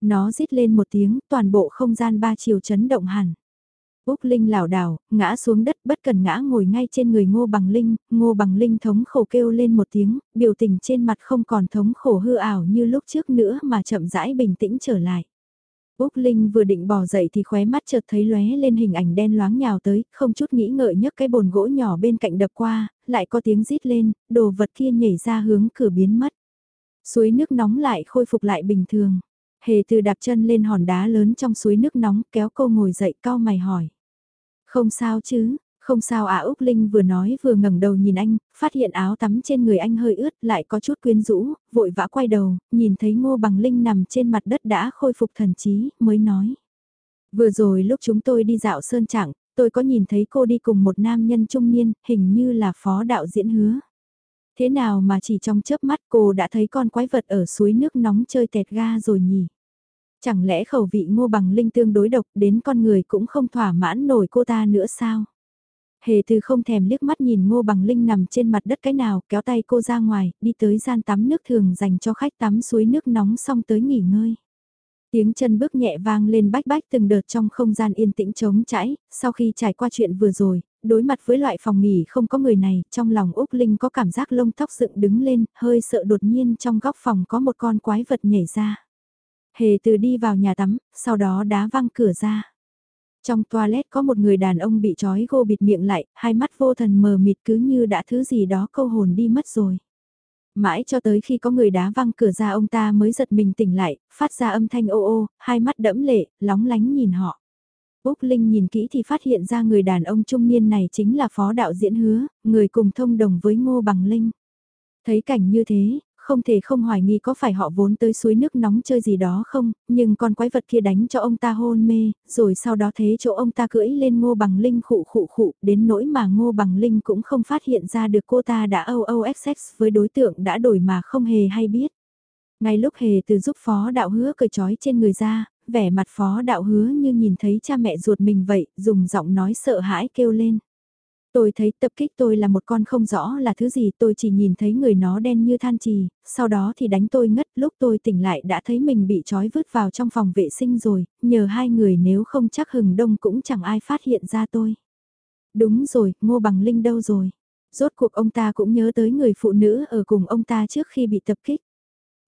Nó rít lên một tiếng, toàn bộ không gian ba chiều chấn động hẳn. Úc Linh lảo đảo, ngã xuống đất bất cần ngã ngồi ngay trên người Ngô Bằng Linh, Ngô Bằng Linh thống khổ kêu lên một tiếng, biểu tình trên mặt không còn thống khổ hư ảo như lúc trước nữa mà chậm rãi bình tĩnh trở lại. Úc Linh vừa định bò dậy thì khóe mắt chợt thấy lóe lên hình ảnh đen loáng nhào tới, không chút nghĩ ngợi nhấc cái bồn gỗ nhỏ bên cạnh đập qua, lại có tiếng rít lên, đồ vật kia nhảy ra hướng cửa biến mất. Suối nước nóng lại khôi phục lại bình thường. Hề từ đạp chân lên hòn đá lớn trong suối nước nóng kéo cô ngồi dậy cao mày hỏi. Không sao chứ, không sao à Úc Linh vừa nói vừa ngẩng đầu nhìn anh, phát hiện áo tắm trên người anh hơi ướt lại có chút quyến rũ, vội vã quay đầu, nhìn thấy Ngô Bằng Linh nằm trên mặt đất đã khôi phục thần trí, mới nói. Vừa rồi lúc chúng tôi đi dạo sơn trạng, tôi có nhìn thấy cô đi cùng một nam nhân trung niên, hình như là phó đạo diễn hứa. Thế nào mà chỉ trong chớp mắt cô đã thấy con quái vật ở suối nước nóng chơi tẹt ga rồi nhỉ? Chẳng lẽ khẩu vị ngô bằng linh tương đối độc đến con người cũng không thỏa mãn nổi cô ta nữa sao? Hề từ không thèm liếc mắt nhìn ngô bằng linh nằm trên mặt đất cái nào kéo tay cô ra ngoài, đi tới gian tắm nước thường dành cho khách tắm suối nước nóng xong tới nghỉ ngơi. Tiếng chân bước nhẹ vang lên bách bách từng đợt trong không gian yên tĩnh trống chãi, sau khi trải qua chuyện vừa rồi, đối mặt với loại phòng nghỉ không có người này, trong lòng Úc Linh có cảm giác lông tóc dựng đứng lên, hơi sợ đột nhiên trong góc phòng có một con quái vật nhảy ra. Hề từ đi vào nhà tắm, sau đó đá văng cửa ra. Trong toilet có một người đàn ông bị trói gô bịt miệng lại, hai mắt vô thần mờ mịt cứ như đã thứ gì đó câu hồn đi mất rồi. Mãi cho tới khi có người đá văng cửa ra ông ta mới giật mình tỉnh lại, phát ra âm thanh ô ô, hai mắt đẫm lệ, lóng lánh nhìn họ. Úc Linh nhìn kỹ thì phát hiện ra người đàn ông trung niên này chính là phó đạo diễn hứa, người cùng thông đồng với Ngô Bằng Linh. Thấy cảnh như thế, không thể không hoài nghi có phải họ vốn tới suối nước nóng chơi gì đó không, nhưng con quái vật kia đánh cho ông ta hôn mê, rồi sau đó thế chỗ ông ta cưỡi lên ngô bằng linh khụ khụ khụ, đến nỗi mà ngô bằng linh cũng không phát hiện ra được cô ta đã OOXX với đối tượng đã đổi mà không hề hay biết. Ngay lúc hề từ giúp phó đạo hứa cởi trói trên người ra, vẻ mặt phó đạo hứa như nhìn thấy cha mẹ ruột mình vậy, dùng giọng nói sợ hãi kêu lên. Tôi thấy tập kích tôi là một con không rõ là thứ gì tôi chỉ nhìn thấy người nó đen như than trì, sau đó thì đánh tôi ngất lúc tôi tỉnh lại đã thấy mình bị trói vứt vào trong phòng vệ sinh rồi, nhờ hai người nếu không chắc hừng đông cũng chẳng ai phát hiện ra tôi. Đúng rồi, Ngô Bằng Linh đâu rồi? Rốt cuộc ông ta cũng nhớ tới người phụ nữ ở cùng ông ta trước khi bị tập kích.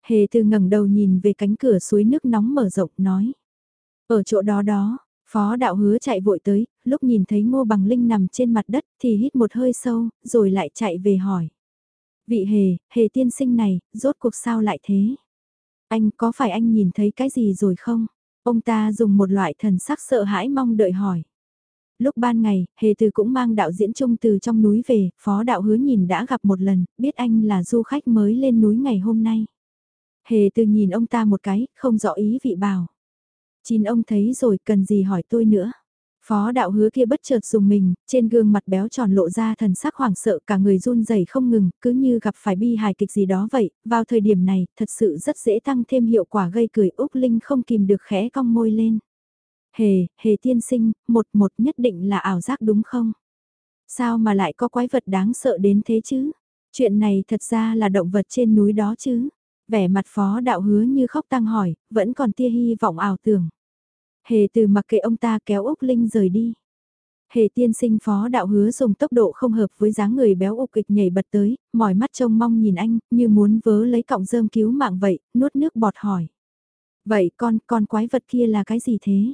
Hề từ ngẩng đầu nhìn về cánh cửa suối nước nóng mở rộng nói. Ở chỗ đó đó, Phó đạo hứa chạy vội tới, lúc nhìn thấy ngô bằng linh nằm trên mặt đất thì hít một hơi sâu, rồi lại chạy về hỏi. Vị hề, hề tiên sinh này, rốt cuộc sao lại thế? Anh có phải anh nhìn thấy cái gì rồi không? Ông ta dùng một loại thần sắc sợ hãi mong đợi hỏi. Lúc ban ngày, Hề Từ cũng mang đạo diễn chung từ trong núi về, phó đạo hứa nhìn đã gặp một lần, biết anh là du khách mới lên núi ngày hôm nay. Hề Từ nhìn ông ta một cái, không rõ ý vị bảo. Chín ông thấy rồi, cần gì hỏi tôi nữa. Phó đạo hứa kia bất chợt dùng mình, trên gương mặt béo tròn lộ ra thần sắc hoảng sợ cả người run rẩy không ngừng, cứ như gặp phải bi hài kịch gì đó vậy, vào thời điểm này, thật sự rất dễ tăng thêm hiệu quả gây cười Úc Linh không kìm được khẽ cong môi lên. Hề, hề tiên sinh, một một nhất định là ảo giác đúng không? Sao mà lại có quái vật đáng sợ đến thế chứ? Chuyện này thật ra là động vật trên núi đó chứ? Vẻ mặt phó đạo hứa như khóc tăng hỏi, vẫn còn tia hy vọng ảo tưởng. Hề từ mặc kệ ông ta kéo Úc Linh rời đi. Hề tiên sinh phó đạo hứa dùng tốc độ không hợp với dáng người béo ục kịch nhảy bật tới, mỏi mắt trông mong nhìn anh, như muốn vớ lấy cọng rơm cứu mạng vậy, nuốt nước bọt hỏi. Vậy con, con quái vật kia là cái gì thế?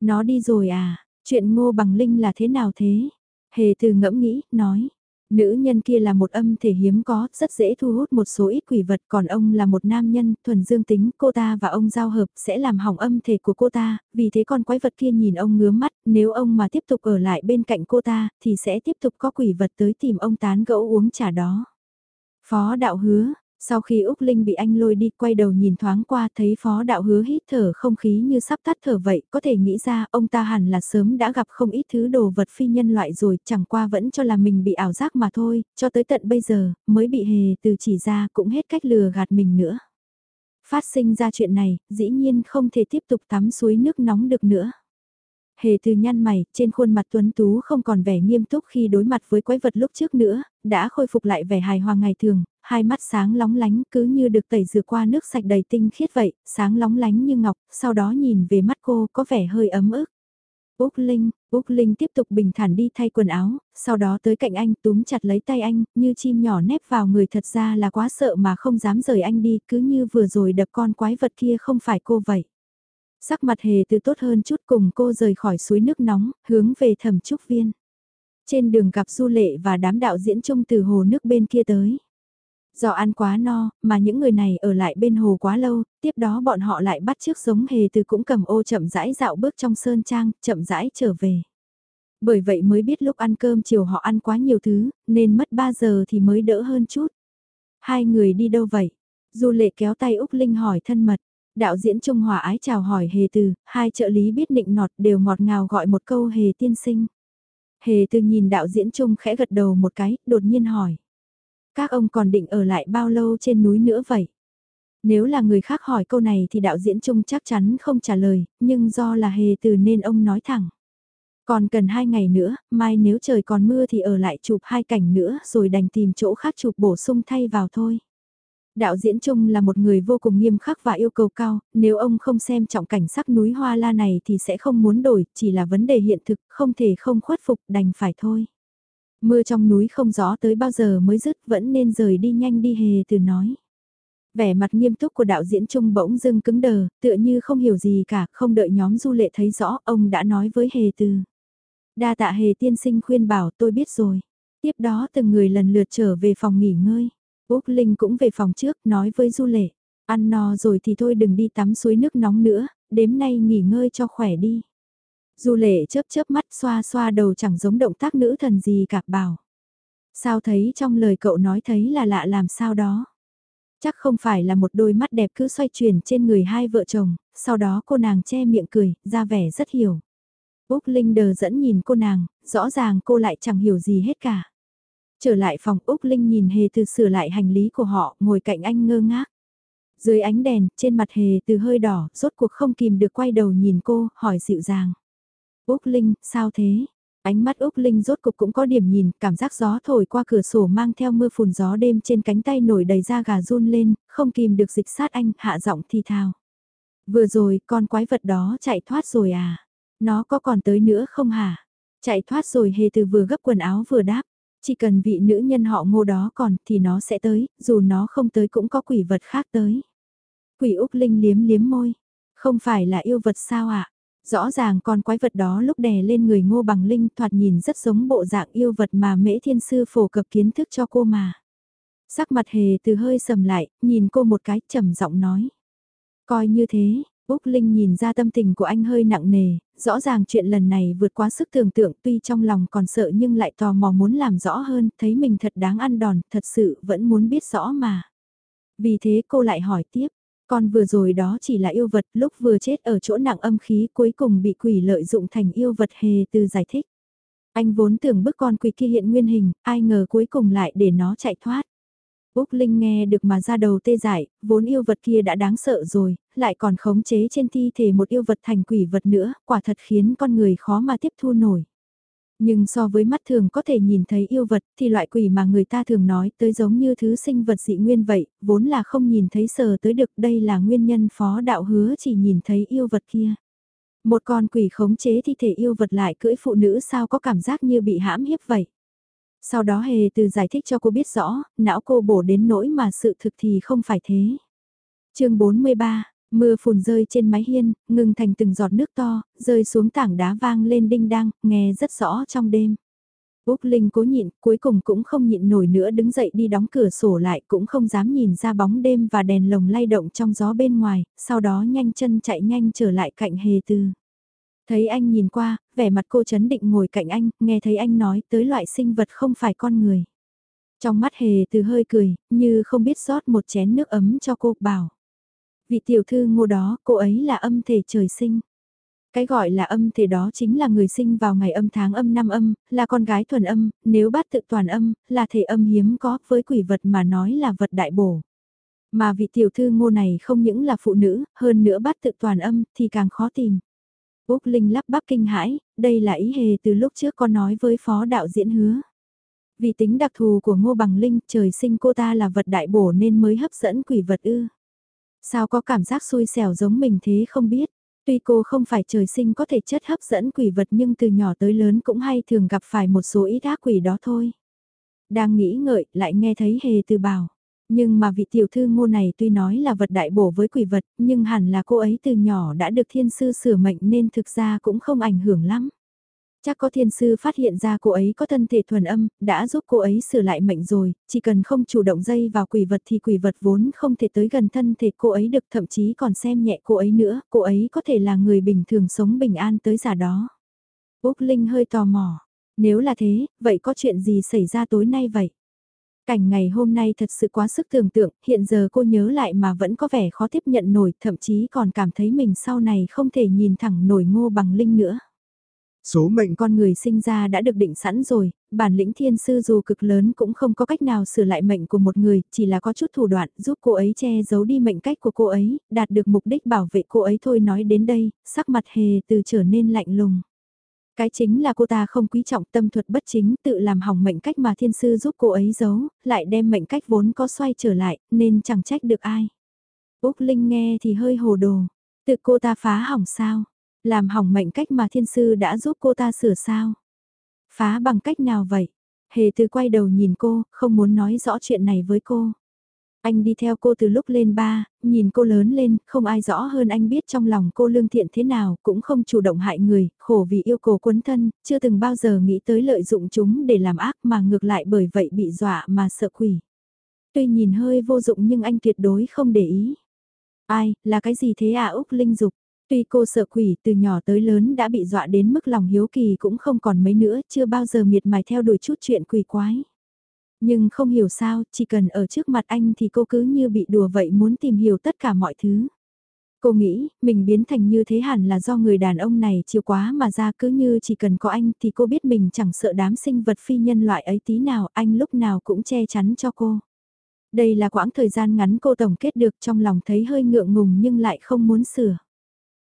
Nó đi rồi à, chuyện ngô bằng linh là thế nào thế? Hề từ ngẫm nghĩ, nói. Nữ nhân kia là một âm thể hiếm có, rất dễ thu hút một số ít quỷ vật, còn ông là một nam nhân, thuần dương tính, cô ta và ông giao hợp sẽ làm hỏng âm thể của cô ta, vì thế con quái vật kia nhìn ông ngứa mắt, nếu ông mà tiếp tục ở lại bên cạnh cô ta, thì sẽ tiếp tục có quỷ vật tới tìm ông tán gẫu uống trà đó. Phó đạo hứa, sau khi Úc Linh bị anh lôi đi quay đầu nhìn thoáng qua thấy phó đạo hứa hít thở không khí như sắp tắt thở vậy, có thể nghĩ ra ông ta hẳn là sớm đã gặp không ít thứ đồ vật phi nhân loại rồi, chẳng qua vẫn cho là mình bị ảo giác mà thôi, cho tới tận bây giờ, mới bị hề từ chỉ ra cũng hết cách lừa gạt mình nữa. Phát sinh ra chuyện này, dĩ nhiên không thể tiếp tục tắm suối nước nóng được nữa. Hề từ nhăn mày, trên khuôn mặt tuấn tú không còn vẻ nghiêm túc khi đối mặt với quái vật lúc trước nữa, đã khôi phục lại vẻ hài hòa ngày thường, hai mắt sáng lóng lánh cứ như được tẩy rửa qua nước sạch đầy tinh khiết vậy, sáng lóng lánh như ngọc, sau đó nhìn về mắt cô có vẻ hơi ấm ức. Úc Linh, Úc Linh tiếp tục bình thản đi thay quần áo, sau đó tới cạnh anh túm chặt lấy tay anh, như chim nhỏ nép vào người thật ra là quá sợ mà không dám rời anh đi, cứ như vừa rồi đập con quái vật kia không phải cô vậy. Sắc mặt hề từ tốt hơn chút cùng cô rời khỏi suối nước nóng, hướng về thẩm trúc viên. Trên đường gặp Du Lệ và đám đạo diễn trông từ hồ nước bên kia tới. Do ăn quá no, mà những người này ở lại bên hồ quá lâu, tiếp đó bọn họ lại bắt chiếc giống hề từ cũng cầm ô chậm rãi dạo bước trong sơn trang, chậm rãi trở về. Bởi vậy mới biết lúc ăn cơm chiều họ ăn quá nhiều thứ, nên mất 3 giờ thì mới đỡ hơn chút. Hai người đi đâu vậy? Du lệ kéo tay Úc Linh hỏi thân mật. Đạo diễn Trung Hòa ái chào hỏi hề từ, hai trợ lý biết nịnh nọt đều ngọt ngào gọi một câu hề tiên sinh. Hề từ nhìn đạo diễn Trung khẽ gật đầu một cái, đột nhiên hỏi. Các ông còn định ở lại bao lâu trên núi nữa vậy? Nếu là người khác hỏi câu này thì đạo diễn Trung chắc chắn không trả lời, nhưng do là hề từ nên ông nói thẳng. Còn cần hai ngày nữa, mai nếu trời còn mưa thì ở lại chụp hai cảnh nữa rồi đành tìm chỗ khác chụp bổ sung thay vào thôi. Đạo diễn Trung là một người vô cùng nghiêm khắc và yêu cầu cao, nếu ông không xem trọng cảnh sắc núi Hoa La này thì sẽ không muốn đổi, chỉ là vấn đề hiện thực, không thể không khuất phục đành phải thôi. Mưa trong núi không rõ tới bao giờ mới dứt vẫn nên rời đi nhanh đi hề từ nói. Vẻ mặt nghiêm túc của đạo diễn Trung bỗng dưng cứng đờ, tựa như không hiểu gì cả, không đợi nhóm du lệ thấy rõ, ông đã nói với hề từ. Đa tạ hề tiên sinh khuyên bảo tôi biết rồi. Tiếp đó từng người lần lượt trở về phòng nghỉ ngơi. Úc Linh cũng về phòng trước nói với du lệ. Ăn no rồi thì thôi đừng đi tắm suối nước nóng nữa, đếm nay nghỉ ngơi cho khỏe đi. Du lệ chớp chớp mắt xoa xoa đầu chẳng giống động tác nữ thần gì cả bảo. Sao thấy trong lời cậu nói thấy là lạ làm sao đó. Chắc không phải là một đôi mắt đẹp cứ xoay chuyển trên người hai vợ chồng, sau đó cô nàng che miệng cười, ra vẻ rất hiểu. Úc Linh đờ dẫn nhìn cô nàng, rõ ràng cô lại chẳng hiểu gì hết cả. Trở lại phòng Úc Linh nhìn Hề từ sửa lại hành lý của họ, ngồi cạnh anh ngơ ngác. Dưới ánh đèn, trên mặt Hề từ hơi đỏ, rốt cuộc không kìm được quay đầu nhìn cô, hỏi dịu dàng. Úc Linh, sao thế? Ánh mắt Úc Linh rốt cục cũng có điểm nhìn, cảm giác gió thổi qua cửa sổ mang theo mưa phùn gió đêm trên cánh tay nổi đầy da gà run lên, không kìm được dịch sát anh, hạ giọng thi thào. Vừa rồi, con quái vật đó chạy thoát rồi à? Nó có còn tới nữa không hả? Chạy thoát rồi hề từ vừa gấp quần áo vừa đáp. Chỉ cần vị nữ nhân họ ngô đó còn thì nó sẽ tới, dù nó không tới cũng có quỷ vật khác tới. Quỷ Úc Linh liếm liếm môi. Không phải là yêu vật sao ạ? Rõ ràng con quái vật đó lúc đè lên người ngô bằng linh thoạt nhìn rất giống bộ dạng yêu vật mà mễ thiên sư phổ cập kiến thức cho cô mà. Sắc mặt hề từ hơi sầm lại, nhìn cô một cái trầm giọng nói. Coi như thế, Úc Linh nhìn ra tâm tình của anh hơi nặng nề, rõ ràng chuyện lần này vượt quá sức tưởng tượng tuy trong lòng còn sợ nhưng lại tò mò muốn làm rõ hơn, thấy mình thật đáng ăn đòn, thật sự vẫn muốn biết rõ mà. Vì thế cô lại hỏi tiếp, con vừa rồi đó chỉ là yêu vật lúc vừa chết ở chỗ nặng âm khí cuối cùng bị quỷ lợi dụng thành yêu vật hề từ giải thích. Anh vốn tưởng bức con quỷ kia hiện nguyên hình, ai ngờ cuối cùng lại để nó chạy thoát. Úc Linh nghe được mà ra đầu tê dại, vốn yêu vật kia đã đáng sợ rồi, lại còn khống chế trên thi thể một yêu vật thành quỷ vật nữa, quả thật khiến con người khó mà tiếp thu nổi. Nhưng so với mắt thường có thể nhìn thấy yêu vật thì loại quỷ mà người ta thường nói tới giống như thứ sinh vật dị nguyên vậy, vốn là không nhìn thấy sờ tới được đây là nguyên nhân phó đạo hứa chỉ nhìn thấy yêu vật kia. Một con quỷ khống chế thi thể yêu vật lại cưỡi phụ nữ sao có cảm giác như bị hãm hiếp vậy. Sau đó hề từ giải thích cho cô biết rõ, não cô bổ đến nỗi mà sự thực thì không phải thế. chương 43, mưa phùn rơi trên mái hiên, ngừng thành từng giọt nước to, rơi xuống tảng đá vang lên đinh đăng, nghe rất rõ trong đêm. Úc Linh cố nhịn, cuối cùng cũng không nhịn nổi nữa đứng dậy đi đóng cửa sổ lại cũng không dám nhìn ra bóng đêm và đèn lồng lay động trong gió bên ngoài, sau đó nhanh chân chạy nhanh trở lại cạnh hề tư. Thấy anh nhìn qua, vẻ mặt cô chấn định ngồi cạnh anh, nghe thấy anh nói tới loại sinh vật không phải con người. Trong mắt hề từ hơi cười, như không biết rót một chén nước ấm cho cô, bảo. Vị tiểu thư ngô đó, cô ấy là âm thể trời sinh. Cái gọi là âm thể đó chính là người sinh vào ngày âm tháng âm năm âm, là con gái thuần âm, nếu bát tự toàn âm, là thể âm hiếm có, với quỷ vật mà nói là vật đại bổ. Mà vị tiểu thư ngô này không những là phụ nữ, hơn nữa bát tự toàn âm, thì càng khó tìm. Úc Linh lắp bắp kinh hãi, đây là ý hề từ lúc trước con nói với phó đạo diễn hứa. Vì tính đặc thù của Ngô Bằng Linh, trời sinh cô ta là vật đại bổ nên mới hấp dẫn quỷ vật ư. Sao có cảm giác xui xẻo giống mình thế không biết. Tuy cô không phải trời sinh có thể chất hấp dẫn quỷ vật nhưng từ nhỏ tới lớn cũng hay thường gặp phải một số ít ác quỷ đó thôi. Đang nghĩ ngợi lại nghe thấy hề từ bảo. Nhưng mà vị tiểu thư ngô này tuy nói là vật đại bổ với quỷ vật, nhưng hẳn là cô ấy từ nhỏ đã được thiên sư sửa mệnh nên thực ra cũng không ảnh hưởng lắm. Chắc có thiên sư phát hiện ra cô ấy có thân thể thuần âm, đã giúp cô ấy sửa lại mệnh rồi, chỉ cần không chủ động dây vào quỷ vật thì quỷ vật vốn không thể tới gần thân thể cô ấy được thậm chí còn xem nhẹ cô ấy nữa, cô ấy có thể là người bình thường sống bình an tới giả đó. Úc Linh hơi tò mò, nếu là thế, vậy có chuyện gì xảy ra tối nay vậy? Cảnh ngày hôm nay thật sự quá sức tưởng tượng, hiện giờ cô nhớ lại mà vẫn có vẻ khó tiếp nhận nổi, thậm chí còn cảm thấy mình sau này không thể nhìn thẳng nổi ngô bằng linh nữa. Số mệnh con người sinh ra đã được định sẵn rồi, bản lĩnh thiên sư dù cực lớn cũng không có cách nào sửa lại mệnh của một người, chỉ là có chút thủ đoạn giúp cô ấy che giấu đi mệnh cách của cô ấy, đạt được mục đích bảo vệ cô ấy thôi nói đến đây, sắc mặt hề từ trở nên lạnh lùng. Cái chính là cô ta không quý trọng tâm thuật bất chính tự làm hỏng mệnh cách mà thiên sư giúp cô ấy giấu, lại đem mệnh cách vốn có xoay trở lại, nên chẳng trách được ai. Úc Linh nghe thì hơi hồ đồ, tự cô ta phá hỏng sao, làm hỏng mệnh cách mà thiên sư đã giúp cô ta sửa sao. Phá bằng cách nào vậy? Hề từ quay đầu nhìn cô, không muốn nói rõ chuyện này với cô. Anh đi theo cô từ lúc lên ba, nhìn cô lớn lên, không ai rõ hơn anh biết trong lòng cô lương thiện thế nào, cũng không chủ động hại người, khổ vì yêu cầu quấn thân, chưa từng bao giờ nghĩ tới lợi dụng chúng để làm ác mà ngược lại bởi vậy bị dọa mà sợ quỷ. Tuy nhìn hơi vô dụng nhưng anh tuyệt đối không để ý. Ai, là cái gì thế à Úc Linh Dục? Tuy cô sợ quỷ từ nhỏ tới lớn đã bị dọa đến mức lòng hiếu kỳ cũng không còn mấy nữa, chưa bao giờ miệt mài theo đuổi chút chuyện quỷ quái. Nhưng không hiểu sao, chỉ cần ở trước mặt anh thì cô cứ như bị đùa vậy muốn tìm hiểu tất cả mọi thứ. Cô nghĩ, mình biến thành như thế hẳn là do người đàn ông này chiều quá mà ra cứ như chỉ cần có anh thì cô biết mình chẳng sợ đám sinh vật phi nhân loại ấy tí nào, anh lúc nào cũng che chắn cho cô. Đây là quãng thời gian ngắn cô tổng kết được trong lòng thấy hơi ngượng ngùng nhưng lại không muốn sửa.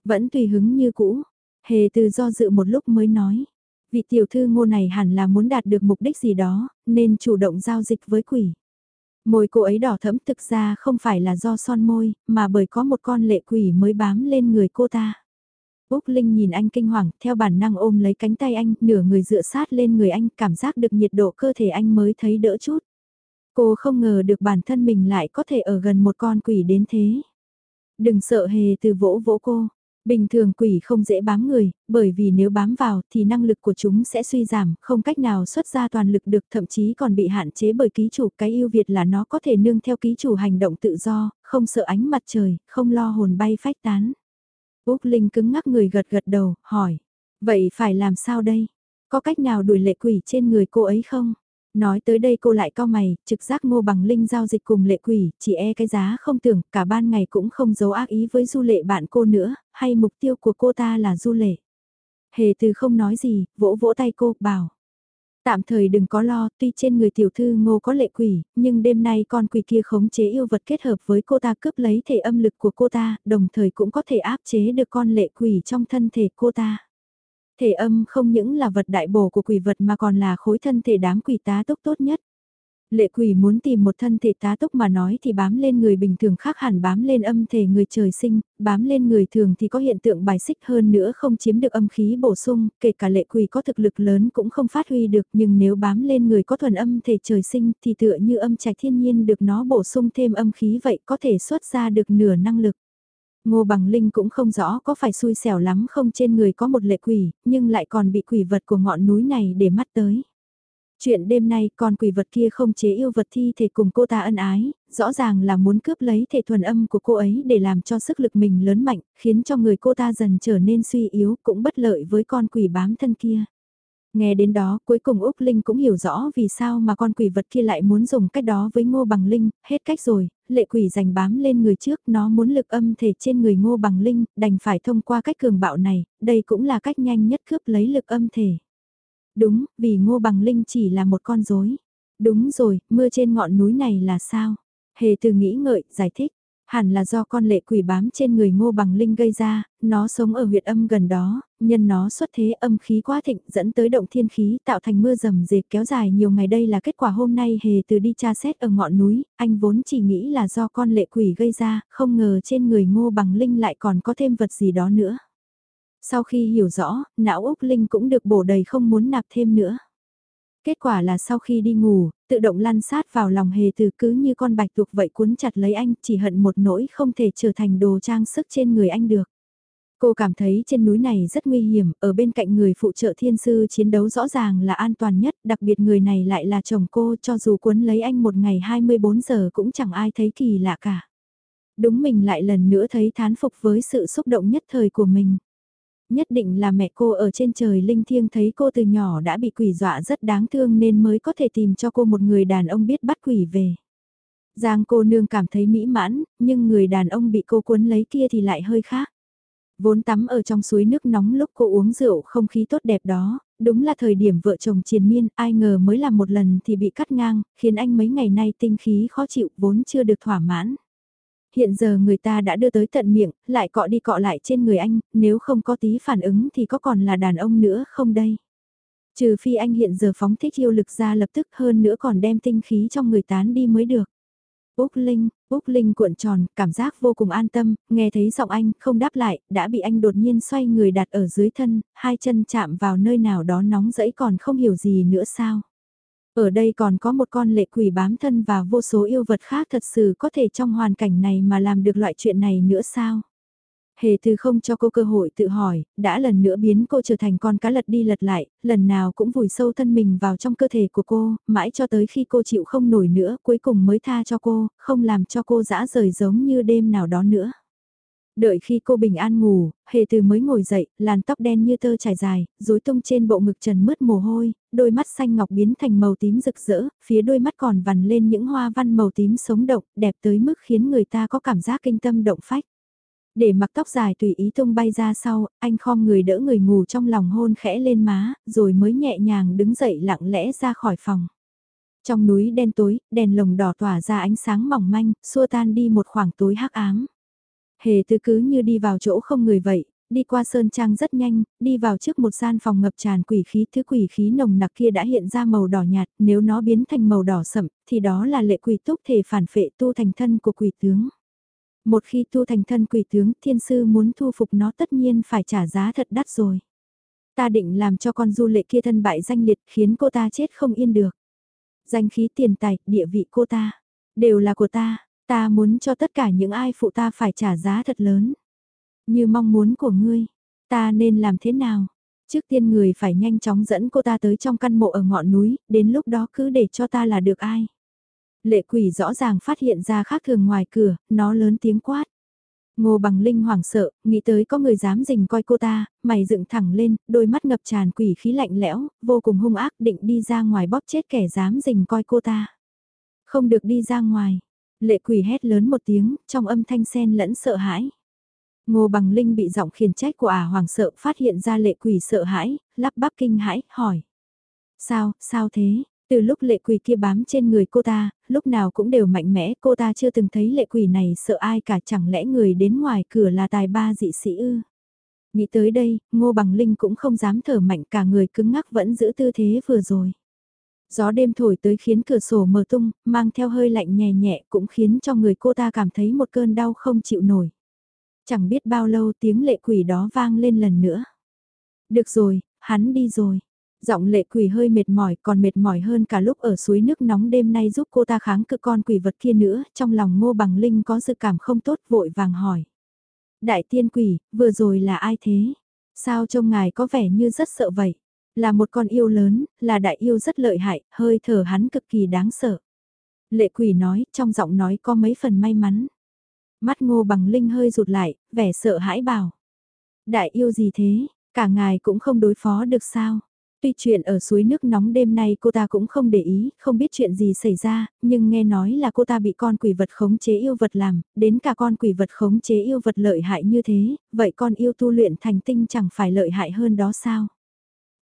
Vẫn tùy hứng như cũ, hề từ do dự một lúc mới nói. Vị tiểu thư ngô này hẳn là muốn đạt được mục đích gì đó, nên chủ động giao dịch với quỷ. Môi cô ấy đỏ thẫm thực ra không phải là do son môi, mà bởi có một con lệ quỷ mới bám lên người cô ta. Úc Linh nhìn anh kinh hoàng, theo bản năng ôm lấy cánh tay anh, nửa người dựa sát lên người anh, cảm giác được nhiệt độ cơ thể anh mới thấy đỡ chút. Cô không ngờ được bản thân mình lại có thể ở gần một con quỷ đến thế. Đừng sợ hề từ vỗ vỗ cô, Bình thường quỷ không dễ bám người, bởi vì nếu bám vào thì năng lực của chúng sẽ suy giảm, không cách nào xuất ra toàn lực được thậm chí còn bị hạn chế bởi ký chủ. Cái ưu việt là nó có thể nương theo ký chủ hành động tự do, không sợ ánh mặt trời, không lo hồn bay phách tán. Úc Linh cứng ngắc người gật gật đầu, hỏi. Vậy phải làm sao đây? Có cách nào đuổi lệ quỷ trên người cô ấy không? Nói tới đây cô lại cao mày, trực giác ngô bằng linh giao dịch cùng lệ quỷ, chỉ e cái giá không tưởng, cả ban ngày cũng không giấu ác ý với du lệ bạn cô nữa, hay mục tiêu của cô ta là du lệ. Hề từ không nói gì, vỗ vỗ tay cô, bảo. Tạm thời đừng có lo, tuy trên người tiểu thư ngô có lệ quỷ, nhưng đêm nay con quỷ kia khống chế yêu vật kết hợp với cô ta cướp lấy thể âm lực của cô ta, đồng thời cũng có thể áp chế được con lệ quỷ trong thân thể cô ta. Thể âm không những là vật đại bổ của quỷ vật mà còn là khối thân thể đám quỷ tá túc tốt nhất. Lệ quỷ muốn tìm một thân thể tá túc mà nói thì bám lên người bình thường khác hẳn bám lên âm thể người trời sinh, bám lên người thường thì có hiện tượng bài xích hơn nữa không chiếm được âm khí bổ sung, kể cả lệ quỷ có thực lực lớn cũng không phát huy được nhưng nếu bám lên người có thuần âm thể trời sinh thì tựa như âm trạch thiên nhiên được nó bổ sung thêm âm khí vậy có thể xuất ra được nửa năng lực. Ngô Bằng Linh cũng không rõ có phải xui xẻo lắm không trên người có một lệ quỷ, nhưng lại còn bị quỷ vật của ngọn núi này để mắt tới. Chuyện đêm nay con quỷ vật kia không chế yêu vật thi thể cùng cô ta ân ái, rõ ràng là muốn cướp lấy thể thuần âm của cô ấy để làm cho sức lực mình lớn mạnh, khiến cho người cô ta dần trở nên suy yếu cũng bất lợi với con quỷ bám thân kia. Nghe đến đó, cuối cùng Úc Linh cũng hiểu rõ vì sao mà con quỷ vật kia lại muốn dùng cách đó với Ngô Bằng Linh, hết cách rồi, lệ quỷ giành bám lên người trước, nó muốn lực âm thể trên người Ngô Bằng Linh, đành phải thông qua cách cường bạo này, đây cũng là cách nhanh nhất cướp lấy lực âm thể. Đúng, vì Ngô Bằng Linh chỉ là một con rối. Đúng rồi, mưa trên ngọn núi này là sao? Hề từ nghĩ ngợi, giải thích. Hẳn là do con lệ quỷ bám trên người ngô bằng linh gây ra, nó sống ở huyệt âm gần đó, nhân nó xuất thế âm khí quá thịnh dẫn tới động thiên khí tạo thành mưa rầm rệt kéo dài nhiều ngày đây là kết quả hôm nay hề từ đi tra xét ở ngọn núi, anh vốn chỉ nghĩ là do con lệ quỷ gây ra, không ngờ trên người ngô bằng linh lại còn có thêm vật gì đó nữa. Sau khi hiểu rõ, não Úc Linh cũng được bổ đầy không muốn nạp thêm nữa. Kết quả là sau khi đi ngủ, tự động lăn sát vào lòng hề từ cứ như con bạch tuộc vậy cuốn chặt lấy anh chỉ hận một nỗi không thể trở thành đồ trang sức trên người anh được. Cô cảm thấy trên núi này rất nguy hiểm, ở bên cạnh người phụ trợ thiên sư chiến đấu rõ ràng là an toàn nhất, đặc biệt người này lại là chồng cô cho dù cuốn lấy anh một ngày 24 giờ cũng chẳng ai thấy kỳ lạ cả. Đúng mình lại lần nữa thấy thán phục với sự xúc động nhất thời của mình. Nhất định là mẹ cô ở trên trời linh thiêng thấy cô từ nhỏ đã bị quỷ dọa rất đáng thương nên mới có thể tìm cho cô một người đàn ông biết bắt quỷ về. Giang cô nương cảm thấy mỹ mãn, nhưng người đàn ông bị cô cuốn lấy kia thì lại hơi khác. Vốn tắm ở trong suối nước nóng lúc cô uống rượu không khí tốt đẹp đó, đúng là thời điểm vợ chồng triền miên, ai ngờ mới làm một lần thì bị cắt ngang, khiến anh mấy ngày nay tinh khí khó chịu vốn chưa được thỏa mãn hiện giờ người ta đã đưa tới tận miệng, lại cọ đi cọ lại trên người anh, nếu không có tí phản ứng thì có còn là đàn ông nữa không đây? Trừ phi anh hiện giờ phóng thích yêu lực ra lập tức hơn nữa còn đem tinh khí trong người tán đi mới được. Úc Linh, Úc Linh cuộn tròn, cảm giác vô cùng an tâm, nghe thấy giọng anh, không đáp lại, đã bị anh đột nhiên xoay người đặt ở dưới thân, hai chân chạm vào nơi nào đó nóng rẫy còn không hiểu gì nữa sao. Ở đây còn có một con lệ quỷ bám thân và vô số yêu vật khác thật sự có thể trong hoàn cảnh này mà làm được loại chuyện này nữa sao? Hề từ không cho cô cơ hội tự hỏi, đã lần nữa biến cô trở thành con cá lật đi lật lại, lần nào cũng vùi sâu thân mình vào trong cơ thể của cô, mãi cho tới khi cô chịu không nổi nữa, cuối cùng mới tha cho cô, không làm cho cô dã rời giống như đêm nào đó nữa. Đợi khi cô bình an ngủ, hề từ mới ngồi dậy, làn tóc đen như tơ trải dài, rối tung trên bộ ngực trần mướt mồ hôi, đôi mắt xanh ngọc biến thành màu tím rực rỡ, phía đôi mắt còn vằn lên những hoa văn màu tím sống động, đẹp tới mức khiến người ta có cảm giác kinh tâm động phách. Để mặc tóc dài tùy ý tung bay ra sau, anh khom người đỡ người ngủ trong lòng hôn khẽ lên má, rồi mới nhẹ nhàng đứng dậy lặng lẽ ra khỏi phòng. Trong núi đen tối, đèn lồng đỏ tỏa ra ánh sáng mỏng manh, xua tan đi một khoảng tối hắc ám. Hề tư cứ như đi vào chỗ không người vậy, đi qua sơn trang rất nhanh, đi vào trước một gian phòng ngập tràn quỷ khí, thứ quỷ khí nồng nặc kia đã hiện ra màu đỏ nhạt, nếu nó biến thành màu đỏ sậm, thì đó là lệ quỷ túc thể phản phệ tu thành thân của quỷ tướng. Một khi tu thành thân quỷ tướng, thiên sư muốn thu phục nó tất nhiên phải trả giá thật đắt rồi. Ta định làm cho con du lệ kia thân bại danh liệt khiến cô ta chết không yên được. Danh khí tiền tài, địa vị cô ta, đều là của ta, Ta muốn cho tất cả những ai phụ ta phải trả giá thật lớn. Như mong muốn của ngươi, ta nên làm thế nào? Trước tiên người phải nhanh chóng dẫn cô ta tới trong căn mộ ở ngọn núi, đến lúc đó cứ để cho ta là được ai. Lệ quỷ rõ ràng phát hiện ra khác thường ngoài cửa, nó lớn tiếng quát. Ngô bằng linh hoảng sợ, nghĩ tới có người dám dình coi cô ta, mày dựng thẳng lên, đôi mắt ngập tràn quỷ khí lạnh lẽo, vô cùng hung ác định đi ra ngoài bóp chết kẻ dám dình coi cô ta. Không được đi ra ngoài. Lệ quỷ hét lớn một tiếng, trong âm thanh sen lẫn sợ hãi. Ngô bằng linh bị giọng khiển trách của ả hoàng sợ phát hiện ra lệ quỷ sợ hãi, lắp bắp kinh hãi, hỏi. Sao, sao thế? Từ lúc lệ quỷ kia bám trên người cô ta, lúc nào cũng đều mạnh mẽ, cô ta chưa từng thấy lệ quỷ này sợ ai cả chẳng lẽ người đến ngoài cửa là tài ba dị sĩ ư. Nghĩ tới đây, ngô bằng linh cũng không dám thở mạnh cả người cứng ngắc vẫn giữ tư thế vừa rồi. Gió đêm thổi tới khiến cửa sổ mở tung, mang theo hơi lạnh nhẹ nhẹ cũng khiến cho người cô ta cảm thấy một cơn đau không chịu nổi. Chẳng biết bao lâu tiếng lệ quỷ đó vang lên lần nữa. Được rồi, hắn đi rồi. Giọng lệ quỷ hơi mệt mỏi còn mệt mỏi hơn cả lúc ở suối nước nóng đêm nay giúp cô ta kháng cự con quỷ vật kia nữa, trong lòng ngô bằng linh có dự cảm không tốt vội vàng hỏi. Đại tiên quỷ, vừa rồi là ai thế? Sao trông ngài có vẻ như rất sợ vậy? Là một con yêu lớn, là đại yêu rất lợi hại, hơi thở hắn cực kỳ đáng sợ. Lệ quỷ nói, trong giọng nói có mấy phần may mắn. Mắt ngô bằng linh hơi rụt lại, vẻ sợ hãi bảo. Đại yêu gì thế, cả ngài cũng không đối phó được sao? Tuy chuyện ở suối nước nóng đêm nay cô ta cũng không để ý, không biết chuyện gì xảy ra, nhưng nghe nói là cô ta bị con quỷ vật khống chế yêu vật làm, đến cả con quỷ vật khống chế yêu vật lợi hại như thế, vậy con yêu tu luyện thành tinh chẳng phải lợi hại hơn đó sao?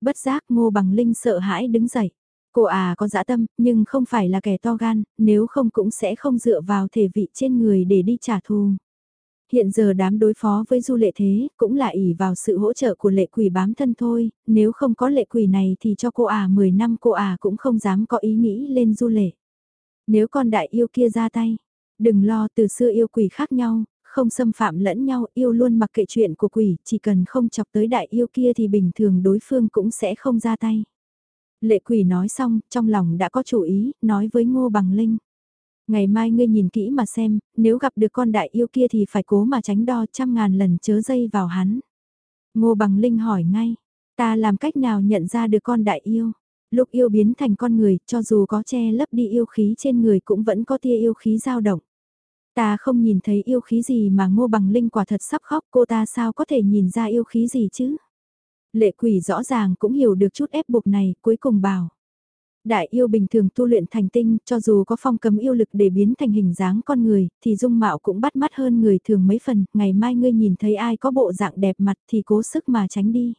Bất giác ngô bằng linh sợ hãi đứng dậy. Cô à có dã tâm, nhưng không phải là kẻ to gan, nếu không cũng sẽ không dựa vào thể vị trên người để đi trả thù. Hiện giờ đám đối phó với du lệ thế, cũng là ỷ vào sự hỗ trợ của lệ quỷ bám thân thôi, nếu không có lệ quỷ này thì cho cô à 10 năm cô à cũng không dám có ý nghĩ lên du lệ. Nếu con đại yêu kia ra tay, đừng lo từ xưa yêu quỷ khác nhau, không xâm phạm lẫn nhau, yêu luôn mặc kệ chuyện của quỷ, chỉ cần không chọc tới đại yêu kia thì bình thường đối phương cũng sẽ không ra tay. Lệ quỷ nói xong, trong lòng đã có chủ ý, nói với Ngô Bằng Linh. Ngày mai ngươi nhìn kỹ mà xem, nếu gặp được con đại yêu kia thì phải cố mà tránh đo trăm ngàn lần chớ dây vào hắn. Ngô Bằng Linh hỏi ngay, ta làm cách nào nhận ra được con đại yêu? Lúc yêu biến thành con người, cho dù có che lấp đi yêu khí trên người cũng vẫn có tia yêu khí dao động. Ta không nhìn thấy yêu khí gì mà ngô bằng linh quả thật sắp khóc cô ta sao có thể nhìn ra yêu khí gì chứ? Lệ quỷ rõ ràng cũng hiểu được chút ép buộc này, cuối cùng bảo. Đại yêu bình thường tu luyện thành tinh, cho dù có phong cấm yêu lực để biến thành hình dáng con người, thì dung mạo cũng bắt mắt hơn người thường mấy phần, ngày mai ngươi nhìn thấy ai có bộ dạng đẹp mặt thì cố sức mà tránh đi.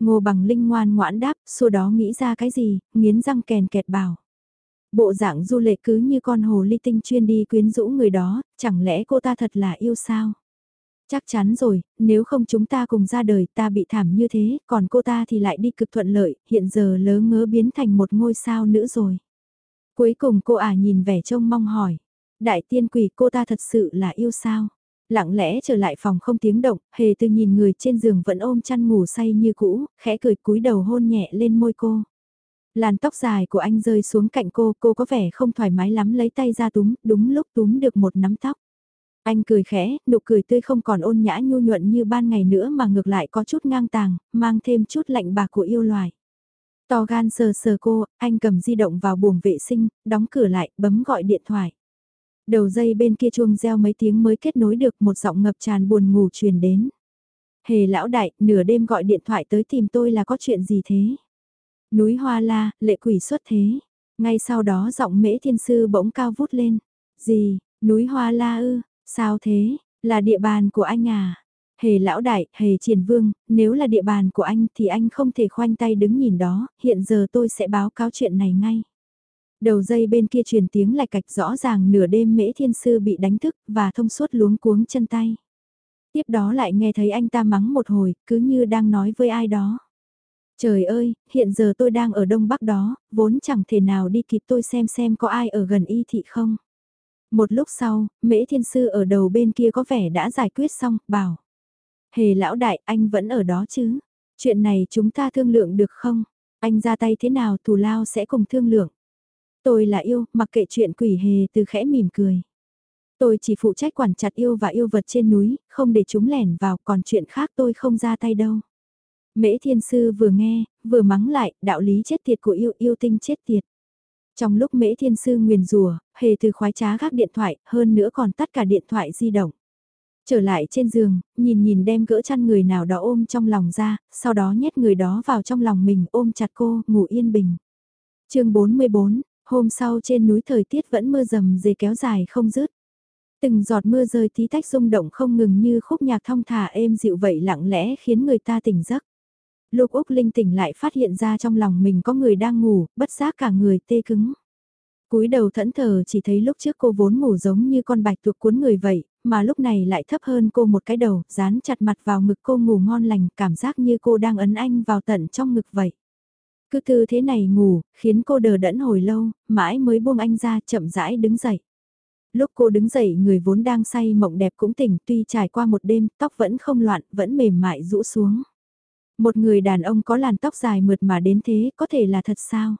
Ngô bằng linh ngoan ngoãn đáp, sau đó nghĩ ra cái gì, nghiến răng kèn kẹt bảo. Bộ dạng du lệ cứ như con hồ ly tinh chuyên đi quyến rũ người đó, chẳng lẽ cô ta thật là yêu sao? Chắc chắn rồi, nếu không chúng ta cùng ra đời ta bị thảm như thế, còn cô ta thì lại đi cực thuận lợi, hiện giờ lớ ngớ biến thành một ngôi sao nữa rồi. Cuối cùng cô ả nhìn vẻ trông mong hỏi, đại tiên quỷ cô ta thật sự là yêu sao? Lặng lẽ trở lại phòng không tiếng động, hề từ nhìn người trên giường vẫn ôm chăn ngủ say như cũ, khẽ cười cúi đầu hôn nhẹ lên môi cô. Làn tóc dài của anh rơi xuống cạnh cô, cô có vẻ không thoải mái lắm lấy tay ra túm, đúng lúc túm được một nắm tóc. Anh cười khẽ, nụ cười tươi không còn ôn nhã nhu nhuận như ban ngày nữa mà ngược lại có chút ngang tàng, mang thêm chút lạnh bạc của yêu loài. To gan sờ sờ cô, anh cầm di động vào buồng vệ sinh, đóng cửa lại, bấm gọi điện thoại. Đầu dây bên kia chuông reo mấy tiếng mới kết nối được một giọng ngập tràn buồn ngủ truyền đến. Hề lão đại, nửa đêm gọi điện thoại tới tìm tôi là có chuyện gì thế? Núi Hoa La, lệ quỷ xuất thế. Ngay sau đó giọng mễ thiên sư bỗng cao vút lên. Gì, núi Hoa La ư, sao thế, là địa bàn của anh à? Hề lão đại, hề triển vương, nếu là địa bàn của anh thì anh không thể khoanh tay đứng nhìn đó, hiện giờ tôi sẽ báo cáo chuyện này ngay. Đầu dây bên kia truyền tiếng lạch cạch rõ ràng nửa đêm mễ thiên sư bị đánh thức và thông suốt luống cuống chân tay. Tiếp đó lại nghe thấy anh ta mắng một hồi, cứ như đang nói với ai đó. Trời ơi, hiện giờ tôi đang ở đông bắc đó, vốn chẳng thể nào đi kịp tôi xem xem có ai ở gần y thị không. Một lúc sau, mễ thiên sư ở đầu bên kia có vẻ đã giải quyết xong, bảo. Hề lão đại, anh vẫn ở đó chứ? Chuyện này chúng ta thương lượng được không? Anh ra tay thế nào thù lao sẽ cùng thương lượng. Tôi là yêu, mặc kệ chuyện quỷ hề từ khẽ mỉm cười. Tôi chỉ phụ trách quản chặt yêu và yêu vật trên núi, không để chúng lẻn vào, còn chuyện khác tôi không ra tay đâu. Mễ thiên sư vừa nghe, vừa mắng lại, đạo lý chết tiệt của yêu yêu tinh chết tiệt. Trong lúc mễ thiên sư nguyền rùa, hề từ khoái trá gác điện thoại, hơn nữa còn tắt cả điện thoại di động. Trở lại trên giường, nhìn nhìn đem gỡ chăn người nào đó ôm trong lòng ra, sau đó nhét người đó vào trong lòng mình ôm chặt cô, ngủ yên bình. chương 44, hôm sau trên núi thời tiết vẫn mưa rầm dề kéo dài không dứt. Từng giọt mưa rơi tí tách rung động không ngừng như khúc nhạc thong thả êm dịu vậy lặng lẽ khiến người ta tỉnh giấc. Lúc Úc Linh tỉnh lại phát hiện ra trong lòng mình có người đang ngủ, bất giác cả người tê cứng. cúi đầu thẫn thờ chỉ thấy lúc trước cô vốn ngủ giống như con bạch tuộc cuốn người vậy, mà lúc này lại thấp hơn cô một cái đầu, dán chặt mặt vào ngực cô ngủ ngon lành, cảm giác như cô đang ấn anh vào tận trong ngực vậy. Cứ tư thế này ngủ, khiến cô đờ đẫn hồi lâu, mãi mới buông anh ra chậm rãi đứng dậy. Lúc cô đứng dậy người vốn đang say mộng đẹp cũng tỉnh tuy trải qua một đêm tóc vẫn không loạn, vẫn mềm mại rũ xuống. Một người đàn ông có làn tóc dài mượt mà đến thế có thể là thật sao?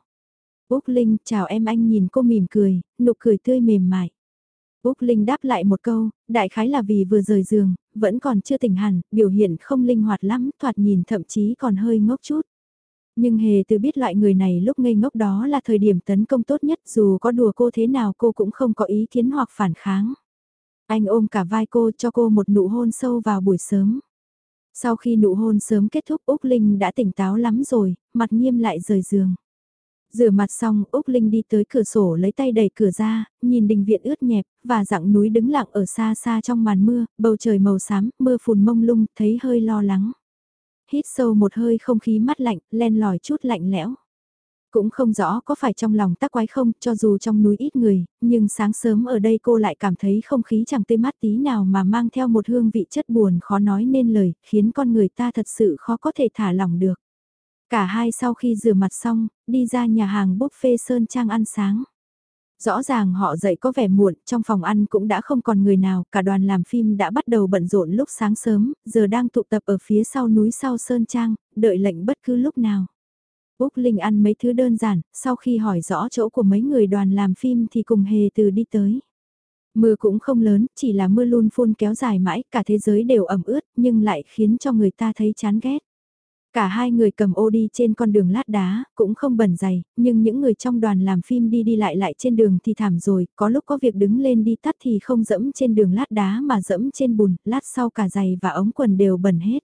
Úc Linh chào em anh nhìn cô mỉm cười, nụ cười tươi mềm mại. Úc Linh đáp lại một câu, đại khái là vì vừa rời giường, vẫn còn chưa tỉnh hẳn, biểu hiện không linh hoạt lắm, thoạt nhìn thậm chí còn hơi ngốc chút. Nhưng hề từ biết loại người này lúc ngây ngốc đó là thời điểm tấn công tốt nhất dù có đùa cô thế nào cô cũng không có ý kiến hoặc phản kháng. Anh ôm cả vai cô cho cô một nụ hôn sâu vào buổi sớm. Sau khi nụ hôn sớm kết thúc Úc Linh đã tỉnh táo lắm rồi, mặt nghiêm lại rời giường. Rửa mặt xong, Úc Linh đi tới cửa sổ lấy tay đẩy cửa ra, nhìn đình viện ướt nhẹp, và dặng núi đứng lặng ở xa xa trong màn mưa, bầu trời màu xám, mưa phùn mông lung, thấy hơi lo lắng. Hít sâu một hơi không khí mát lạnh, len lỏi chút lạnh lẽo. Cũng không rõ có phải trong lòng tắc quái không, cho dù trong núi ít người, nhưng sáng sớm ở đây cô lại cảm thấy không khí chẳng tê mát tí nào mà mang theo một hương vị chất buồn khó nói nên lời, khiến con người ta thật sự khó có thể thả lỏng được. Cả hai sau khi rửa mặt xong, đi ra nhà hàng buffet Sơn Trang ăn sáng. Rõ ràng họ dậy có vẻ muộn, trong phòng ăn cũng đã không còn người nào, cả đoàn làm phim đã bắt đầu bận rộn lúc sáng sớm, giờ đang tụ tập ở phía sau núi sau Sơn Trang, đợi lệnh bất cứ lúc nào. Úc Linh ăn mấy thứ đơn giản, sau khi hỏi rõ chỗ của mấy người đoàn làm phim thì cùng hề từ đi tới. Mưa cũng không lớn, chỉ là mưa luôn phun kéo dài mãi, cả thế giới đều ẩm ướt, nhưng lại khiến cho người ta thấy chán ghét. Cả hai người cầm ô đi trên con đường lát đá, cũng không bẩn dày, nhưng những người trong đoàn làm phim đi đi lại lại trên đường thì thảm rồi, có lúc có việc đứng lên đi tắt thì không dẫm trên đường lát đá mà dẫm trên bùn, lát sau cả giày và ống quần đều bẩn hết.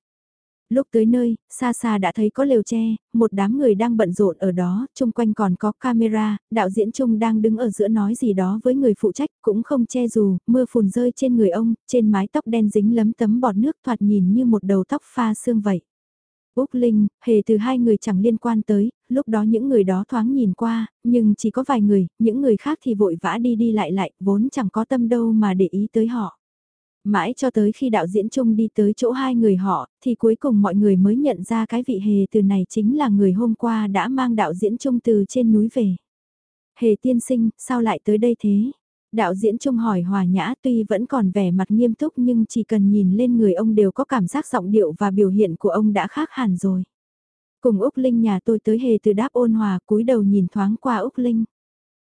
Lúc tới nơi, xa xa đã thấy có lều tre, một đám người đang bận rộn ở đó, chung quanh còn có camera, đạo diễn Trung đang đứng ở giữa nói gì đó với người phụ trách, cũng không che dù, mưa phùn rơi trên người ông, trên mái tóc đen dính lấm tấm bọt nước thoạt nhìn như một đầu tóc pha xương vậy. Úc Linh, hề từ hai người chẳng liên quan tới, lúc đó những người đó thoáng nhìn qua, nhưng chỉ có vài người, những người khác thì vội vã đi đi lại lại, vốn chẳng có tâm đâu mà để ý tới họ. Mãi cho tới khi đạo diễn chung đi tới chỗ hai người họ, thì cuối cùng mọi người mới nhận ra cái vị hề từ này chính là người hôm qua đã mang đạo diễn chung từ trên núi về. Hề tiên sinh, sao lại tới đây thế? Đạo diễn Trung hỏi hòa nhã tuy vẫn còn vẻ mặt nghiêm túc nhưng chỉ cần nhìn lên người ông đều có cảm giác giọng điệu và biểu hiện của ông đã khác hẳn rồi. Cùng Úc Linh nhà tôi tới hề từ đáp ôn hòa cúi đầu nhìn thoáng qua Úc Linh.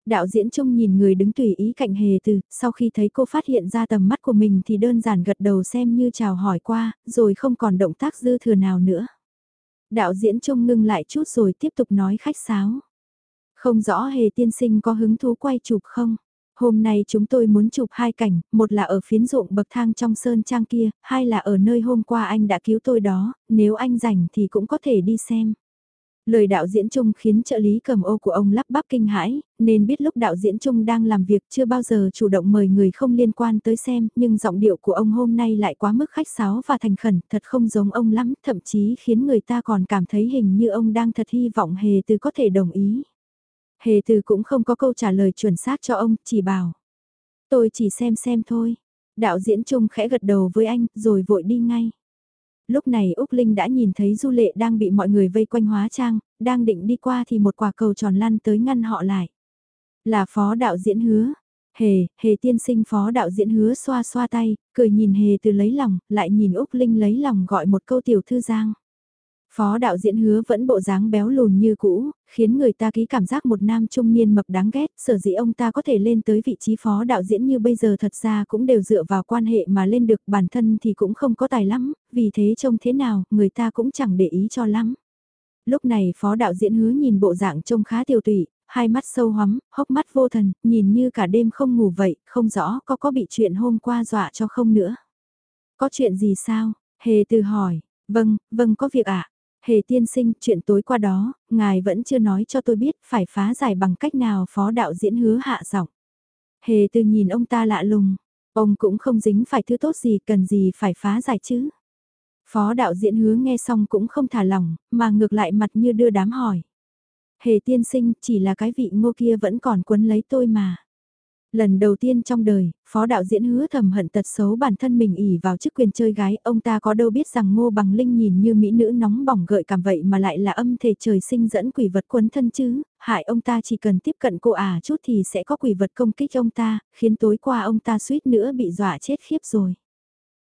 Đạo diễn Trung nhìn người đứng tùy ý cạnh hề từ, sau khi thấy cô phát hiện ra tầm mắt của mình thì đơn giản gật đầu xem như chào hỏi qua, rồi không còn động tác dư thừa nào nữa. Đạo diễn Trung ngưng lại chút rồi tiếp tục nói khách sáo. Không rõ hề tiên sinh có hứng thú quay chụp không? Hôm nay chúng tôi muốn chụp hai cảnh, một là ở phiến ruộng bậc thang trong sơn trang kia, hai là ở nơi hôm qua anh đã cứu tôi đó, nếu anh rảnh thì cũng có thể đi xem. Lời đạo diễn Trung khiến trợ lý cầm ô của ông lắp bắp kinh hãi, nên biết lúc đạo diễn Trung đang làm việc chưa bao giờ chủ động mời người không liên quan tới xem, nhưng giọng điệu của ông hôm nay lại quá mức khách sáo và thành khẩn, thật không giống ông lắm, thậm chí khiến người ta còn cảm thấy hình như ông đang thật hy vọng hề từ có thể đồng ý. Hề từ cũng không có câu trả lời chuẩn xác cho ông, chỉ bảo. Tôi chỉ xem xem thôi. Đạo diễn Trung khẽ gật đầu với anh, rồi vội đi ngay. Lúc này Úc Linh đã nhìn thấy Du Lệ đang bị mọi người vây quanh hóa trang, đang định đi qua thì một quả cầu tròn lăn tới ngăn họ lại. Là phó đạo diễn hứa. Hề, hề tiên sinh phó đạo diễn hứa xoa xoa tay, cười nhìn hề từ lấy lòng, lại nhìn Úc Linh lấy lòng gọi một câu tiểu thư giang. Phó đạo diễn hứa vẫn bộ dáng béo lùn như cũ, khiến người ta ký cảm giác một nam trung niên mập đáng ghét, sở dĩ ông ta có thể lên tới vị trí phó đạo diễn như bây giờ thật ra cũng đều dựa vào quan hệ mà lên được bản thân thì cũng không có tài lắm, vì thế trông thế nào người ta cũng chẳng để ý cho lắm. Lúc này phó đạo diễn hứa nhìn bộ dạng trông khá tiêu tụy, hai mắt sâu hóm, hốc mắt vô thần, nhìn như cả đêm không ngủ vậy, không rõ có có bị chuyện hôm qua dọa cho không nữa. Có chuyện gì sao? Hề từ hỏi, vâng, vâng có việc ạ. À? Hề tiên sinh, chuyện tối qua đó, ngài vẫn chưa nói cho tôi biết phải phá giải bằng cách nào phó đạo diễn hứa hạ giọng. Hề từ nhìn ông ta lạ lùng, ông cũng không dính phải thứ tốt gì cần gì phải phá giải chứ. Phó đạo diễn hứa nghe xong cũng không thả lỏng, mà ngược lại mặt như đưa đám hỏi. Hề tiên sinh chỉ là cái vị ngô kia vẫn còn quấn lấy tôi mà. Lần đầu tiên trong đời, phó đạo diễn hứa thầm hận tật xấu bản thân mình ỉ vào chức quyền chơi gái, ông ta có đâu biết rằng ngô bằng linh nhìn như mỹ nữ nóng bỏng gợi cảm vậy mà lại là âm thể trời sinh dẫn quỷ vật quấn thân chứ, hại ông ta chỉ cần tiếp cận cô à chút thì sẽ có quỷ vật công kích ông ta, khiến tối qua ông ta suýt nữa bị dọa chết khiếp rồi.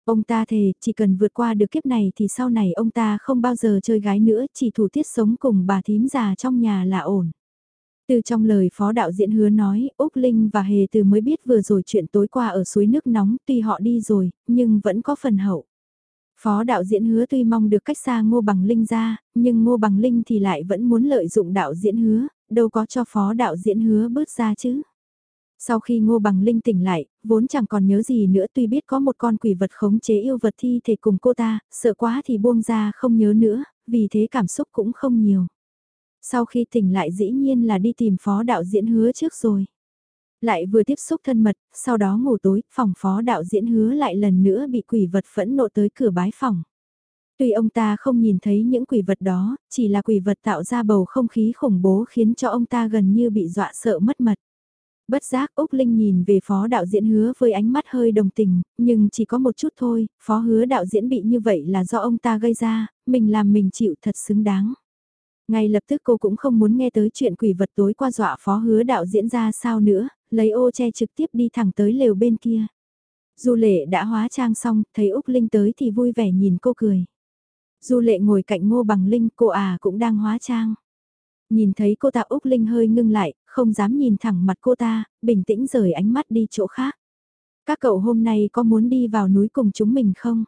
Ông ta thề, chỉ cần vượt qua được kiếp này thì sau này ông ta không bao giờ chơi gái nữa, chỉ thủ tiết sống cùng bà thím già trong nhà là ổn. Từ trong lời phó đạo diễn hứa nói, Úc Linh và Hề Từ mới biết vừa rồi chuyện tối qua ở suối nước nóng, tuy họ đi rồi, nhưng vẫn có phần hậu. Phó đạo diễn hứa tuy mong được cách xa Ngô Bằng Linh ra, nhưng Ngô Bằng Linh thì lại vẫn muốn lợi dụng đạo diễn hứa, đâu có cho phó đạo diễn hứa bước ra chứ. Sau khi Ngô Bằng Linh tỉnh lại, vốn chẳng còn nhớ gì nữa tuy biết có một con quỷ vật khống chế yêu vật thi thể cùng cô ta, sợ quá thì buông ra không nhớ nữa, vì thế cảm xúc cũng không nhiều. Sau khi tỉnh lại dĩ nhiên là đi tìm phó đạo diễn hứa trước rồi. Lại vừa tiếp xúc thân mật, sau đó ngủ tối, phòng phó đạo diễn hứa lại lần nữa bị quỷ vật phẫn nộ tới cửa bái phòng. Tuy ông ta không nhìn thấy những quỷ vật đó, chỉ là quỷ vật tạo ra bầu không khí khủng bố khiến cho ông ta gần như bị dọa sợ mất mật. Bất giác Úc Linh nhìn về phó đạo diễn hứa với ánh mắt hơi đồng tình, nhưng chỉ có một chút thôi, phó hứa đạo diễn bị như vậy là do ông ta gây ra, mình làm mình chịu thật xứng đáng. Ngay lập tức cô cũng không muốn nghe tới chuyện quỷ vật tối qua dọa phó hứa đạo diễn ra sao nữa, lấy ô che trực tiếp đi thẳng tới lều bên kia. Du lệ đã hóa trang xong, thấy Úc Linh tới thì vui vẻ nhìn cô cười. Du lệ ngồi cạnh ngô bằng Linh, cô à cũng đang hóa trang. Nhìn thấy cô ta Úc Linh hơi ngưng lại, không dám nhìn thẳng mặt cô ta, bình tĩnh rời ánh mắt đi chỗ khác. Các cậu hôm nay có muốn đi vào núi cùng chúng mình không?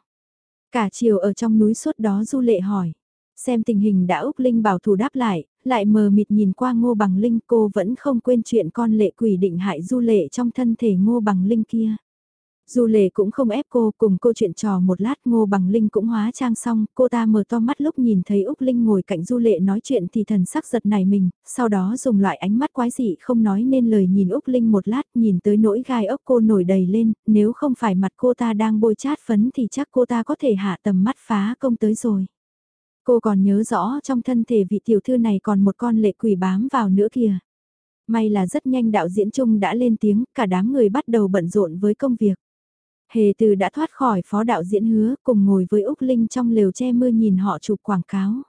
Cả chiều ở trong núi suốt đó Du Lệ hỏi. Xem tình hình đã Úc Linh bảo thủ đáp lại, lại mờ mịt nhìn qua ngô bằng Linh cô vẫn không quên chuyện con lệ quỷ định hại Du Lệ trong thân thể ngô bằng Linh kia. Du lệ cũng không ép cô cùng cô chuyện trò một lát ngô bằng Linh cũng hóa trang xong, cô ta mở to mắt lúc nhìn thấy Úc Linh ngồi cạnh Du lệ nói chuyện thì thần sắc giật này mình, sau đó dùng loại ánh mắt quái dị không nói nên lời nhìn Úc Linh một lát nhìn tới nỗi gai ốc cô nổi đầy lên, nếu không phải mặt cô ta đang bôi chát phấn thì chắc cô ta có thể hạ tầm mắt phá công tới rồi. Cô còn nhớ rõ trong thân thể vị tiểu thư này còn một con lệ quỷ bám vào nữa kìa. May là rất nhanh đạo diễn chung đã lên tiếng, cả đám người bắt đầu bận rộn với công việc. Hề từ đã thoát khỏi phó đạo diễn hứa cùng ngồi với Úc Linh trong lều che mưa nhìn họ chụp quảng cáo.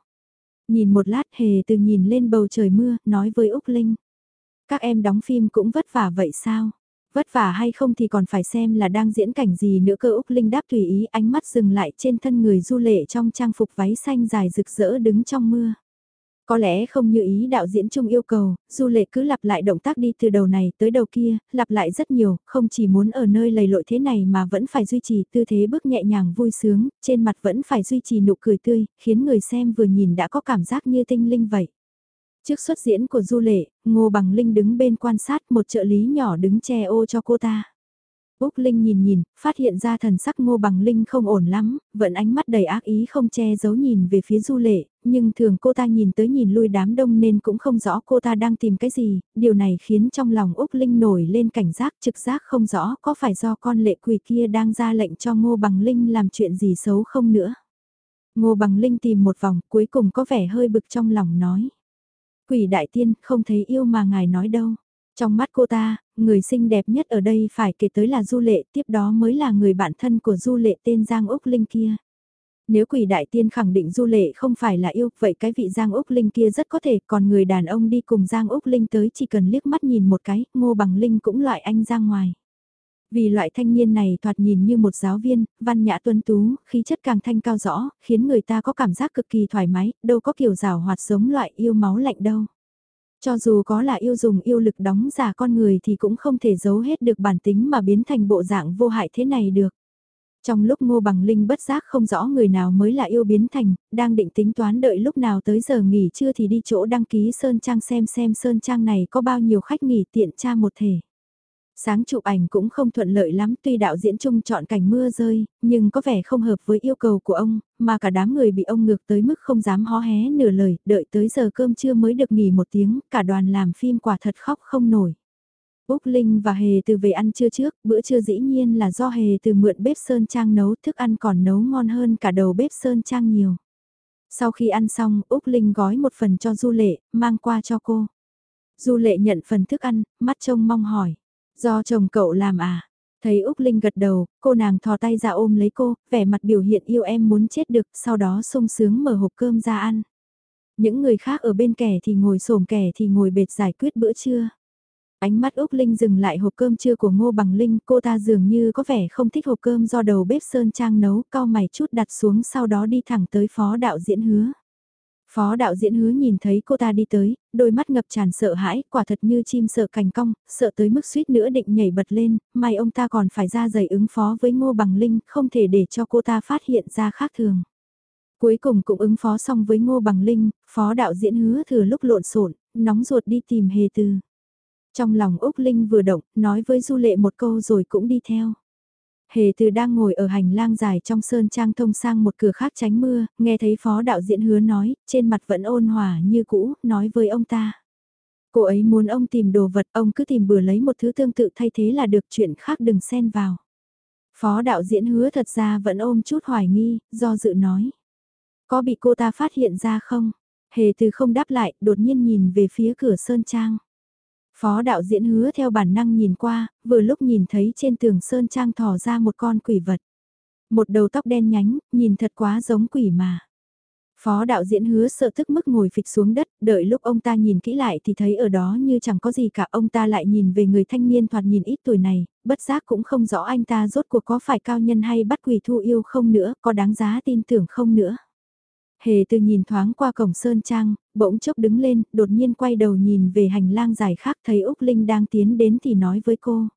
Nhìn một lát hề từ nhìn lên bầu trời mưa, nói với Úc Linh. Các em đóng phim cũng vất vả vậy sao? Vất vả hay không thì còn phải xem là đang diễn cảnh gì nữa cơ Úc Linh đáp tùy ý ánh mắt dừng lại trên thân người du lệ trong trang phục váy xanh dài rực rỡ đứng trong mưa. Có lẽ không như ý đạo diễn chung yêu cầu, du lệ cứ lặp lại động tác đi từ đầu này tới đầu kia, lặp lại rất nhiều, không chỉ muốn ở nơi lầy lội thế này mà vẫn phải duy trì tư thế bước nhẹ nhàng vui sướng, trên mặt vẫn phải duy trì nụ cười tươi, khiến người xem vừa nhìn đã có cảm giác như tinh linh vậy. Trước xuất diễn của Du Lệ, Ngô Bằng Linh đứng bên quan sát một trợ lý nhỏ đứng che ô cho cô ta. Úc Linh nhìn nhìn, phát hiện ra thần sắc ngô bằng Linh không ổn lắm, vẫn ánh mắt đầy ác ý không che giấu nhìn về phía du lệ, nhưng thường cô ta nhìn tới nhìn lui đám đông nên cũng không rõ cô ta đang tìm cái gì, điều này khiến trong lòng Úc Linh nổi lên cảnh giác trực giác không rõ có phải do con lệ quỷ kia đang ra lệnh cho ngô bằng Linh làm chuyện gì xấu không nữa. Ngô bằng Linh tìm một vòng cuối cùng có vẻ hơi bực trong lòng nói. Quỷ đại tiên không thấy yêu mà ngài nói đâu. Trong mắt cô ta, người xinh đẹp nhất ở đây phải kể tới là Du Lệ, tiếp đó mới là người bạn thân của Du Lệ tên Giang Úc Linh kia. Nếu quỷ đại tiên khẳng định Du Lệ không phải là yêu, vậy cái vị Giang Úc Linh kia rất có thể, còn người đàn ông đi cùng Giang Úc Linh tới chỉ cần liếc mắt nhìn một cái, ngô bằng Linh cũng loại anh ra ngoài. Vì loại thanh niên này thoạt nhìn như một giáo viên, văn nhã tuấn tú, khí chất càng thanh cao rõ, khiến người ta có cảm giác cực kỳ thoải mái, đâu có kiểu rào hoạt giống loại yêu máu lạnh đâu. Cho dù có là yêu dùng yêu lực đóng giả con người thì cũng không thể giấu hết được bản tính mà biến thành bộ dạng vô hại thế này được. Trong lúc Ngô Bằng Linh bất giác không rõ người nào mới là yêu biến thành, đang định tính toán đợi lúc nào tới giờ nghỉ trưa thì đi chỗ đăng ký Sơn Trang xem xem Sơn Trang này có bao nhiêu khách nghỉ tiện tra một thể. Sáng chụp ảnh cũng không thuận lợi lắm tuy đạo diễn chung chọn cảnh mưa rơi, nhưng có vẻ không hợp với yêu cầu của ông, mà cả đám người bị ông ngược tới mức không dám hó hé nửa lời, đợi tới giờ cơm trưa mới được nghỉ một tiếng, cả đoàn làm phim quả thật khóc không nổi. Úc Linh và Hề từ về ăn trưa trước, bữa trưa dĩ nhiên là do Hề từ mượn bếp Sơn Trang nấu thức ăn còn nấu ngon hơn cả đầu bếp Sơn Trang nhiều. Sau khi ăn xong, Úc Linh gói một phần cho Du Lệ, mang qua cho cô. Du Lệ nhận phần thức ăn, mắt trông mong hỏi. Do chồng cậu làm à? Thấy Úc Linh gật đầu, cô nàng thò tay ra ôm lấy cô, vẻ mặt biểu hiện yêu em muốn chết được, sau đó sung sướng mở hộp cơm ra ăn. Những người khác ở bên kẻ thì ngồi xổm kẻ thì ngồi bệt giải quyết bữa trưa. Ánh mắt Úc Linh dừng lại hộp cơm trưa của Ngô Bằng Linh, cô ta dường như có vẻ không thích hộp cơm do đầu bếp Sơn Trang nấu, cao mày chút đặt xuống sau đó đi thẳng tới phó đạo diễn hứa. Phó đạo diễn hứa nhìn thấy cô ta đi tới, đôi mắt ngập tràn sợ hãi, quả thật như chim sợ cành cong, sợ tới mức suýt nữa định nhảy bật lên, may ông ta còn phải ra giày ứng phó với Ngô Bằng Linh, không thể để cho cô ta phát hiện ra khác thường. Cuối cùng cũng ứng phó xong với Ngô Bằng Linh, phó đạo diễn hứa thừa lúc lộn xộn nóng ruột đi tìm hề từ. Trong lòng Úc Linh vừa động, nói với Du Lệ một câu rồi cũng đi theo. Hề từ đang ngồi ở hành lang dài trong sơn trang thông sang một cửa khác tránh mưa, nghe thấy phó đạo diễn hứa nói, trên mặt vẫn ôn hòa như cũ, nói với ông ta. Cô ấy muốn ông tìm đồ vật, ông cứ tìm bừa lấy một thứ tương tự thay thế là được chuyện khác đừng xen vào. Phó đạo diễn hứa thật ra vẫn ôm chút hoài nghi, do dự nói. Có bị cô ta phát hiện ra không? Hề từ không đáp lại, đột nhiên nhìn về phía cửa sơn trang. Phó đạo diễn hứa theo bản năng nhìn qua, vừa lúc nhìn thấy trên tường sơn trang thò ra một con quỷ vật. Một đầu tóc đen nhánh, nhìn thật quá giống quỷ mà. Phó đạo diễn hứa sợ tức mức ngồi phịch xuống đất, đợi lúc ông ta nhìn kỹ lại thì thấy ở đó như chẳng có gì cả. Ông ta lại nhìn về người thanh niên thoạt nhìn ít tuổi này, bất giác cũng không rõ anh ta rốt cuộc có phải cao nhân hay bắt quỷ thu yêu không nữa, có đáng giá tin tưởng không nữa. Hề từ nhìn thoáng qua cổng Sơn Trang, bỗng chốc đứng lên, đột nhiên quay đầu nhìn về hành lang dài khác thấy Úc Linh đang tiến đến thì nói với cô.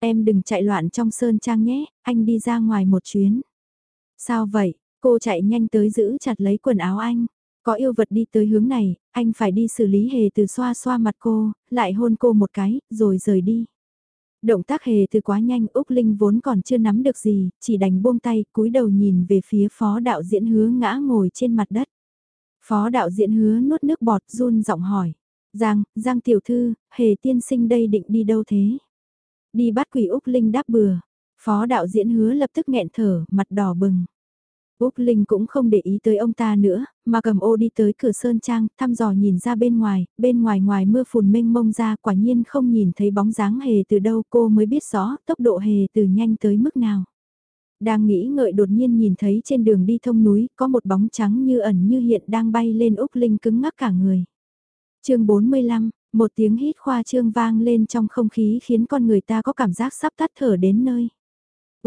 Em đừng chạy loạn trong Sơn Trang nhé, anh đi ra ngoài một chuyến. Sao vậy? Cô chạy nhanh tới giữ chặt lấy quần áo anh. Có yêu vật đi tới hướng này, anh phải đi xử lý hề từ xoa xoa mặt cô, lại hôn cô một cái, rồi rời đi. Động tác hề từ quá nhanh Úc Linh vốn còn chưa nắm được gì, chỉ đành buông tay, cúi đầu nhìn về phía phó đạo diễn hứa ngã ngồi trên mặt đất. Phó đạo diễn hứa nuốt nước bọt run giọng hỏi. Giang, Giang tiểu thư, hề tiên sinh đây định đi đâu thế? Đi bắt quỷ Úc Linh đáp bừa. Phó đạo diễn hứa lập tức nghẹn thở, mặt đỏ bừng. Úc Linh cũng không để ý tới ông ta nữa, mà cầm ô đi tới cửa sơn trang, thăm dò nhìn ra bên ngoài, bên ngoài ngoài mưa phùn mênh mông ra quả nhiên không nhìn thấy bóng dáng hề từ đâu cô mới biết rõ tốc độ hề từ nhanh tới mức nào. Đang nghĩ ngợi đột nhiên nhìn thấy trên đường đi thông núi có một bóng trắng như ẩn như hiện đang bay lên Úc Linh cứng ngắc cả người. chương 45, một tiếng hít khoa trương vang lên trong không khí khiến con người ta có cảm giác sắp tắt thở đến nơi.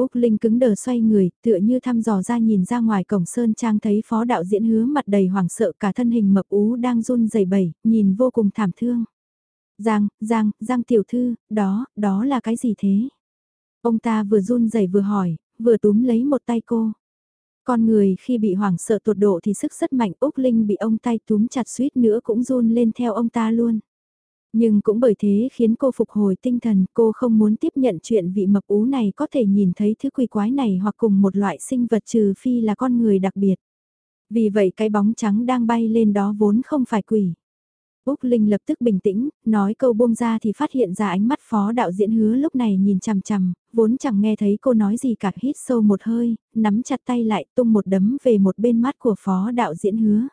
Úc Linh cứng đờ xoay người, tựa như thăm dò ra nhìn ra ngoài cổng Sơn Trang thấy phó đạo diễn hứa mặt đầy hoảng sợ cả thân hình mập ú đang run rẩy bẩy, nhìn vô cùng thảm thương. Giang, Giang, Giang tiểu thư, đó, đó là cái gì thế? Ông ta vừa run rẩy vừa hỏi, vừa túm lấy một tay cô. Con người khi bị hoảng sợ tột độ thì sức rất mạnh Úc Linh bị ông tay túm chặt suýt nữa cũng run lên theo ông ta luôn. Nhưng cũng bởi thế khiến cô phục hồi tinh thần, cô không muốn tiếp nhận chuyện vị mập ú này có thể nhìn thấy thứ quỷ quái này hoặc cùng một loại sinh vật trừ phi là con người đặc biệt. Vì vậy cái bóng trắng đang bay lên đó vốn không phải quỷ. Úc Linh lập tức bình tĩnh, nói câu buông ra thì phát hiện ra ánh mắt phó đạo diễn hứa lúc này nhìn chằm chằm, vốn chẳng nghe thấy cô nói gì cả hít sâu một hơi, nắm chặt tay lại tung một đấm về một bên mắt của phó đạo diễn hứa.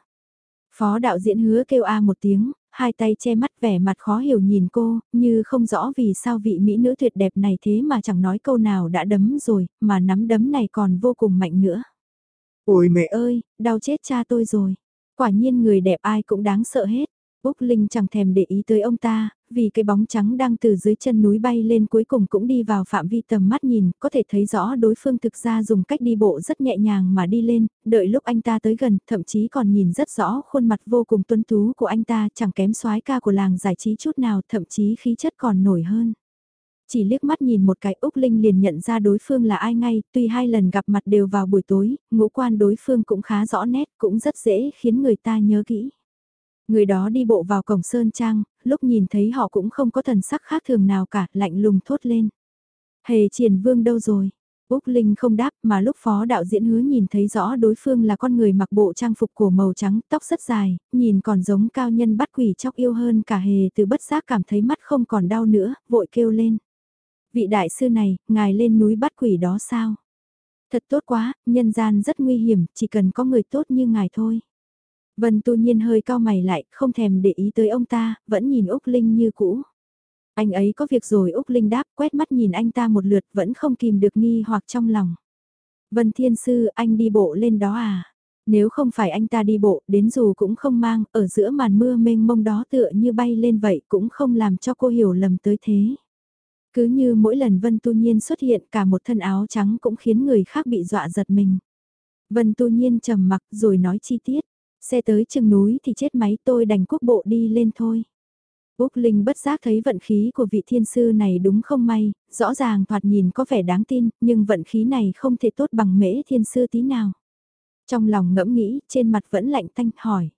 Phó đạo diễn hứa kêu a một tiếng, hai tay che mắt vẻ mặt khó hiểu nhìn cô, như không rõ vì sao vị mỹ nữ tuyệt đẹp này thế mà chẳng nói câu nào đã đấm rồi, mà nắm đấm này còn vô cùng mạnh nữa. Ôi mẹ ơi, đau chết cha tôi rồi. Quả nhiên người đẹp ai cũng đáng sợ hết. Úc Linh chẳng thèm để ý tới ông ta, vì cái bóng trắng đang từ dưới chân núi bay lên cuối cùng cũng đi vào phạm vi tầm mắt nhìn, có thể thấy rõ đối phương thực ra dùng cách đi bộ rất nhẹ nhàng mà đi lên, đợi lúc anh ta tới gần, thậm chí còn nhìn rất rõ khuôn mặt vô cùng tuấn tú của anh ta chẳng kém soái ca của làng giải trí chút nào, thậm chí khí chất còn nổi hơn. Chỉ liếc mắt nhìn một cái Úc Linh liền nhận ra đối phương là ai ngay, tuy hai lần gặp mặt đều vào buổi tối, ngũ quan đối phương cũng khá rõ nét, cũng rất dễ khiến người ta nhớ kỹ. Người đó đi bộ vào cổng Sơn Trang, lúc nhìn thấy họ cũng không có thần sắc khác thường nào cả, lạnh lùng thốt lên. Hề triển vương đâu rồi? Úc Linh không đáp mà lúc phó đạo diễn hứa nhìn thấy rõ đối phương là con người mặc bộ trang phục của màu trắng, tóc rất dài, nhìn còn giống cao nhân bắt quỷ chóc yêu hơn cả hề từ bất giác cảm thấy mắt không còn đau nữa, vội kêu lên. Vị đại sư này, ngài lên núi bắt quỷ đó sao? Thật tốt quá, nhân gian rất nguy hiểm, chỉ cần có người tốt như ngài thôi. Vân tu nhiên hơi cao mày lại, không thèm để ý tới ông ta, vẫn nhìn Úc Linh như cũ. Anh ấy có việc rồi Úc Linh đáp, quét mắt nhìn anh ta một lượt vẫn không kìm được nghi hoặc trong lòng. Vân Thiên Sư, anh đi bộ lên đó à? Nếu không phải anh ta đi bộ, đến dù cũng không mang, ở giữa màn mưa mênh mông đó tựa như bay lên vậy cũng không làm cho cô hiểu lầm tới thế. Cứ như mỗi lần Vân Tu Nhiên xuất hiện cả một thân áo trắng cũng khiến người khác bị dọa giật mình. Vân Tu Nhiên trầm mặc rồi nói chi tiết. Xe tới chừng núi thì chết máy tôi đành quốc bộ đi lên thôi. Úc Linh bất giác thấy vận khí của vị thiên sư này đúng không may, rõ ràng thoạt nhìn có vẻ đáng tin, nhưng vận khí này không thể tốt bằng mễ thiên sư tí nào. Trong lòng ngẫm nghĩ, trên mặt vẫn lạnh tanh hỏi.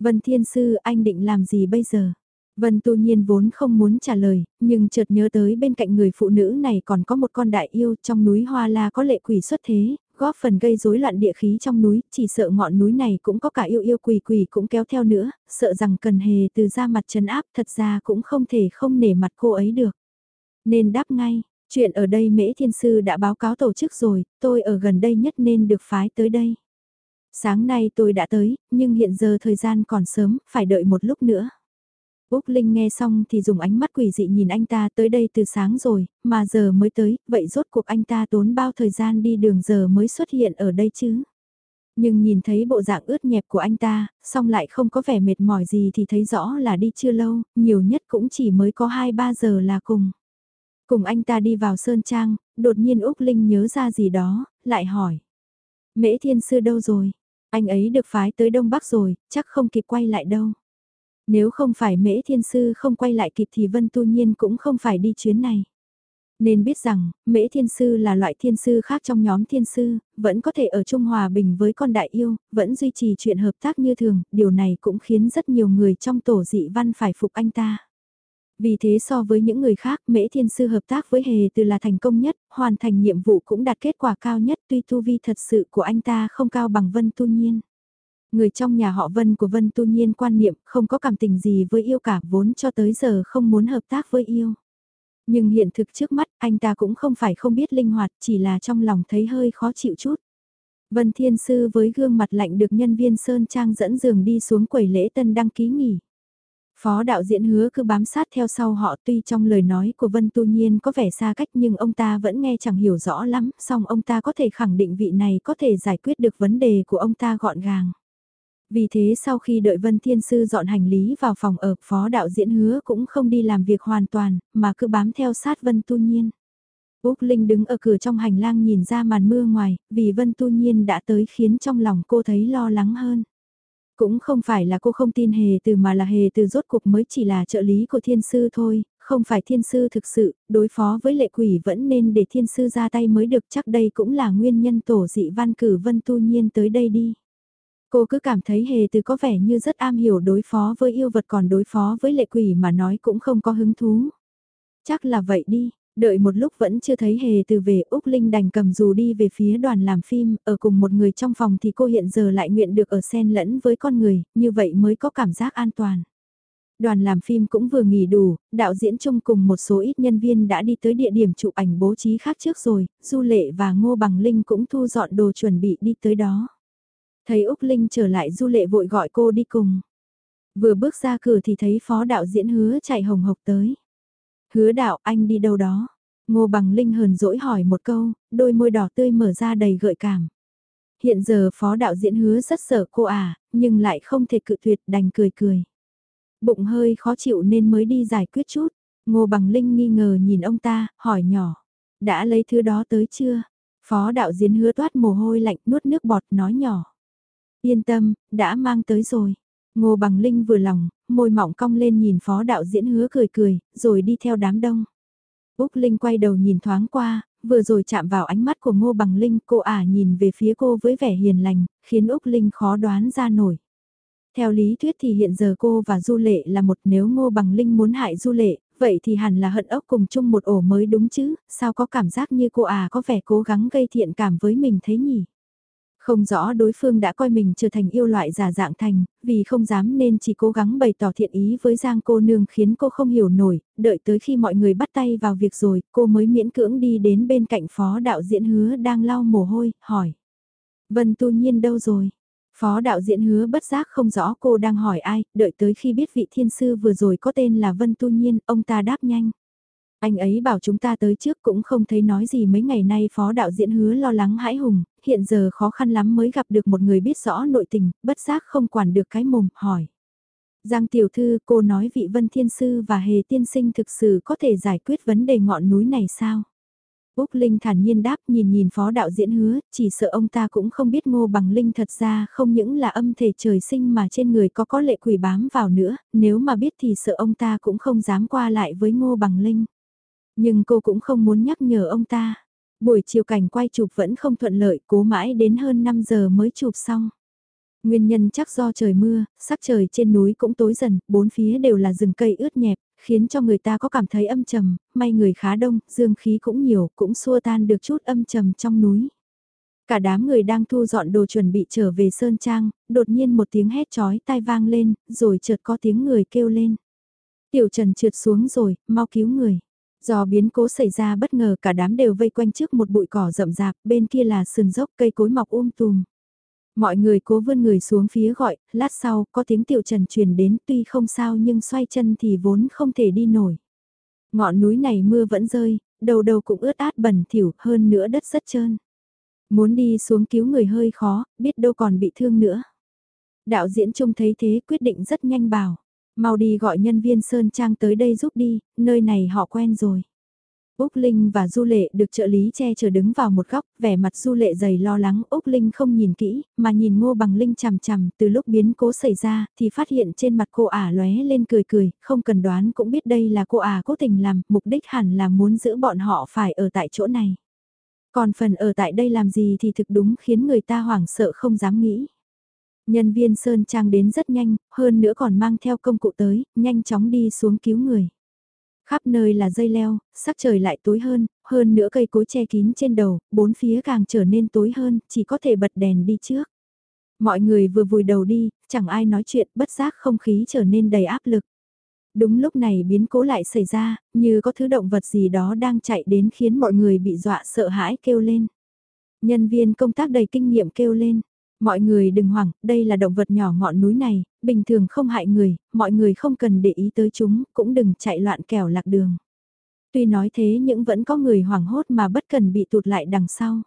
Vân thiên sư anh định làm gì bây giờ? Vân tu nhiên vốn không muốn trả lời, nhưng chợt nhớ tới bên cạnh người phụ nữ này còn có một con đại yêu trong núi Hoa La có lệ quỷ xuất thế, góp phần gây rối loạn địa khí trong núi, chỉ sợ ngọn núi này cũng có cả yêu yêu quỷ quỷ cũng kéo theo nữa, sợ rằng cần hề từ ra mặt trấn áp thật ra cũng không thể không nể mặt cô ấy được. Nên đáp ngay, chuyện ở đây mễ thiên sư đã báo cáo tổ chức rồi, tôi ở gần đây nhất nên được phái tới đây. Sáng nay tôi đã tới, nhưng hiện giờ thời gian còn sớm, phải đợi một lúc nữa. Úc Linh nghe xong thì dùng ánh mắt quỷ dị nhìn anh ta tới đây từ sáng rồi, mà giờ mới tới, vậy rốt cuộc anh ta tốn bao thời gian đi đường giờ mới xuất hiện ở đây chứ? Nhưng nhìn thấy bộ dạng ướt nhẹp của anh ta, xong lại không có vẻ mệt mỏi gì thì thấy rõ là đi chưa lâu, nhiều nhất cũng chỉ mới có 2-3 giờ là cùng. Cùng anh ta đi vào Sơn Trang, đột nhiên Úc Linh nhớ ra gì đó, lại hỏi. Mễ Thiên Sư đâu rồi? Anh ấy được phái tới Đông Bắc rồi, chắc không kịp quay lại đâu. Nếu không phải mễ thiên sư không quay lại kịp thì Vân Tu Nhiên cũng không phải đi chuyến này. Nên biết rằng, mễ thiên sư là loại thiên sư khác trong nhóm thiên sư, vẫn có thể ở Trung Hòa Bình với con đại yêu, vẫn duy trì chuyện hợp tác như thường, điều này cũng khiến rất nhiều người trong tổ dị văn phải phục anh ta. Vì thế so với những người khác, Mễ Thiên Sư hợp tác với Hề Từ là thành công nhất, hoàn thành nhiệm vụ cũng đạt kết quả cao nhất tuy tu vi thật sự của anh ta không cao bằng Vân Tu Nhiên. Người trong nhà họ Vân của Vân tu nhiên quan niệm không có cảm tình gì với yêu cả vốn cho tới giờ không muốn hợp tác với yêu. Nhưng hiện thực trước mắt anh ta cũng không phải không biết linh hoạt chỉ là trong lòng thấy hơi khó chịu chút. Vân Thiên Sư với gương mặt lạnh được nhân viên Sơn Trang dẫn giường đi xuống quầy lễ tân đăng ký nghỉ. Phó đạo diễn hứa cứ bám sát theo sau họ tuy trong lời nói của Vân Tu Nhiên có vẻ xa cách nhưng ông ta vẫn nghe chẳng hiểu rõ lắm, song ông ta có thể khẳng định vị này có thể giải quyết được vấn đề của ông ta gọn gàng. Vì thế sau khi đợi Vân Thiên Sư dọn hành lý vào phòng ở, phó đạo diễn hứa cũng không đi làm việc hoàn toàn, mà cứ bám theo sát Vân Tu Nhiên. Úc Linh đứng ở cửa trong hành lang nhìn ra màn mưa ngoài, vì Vân Tu Nhiên đã tới khiến trong lòng cô thấy lo lắng hơn. Cũng không phải là cô không tin hề từ mà là hề từ rốt cuộc mới chỉ là trợ lý của thiên sư thôi, không phải thiên sư thực sự, đối phó với lệ quỷ vẫn nên để thiên sư ra tay mới được chắc đây cũng là nguyên nhân tổ dị văn cử Vân Tu Nhiên tới đây đi. Cô cứ cảm thấy hề từ có vẻ như rất am hiểu đối phó với yêu vật còn đối phó với lệ quỷ mà nói cũng không có hứng thú. Chắc là vậy đi, đợi một lúc vẫn chưa thấy hề từ về Úc Linh đành cầm dù đi về phía đoàn làm phim, ở cùng một người trong phòng thì cô hiện giờ lại nguyện được ở sen lẫn với con người, như vậy mới có cảm giác an toàn. Đoàn làm phim cũng vừa nghỉ đủ, đạo diễn chung cùng một số ít nhân viên đã đi tới địa điểm chụp ảnh bố trí khác trước rồi, Du Lệ và Ngô Bằng Linh cũng thu dọn đồ chuẩn bị đi tới đó. Thấy Úc Linh trở lại du lệ vội gọi cô đi cùng. Vừa bước ra cửa thì thấy phó đạo diễn hứa chạy hồng hộc tới. Hứa đạo anh đi đâu đó? Ngô bằng Linh hờn dỗi hỏi một câu, đôi môi đỏ tươi mở ra đầy gợi cảm. Hiện giờ phó đạo diễn hứa rất sợ cô à, nhưng lại không thể cự tuyệt đành cười cười. Bụng hơi khó chịu nên mới đi giải quyết chút. Ngô Bằng Linh nghi ngờ nhìn ông ta, hỏi nhỏ. Đã lấy thứ đó tới chưa? Phó đạo diễn hứa toát mồ hôi lạnh nuốt nước bọt nói nhỏ. Yên tâm, đã mang tới rồi. Ngô Bằng Linh vừa lòng, môi mỏng cong lên nhìn phó đạo diễn hứa cười cười, rồi đi theo đám đông. Úc Linh quay đầu nhìn thoáng qua, vừa rồi chạm vào ánh mắt của Ngô Bằng Linh, cô ả nhìn về phía cô với vẻ hiền lành, khiến Úc Linh khó đoán ra nổi. Theo lý thuyết thì hiện giờ cô và Du Lệ là một nếu Ngô Bằng Linh muốn hại Du Lệ, vậy thì hẳn là hận ốc cùng chung một ổ mới đúng chứ, sao có cảm giác như cô à có vẻ cố gắng gây thiện cảm với mình thế nhỉ? Không rõ đối phương đã coi mình trở thành yêu loại giả dạng thành, vì không dám nên chỉ cố gắng bày tỏ thiện ý với Giang cô nương khiến cô không hiểu nổi, đợi tới khi mọi người bắt tay vào việc rồi, cô mới miễn cưỡng đi đến bên cạnh phó đạo diễn hứa đang lau mồ hôi, hỏi. Vân tu nhiên đâu rồi? Phó đạo diễn hứa bất giác không rõ cô đang hỏi ai, đợi tới khi biết vị thiên sư vừa rồi có tên là Vân Tu Nhiên, ông ta đáp nhanh. Anh ấy bảo chúng ta tới trước cũng không thấy nói gì mấy ngày nay phó đạo diễn hứa lo lắng hãi hùng, hiện giờ khó khăn lắm mới gặp được một người biết rõ nội tình, bất giác không quản được cái mồm, hỏi. Giang tiểu thư cô nói vị vân thiên sư và hề tiên sinh thực sự có thể giải quyết vấn đề ngọn núi này sao? Úc Linh thản nhiên đáp nhìn nhìn phó đạo diễn hứa, chỉ sợ ông ta cũng không biết ngô bằng Linh thật ra không những là âm thể trời sinh mà trên người có có lệ quỷ bám vào nữa, nếu mà biết thì sợ ông ta cũng không dám qua lại với ngô bằng Linh. Nhưng cô cũng không muốn nhắc nhở ông ta. Buổi chiều cảnh quay chụp vẫn không thuận lợi, cố mãi đến hơn 5 giờ mới chụp xong. Nguyên nhân chắc do trời mưa, sắc trời trên núi cũng tối dần, bốn phía đều là rừng cây ướt nhẹp, khiến cho người ta có cảm thấy âm trầm, may người khá đông, dương khí cũng nhiều, cũng xua tan được chút âm trầm trong núi. Cả đám người đang thu dọn đồ chuẩn bị trở về Sơn Trang, đột nhiên một tiếng hét chói tai vang lên, rồi chợt có tiếng người kêu lên. Tiểu Trần trượt xuống rồi, mau cứu người. Do biến cố xảy ra bất ngờ cả đám đều vây quanh trước một bụi cỏ rậm rạp, bên kia là sườn dốc cây cối mọc um tùm. Mọi người cố vươn người xuống phía gọi, lát sau có tiếng tiểu trần truyền đến tuy không sao nhưng xoay chân thì vốn không thể đi nổi. Ngọn núi này mưa vẫn rơi, đầu đầu cũng ướt át bẩn thỉu hơn nữa đất rất trơn. Muốn đi xuống cứu người hơi khó, biết đâu còn bị thương nữa. Đạo diễn trông thấy thế quyết định rất nhanh bảo, mau đi gọi nhân viên Sơn Trang tới đây giúp đi, nơi này họ quen rồi. Úc Linh và Du Lệ được trợ lý che chở đứng vào một góc, vẻ mặt Du Lệ dày lo lắng, Úc Linh không nhìn kỹ, mà nhìn Ngô Bằng Linh chằm chằm, từ lúc biến cố xảy ra, thì phát hiện trên mặt cô ả lóe lên cười cười, không cần đoán cũng biết đây là cô ả cố tình làm, mục đích hẳn là muốn giữ bọn họ phải ở tại chỗ này. Còn phần ở tại đây làm gì thì thực đúng khiến người ta hoảng sợ không dám nghĩ. Nhân viên Sơn Trang đến rất nhanh, hơn nữa còn mang theo công cụ tới, nhanh chóng đi xuống cứu người. Khắp nơi là dây leo, sắc trời lại tối hơn, hơn nữa cây cối che kín trên đầu, bốn phía càng trở nên tối hơn, chỉ có thể bật đèn đi trước. Mọi người vừa vùi đầu đi, chẳng ai nói chuyện, bất giác không khí trở nên đầy áp lực. Đúng lúc này biến cố lại xảy ra, như có thứ động vật gì đó đang chạy đến khiến mọi người bị dọa sợ hãi kêu lên. Nhân viên công tác đầy kinh nghiệm kêu lên, Mọi người đừng hoảng, đây là động vật nhỏ ngọn núi này, bình thường không hại người, mọi người không cần để ý tới chúng, cũng đừng chạy loạn kẻo lạc đường. Tuy nói thế nhưng vẫn có người hoảng hốt mà bất cần bị tụt lại đằng sau.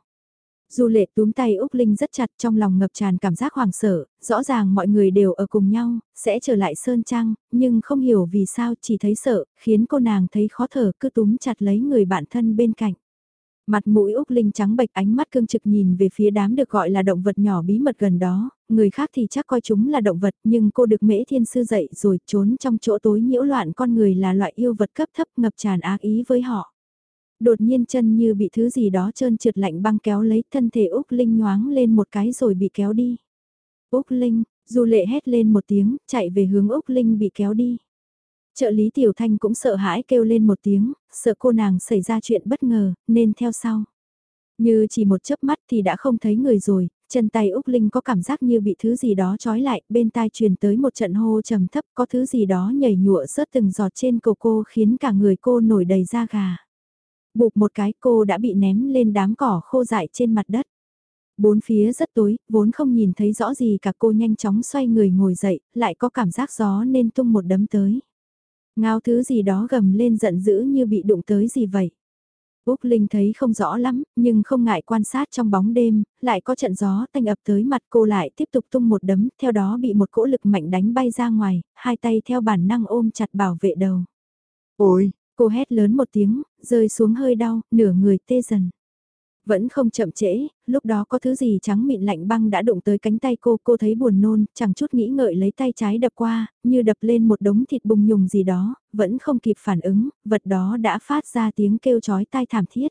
Du lệ túm tay Úc Linh rất chặt trong lòng ngập tràn cảm giác hoảng sợ, rõ ràng mọi người đều ở cùng nhau, sẽ trở lại Sơn Trang, nhưng không hiểu vì sao chỉ thấy sợ, khiến cô nàng thấy khó thở cứ túm chặt lấy người bạn thân bên cạnh. Mặt mũi Úc Linh trắng bệch ánh mắt cương trực nhìn về phía đám được gọi là động vật nhỏ bí mật gần đó, người khác thì chắc coi chúng là động vật nhưng cô được mễ thiên sư dạy rồi trốn trong chỗ tối nhiễu loạn con người là loại yêu vật cấp thấp ngập tràn ác ý với họ. Đột nhiên chân như bị thứ gì đó trơn trượt lạnh băng kéo lấy thân thể Úc Linh nhoáng lên một cái rồi bị kéo đi. Úc Linh, dù lệ hét lên một tiếng, chạy về hướng Úc Linh bị kéo đi. Trợ lý Tiểu Thanh cũng sợ hãi kêu lên một tiếng, sợ cô nàng xảy ra chuyện bất ngờ, nên theo sau. Như chỉ một chớp mắt thì đã không thấy người rồi, chân tay Úc Linh có cảm giác như bị thứ gì đó trói lại, bên tai truyền tới một trận hô trầm thấp, có thứ gì đó nhảy nhụa rớt từng giọt trên cổ cô khiến cả người cô nổi đầy da gà. Bụp một cái cô đã bị ném lên đám cỏ khô dại trên mặt đất. Bốn phía rất tối, vốn không nhìn thấy rõ gì cả cô nhanh chóng xoay người ngồi dậy, lại có cảm giác gió nên tung một đấm tới. Ngao thứ gì đó gầm lên giận dữ như bị đụng tới gì vậy. Úc Linh thấy không rõ lắm, nhưng không ngại quan sát trong bóng đêm, lại có trận gió tanh ập tới mặt cô lại tiếp tục tung một đấm, theo đó bị một cỗ lực mạnh đánh bay ra ngoài, hai tay theo bản năng ôm chặt bảo vệ đầu. Ôi, cô hét lớn một tiếng, rơi xuống hơi đau, nửa người tê dần. Vẫn không chậm trễ, lúc đó có thứ gì trắng mịn lạnh băng đã đụng tới cánh tay cô, cô thấy buồn nôn, chẳng chút nghĩ ngợi lấy tay trái đập qua, như đập lên một đống thịt bùng nhùng gì đó, vẫn không kịp phản ứng, vật đó đã phát ra tiếng kêu chói tai thảm thiết.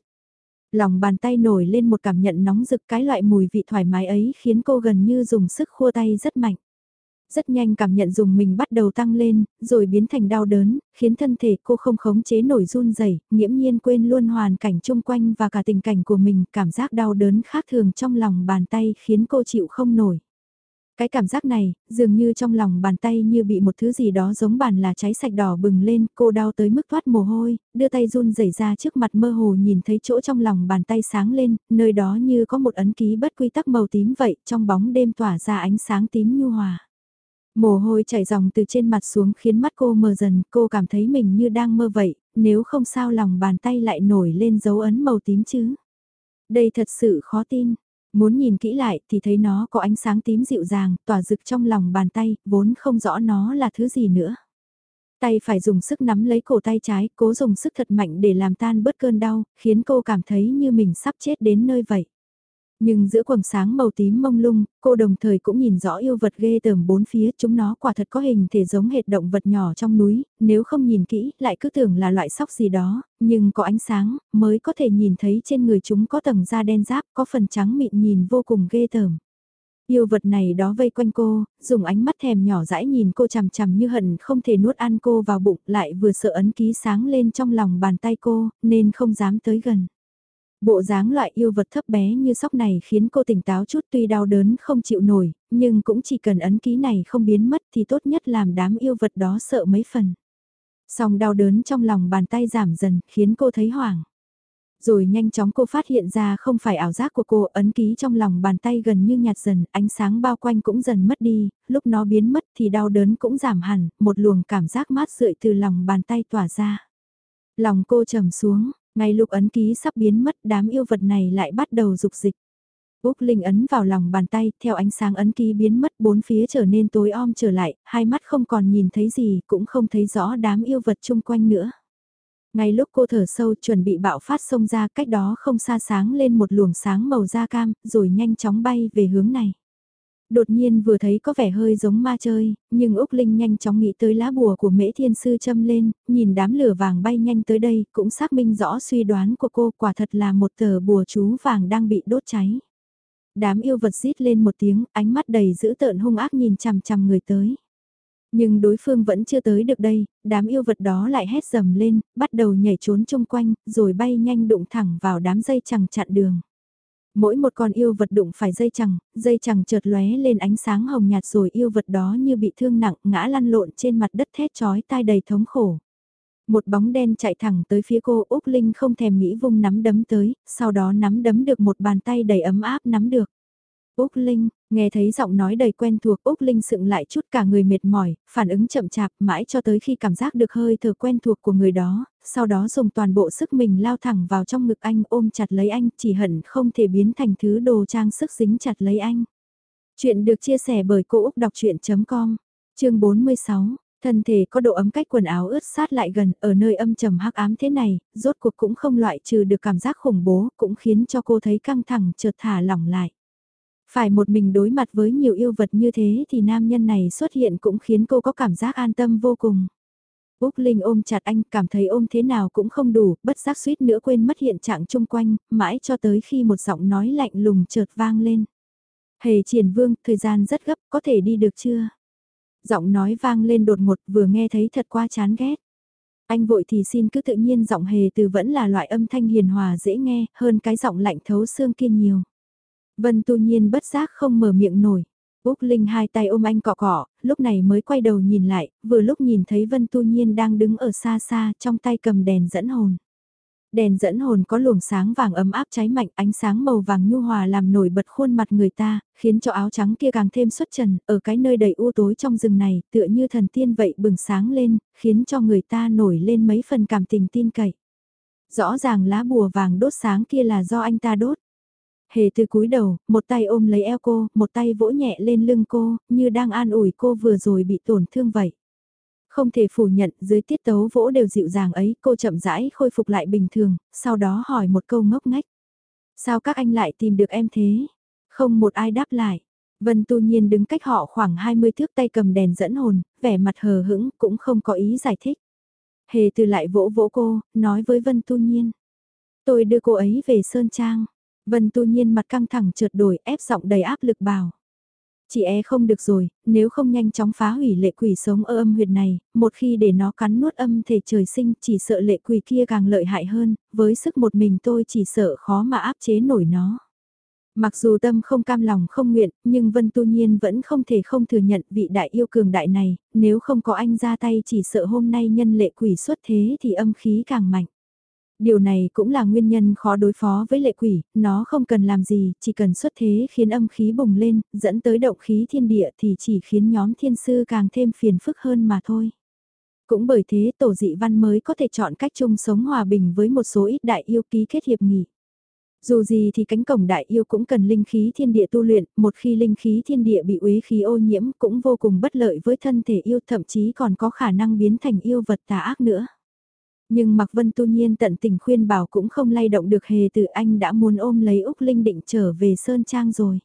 Lòng bàn tay nổi lên một cảm nhận nóng rực cái loại mùi vị thoải mái ấy khiến cô gần như dùng sức khua tay rất mạnh. Rất nhanh cảm nhận dùng mình bắt đầu tăng lên, rồi biến thành đau đớn, khiến thân thể cô không khống chế nổi run rẩy, nghiễm nhiên quên luôn hoàn cảnh chung quanh và cả tình cảnh của mình, cảm giác đau đớn khác thường trong lòng bàn tay khiến cô chịu không nổi. Cái cảm giác này, dường như trong lòng bàn tay như bị một thứ gì đó giống bàn là cháy sạch đỏ bừng lên, cô đau tới mức thoát mồ hôi, đưa tay run rẩy ra trước mặt mơ hồ nhìn thấy chỗ trong lòng bàn tay sáng lên, nơi đó như có một ấn ký bất quy tắc màu tím vậy, trong bóng đêm tỏa ra ánh sáng tím nhu hòa. Mồ hôi chảy dòng từ trên mặt xuống khiến mắt cô mờ dần, cô cảm thấy mình như đang mơ vậy, nếu không sao lòng bàn tay lại nổi lên dấu ấn màu tím chứ. Đây thật sự khó tin. Muốn nhìn kỹ lại thì thấy nó có ánh sáng tím dịu dàng, tỏa rực trong lòng bàn tay, vốn không rõ nó là thứ gì nữa. Tay phải dùng sức nắm lấy cổ tay trái, cố dùng sức thật mạnh để làm tan bớt cơn đau, khiến cô cảm thấy như mình sắp chết đến nơi vậy. Nhưng giữa quầng sáng màu tím mông lung, cô đồng thời cũng nhìn rõ yêu vật ghê tởm bốn phía, chúng nó quả thật có hình thể giống hệt động vật nhỏ trong núi, nếu không nhìn kỹ lại cứ tưởng là loại sóc gì đó, nhưng có ánh sáng, mới có thể nhìn thấy trên người chúng có tầng da đen giáp, có phần trắng mịn nhìn vô cùng ghê tởm. Yêu vật này đó vây quanh cô, dùng ánh mắt thèm nhỏ dãi nhìn cô chằm chằm như hận không thể nuốt ăn cô vào bụng lại vừa sợ ấn ký sáng lên trong lòng bàn tay cô, nên không dám tới gần. Bộ dáng loại yêu vật thấp bé như sóc này khiến cô tỉnh táo chút tuy đau đớn không chịu nổi, nhưng cũng chỉ cần ấn ký này không biến mất thì tốt nhất làm đám yêu vật đó sợ mấy phần. Song đau đớn trong lòng bàn tay giảm dần khiến cô thấy hoảng. Rồi nhanh chóng cô phát hiện ra không phải ảo giác của cô, ấn ký trong lòng bàn tay gần như nhạt dần, ánh sáng bao quanh cũng dần mất đi, lúc nó biến mất thì đau đớn cũng giảm hẳn, một luồng cảm giác mát rượi từ lòng bàn tay tỏa ra. Lòng cô trầm xuống, ngay lúc ấn ký sắp biến mất đám yêu vật này lại bắt đầu dục dịch. Úc Linh ấn vào lòng bàn tay, theo ánh sáng ấn ký biến mất bốn phía trở nên tối om trở lại, hai mắt không còn nhìn thấy gì, cũng không thấy rõ đám yêu vật chung quanh nữa. Ngay lúc cô thở sâu chuẩn bị bạo phát xông ra cách đó không xa sáng lên một luồng sáng màu da cam, rồi nhanh chóng bay về hướng này. Đột nhiên vừa thấy có vẻ hơi giống ma chơi, nhưng Úc Linh nhanh chóng nghĩ tới lá bùa của mễ thiên sư châm lên, nhìn đám lửa vàng bay nhanh tới đây, cũng xác minh rõ suy đoán của cô quả thật là một tờ bùa chú vàng đang bị đốt cháy. Đám yêu vật rít lên một tiếng, ánh mắt đầy dữ tợn hung ác nhìn chằm chằm người tới. Nhưng đối phương vẫn chưa tới được đây, đám yêu vật đó lại hét dầm lên, bắt đầu nhảy trốn chung quanh, rồi bay nhanh đụng thẳng vào đám dây chẳng chặn đường. Mỗi một con yêu vật đụng phải dây chẳng, dây chẳng chợt lóe lên ánh sáng hồng nhạt rồi yêu vật đó như bị thương nặng ngã lăn lộn trên mặt đất thét chói tai đầy thống khổ. Một bóng đen chạy thẳng tới phía cô Úc Linh không thèm nghĩ vung nắm đấm tới, sau đó nắm đấm được một bàn tay đầy ấm áp nắm được. Úc Linh, nghe thấy giọng nói đầy quen thuộc Úc Linh sựng lại chút cả người mệt mỏi, phản ứng chậm chạp mãi cho tới khi cảm giác được hơi thở quen thuộc của người đó, sau đó dùng toàn bộ sức mình lao thẳng vào trong ngực anh ôm chặt lấy anh chỉ hận không thể biến thành thứ đồ trang sức dính chặt lấy anh. Chuyện được chia sẻ bởi Cô Úc Đọc Chuyện.com, chương 46. Thân thể có độ ấm cách quần áo ướt sát lại gần, ở nơi âm trầm hắc ám thế này, rốt cuộc cũng không loại trừ được cảm giác khủng bố, cũng khiến cho cô thấy căng thẳng chợt thả lỏng lại. Phải một mình đối mặt với nhiều yêu vật như thế thì nam nhân này xuất hiện cũng khiến cô có cảm giác an tâm vô cùng. Úc Linh ôm chặt anh cảm thấy ôm thế nào cũng không đủ, bất giác suýt nữa quên mất hiện trạng chung quanh, mãi cho tới khi một giọng nói lạnh lùng chợt vang lên. Hề triển vương, thời gian rất gấp, có thể đi được chưa? Giọng nói vang lên đột ngột vừa nghe thấy thật quá chán ghét. Anh vội thì xin cứ tự nhiên giọng hề từ vẫn là loại âm thanh hiền hòa dễ nghe hơn cái giọng lạnh thấu xương kia nhiều. Vân tu nhiên bất giác không mở miệng nổi. Úc Linh hai tay ôm anh cọ cọ, lúc này mới quay đầu nhìn lại, vừa lúc nhìn thấy Vân Tu Nhiên đang đứng ở xa xa trong tay cầm đèn dẫn hồn. Đèn dẫn hồn có luồng sáng vàng ấm áp cháy mạnh, ánh sáng màu vàng nhu hòa làm nổi bật khuôn mặt người ta, khiến cho áo trắng kia càng thêm xuất trần, ở cái nơi đầy u tối trong rừng này, tựa như thần tiên vậy bừng sáng lên, khiến cho người ta nổi lên mấy phần cảm tình tin cậy. Rõ ràng lá bùa vàng đốt sáng kia là do anh ta đốt. Hề từ cúi đầu, một tay ôm lấy eo cô, một tay vỗ nhẹ lên lưng cô, như đang an ủi cô vừa rồi bị tổn thương vậy. Không thể phủ nhận, dưới tiết tấu vỗ đều dịu dàng ấy, cô chậm rãi khôi phục lại bình thường, sau đó hỏi một câu ngốc ngách. Sao các anh lại tìm được em thế? Không một ai đáp lại. Vân tu nhiên đứng cách họ khoảng 20 thước tay cầm đèn dẫn hồn, vẻ mặt hờ hững, cũng không có ý giải thích. Hề từ lại vỗ vỗ cô, nói với Vân tu nhiên. Tôi đưa cô ấy về Sơn Trang. Vân tu nhiên mặt căng thẳng trượt đổi ép giọng đầy áp lực bảo. Chị e không được rồi, nếu không nhanh chóng phá hủy lệ quỷ sống ở âm huyệt này, một khi để nó cắn nuốt âm thể trời sinh chỉ sợ lệ quỷ kia càng lợi hại hơn, với sức một mình tôi chỉ sợ khó mà áp chế nổi nó. Mặc dù tâm không cam lòng không nguyện, nhưng Vân Tu Nhiên vẫn không thể không thừa nhận vị đại yêu cường đại này, nếu không có anh ra tay chỉ sợ hôm nay nhân lệ quỷ xuất thế thì âm khí càng mạnh. Điều này cũng là nguyên nhân khó đối phó với lệ quỷ, nó không cần làm gì, chỉ cần xuất thế khiến âm khí bùng lên, dẫn tới động khí thiên địa thì chỉ khiến nhóm thiên sư càng thêm phiền phức hơn mà thôi. Cũng bởi thế tổ dị văn mới có thể chọn cách chung sống hòa bình với một số ít đại yêu ký kết hiệp nghị. Dù gì thì cánh cổng đại yêu cũng cần linh khí thiên địa tu luyện, một khi linh khí thiên địa bị uế khí ô nhiễm cũng vô cùng bất lợi với thân thể yêu thậm chí còn có khả năng biến thành yêu vật tà ác nữa. Nhưng Mạc Vân tu nhiên tận tình khuyên bảo cũng không lay động được hề từ anh đã muốn ôm lấy Úc Linh định trở về Sơn Trang rồi.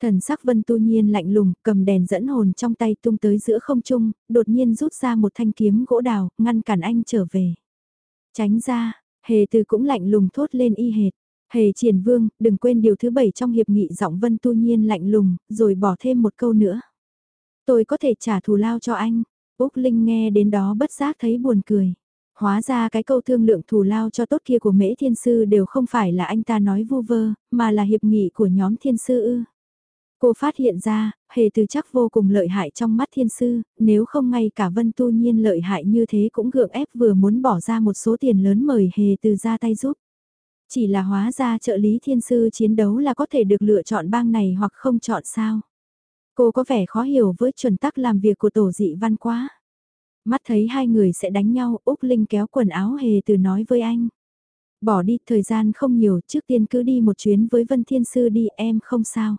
Thần sắc Vân tu nhiên lạnh lùng, cầm đèn dẫn hồn trong tay tung tới giữa không trung, đột nhiên rút ra một thanh kiếm gỗ đào, ngăn cản anh trở về. Tránh ra, hề từ cũng lạnh lùng thốt lên y hệt. Hề triển vương, đừng quên điều thứ bảy trong hiệp nghị giọng Vân tu nhiên lạnh lùng, rồi bỏ thêm một câu nữa. Tôi có thể trả thù lao cho anh. Úc Linh nghe đến đó bất giác thấy buồn cười. Hóa ra cái câu thương lượng thù lao cho tốt kia của mễ thiên sư đều không phải là anh ta nói vu vơ, mà là hiệp nghị của nhóm thiên sư ư. Cô phát hiện ra, hề từ chắc vô cùng lợi hại trong mắt thiên sư, nếu không ngay cả vân tu nhiên lợi hại như thế cũng gượng ép vừa muốn bỏ ra một số tiền lớn mời hề từ ra tay giúp. Chỉ là hóa ra trợ lý thiên sư chiến đấu là có thể được lựa chọn bang này hoặc không chọn sao. Cô có vẻ khó hiểu với chuẩn tắc làm việc của tổ dị văn quá. Mắt thấy hai người sẽ đánh nhau, Úc Linh kéo quần áo hề từ nói với anh. Bỏ đi, thời gian không nhiều, trước tiên cứ đi một chuyến với Vân Thiên Sư đi, em không sao.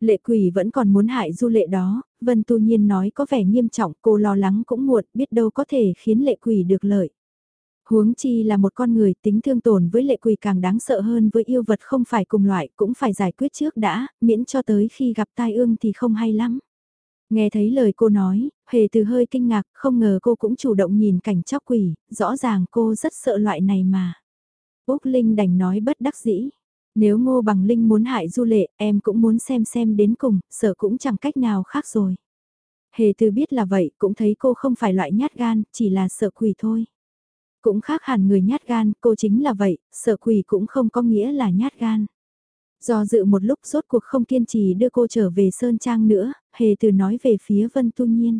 Lệ quỷ vẫn còn muốn hại du lệ đó, Vân Tu Nhiên nói có vẻ nghiêm trọng, cô lo lắng cũng muộn, biết đâu có thể khiến lệ quỷ được lợi. Huống chi là một con người tính thương tổn với lệ quỷ càng đáng sợ hơn với yêu vật không phải cùng loại cũng phải giải quyết trước đã, miễn cho tới khi gặp tai ương thì không hay lắm. Nghe thấy lời cô nói, hề từ hơi kinh ngạc, không ngờ cô cũng chủ động nhìn cảnh chóc quỷ, rõ ràng cô rất sợ loại này mà. Úc Linh đành nói bất đắc dĩ. Nếu ngô bằng Linh muốn hại du lệ, em cũng muốn xem xem đến cùng, sợ cũng chẳng cách nào khác rồi. Hề từ biết là vậy, cũng thấy cô không phải loại nhát gan, chỉ là sợ quỷ thôi. Cũng khác hẳn người nhát gan, cô chính là vậy, sợ quỷ cũng không có nghĩa là nhát gan. Do dự một lúc rốt cuộc không kiên trì đưa cô trở về Sơn Trang nữa, hề từ nói về phía Vân Tu Nhiên.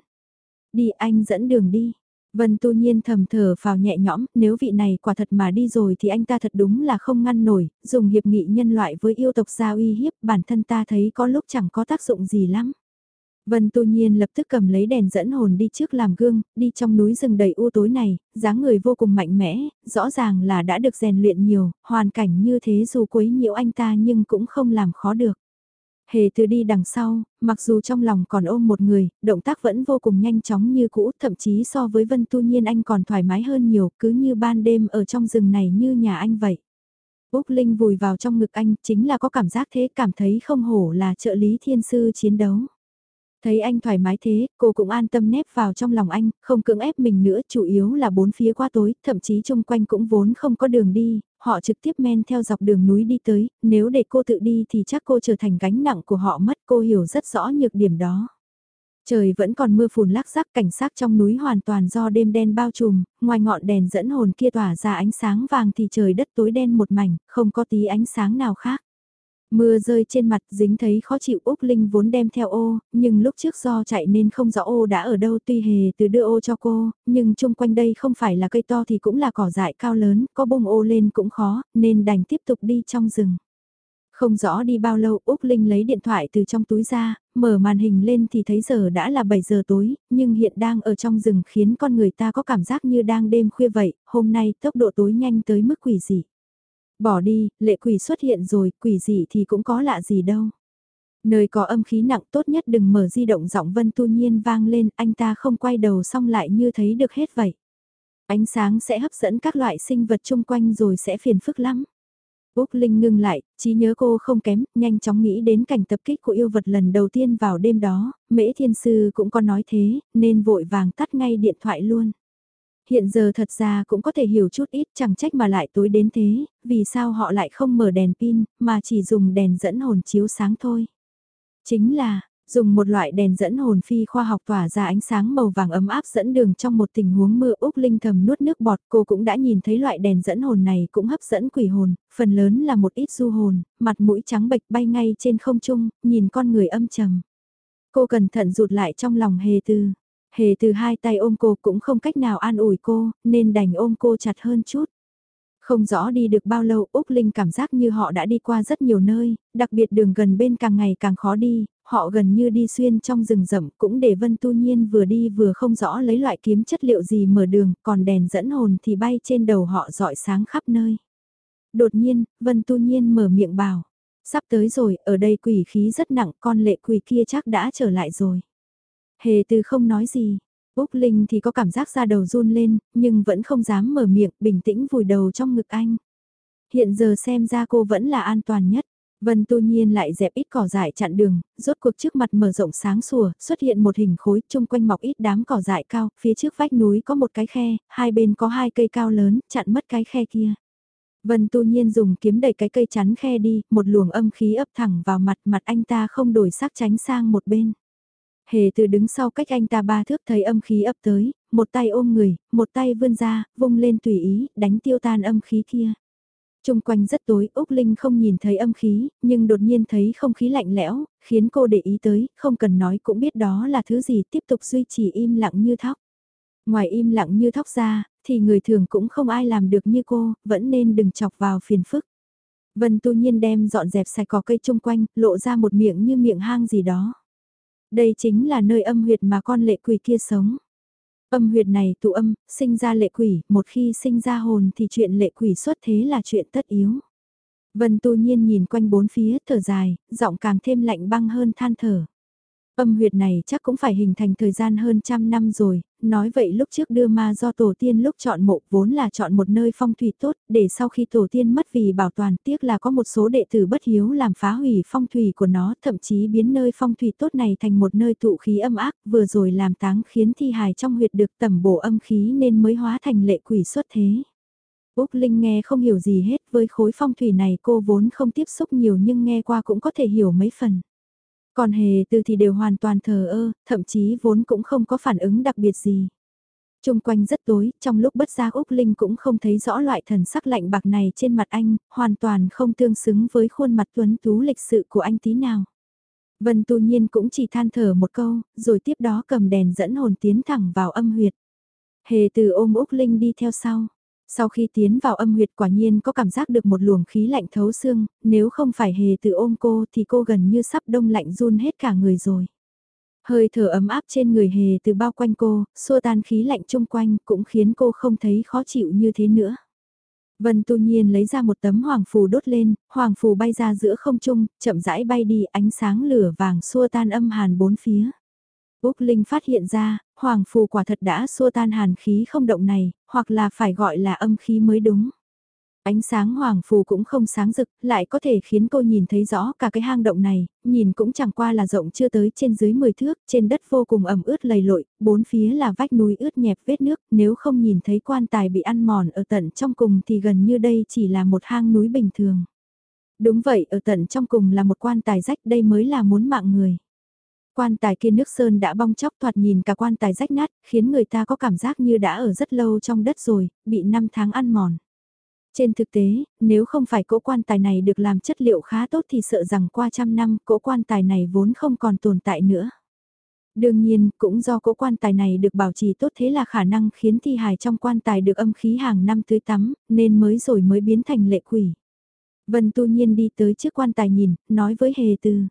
Đi anh dẫn đường đi. Vân Tu Nhiên thầm thở vào nhẹ nhõm, nếu vị này quả thật mà đi rồi thì anh ta thật đúng là không ngăn nổi, dùng hiệp nghị nhân loại với yêu tộc gia uy hiếp bản thân ta thấy có lúc chẳng có tác dụng gì lắm. Vân Tu Nhiên lập tức cầm lấy đèn dẫn hồn đi trước làm gương, đi trong núi rừng đầy u tối này, dáng người vô cùng mạnh mẽ, rõ ràng là đã được rèn luyện nhiều, hoàn cảnh như thế dù quấy nhiễu anh ta nhưng cũng không làm khó được. Hề từ đi đằng sau, mặc dù trong lòng còn ôm một người, động tác vẫn vô cùng nhanh chóng như cũ, thậm chí so với Vân Tu Nhiên anh còn thoải mái hơn nhiều, cứ như ban đêm ở trong rừng này như nhà anh vậy. Úc Linh vùi vào trong ngực anh, chính là có cảm giác thế, cảm thấy không hổ là trợ lý thiên sư chiến đấu. Thấy anh thoải mái thế, cô cũng an tâm nép vào trong lòng anh, không cưỡng ép mình nữa, chủ yếu là bốn phía qua tối, thậm chí chung quanh cũng vốn không có đường đi, họ trực tiếp men theo dọc đường núi đi tới, nếu để cô tự đi thì chắc cô trở thành gánh nặng của họ mất, cô hiểu rất rõ nhược điểm đó. Trời vẫn còn mưa phùn lác rác cảnh sát trong núi hoàn toàn do đêm đen bao trùm, ngoài ngọn đèn dẫn hồn kia tỏa ra ánh sáng vàng thì trời đất tối đen một mảnh, không có tí ánh sáng nào khác. Mưa rơi trên mặt dính thấy khó chịu Úc Linh vốn đem theo ô, nhưng lúc trước do chạy nên không rõ ô đã ở đâu tuy hề từ đưa ô cho cô, nhưng chung quanh đây không phải là cây to thì cũng là cỏ dại cao lớn, có bông ô lên cũng khó, nên đành tiếp tục đi trong rừng. Không rõ đi bao lâu Úc Linh lấy điện thoại từ trong túi ra, mở màn hình lên thì thấy giờ đã là 7 giờ tối, nhưng hiện đang ở trong rừng khiến con người ta có cảm giác như đang đêm khuya vậy, hôm nay tốc độ tối nhanh tới mức quỷ dị. Bỏ đi, lệ quỷ xuất hiện rồi, quỷ gì thì cũng có lạ gì đâu. Nơi có âm khí nặng tốt nhất đừng mở di động giọng Vân Tu Nhiên vang lên, anh ta không quay đầu xong lại như thấy được hết vậy. Ánh sáng sẽ hấp dẫn các loại sinh vật chung quanh rồi sẽ phiền phức lắm. Úc Linh ngưng lại, trí nhớ cô không kém, nhanh chóng nghĩ đến cảnh tập kích của yêu vật lần đầu tiên vào đêm đó, Mễ Thiên Sư cũng có nói thế, nên vội vàng tắt ngay điện thoại luôn. Hiện giờ thật ra cũng có thể hiểu chút ít chẳng trách mà lại tối đến thế, vì sao họ lại không mở đèn pin, mà chỉ dùng đèn dẫn hồn chiếu sáng thôi. Chính là, Dùng một loại đèn dẫn hồn phi khoa học tỏa ra ánh sáng màu vàng ấm áp dẫn đường trong một tình huống mưa Úc Linh thầm nuốt nước bọt cô cũng đã nhìn thấy loại đèn dẫn hồn này cũng hấp dẫn quỷ hồn, phần lớn là một ít du hồn, mặt mũi trắng bệch bay ngay trên không trung, nhìn con người âm trầm. Cô cẩn thận rụt lại trong lòng hề tư. Hề từ hai tay ôm cô cũng không cách nào an ủi cô, nên đành ôm cô chặt hơn chút. Không rõ đi được bao lâu Úc Linh cảm giác như họ đã đi qua rất nhiều nơi, đặc biệt đường gần bên càng ngày càng khó đi, họ gần như đi xuyên trong rừng rậm cũng để Vân Tu Nhiên vừa đi vừa không rõ lấy loại kiếm chất liệu gì mở đường, còn đèn dẫn hồn thì bay trên đầu họ dọi sáng khắp nơi. Đột nhiên, Vân Tu Nhiên mở miệng bảo, sắp tới rồi, ở đây quỷ khí rất nặng, con lệ quỷ kia chắc đã trở lại rồi. Hề từ không nói gì, Úc Linh thì có cảm giác ra đầu run lên, nhưng vẫn không dám mở miệng, bình tĩnh vùi đầu trong ngực anh. Hiện giờ xem ra cô vẫn là an toàn nhất. Vân tu nhiên lại dẹp ít cỏ dại chặn đường, rốt cuộc trước mặt mở rộng sáng sủa, xuất hiện một hình khối, chung quanh mọc ít đám cỏ dại cao, phía trước vách núi có một cái khe, hai bên có hai cây cao lớn, chặn mất cái khe kia. Vân tu nhiên dùng kiếm đẩy cái cây chắn khe đi, một luồng âm khí ấp thẳng vào mặt, mặt anh ta không đổi sắc tránh sang một bên. Hề từ đứng sau cách anh ta ba thước thấy âm khí ấp tới, một tay ôm người, một tay vươn ra, vung lên tùy ý, đánh tiêu tan âm khí kia. Trung quanh rất tối, Úc Linh không nhìn thấy âm khí, nhưng đột nhiên thấy không khí lạnh lẽo, khiến cô để ý tới, không cần nói cũng biết đó là thứ gì tiếp tục duy trì im lặng như thóc. Ngoài im lặng như thóc ra, thì người thường cũng không ai làm được như cô, vẫn nên đừng chọc vào phiền phức. Vân tu nhiên đem dọn dẹp sạch cỏ cây chung quanh, lộ ra một miệng như miệng hang gì đó. Đây chính là nơi âm huyệt mà con lệ quỷ kia sống. Âm huyệt này tụ âm, sinh ra lệ quỷ, một khi sinh ra hồn thì chuyện lệ quỷ xuất thế là chuyện tất yếu. Vân tu nhiên nhìn quanh bốn phía, thở dài, giọng càng thêm lạnh băng hơn than thở. Âm huyệt này chắc cũng phải hình thành thời gian hơn trăm năm rồi, nói vậy lúc trước đưa ma do tổ tiên lúc chọn mộ vốn là chọn một nơi phong thủy tốt, để sau khi tổ tiên mất vì bảo toàn tiếc là có một số đệ tử bất hiếu làm phá hủy phong thủy của nó, thậm chí biến nơi phong thủy tốt này thành một nơi tụ khí âm ác, vừa rồi làm táng khiến thi hài trong huyệt được tẩm bổ âm khí nên mới hóa thành lệ quỷ xuất thế. Úc Linh nghe không hiểu gì hết với khối phong thủy này cô vốn không tiếp xúc nhiều nhưng nghe qua cũng có thể hiểu mấy phần. Còn hề từ thì đều hoàn toàn thờ ơ, thậm chí vốn cũng không có phản ứng đặc biệt gì. Trung quanh rất tối, trong lúc bất giác Úc Linh cũng không thấy rõ loại thần sắc lạnh bạc này trên mặt anh, hoàn toàn không tương xứng với khuôn mặt tuấn tú lịch sự của anh tí nào. Vân tu nhiên cũng chỉ than thở một câu, rồi tiếp đó cầm đèn dẫn hồn tiến thẳng vào âm huyệt. Hề từ ôm Úc Linh đi theo sau. Sau khi tiến vào âm huyệt quả nhiên có cảm giác được một luồng khí lạnh thấu xương, nếu không phải hề từ ôm cô thì cô gần như sắp đông lạnh run hết cả người rồi. Hơi thở ấm áp trên người hề từ bao quanh cô, xua tan khí lạnh chung quanh cũng khiến cô không thấy khó chịu như thế nữa. Vân tu nhiên lấy ra một tấm hoàng phù đốt lên, hoàng phù bay ra giữa không trung, chậm rãi bay đi ánh sáng lửa vàng xua tan âm hàn bốn phía. Úc Linh phát hiện ra, hoàng phù quả thật đã xua tan hàn khí không động này, hoặc là phải gọi là âm khí mới đúng. Ánh sáng hoàng phù cũng không sáng rực, lại có thể khiến cô nhìn thấy rõ cả cái hang động này, nhìn cũng chẳng qua là rộng chưa tới trên dưới 10 thước, trên đất vô cùng ẩm ướt lầy lội, bốn phía là vách núi ướt nhẹp vết nước, nếu không nhìn thấy quan tài bị ăn mòn ở tận trong cùng thì gần như đây chỉ là một hang núi bình thường. Đúng vậy, ở tận trong cùng là một quan tài rách đây mới là muốn mạng người. Quan tài kia nước sơn đã bong chóc thoạt nhìn cả quan tài rách nát, khiến người ta có cảm giác như đã ở rất lâu trong đất rồi, bị năm tháng ăn mòn. Trên thực tế, nếu không phải cỗ quan tài này được làm chất liệu khá tốt thì sợ rằng qua trăm năm cỗ quan tài này vốn không còn tồn tại nữa. Đương nhiên, cũng do cỗ quan tài này được bảo trì tốt thế là khả năng khiến thi hài trong quan tài được âm khí hàng năm tưới tắm, nên mới rồi mới biến thành lệ quỷ. Vân tu nhiên đi tới trước quan tài nhìn, nói với hề từ.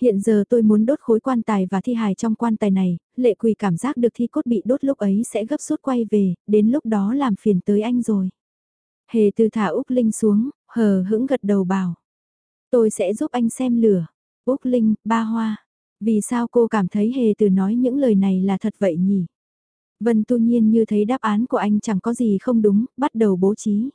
Hiện giờ tôi muốn đốt khối quan tài và thi hài trong quan tài này, lệ quỳ cảm giác được thi cốt bị đốt lúc ấy sẽ gấp rút quay về, đến lúc đó làm phiền tới anh rồi. Hề từ thả Úc Linh xuống, hờ hững gật đầu bảo. Tôi sẽ giúp anh xem lửa. Úc Linh, ba hoa. Vì sao cô cảm thấy hề từ nói những lời này là thật vậy nhỉ? Vân tu nhiên như thấy đáp án của anh chẳng có gì không đúng, bắt đầu bố trí.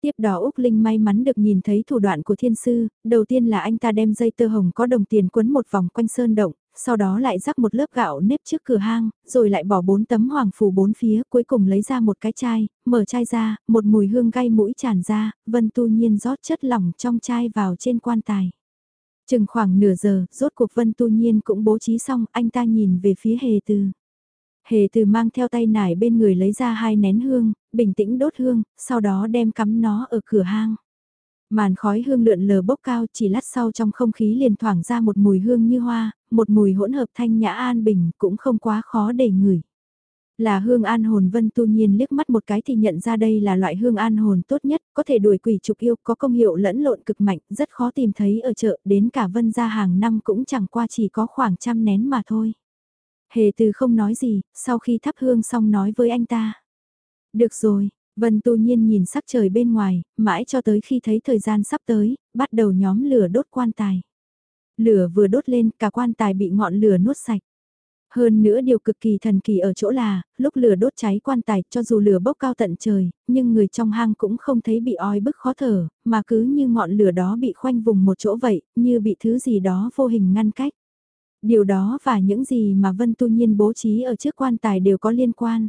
Tiếp đó Úc Linh may mắn được nhìn thấy thủ đoạn của thiên sư, đầu tiên là anh ta đem dây tơ hồng có đồng tiền quấn một vòng quanh sơn động, sau đó lại rắc một lớp gạo nếp trước cửa hang, rồi lại bỏ bốn tấm hoàng phủ bốn phía, cuối cùng lấy ra một cái chai, mở chai ra, một mùi hương gai mũi tràn ra, Vân Tu Nhiên rót chất lỏng trong chai vào trên quan tài. Chừng khoảng nửa giờ, rốt cuộc Vân Tu Nhiên cũng bố trí xong, anh ta nhìn về phía hề từ. Hề từ mang theo tay nải bên người lấy ra hai nén hương, bình tĩnh đốt hương, sau đó đem cắm nó ở cửa hang. Màn khói hương lượn lờ bốc cao chỉ lát sau trong không khí liền thoảng ra một mùi hương như hoa, một mùi hỗn hợp thanh nhã an bình cũng không quá khó để ngửi. Là hương an hồn vân tu nhiên liếc mắt một cái thì nhận ra đây là loại hương an hồn tốt nhất, có thể đuổi quỷ trục yêu, có công hiệu lẫn lộn cực mạnh, rất khó tìm thấy ở chợ, đến cả vân gia hàng năm cũng chẳng qua chỉ có khoảng trăm nén mà thôi. Hề từ không nói gì, sau khi thắp hương xong nói với anh ta. Được rồi, Vân tu nhiên nhìn sắc trời bên ngoài, mãi cho tới khi thấy thời gian sắp tới, bắt đầu nhóm lửa đốt quan tài. Lửa vừa đốt lên, cả quan tài bị ngọn lửa nuốt sạch. Hơn nữa điều cực kỳ thần kỳ ở chỗ là, lúc lửa đốt cháy quan tài, cho dù lửa bốc cao tận trời, nhưng người trong hang cũng không thấy bị oi bức khó thở, mà cứ như ngọn lửa đó bị khoanh vùng một chỗ vậy, như bị thứ gì đó vô hình ngăn cách. Điều đó và những gì mà Vân Tu Nhiên bố trí ở trước quan tài đều có liên quan.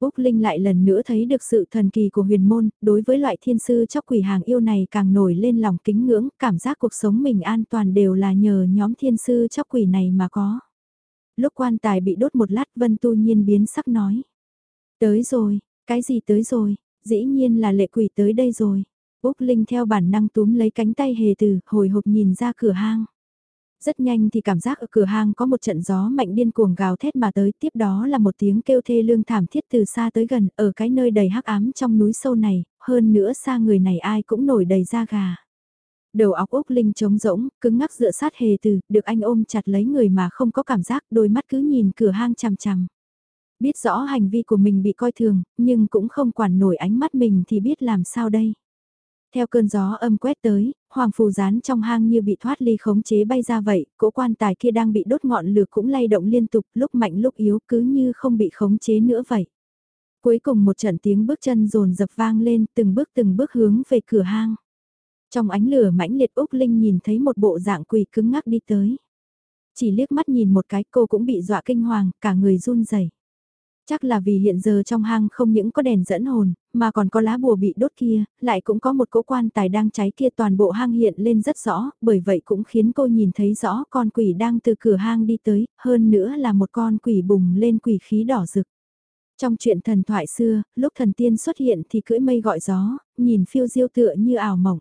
Úc Linh lại lần nữa thấy được sự thần kỳ của huyền môn, đối với loại thiên sư chóc quỷ hàng yêu này càng nổi lên lòng kính ngưỡng, cảm giác cuộc sống mình an toàn đều là nhờ nhóm thiên sư chóc quỷ này mà có. Lúc quan tài bị đốt một lát Vân Tu Nhiên biến sắc nói. Tới rồi, cái gì tới rồi, dĩ nhiên là lệ quỷ tới đây rồi. Úc Linh theo bản năng túm lấy cánh tay hề từ, hồi hộp nhìn ra cửa hang. Rất nhanh thì cảm giác ở cửa hang có một trận gió mạnh điên cuồng gào thét mà tới tiếp đó là một tiếng kêu thê lương thảm thiết từ xa tới gần ở cái nơi đầy hắc ám trong núi sâu này, hơn nữa xa người này ai cũng nổi đầy da gà. Đầu óc Úc Linh trống rỗng, cứng ngắc dựa sát hề từ, được anh ôm chặt lấy người mà không có cảm giác, đôi mắt cứ nhìn cửa hang chằm chằm. Biết rõ hành vi của mình bị coi thường, nhưng cũng không quản nổi ánh mắt mình thì biết làm sao đây. Theo cơn gió âm quét tới, hoàng phù rán trong hang như bị thoát ly khống chế bay ra vậy, cỗ quan tài kia đang bị đốt ngọn lửa cũng lay động liên tục, lúc mạnh lúc yếu cứ như không bị khống chế nữa vậy. Cuối cùng một trận tiếng bước chân rồn dập vang lên, từng bước từng bước hướng về cửa hang. Trong ánh lửa mãnh liệt Úc Linh nhìn thấy một bộ dạng quỳ cứng ngắc đi tới. Chỉ liếc mắt nhìn một cái cô cũng bị dọa kinh hoàng, cả người run rẩy. Chắc là vì hiện giờ trong hang không những có đèn dẫn hồn, mà còn có lá bùa bị đốt kia, lại cũng có một cỗ quan tài đang cháy kia toàn bộ hang hiện lên rất rõ, bởi vậy cũng khiến cô nhìn thấy rõ con quỷ đang từ cửa hang đi tới, hơn nữa là một con quỷ bùng lên quỷ khí đỏ rực. Trong chuyện thần thoại xưa, lúc thần tiên xuất hiện thì cưỡi mây gọi gió, nhìn phiêu diêu tựa như ảo mộng.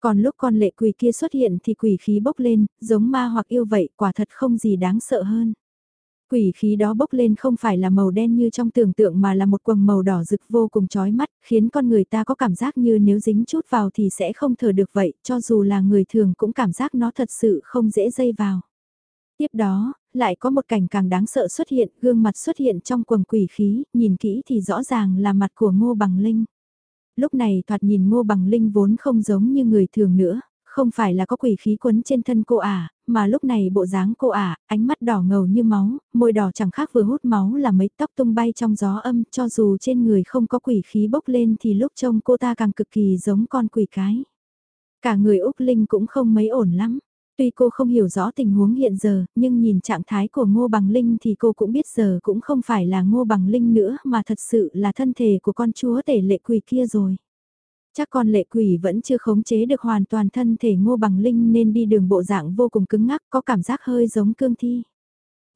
Còn lúc con lệ quỷ kia xuất hiện thì quỷ khí bốc lên, giống ma hoặc yêu vậy, quả thật không gì đáng sợ hơn. Quỷ khí đó bốc lên không phải là màu đen như trong tưởng tượng mà là một quầng màu đỏ rực vô cùng chói mắt, khiến con người ta có cảm giác như nếu dính chút vào thì sẽ không thở được vậy, cho dù là người thường cũng cảm giác nó thật sự không dễ dây vào. Tiếp đó, lại có một cảnh càng đáng sợ xuất hiện, gương mặt xuất hiện trong quầng quỷ khí, nhìn kỹ thì rõ ràng là mặt của Ngô Bằng Linh. Lúc này thoạt nhìn Ngô Bằng Linh vốn không giống như người thường nữa, không phải là có quỷ khí quấn trên thân cô ả, mà lúc này bộ dáng cô ả, ánh mắt đỏ ngầu như máu, môi đỏ chẳng khác vừa hút máu là mấy tóc tung bay trong gió âm, cho dù trên người không có quỷ khí bốc lên thì lúc trông cô ta càng cực kỳ giống con quỷ cái. Cả người Úc Linh cũng không mấy ổn lắm. Tuy cô không hiểu rõ tình huống hiện giờ, nhưng nhìn trạng thái của Ngô Bằng Linh thì cô cũng biết giờ cũng không phải là Ngô Bằng Linh nữa mà thật sự là thân thể của con chúa tể lệ quỷ kia rồi. Chắc con lệ quỷ vẫn chưa khống chế được hoàn toàn thân thể ngô bằng linh nên đi đường bộ dạng vô cùng cứng ngắc có cảm giác hơi giống cương thi.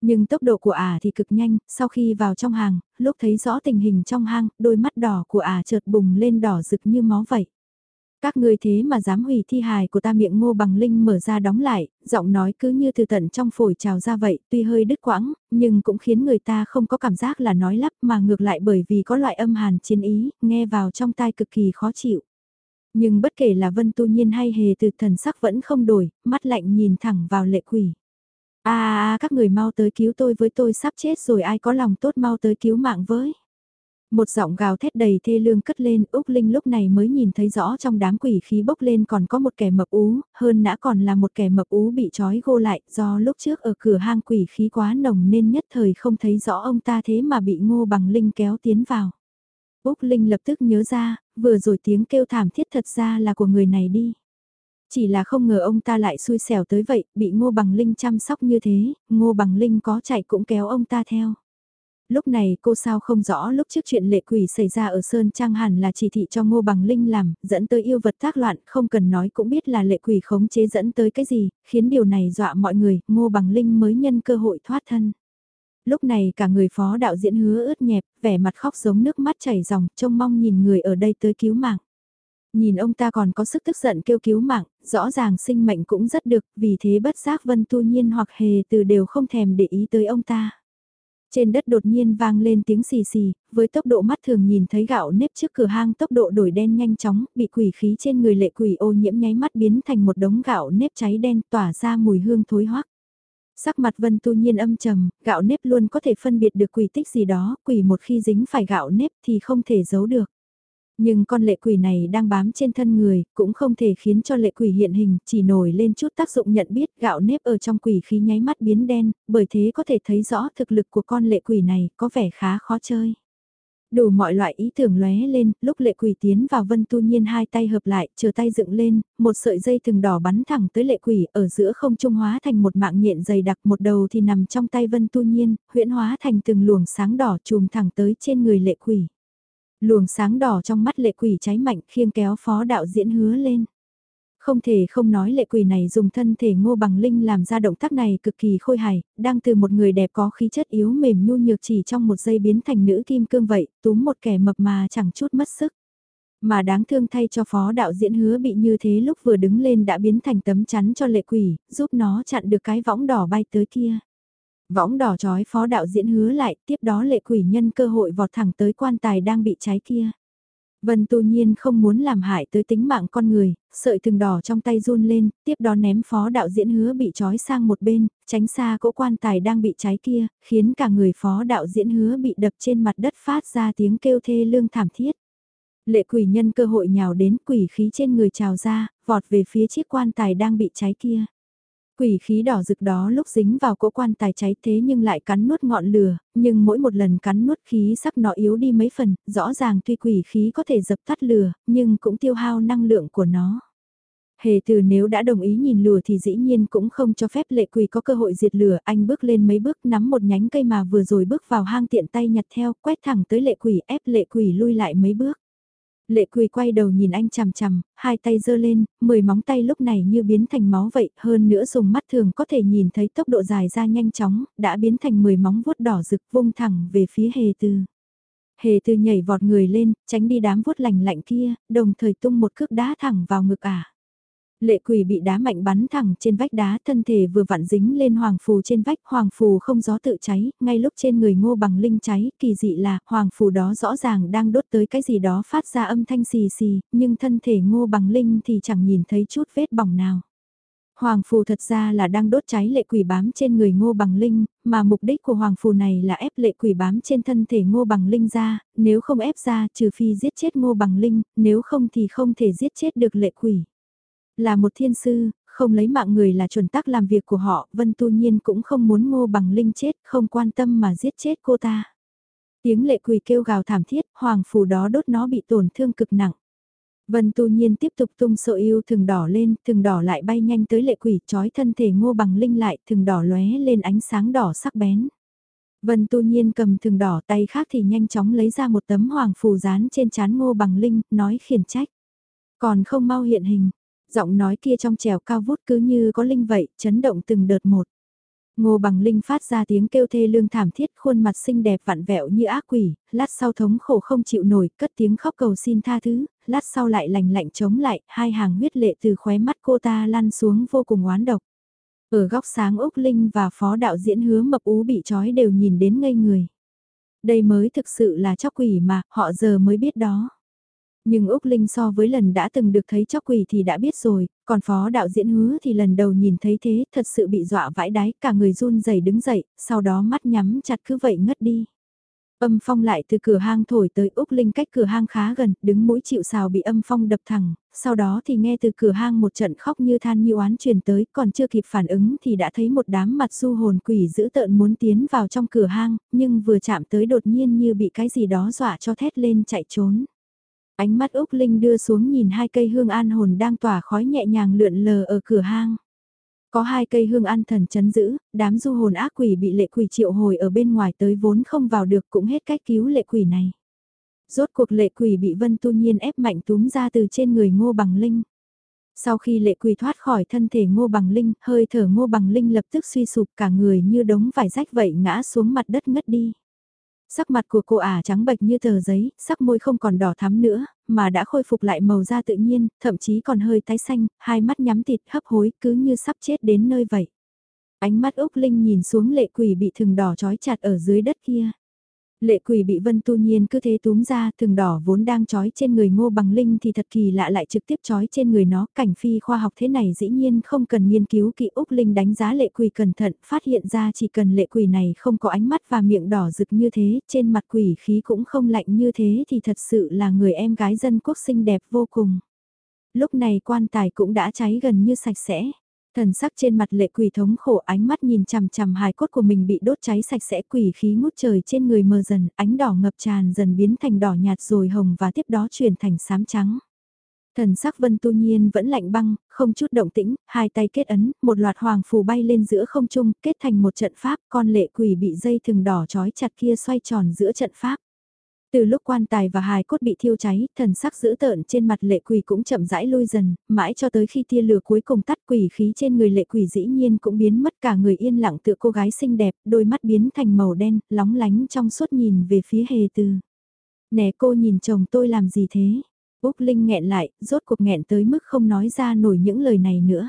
Nhưng tốc độ của ả thì cực nhanh, sau khi vào trong hàng, lúc thấy rõ tình hình trong hang, đôi mắt đỏ của ả chợt bùng lên đỏ rực như máu vậy. Các ngươi thế mà dám hủy thi hài của ta miệng ngô bằng linh mở ra đóng lại, giọng nói cứ như từ tận trong phổi trào ra vậy, tuy hơi đứt quãng, nhưng cũng khiến người ta không có cảm giác là nói lắp mà ngược lại bởi vì có loại âm hàn chiến ý, nghe vào trong tai cực kỳ khó chịu. Nhưng bất kể là Vân Tu Nhiên hay hề từ thần sắc vẫn không đổi, mắt lạnh nhìn thẳng vào lệ quỷ. a à, các người mau tới cứu tôi với tôi sắp chết rồi ai có lòng tốt mau tới cứu mạng với. Một giọng gào thét đầy thê lương cất lên, Úc Linh lúc này mới nhìn thấy rõ trong đám quỷ khí bốc lên còn có một kẻ mập ú, hơn nã còn là một kẻ mập ú bị trói gô lại, do lúc trước ở cửa hang quỷ khí quá nồng nên nhất thời không thấy rõ ông ta thế mà bị ngô bằng Linh kéo tiến vào. Úc Linh lập tức nhớ ra, vừa rồi tiếng kêu thảm thiết thật ra là của người này đi. Chỉ là không ngờ ông ta lại xui xẻo tới vậy, bị Ngô Bằng Linh chăm sóc như thế, Ngô Bằng Linh có chạy cũng kéo ông ta theo. Lúc này cô sao không rõ lúc trước chuyện lệ quỷ xảy ra ở Sơn Trang hẳn là chỉ thị cho Ngô Bằng Linh làm, dẫn tới yêu vật tác loạn, không cần nói cũng biết là lệ quỷ khống chế dẫn tới cái gì, khiến điều này dọa mọi người, Ngô Bằng Linh mới nhân cơ hội thoát thân lúc này cả người phó đạo diễn hứa ướt nhẹp, vẻ mặt khóc giống nước mắt chảy ròng, trông mong nhìn người ở đây tới cứu mạng. Nhìn ông ta còn có sức tức giận kêu cứu mạng, rõ ràng sinh mệnh cũng rất được, vì thế bất giác Vân Tu Nhiên hoặc hề từ đều không thèm để ý tới ông ta. Trên đất đột nhiên vang lên tiếng xì xì, với tốc độ mắt thường nhìn thấy gạo nếp trước cửa hang tốc độ đổi đen nhanh chóng, bị quỷ khí trên người lệ quỷ ô nhiễm nháy mắt biến thành một đống gạo nếp cháy đen tỏa ra mùi hương thối hoắc. Sắc mặt Vân Tu Nhiên âm trầm, gạo nếp luôn có thể phân biệt được quỷ tích gì đó, quỷ một khi dính phải gạo nếp thì không thể giấu được. Nhưng con lệ quỷ này đang bám trên thân người, cũng không thể khiến cho lệ quỷ hiện hình, chỉ nổi lên chút tác dụng nhận biết gạo nếp ở trong quỷ khí nháy mắt biến đen, bởi thế có thể thấy rõ thực lực của con lệ quỷ này có vẻ khá khó chơi. Đủ mọi loại ý tưởng lóe lên, lúc lệ quỷ tiến vào vân tu nhiên hai tay hợp lại, chờ tay dựng lên, một sợi dây thừng đỏ bắn thẳng tới lệ quỷ, ở giữa không trung hóa thành một mạng nhện dày đặc, một đầu thì nằm trong tay vân tu nhiên, huyễn hóa thành từng luồng sáng đỏ chùm thẳng tới trên người lệ quỷ. Luồng sáng đỏ trong mắt lệ quỷ cháy mạnh khiêng kéo phó đạo diễn hứa lên. Không thể không nói lệ quỷ này dùng thân thể ngô bằng linh làm ra động tác này cực kỳ khôi hài, đang từ một người đẹp có khí chất yếu mềm nhu nhược chỉ trong một giây biến thành nữ kim cương vậy, túm một kẻ mập mà chẳng chút mất sức. Mà đáng thương thay cho phó đạo diễn hứa bị như thế lúc vừa đứng lên đã biến thành tấm chắn cho lệ quỷ, giúp nó chặn được cái võng đỏ bay tới kia. Võng đỏ trói phó đạo diễn hứa lại, tiếp đó lệ quỷ nhân cơ hội vọt thẳng tới quan tài đang bị cháy kia. Vân tu nhiên không muốn làm hại tới tính mạng con người, sợi thừng đỏ trong tay run lên, tiếp đó ném phó đạo diễn hứa bị trói sang một bên, tránh xa cỗ quan tài đang bị cháy kia, khiến cả người phó đạo diễn hứa bị đập trên mặt đất phát ra tiếng kêu thê lương thảm thiết. Lệ quỷ nhân cơ hội nhào đến quỷ khí trên người trào ra, vọt về phía chiếc quan tài đang bị cháy kia. Quỷ khí đỏ rực đó lúc dính vào cỗ quan tài cháy thế nhưng lại cắn nuốt ngọn lửa, nhưng mỗi một lần cắn nuốt khí sắc nó yếu đi mấy phần, rõ ràng tuy quỷ khí có thể dập tắt lửa, nhưng cũng tiêu hao năng lượng của nó. Hề từ nếu đã đồng ý nhìn lửa thì dĩ nhiên cũng không cho phép lệ quỷ có cơ hội diệt lửa, anh bước lên mấy bước nắm một nhánh cây mà vừa rồi bước vào hang tiện tay nhặt theo, quét thẳng tới lệ quỷ ép lệ quỷ lui lại mấy bước. Lệ quỳ quay đầu nhìn anh chằm chằm, hai tay giơ lên, mười móng tay lúc này như biến thành máu vậy, hơn nữa dùng mắt thường có thể nhìn thấy tốc độ dài ra nhanh chóng, đã biến thành mười móng vuốt đỏ rực vung thẳng về phía hề tư. Hề tư nhảy vọt người lên, tránh đi đám vuốt lành lạnh kia, đồng thời tung một cước đá thẳng vào ngực ả. Lệ quỷ bị đá mạnh bắn thẳng trên vách đá thân thể vừa vặn dính lên hoàng phù trên vách hoàng phù không gió tự cháy, ngay lúc trên người ngô bằng linh cháy, kỳ dị là hoàng phù đó rõ ràng đang đốt tới cái gì đó phát ra âm thanh xì xì, nhưng thân thể ngô bằng linh thì chẳng nhìn thấy chút vết bỏng nào. Hoàng phù thật ra là đang đốt cháy lệ quỷ bám trên người ngô bằng linh, mà mục đích của hoàng phù này là ép lệ quỷ bám trên thân thể ngô bằng linh ra, nếu không ép ra trừ phi giết chết ngô bằng linh, nếu không thì không thể giết chết được lệ quỷ. Là một thiên sư, không lấy mạng người là chuẩn tắc làm việc của họ, Vân Tu Nhiên cũng không muốn ngô bằng linh chết, không quan tâm mà giết chết cô ta. Tiếng lệ quỳ kêu gào thảm thiết, hoàng phủ đó đốt nó bị tổn thương cực nặng. Vân Tu Nhiên tiếp tục tung sợi yêu thường đỏ lên, thường đỏ lại bay nhanh tới lệ quỷ, trói thân thể ngô bằng linh lại, thường đỏ lóe lên ánh sáng đỏ sắc bén. Vân Tu Nhiên cầm thường đỏ tay khác thì nhanh chóng lấy ra một tấm hoàng phù dán trên chán ngô bằng linh, nói khiển trách. Còn không mau hiện hình, Giọng nói kia trong trèo cao vút cứ như có linh vậy, chấn động từng đợt một. Ngô bằng linh phát ra tiếng kêu thê lương thảm thiết khuôn mặt xinh đẹp vặn vẹo như ác quỷ, lát sau thống khổ không chịu nổi, cất tiếng khóc cầu xin tha thứ, lát sau lại lành lạnh chống lại, hai hàng huyết lệ từ khóe mắt cô ta lăn xuống vô cùng oán độc. Ở góc sáng Úc Linh và phó đạo diễn hứa mập ú bị trói đều nhìn đến ngây người. Đây mới thực sự là chóc quỷ mà, họ giờ mới biết đó. Nhưng Úc Linh so với lần đã từng được thấy chóc quỷ thì đã biết rồi, còn phó đạo diễn hứa thì lần đầu nhìn thấy thế thật sự bị dọa vãi đái, cả người run rẩy đứng dậy, sau đó mắt nhắm chặt cứ vậy ngất đi. Âm phong lại từ cửa hang thổi tới Úc Linh cách cửa hang khá gần, đứng mũi chịu sào bị âm phong đập thẳng, sau đó thì nghe từ cửa hang một trận khóc như than như oán truyền tới, còn chưa kịp phản ứng thì đã thấy một đám mặt du hồn quỷ dữ tợn muốn tiến vào trong cửa hang, nhưng vừa chạm tới đột nhiên như bị cái gì đó dọa cho thét lên chạy trốn. Ánh mắt Úc Linh đưa xuống nhìn hai cây hương an hồn đang tỏa khói nhẹ nhàng lượn lờ ở cửa hang. Có hai cây hương an thần chấn giữ, đám du hồn ác quỷ bị lệ quỷ triệu hồi ở bên ngoài tới vốn không vào được cũng hết cách cứu lệ quỷ này. Rốt cuộc lệ quỷ bị Vân Tu Nhiên ép mạnh túm ra từ trên người Ngô Bằng Linh. Sau khi lệ quỷ thoát khỏi thân thể Ngô Bằng Linh, hơi thở Ngô Bằng Linh lập tức suy sụp cả người như đống vải rách vậy ngã xuống mặt đất ngất đi. Sắc mặt của cô ả trắng bệch như tờ giấy, sắc môi không còn đỏ thắm nữa, mà đã khôi phục lại màu da tự nhiên, thậm chí còn hơi tái xanh, hai mắt nhắm thịt hấp hối cứ như sắp chết đến nơi vậy. Ánh mắt Úc Linh nhìn xuống lệ quỷ bị thừng đỏ trói chặt ở dưới đất kia. Lệ quỷ bị Vân Tu Nhiên cứ thế túm ra, thường đỏ vốn đang trói trên người ngô bằng linh thì thật kỳ lạ lại trực tiếp trói trên người nó. Cảnh phi khoa học thế này dĩ nhiên không cần nghiên cứu kỹ Úc Linh đánh giá lệ quỷ cẩn thận, phát hiện ra chỉ cần lệ quỷ này không có ánh mắt và miệng đỏ rực như thế, trên mặt quỷ khí cũng không lạnh như thế thì thật sự là người em gái dân quốc xinh đẹp vô cùng. Lúc này quan tài cũng đã cháy gần như sạch sẽ. Thần sắc trên mặt lệ quỷ thống khổ ánh mắt nhìn chằm chằm hài cốt của mình bị đốt cháy sạch sẽ quỷ khí ngút trời trên người mờ dần, ánh đỏ ngập tràn dần biến thành đỏ nhạt rồi hồng và tiếp đó chuyển thành xám trắng. Thần sắc vân tu nhiên vẫn lạnh băng, không chút động tĩnh, hai tay kết ấn, một loạt hoàng phù bay lên giữa không trung, kết thành một trận pháp, con lệ quỷ bị dây thừng đỏ trói chặt kia xoay tròn giữa trận pháp. Từ lúc quan tài và hài cốt bị thiêu cháy, thần sắc dữ tợn trên mặt lệ quỷ cũng chậm rãi lui dần, mãi cho tới khi tia lửa cuối cùng tắt quỷ khí trên người lệ quỷ dĩ nhiên cũng biến mất cả người yên lặng tựa cô gái xinh đẹp, đôi mắt biến thành màu đen, lóng lánh trong suốt nhìn về phía hề từ. Nè cô nhìn chồng tôi làm gì thế? Úc Linh nghẹn lại, rốt cuộc nghẹn tới mức không nói ra nổi những lời này nữa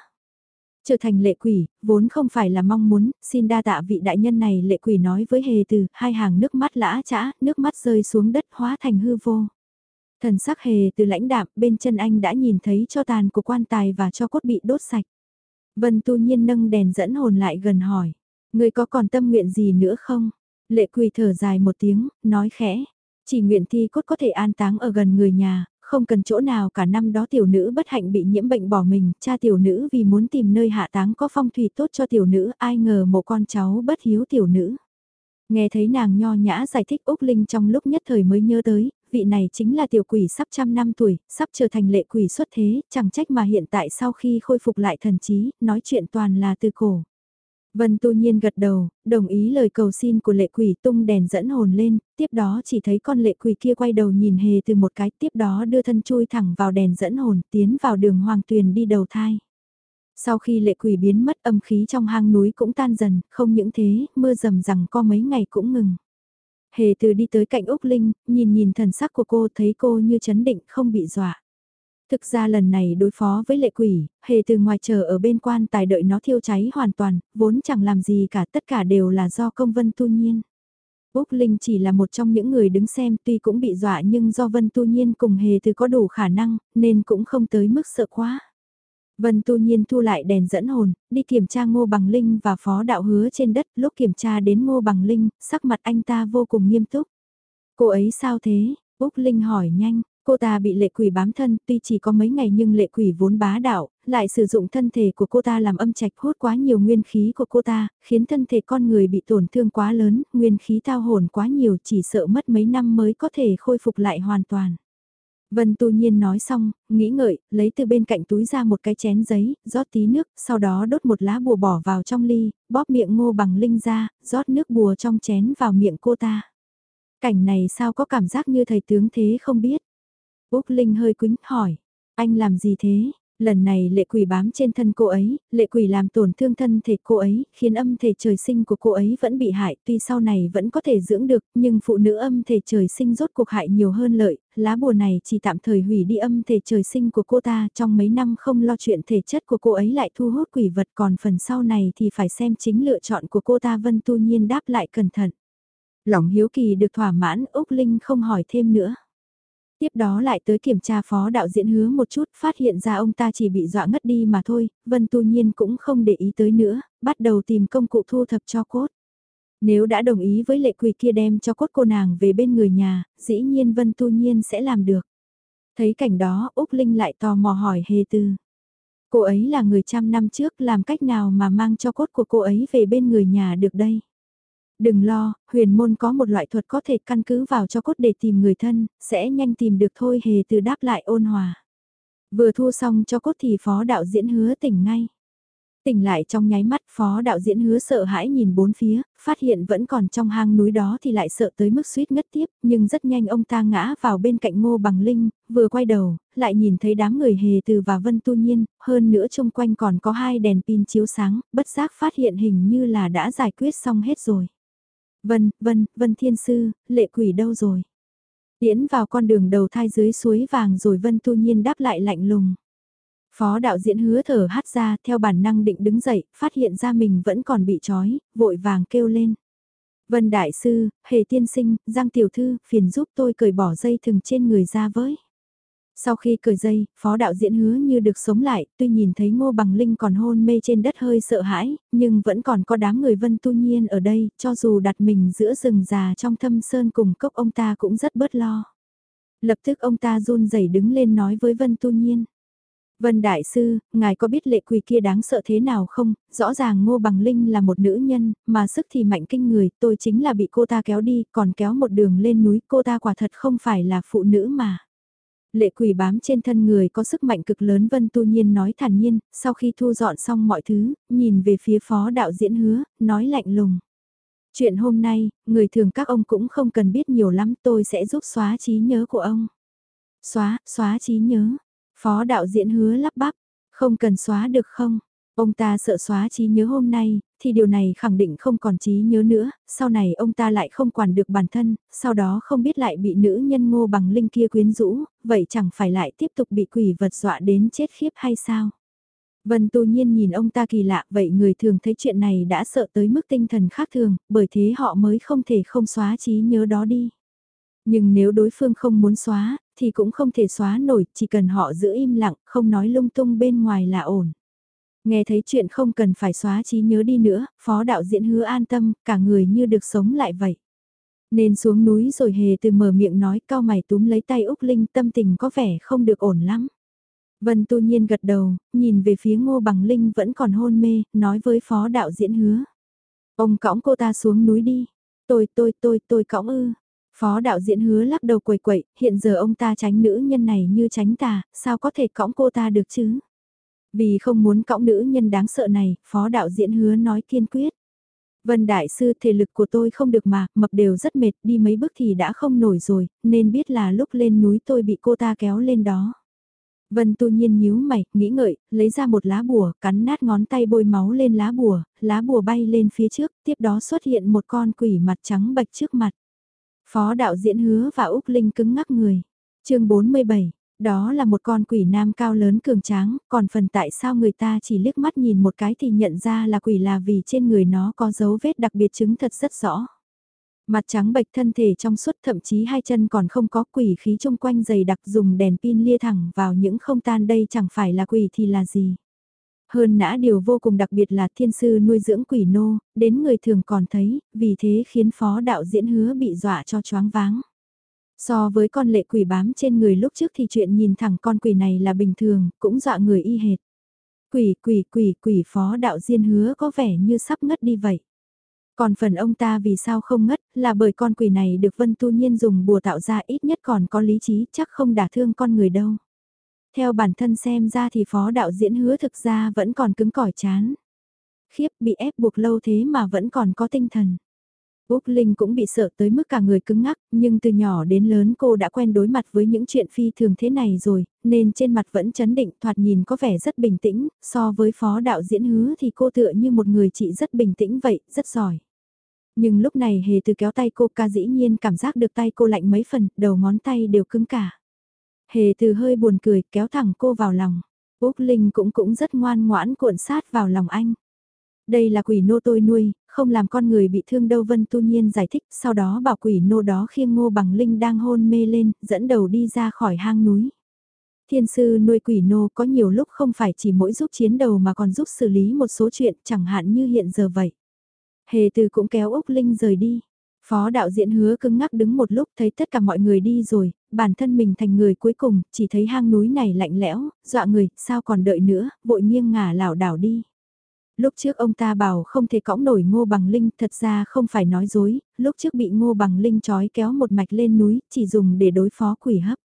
trở thành lệ quỷ, vốn không phải là mong muốn, xin đa tạ vị đại nhân này lệ quỷ nói với hề từ, hai hàng nước mắt lã chã, nước mắt rơi xuống đất hóa thành hư vô. Thần sắc hề từ lãnh đạm, bên chân anh đã nhìn thấy cho tàn của quan tài và cho cốt bị đốt sạch. Vân tu nhiên nâng đèn dẫn hồn lại gần hỏi, người có còn tâm nguyện gì nữa không? Lệ quỷ thở dài một tiếng, nói khẽ, chỉ nguyện thi cốt có thể an táng ở gần người nhà, không cần chỗ nào cả năm đó tiểu nữ bất hạnh bị nhiễm bệnh bỏ mình, cha tiểu nữ vì muốn tìm nơi hạ táng có phong thủy tốt cho tiểu nữ, ai ngờ một con cháu bất hiếu tiểu nữ. Nghe thấy nàng nho nhã giải thích Úc Linh trong lúc nhất thời mới nhớ tới, vị này chính là tiểu quỷ sắp trăm năm tuổi, sắp trở thành lệ quỷ xuất thế, chẳng trách mà hiện tại sau khi khôi phục lại thần trí, nói chuyện toàn là từ cổ. Vân tu nhiên gật đầu, đồng ý lời cầu xin của lệ quỷ tung đèn dẫn hồn lên, tiếp đó chỉ thấy con lệ quỷ kia quay đầu nhìn hề từ một cái, tiếp đó đưa thân chui thẳng vào đèn dẫn hồn, tiến vào đường hoàng tuyền đi đầu thai. Sau khi lệ quỷ biến mất âm khí trong hang núi cũng tan dần, không những thế, mưa rầm rằng có mấy ngày cũng ngừng. Hề từ đi tới cạnh Úc Linh, nhìn nhìn thần sắc của cô thấy cô như chấn định không bị dọa. Thực ra lần này đối phó với lệ quỷ, hề từ ngoài chờ ở bên quan tài đợi nó thiêu cháy hoàn toàn, vốn chẳng làm gì cả tất cả đều là do công vân tu nhiên. Úc Linh chỉ là một trong những người đứng xem tuy cũng bị dọa nhưng do Vân Tu Nhiên cùng hề từ có đủ khả năng nên cũng không tới mức sợ quá. Vân Tu Nhiên thu lại đèn dẫn hồn, đi kiểm tra Ngô Bằng Linh và phó đạo hứa trên đất lúc kiểm tra đến Ngô Bằng Linh, sắc mặt anh ta vô cùng nghiêm túc. Cô ấy sao thế? Úc Linh hỏi nhanh, Cô ta bị lệ quỷ bám thân, tuy chỉ có mấy ngày nhưng lệ quỷ vốn bá đạo, lại sử dụng thân thể của cô ta làm âm trạch hút quá nhiều nguyên khí của cô ta, khiến thân thể con người bị tổn thương quá lớn, nguyên khí tao hồn quá nhiều chỉ sợ mất mấy năm mới có thể khôi phục lại hoàn toàn. Vân tu nhiên nói xong, nghĩ ngợi, lấy từ bên cạnh túi ra một cái chén giấy, rót tí nước, sau đó đốt một lá bùa bỏ vào trong ly, bóp miệng ngô bằng linh ra, rót nước bùa trong chén vào miệng cô ta. Cảnh này sao có cảm giác như thầy tướng thế không biết. Úc Linh hơi quính hỏi, anh làm gì thế? Lần này lệ quỷ bám trên thân cô ấy, lệ quỷ làm tổn thương thân thể cô ấy, khiến âm thể trời sinh của cô ấy vẫn bị hại, tuy sau này vẫn có thể dưỡng được, nhưng phụ nữ âm thể trời sinh rốt cuộc hại nhiều hơn lợi, lá bùa này chỉ tạm thời hủy đi âm thể trời sinh của cô ta, trong mấy năm không lo chuyện thể chất của cô ấy lại thu hút quỷ vật, còn phần sau này thì phải xem chính lựa chọn của cô ta Vân Tu Nhiên đáp lại cẩn thận. Lòng hiếu kỳ được thỏa mãn, Úc Linh không hỏi thêm nữa. Tiếp đó lại tới kiểm tra phó đạo diễn hứa một chút, phát hiện ra ông ta chỉ bị dọa ngất đi mà thôi, Vân Tu Nhiên cũng không để ý tới nữa, bắt đầu tìm công cụ thu thập cho cốt. Nếu đã đồng ý với lệ quỳ kia đem cho cốt cô nàng về bên người nhà, dĩ nhiên Vân Tu Nhiên sẽ làm được. Thấy cảnh đó, Úc Linh lại tò mò hỏi Hề Tư. Cô ấy là người trăm năm trước làm cách nào mà mang cho cốt của cô ấy về bên người nhà được đây? Đừng lo, huyền môn có một loại thuật có thể căn cứ vào cho cốt để tìm người thân, sẽ nhanh tìm được thôi hề từ đáp lại ôn hòa. Vừa thu xong cho cốt thì phó đạo diễn hứa tỉnh ngay. Tỉnh lại trong nháy mắt phó đạo diễn hứa sợ hãi nhìn bốn phía, phát hiện vẫn còn trong hang núi đó thì lại sợ tới mức suýt ngất tiếp, nhưng rất nhanh ông ta ngã vào bên cạnh ngô bằng linh, vừa quay đầu, lại nhìn thấy đám người hề từ và vân tu nhiên, hơn nữa chung quanh còn có hai đèn pin chiếu sáng, bất giác phát hiện hình như là đã giải quyết xong hết rồi. Vân, Vân, Vân Thiên Sư, lệ quỷ đâu rồi? Điễn vào con đường đầu thai dưới suối vàng rồi Vân Tu Nhiên đáp lại lạnh lùng. Phó đạo diễn hứa thở hát ra theo bản năng định đứng dậy, phát hiện ra mình vẫn còn bị trói, vội vàng kêu lên. Vân Đại Sư, Hề Tiên Sinh, Giang Tiểu Thư, phiền giúp tôi cởi bỏ dây thừng trên người ra với. Sau khi cởi dây, phó đạo diễn hứa như được sống lại, tuy nhìn thấy ngô bằng linh còn hôn mê trên đất hơi sợ hãi, nhưng vẫn còn có đám người vân tu nhiên ở đây, cho dù đặt mình giữa rừng già trong thâm sơn cùng cốc ông ta cũng rất bớt lo. Lập tức ông ta run rẩy đứng lên nói với vân tu nhiên. Vân Đại Sư, ngài có biết lệ quỳ kia đáng sợ thế nào không? Rõ ràng Ngô Bằng Linh là một nữ nhân, mà sức thì mạnh kinh người, tôi chính là bị cô ta kéo đi, còn kéo một đường lên núi, cô ta quả thật không phải là phụ nữ mà. Lệ quỷ bám trên thân người có sức mạnh cực lớn Vân Tu Nhiên nói thản nhiên, sau khi thu dọn xong mọi thứ, nhìn về phía phó đạo diễn hứa, nói lạnh lùng. Chuyện hôm nay, người thường các ông cũng không cần biết nhiều lắm tôi sẽ giúp xóa trí nhớ của ông. Xóa, xóa trí nhớ. Phó đạo diễn hứa lắp bắp, không cần xóa được không? Ông ta sợ xóa trí nhớ hôm nay, thì điều này khẳng định không còn trí nhớ nữa, sau này ông ta lại không quản được bản thân, sau đó không biết lại bị nữ nhân ngô bằng linh kia quyến rũ, vậy chẳng phải lại tiếp tục bị quỷ vật dọa đến chết khiếp hay sao? Vân tu nhiên nhìn ông ta kỳ lạ, vậy người thường thấy chuyện này đã sợ tới mức tinh thần khác thường, bởi thế họ mới không thể không xóa trí nhớ đó đi. Nhưng nếu đối phương không muốn xóa, thì cũng không thể xóa nổi, chỉ cần họ giữ im lặng, không nói lung tung bên ngoài là ổn. Nghe thấy chuyện không cần phải xóa trí nhớ đi nữa, phó đạo diễn hứa an tâm, cả người như được sống lại vậy. Nên xuống núi rồi hề từ mở miệng nói cao mày túm lấy tay Úc Linh tâm tình có vẻ không được ổn lắm. Vân tu nhiên gật đầu, nhìn về phía ngô bằng Linh vẫn còn hôn mê, nói với phó đạo diễn hứa. Ông cõng cô ta xuống núi đi. Tôi tôi tôi tôi cõng ư. Phó đạo diễn hứa lắc đầu quầy quậy, hiện giờ ông ta tránh nữ nhân này như tránh tà, sao có thể cõng cô ta được chứ? Vì không muốn cõng nữ nhân đáng sợ này, phó đạo diễn hứa nói kiên quyết. Vân Đại Sư thể lực của tôi không được mà, mập đều rất mệt, đi mấy bước thì đã không nổi rồi, nên biết là lúc lên núi tôi bị cô ta kéo lên đó. Vân tu nhiên nhíu mày, nghĩ ngợi, lấy ra một lá bùa, cắn nát ngón tay bôi máu lên lá bùa, lá bùa bay lên phía trước, tiếp đó xuất hiện một con quỷ mặt trắng bạch trước mặt. Phó đạo diễn hứa và Úc Linh cứng ngắc người. chương 47, đó là một con quỷ nam cao lớn cường tráng, còn phần tại sao người ta chỉ liếc mắt nhìn một cái thì nhận ra là quỷ là vì trên người nó có dấu vết đặc biệt chứng thật rất rõ. Mặt trắng bệch thân thể trong suốt thậm chí hai chân còn không có quỷ khí chung quanh dày đặc dùng đèn pin lia thẳng vào những không tan đây chẳng phải là quỷ thì là gì. Hơn nã điều vô cùng đặc biệt là thiên sư nuôi dưỡng quỷ nô, đến người thường còn thấy, vì thế khiến phó đạo diễn hứa bị dọa cho choáng váng. So với con lệ quỷ bám trên người lúc trước thì chuyện nhìn thẳng con quỷ này là bình thường, cũng dọa người y hệt. Quỷ quỷ quỷ quỷ phó đạo diên hứa có vẻ như sắp ngất đi vậy. Còn phần ông ta vì sao không ngất là bởi con quỷ này được Vân Tu Nhiên dùng bùa tạo ra ít nhất còn có lý trí chắc không đả thương con người đâu. Theo bản thân xem ra thì phó đạo diễn hứa thực ra vẫn còn cứng cỏi chán. Khiếp bị ép buộc lâu thế mà vẫn còn có tinh thần. Úc Linh cũng bị sợ tới mức cả người cứng ngắc, nhưng từ nhỏ đến lớn cô đã quen đối mặt với những chuyện phi thường thế này rồi, nên trên mặt vẫn chấn định thoạt nhìn có vẻ rất bình tĩnh, so với phó đạo diễn hứa thì cô tựa như một người chị rất bình tĩnh vậy, rất giỏi. Nhưng lúc này hề từ kéo tay cô ca dĩ nhiên cảm giác được tay cô lạnh mấy phần, đầu ngón tay đều cứng cả. Hề từ hơi buồn cười kéo thẳng cô vào lòng. Úc Linh cũng cũng rất ngoan ngoãn cuộn sát vào lòng anh. Đây là quỷ nô tôi nuôi, không làm con người bị thương đâu Vân Tu Nhiên giải thích, sau đó bảo quỷ nô đó khiêng ngô bằng linh đang hôn mê lên, dẫn đầu đi ra khỏi hang núi. Thiên sư nuôi quỷ nô có nhiều lúc không phải chỉ mỗi giúp chiến đầu mà còn giúp xử lý một số chuyện chẳng hạn như hiện giờ vậy. Hề từ cũng kéo Úc Linh rời đi. Phó đạo diễn hứa cứng ngắc đứng một lúc thấy tất cả mọi người đi rồi, bản thân mình thành người cuối cùng, chỉ thấy hang núi này lạnh lẽo, dọa người, sao còn đợi nữa, vội nghiêng ngả lảo đảo đi. Lúc trước ông ta bảo không thể cõng nổi ngô bằng linh, thật ra không phải nói dối, lúc trước bị ngô bằng linh trói kéo một mạch lên núi, chỉ dùng để đối phó quỷ hấp.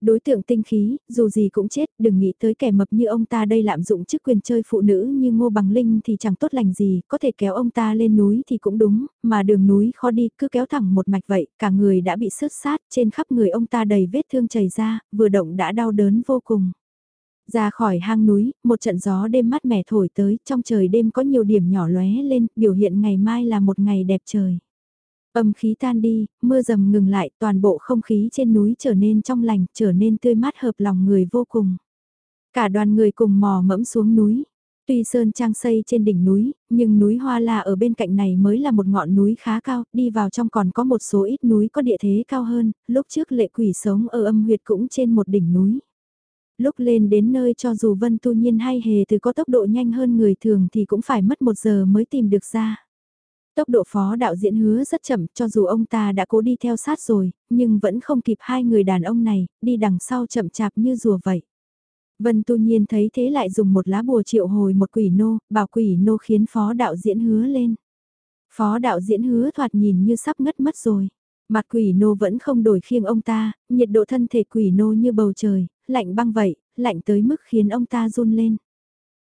Đối tượng tinh khí, dù gì cũng chết, đừng nghĩ tới kẻ mập như ông ta đây lạm dụng chức quyền chơi phụ nữ như ngô bằng linh thì chẳng tốt lành gì, có thể kéo ông ta lên núi thì cũng đúng, mà đường núi khó đi, cứ kéo thẳng một mạch vậy, cả người đã bị sứt sát, trên khắp người ông ta đầy vết thương chảy ra, vừa động đã đau đớn vô cùng. Ra khỏi hang núi, một trận gió đêm mát mẻ thổi tới, trong trời đêm có nhiều điểm nhỏ lóe lên, biểu hiện ngày mai là một ngày đẹp trời. Âm khí tan đi, mưa dầm ngừng lại, toàn bộ không khí trên núi trở nên trong lành, trở nên tươi mát hợp lòng người vô cùng. Cả đoàn người cùng mò mẫm xuống núi. Tuy sơn trang xây trên đỉnh núi, nhưng núi Hoa La ở bên cạnh này mới là một ngọn núi khá cao, đi vào trong còn có một số ít núi có địa thế cao hơn, lúc trước lệ quỷ sống ở âm huyệt cũng trên một đỉnh núi. Lúc lên đến nơi cho dù Vân Tu Nhiên hay Hề từ có tốc độ nhanh hơn người thường thì cũng phải mất một giờ mới tìm được ra. Tốc độ phó đạo diễn hứa rất chậm cho dù ông ta đã cố đi theo sát rồi, nhưng vẫn không kịp hai người đàn ông này, đi đằng sau chậm chạp như rùa vậy. Vân tu nhiên thấy thế lại dùng một lá bùa triệu hồi một quỷ nô, bảo quỷ nô khiến phó đạo diễn hứa lên. Phó đạo diễn hứa thoạt nhìn như sắp ngất mất rồi. Mặt quỷ nô vẫn không đổi khiêng ông ta, nhiệt độ thân thể quỷ nô như bầu trời, lạnh băng vậy, lạnh tới mức khiến ông ta run lên.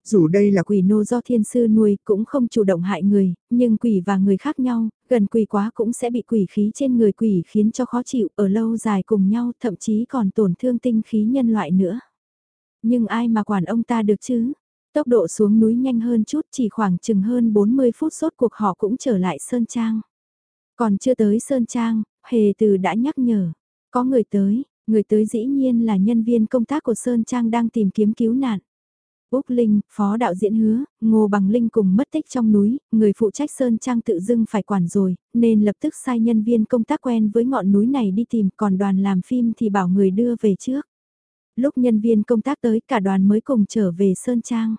Dù đây là quỷ nô do thiên sư nuôi cũng không chủ động hại người, nhưng quỷ và người khác nhau, gần quỷ quá cũng sẽ bị quỷ khí trên người quỷ khiến cho khó chịu ở lâu dài cùng nhau thậm chí còn tổn thương tinh khí nhân loại nữa. Nhưng ai mà quản ông ta được chứ? Tốc độ xuống núi nhanh hơn chút chỉ khoảng chừng hơn 40 phút sốt cuộc họ cũng trở lại Sơn Trang. Còn chưa tới Sơn Trang, Hề Từ đã nhắc nhở. Có người tới, người tới dĩ nhiên là nhân viên công tác của Sơn Trang đang tìm kiếm cứu nạn. Úc Linh, phó đạo diễn hứa, Ngô Bằng Linh cùng mất tích trong núi, người phụ trách Sơn Trang tự dưng phải quản rồi, nên lập tức sai nhân viên công tác quen với ngọn núi này đi tìm, còn đoàn làm phim thì bảo người đưa về trước. Lúc nhân viên công tác tới cả đoàn mới cùng trở về Sơn Trang.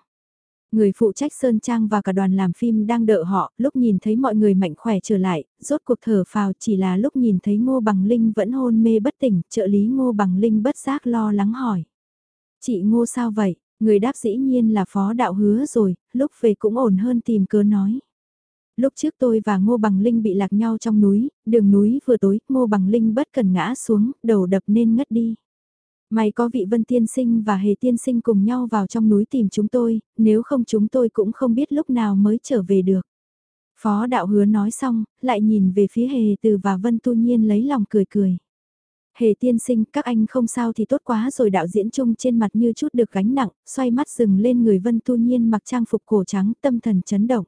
Người phụ trách Sơn Trang và cả đoàn làm phim đang đợi họ, lúc nhìn thấy mọi người mạnh khỏe trở lại, rốt cuộc thở phào chỉ là lúc nhìn thấy Ngô Bằng Linh vẫn hôn mê bất tỉnh, trợ lý Ngô Bằng Linh bất giác lo lắng hỏi. Chị Ngô sao vậy? Người đáp dĩ nhiên là phó đạo hứa rồi, lúc về cũng ổn hơn tìm cớ nói. Lúc trước tôi và Ngô Bằng Linh bị lạc nhau trong núi, đường núi vừa tối, Ngô Bằng Linh bất cần ngã xuống, đầu đập nên ngất đi. May có vị Vân Tiên Sinh và Hề Tiên Sinh cùng nhau vào trong núi tìm chúng tôi, nếu không chúng tôi cũng không biết lúc nào mới trở về được. Phó đạo hứa nói xong, lại nhìn về phía Hề Từ và Vân Tu Nhiên lấy lòng cười cười. Hề tiên sinh, các anh không sao thì tốt quá rồi đạo diễn chung trên mặt như chút được gánh nặng, xoay mắt dừng lên người Vân Tu Nhiên mặc trang phục cổ trắng tâm thần chấn động.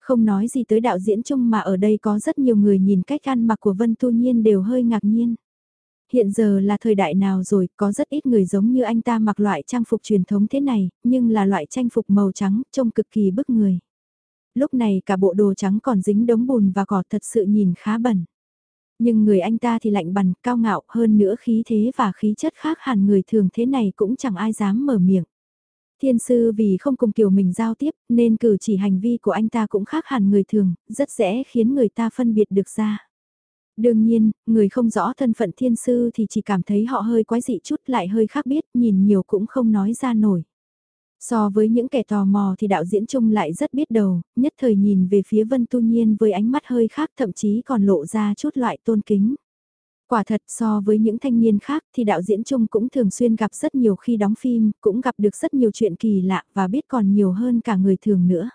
Không nói gì tới đạo diễn chung mà ở đây có rất nhiều người nhìn cách ăn mặc của Vân Tu Nhiên đều hơi ngạc nhiên. Hiện giờ là thời đại nào rồi, có rất ít người giống như anh ta mặc loại trang phục truyền thống thế này, nhưng là loại trang phục màu trắng, trông cực kỳ bức người. Lúc này cả bộ đồ trắng còn dính đống bùn và cỏ thật sự nhìn khá bẩn. Nhưng người anh ta thì lạnh bằn, cao ngạo hơn nữa khí thế và khí chất khác hẳn người thường thế này cũng chẳng ai dám mở miệng. Thiên sư vì không cùng kiểu mình giao tiếp nên cử chỉ hành vi của anh ta cũng khác hẳn người thường, rất dễ khiến người ta phân biệt được ra. Đương nhiên, người không rõ thân phận thiên sư thì chỉ cảm thấy họ hơi quái dị chút lại hơi khác biết, nhìn nhiều cũng không nói ra nổi. So với những kẻ tò mò thì đạo diễn trung lại rất biết đầu, nhất thời nhìn về phía Vân Tu Nhiên với ánh mắt hơi khác thậm chí còn lộ ra chút loại tôn kính. Quả thật so với những thanh niên khác thì đạo diễn trung cũng thường xuyên gặp rất nhiều khi đóng phim, cũng gặp được rất nhiều chuyện kỳ lạ và biết còn nhiều hơn cả người thường nữa.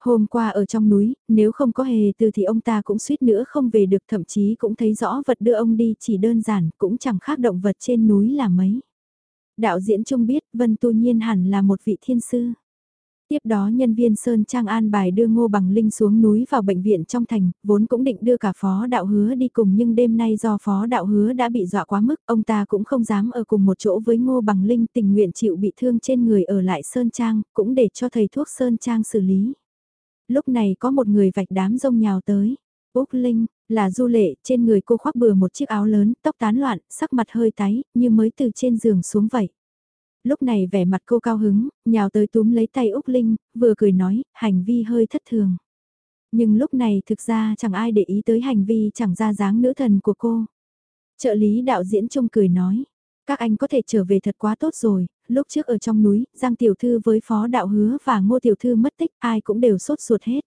Hôm qua ở trong núi, nếu không có hề từ thì ông ta cũng suýt nữa không về được thậm chí cũng thấy rõ vật đưa ông đi chỉ đơn giản cũng chẳng khác động vật trên núi là mấy. Đạo diễn Trung biết Vân Tu Nhiên hẳn là một vị thiên sư. Tiếp đó nhân viên Sơn Trang an bài đưa Ngô Bằng Linh xuống núi vào bệnh viện trong thành, vốn cũng định đưa cả phó đạo hứa đi cùng nhưng đêm nay do phó đạo hứa đã bị dọa quá mức, ông ta cũng không dám ở cùng một chỗ với Ngô Bằng Linh tình nguyện chịu bị thương trên người ở lại Sơn Trang, cũng để cho thầy thuốc Sơn Trang xử lý. Lúc này có một người vạch đám rông nhào tới. Úc Linh, là du lệ, trên người cô khoác bừa một chiếc áo lớn, tóc tán loạn, sắc mặt hơi tái, như mới từ trên giường xuống vậy. Lúc này vẻ mặt cô cao hứng, nhào tới túm lấy tay Úc Linh, vừa cười nói, hành vi hơi thất thường. Nhưng lúc này thực ra chẳng ai để ý tới hành vi chẳng ra dáng nữ thần của cô. Trợ lý đạo diễn trung cười nói, các anh có thể trở về thật quá tốt rồi, lúc trước ở trong núi, Giang Tiểu Thư với Phó Đạo Hứa và Ngô Tiểu Thư mất tích, ai cũng đều sốt ruột hết.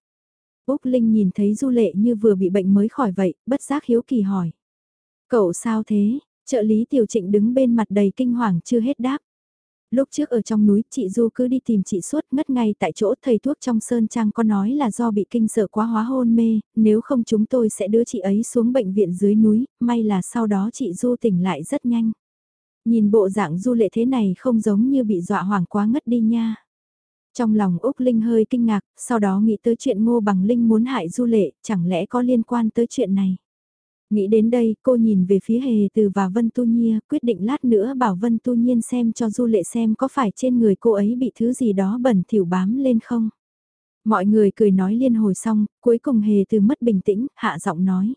Úc Linh nhìn thấy Du Lệ như vừa bị bệnh mới khỏi vậy, bất giác hiếu kỳ hỏi. Cậu sao thế? Trợ lý Tiểu Trịnh đứng bên mặt đầy kinh hoàng chưa hết đáp. Lúc trước ở trong núi, chị Du cứ đi tìm chị suốt ngất ngay tại chỗ thầy thuốc trong sơn trang có nói là do bị kinh sợ quá hóa hôn mê, nếu không chúng tôi sẽ đưa chị ấy xuống bệnh viện dưới núi, may là sau đó chị Du tỉnh lại rất nhanh. Nhìn bộ dạng Du lệ thế này không giống như bị dọa hoảng quá ngất đi nha. Trong lòng Úc Linh hơi kinh ngạc, sau đó nghĩ tới chuyện Ngô Bằng Linh muốn hại Du Lệ, chẳng lẽ có liên quan tới chuyện này. Nghĩ đến đây, cô nhìn về phía Hề Từ và Vân Tu Nhiên, quyết định lát nữa bảo Vân Tu Nhiên xem cho Du Lệ xem có phải trên người cô ấy bị thứ gì đó bẩn thỉu bám lên không. Mọi người cười nói liên hồi xong, cuối cùng Hề Từ mất bình tĩnh, hạ giọng nói.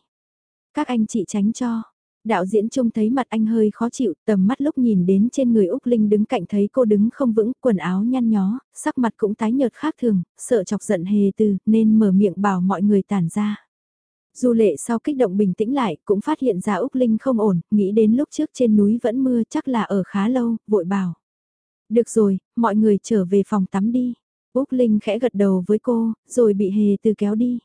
Các anh chị tránh cho. Đạo diễn trông thấy mặt anh hơi khó chịu, tầm mắt lúc nhìn đến trên người Úc Linh đứng cạnh thấy cô đứng không vững, quần áo nhăn nhó, sắc mặt cũng tái nhợt khác thường, sợ chọc giận hề từ, nên mở miệng bảo mọi người tản ra. Du lệ sau kích động bình tĩnh lại, cũng phát hiện ra Úc Linh không ổn, nghĩ đến lúc trước trên núi vẫn mưa chắc là ở khá lâu, vội bảo. Được rồi, mọi người trở về phòng tắm đi. Úc Linh khẽ gật đầu với cô, rồi bị hề từ kéo đi.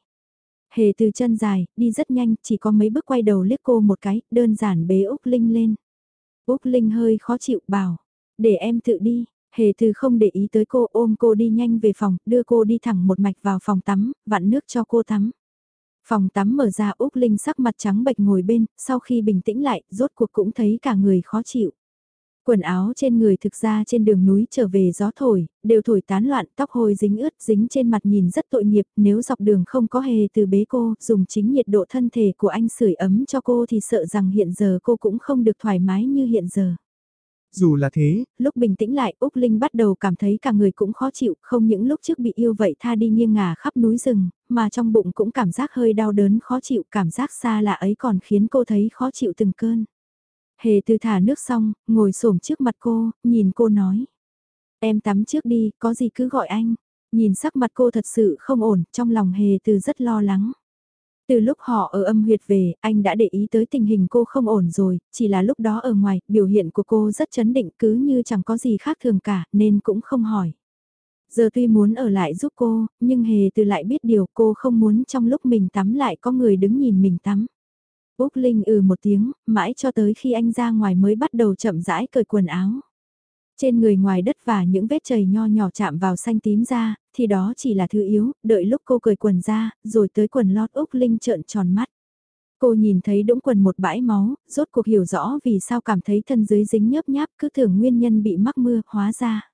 Hề từ chân dài, đi rất nhanh, chỉ có mấy bước quay đầu liếc cô một cái, đơn giản bế Úc Linh lên. Úc Linh hơi khó chịu, bảo, để em tự đi. Hề từ không để ý tới cô ôm cô đi nhanh về phòng, đưa cô đi thẳng một mạch vào phòng tắm, vặn nước cho cô tắm. Phòng tắm mở ra Úc Linh sắc mặt trắng bệch ngồi bên, sau khi bình tĩnh lại, rốt cuộc cũng thấy cả người khó chịu. Quần áo trên người thực ra trên đường núi trở về gió thổi, đều thổi tán loạn, tóc hồi dính ướt, dính trên mặt nhìn rất tội nghiệp, nếu dọc đường không có hề từ bế cô, dùng chính nhiệt độ thân thể của anh sưởi ấm cho cô thì sợ rằng hiện giờ cô cũng không được thoải mái như hiện giờ. Dù là thế, lúc bình tĩnh lại Úc Linh bắt đầu cảm thấy cả người cũng khó chịu, không những lúc trước bị yêu vậy tha đi nghiêng ngả khắp núi rừng, mà trong bụng cũng cảm giác hơi đau đớn khó chịu, cảm giác xa lạ ấy còn khiến cô thấy khó chịu từng cơn. Hề từ thả nước xong, ngồi xổm trước mặt cô, nhìn cô nói. Em tắm trước đi, có gì cứ gọi anh. Nhìn sắc mặt cô thật sự không ổn, trong lòng hề từ rất lo lắng. Từ lúc họ ở âm huyệt về, anh đã để ý tới tình hình cô không ổn rồi, chỉ là lúc đó ở ngoài, biểu hiện của cô rất chấn định cứ như chẳng có gì khác thường cả, nên cũng không hỏi. Giờ tuy muốn ở lại giúp cô, nhưng hề từ lại biết điều cô không muốn trong lúc mình tắm lại có người đứng nhìn mình tắm. Úc Linh ừ một tiếng, mãi cho tới khi anh ra ngoài mới bắt đầu chậm rãi cởi quần áo. Trên người ngoài đất và những vết chảy nho nhỏ chạm vào xanh tím ra, thì đó chỉ là thứ yếu, đợi lúc cô cởi quần ra, rồi tới quần lót Úc Linh trợn tròn mắt. Cô nhìn thấy đũng quần một bãi máu, rốt cuộc hiểu rõ vì sao cảm thấy thân dưới dính nhớp nháp cứ tưởng nguyên nhân bị mắc mưa, hóa ra.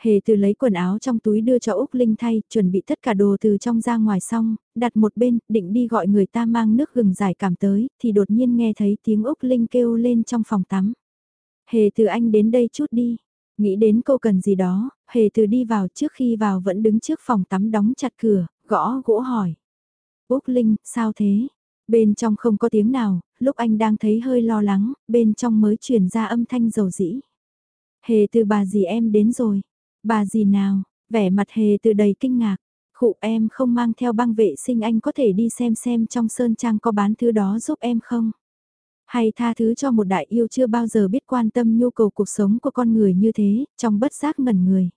Hề từ lấy quần áo trong túi đưa cho Úc Linh thay, chuẩn bị tất cả đồ từ trong ra ngoài xong, đặt một bên, định đi gọi người ta mang nước gừng giải cảm tới, thì đột nhiên nghe thấy tiếng Úc Linh kêu lên trong phòng tắm. Hề từ anh đến đây chút đi. Nghĩ đến cô cần gì đó, hề từ đi vào trước khi vào vẫn đứng trước phòng tắm đóng chặt cửa, gõ gỗ hỏi. Úc Linh, sao thế? Bên trong không có tiếng nào, lúc anh đang thấy hơi lo lắng, bên trong mới truyền ra âm thanh dầu dĩ. Hề từ bà gì em đến rồi. Bà gì nào, vẻ mặt hề từ đầy kinh ngạc. Khụ em không mang theo băng vệ sinh anh có thể đi xem xem trong sơn trang có bán thứ đó giúp em không? Hay tha thứ cho một đại yêu chưa bao giờ biết quan tâm nhu cầu cuộc sống của con người như thế, trong bất giác ngẩn người.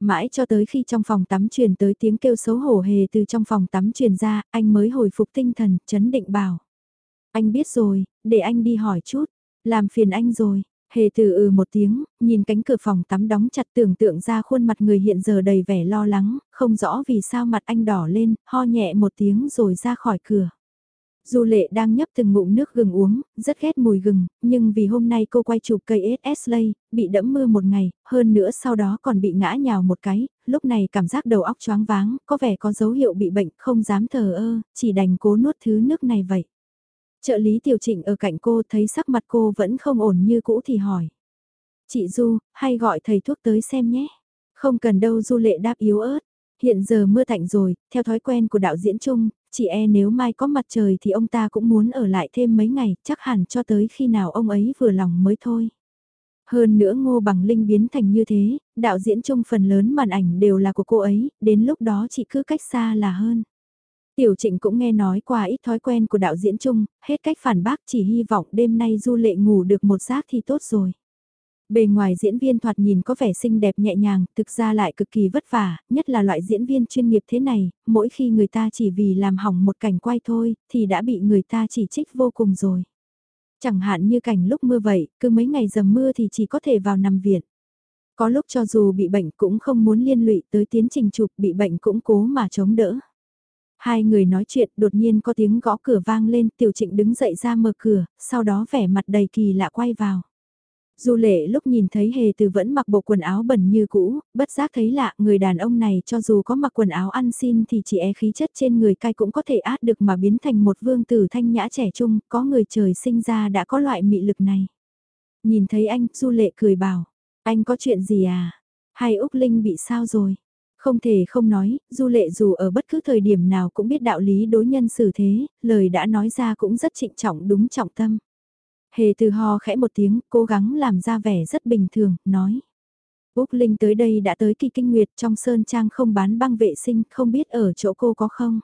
Mãi cho tới khi trong phòng tắm truyền tới tiếng kêu xấu hổ hề từ trong phòng tắm truyền ra, anh mới hồi phục tinh thần, chấn định bảo. Anh biết rồi, để anh đi hỏi chút, làm phiền anh rồi, Hề từ ừ một tiếng, nhìn cánh cửa phòng tắm đóng chặt tưởng tượng ra khuôn mặt người hiện giờ đầy vẻ lo lắng, không rõ vì sao mặt anh đỏ lên, ho nhẹ một tiếng rồi ra khỏi cửa. Du lệ đang nhấp từng ngụm nước gừng uống, rất ghét mùi gừng, nhưng vì hôm nay cô quay chụp cây esley bị đẫm mưa một ngày, hơn nữa sau đó còn bị ngã nhào một cái, lúc này cảm giác đầu óc choáng váng, có vẻ có dấu hiệu bị bệnh, không dám thờ ơ, chỉ đành cố nuốt thứ nước này vậy. Trợ lý tiểu trịnh ở cạnh cô thấy sắc mặt cô vẫn không ổn như cũ thì hỏi. Chị Du, hay gọi thầy thuốc tới xem nhé. Không cần đâu Du lệ đáp yếu ớt. Hiện giờ mưa tạnh rồi, theo thói quen của đạo diễn chung, chị e nếu mai có mặt trời thì ông ta cũng muốn ở lại thêm mấy ngày, chắc hẳn cho tới khi nào ông ấy vừa lòng mới thôi. Hơn nữa Ngô Bằng Linh biến thành như thế, đạo diễn chung phần lớn màn ảnh đều là của cô ấy, đến lúc đó chị cứ cách xa là hơn. Tiểu trịnh cũng nghe nói qua ít thói quen của đạo diễn chung, hết cách phản bác chỉ hy vọng đêm nay du lệ ngủ được một giấc thì tốt rồi. Bề ngoài diễn viên thoạt nhìn có vẻ xinh đẹp nhẹ nhàng, thực ra lại cực kỳ vất vả, nhất là loại diễn viên chuyên nghiệp thế này, mỗi khi người ta chỉ vì làm hỏng một cảnh quay thôi, thì đã bị người ta chỉ trích vô cùng rồi. Chẳng hạn như cảnh lúc mưa vậy, cứ mấy ngày dầm mưa thì chỉ có thể vào nằm viện. Có lúc cho dù bị bệnh cũng không muốn liên lụy tới tiến trình chụp bị bệnh cũng cố mà chống đỡ. Hai người nói chuyện đột nhiên có tiếng gõ cửa vang lên tiểu trịnh đứng dậy ra mở cửa, sau đó vẻ mặt đầy kỳ lạ quay vào. Du lệ lúc nhìn thấy hề từ vẫn mặc bộ quần áo bẩn như cũ, bất giác thấy lạ người đàn ông này cho dù có mặc quần áo ăn xin thì chỉ e khí chất trên người cai cũng có thể át được mà biến thành một vương tử thanh nhã trẻ trung, có người trời sinh ra đã có loại mị lực này. Nhìn thấy anh, Du lệ cười bảo, anh có chuyện gì à? Hay Úc Linh bị sao rồi? Không thể không nói, Du lệ dù ở bất cứ thời điểm nào cũng biết đạo lý đối nhân xử thế, lời đã nói ra cũng rất trịnh trọng đúng trọng tâm. Hề từ ho khẽ một tiếng, cố gắng làm ra vẻ rất bình thường, nói. Úc Linh tới đây đã tới kỳ kinh nguyệt trong sơn trang không bán băng vệ sinh, không biết ở chỗ cô có không?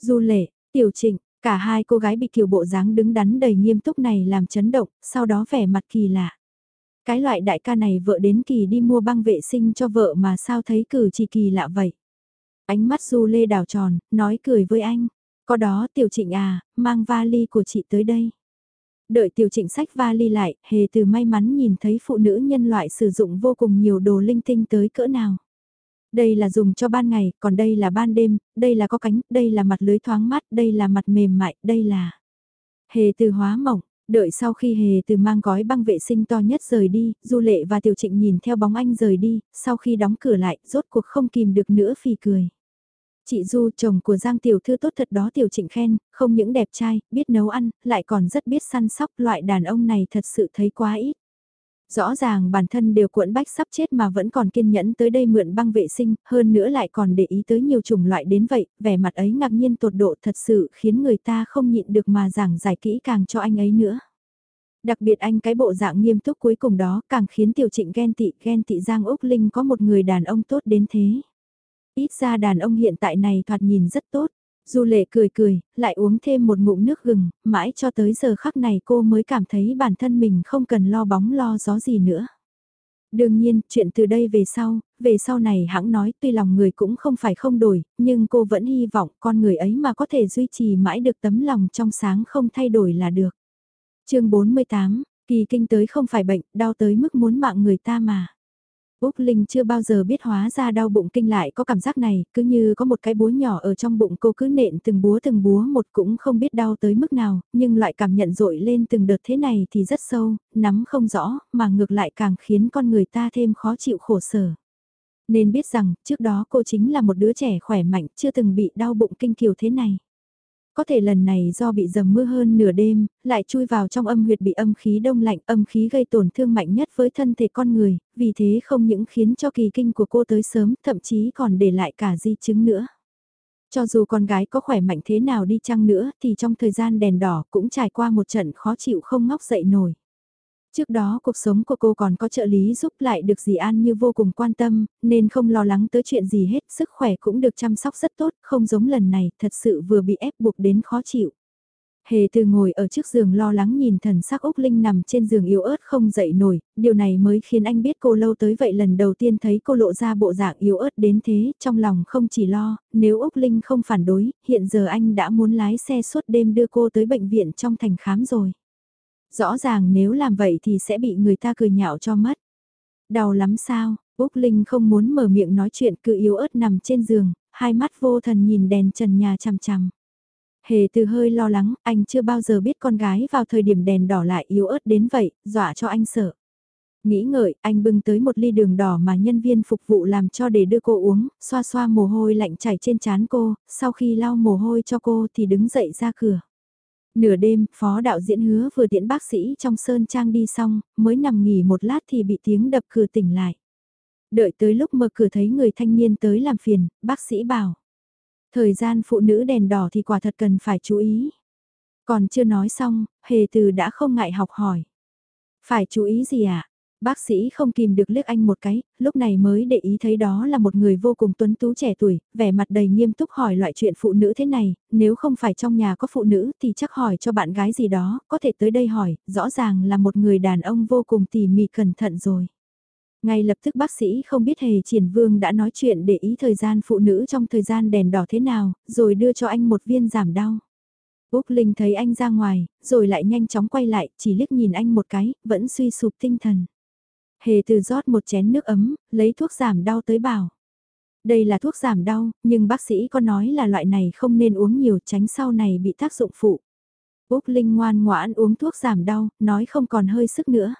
Du lệ, tiểu trịnh, cả hai cô gái bị kiểu bộ dáng đứng đắn đầy nghiêm túc này làm chấn động, sau đó vẻ mặt kỳ lạ. Cái loại đại ca này vợ đến kỳ đi mua băng vệ sinh cho vợ mà sao thấy cử chỉ kỳ lạ vậy? Ánh mắt Du Lê đào tròn, nói cười với anh. Có đó tiểu trịnh à, mang vali của chị tới đây. Đợi tiểu trịnh sách vali lại, hề từ may mắn nhìn thấy phụ nữ nhân loại sử dụng vô cùng nhiều đồ linh tinh tới cỡ nào. Đây là dùng cho ban ngày, còn đây là ban đêm, đây là có cánh, đây là mặt lưới thoáng mắt, đây là mặt mềm mại, đây là... Hề từ hóa mỏng, đợi sau khi hề từ mang gói băng vệ sinh to nhất rời đi, Du Lệ và Tiểu Trịnh nhìn theo bóng anh rời đi, sau khi đóng cửa lại, rốt cuộc không kìm được nữa phì cười. Chị Du chồng của Giang Tiểu Thư tốt thật đó Tiểu Trịnh khen, không những đẹp trai, biết nấu ăn, lại còn rất biết săn sóc loại đàn ông này thật sự thấy quá ít. Rõ ràng bản thân đều cuộn bách sắp chết mà vẫn còn kiên nhẫn tới đây mượn băng vệ sinh, hơn nữa lại còn để ý tới nhiều chủng loại đến vậy, vẻ mặt ấy ngạc nhiên tột độ thật sự khiến người ta không nhịn được mà giảng giải kỹ càng cho anh ấy nữa. Đặc biệt anh cái bộ dạng nghiêm túc cuối cùng đó càng khiến tiểu trịnh ghen tị ghen tị Giang Úc Linh có một người đàn ông tốt đến thế. Ít ra đàn ông hiện tại này thoạt nhìn rất tốt. Du lệ cười cười, lại uống thêm một ngụm nước gừng, mãi cho tới giờ khắc này cô mới cảm thấy bản thân mình không cần lo bóng lo gió gì nữa. Đương nhiên, chuyện từ đây về sau, về sau này hãng nói tuy lòng người cũng không phải không đổi, nhưng cô vẫn hy vọng con người ấy mà có thể duy trì mãi được tấm lòng trong sáng không thay đổi là được. chương 48, kỳ kinh tới không phải bệnh, đau tới mức muốn mạng người ta mà. Úc Linh chưa bao giờ biết hóa ra đau bụng kinh lại có cảm giác này, cứ như có một cái búa nhỏ ở trong bụng cô cứ nện từng búa từng búa một cũng không biết đau tới mức nào, nhưng loại cảm nhận dội lên từng đợt thế này thì rất sâu, nắm không rõ, mà ngược lại càng khiến con người ta thêm khó chịu khổ sở. Nên biết rằng, trước đó cô chính là một đứa trẻ khỏe mạnh, chưa từng bị đau bụng kinh kiều thế này. Có thể lần này do bị dầm mưa hơn nửa đêm, lại chui vào trong âm huyệt bị âm khí đông lạnh, âm khí gây tổn thương mạnh nhất với thân thể con người, vì thế không những khiến cho kỳ kinh của cô tới sớm, thậm chí còn để lại cả di chứng nữa. Cho dù con gái có khỏe mạnh thế nào đi chăng nữa thì trong thời gian đèn đỏ cũng trải qua một trận khó chịu không ngóc dậy nổi. Trước đó cuộc sống của cô còn có trợ lý giúp lại được dì An như vô cùng quan tâm, nên không lo lắng tới chuyện gì hết, sức khỏe cũng được chăm sóc rất tốt, không giống lần này, thật sự vừa bị ép buộc đến khó chịu. Hề từ ngồi ở trước giường lo lắng nhìn thần sắc Úc Linh nằm trên giường yếu ớt không dậy nổi, điều này mới khiến anh biết cô lâu tới vậy lần đầu tiên thấy cô lộ ra bộ dạng yếu ớt đến thế, trong lòng không chỉ lo, nếu Úc Linh không phản đối, hiện giờ anh đã muốn lái xe suốt đêm đưa cô tới bệnh viện trong thành khám rồi. Rõ ràng nếu làm vậy thì sẽ bị người ta cười nhạo cho mất. Đau lắm sao, Úc Linh không muốn mở miệng nói chuyện cứ yếu ớt nằm trên giường, hai mắt vô thần nhìn đèn trần nhà chằm chằm. Hề từ hơi lo lắng, anh chưa bao giờ biết con gái vào thời điểm đèn đỏ lại yếu ớt đến vậy, dọa cho anh sợ. Nghĩ ngợi, anh bưng tới một ly đường đỏ mà nhân viên phục vụ làm cho để đưa cô uống, xoa xoa mồ hôi lạnh chảy trên trán cô, sau khi lau mồ hôi cho cô thì đứng dậy ra cửa. Nửa đêm, phó đạo diễn hứa vừa tiễn bác sĩ trong sơn trang đi xong, mới nằm nghỉ một lát thì bị tiếng đập cửa tỉnh lại. Đợi tới lúc mở cửa thấy người thanh niên tới làm phiền, bác sĩ bảo. Thời gian phụ nữ đèn đỏ thì quả thật cần phải chú ý. Còn chưa nói xong, hề từ đã không ngại học hỏi. Phải chú ý gì ạ? À? Bác sĩ không kìm được liếc anh một cái, lúc này mới để ý thấy đó là một người vô cùng tuấn tú trẻ tuổi, vẻ mặt đầy nghiêm túc hỏi loại chuyện phụ nữ thế này, nếu không phải trong nhà có phụ nữ thì chắc hỏi cho bạn gái gì đó, có thể tới đây hỏi, rõ ràng là một người đàn ông vô cùng tỉ mỉ cẩn thận rồi. Ngay lập tức bác sĩ không biết hề triển vương đã nói chuyện để ý thời gian phụ nữ trong thời gian đèn đỏ thế nào, rồi đưa cho anh một viên giảm đau. Úc Linh thấy anh ra ngoài, rồi lại nhanh chóng quay lại, chỉ liếc nhìn anh một cái, vẫn suy sụp tinh thần. Hề từ rót một chén nước ấm, lấy thuốc giảm đau tới bảo. Đây là thuốc giảm đau, nhưng bác sĩ có nói là loại này không nên uống nhiều tránh sau này bị tác dụng phụ. Úc Linh ngoan ngoãn uống thuốc giảm đau, nói không còn hơi sức nữa.